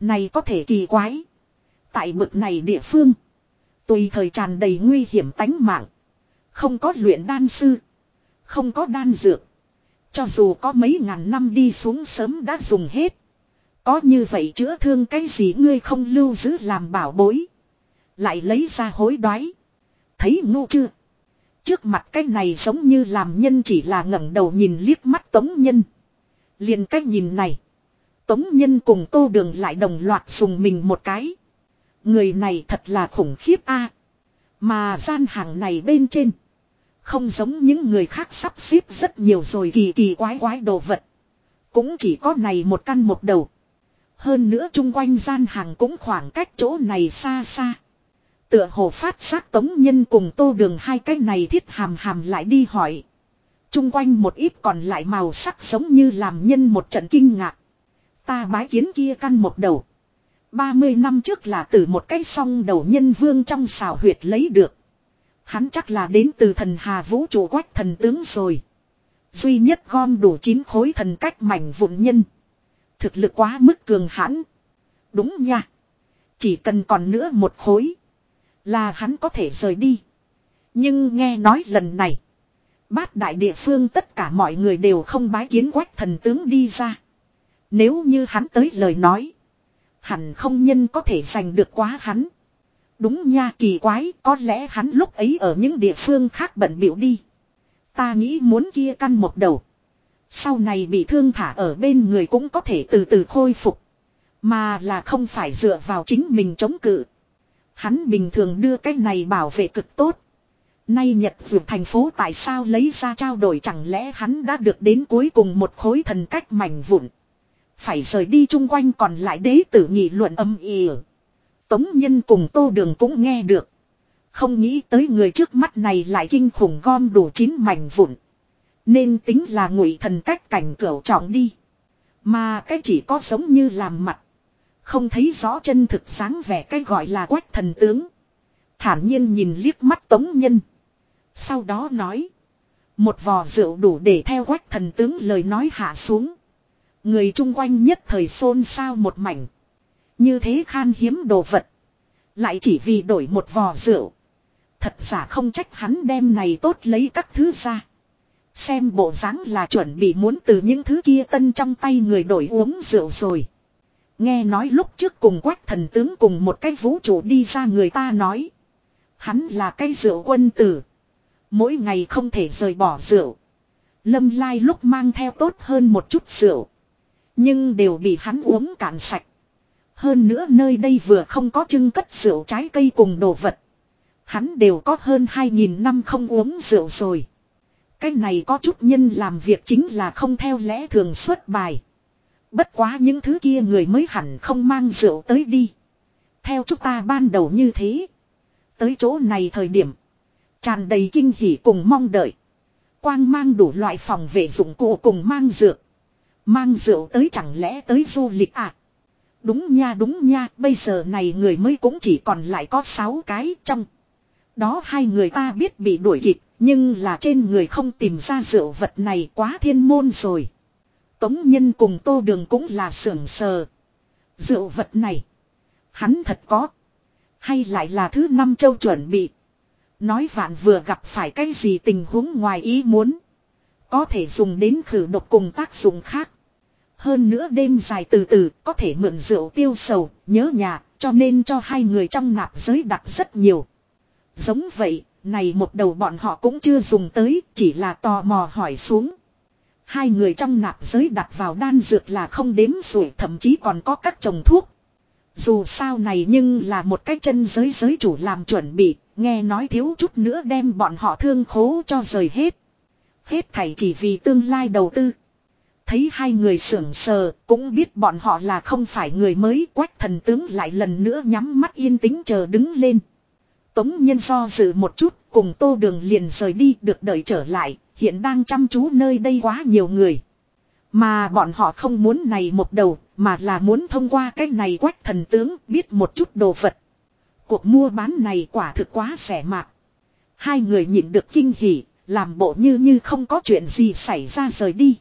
Này có thể kỳ quái. Tại bực này địa phương. Tùy thời tràn đầy nguy hiểm tánh mạng. Không có luyện đan sư. Không có đan dược. Cho dù có mấy ngàn năm đi xuống sớm đã dùng hết. Có như vậy chữa thương cái gì ngươi không lưu giữ làm bảo bối. Lại lấy ra hối đoái. Thấy ngu chưa? Trước mặt cái này giống như làm nhân chỉ là ngẩng đầu nhìn liếc mắt tống nhân. liền cách nhìn này. Tống nhân cùng tô đường lại đồng loạt dùng mình một cái. Người này thật là khủng khiếp a Mà gian hàng này bên trên. Không giống những người khác sắp xếp rất nhiều rồi kỳ kỳ quái quái đồ vật. Cũng chỉ có này một căn một đầu. Hơn nữa chung quanh gian hàng cũng khoảng cách chỗ này xa xa. Tựa hồ phát giác tống nhân cùng tô đường hai cái này thiết hàm hàm lại đi hỏi. Chung quanh một ít còn lại màu sắc giống như làm nhân một trận kinh ngạc. Ta bái kiến kia căn một đầu. 30 năm trước là từ một cái song đầu nhân vương trong xào huyệt lấy được. Hắn chắc là đến từ thần hà vũ trụ quách thần tướng rồi. Duy nhất gom đủ 9 khối thần cách mảnh vụn nhân. Thực lực quá mức cường hãn. Đúng nha. Chỉ cần còn nữa một khối. Là hắn có thể rời đi. Nhưng nghe nói lần này. Bát đại địa phương tất cả mọi người đều không bái kiến quách thần tướng đi ra. Nếu như hắn tới lời nói. Hẳn không nhân có thể giành được quá hắn. Đúng nha kỳ quái, có lẽ hắn lúc ấy ở những địa phương khác bận biểu đi. Ta nghĩ muốn kia căn một đầu. Sau này bị thương thả ở bên người cũng có thể từ từ khôi phục. Mà là không phải dựa vào chính mình chống cự. Hắn bình thường đưa cái này bảo vệ cực tốt. Nay Nhật vượt thành phố tại sao lấy ra trao đổi chẳng lẽ hắn đã được đến cuối cùng một khối thần cách mảnh vụn. Phải rời đi chung quanh còn lại đế tử nghị luận âm ỉ. Tống nhân cùng tô đường cũng nghe được. Không nghĩ tới người trước mắt này lại kinh khủng gom đủ chín mảnh vụn. Nên tính là ngụy thần cách cảnh cửa trọng đi. Mà cái chỉ có giống như làm mặt. Không thấy rõ chân thực sáng vẻ cái gọi là quách thần tướng. Thản nhiên nhìn liếc mắt tống nhân. Sau đó nói. Một vò rượu đủ để theo quách thần tướng lời nói hạ xuống. Người chung quanh nhất thời xôn xao một mảnh. Như thế khan hiếm đồ vật. Lại chỉ vì đổi một vò rượu. Thật giả không trách hắn đem này tốt lấy các thứ ra. Xem bộ dáng là chuẩn bị muốn từ những thứ kia tân trong tay người đổi uống rượu rồi. Nghe nói lúc trước cùng quách thần tướng cùng một cái vũ trụ đi ra người ta nói. Hắn là cái rượu quân tử. Mỗi ngày không thể rời bỏ rượu. Lâm lai lúc mang theo tốt hơn một chút rượu. Nhưng đều bị hắn uống cạn sạch. Hơn nữa nơi đây vừa không có trưng cất rượu trái cây cùng đồ vật. Hắn đều có hơn 2.000 năm không uống rượu rồi. Cái này có chút nhân làm việc chính là không theo lẽ thường xuất bài. Bất quá những thứ kia người mới hẳn không mang rượu tới đi. Theo chúng ta ban đầu như thế. Tới chỗ này thời điểm. Tràn đầy kinh hỉ cùng mong đợi. Quang mang đủ loại phòng vệ dụng cụ cùng mang dược. Mang rượu tới chẳng lẽ tới du lịch à? Đúng nha đúng nha, bây giờ này người mới cũng chỉ còn lại có 6 cái trong. Đó hai người ta biết bị đuổi kịp, nhưng là trên người không tìm ra rượu vật này quá thiên môn rồi. Tống Nhân cùng Tô Đường cũng là sưởng sờ. Rượu vật này, hắn thật có. Hay lại là thứ năm châu chuẩn bị. Nói vạn vừa gặp phải cái gì tình huống ngoài ý muốn. Có thể dùng đến khử độc cùng tác dụng khác. Hơn nữa đêm dài từ từ có thể mượn rượu tiêu sầu, nhớ nhà, cho nên cho hai người trong nạp giới đặt rất nhiều. Giống vậy, này một đầu bọn họ cũng chưa dùng tới, chỉ là tò mò hỏi xuống. Hai người trong nạp giới đặt vào đan dược là không đếm rủi thậm chí còn có các trồng thuốc. Dù sao này nhưng là một cái chân giới giới chủ làm chuẩn bị, nghe nói thiếu chút nữa đem bọn họ thương khố cho rời hết. Hết thảy chỉ vì tương lai đầu tư. Thấy hai người sưởng sờ, cũng biết bọn họ là không phải người mới quách thần tướng lại lần nữa nhắm mắt yên tĩnh chờ đứng lên. Tống nhân do dự một chút, cùng tô đường liền rời đi được đợi trở lại, hiện đang chăm chú nơi đây quá nhiều người. Mà bọn họ không muốn này một đầu, mà là muốn thông qua cái này quách thần tướng biết một chút đồ vật. Cuộc mua bán này quả thực quá rẻ mạt. Hai người nhịn được kinh hỉ, làm bộ như như không có chuyện gì xảy ra rời đi.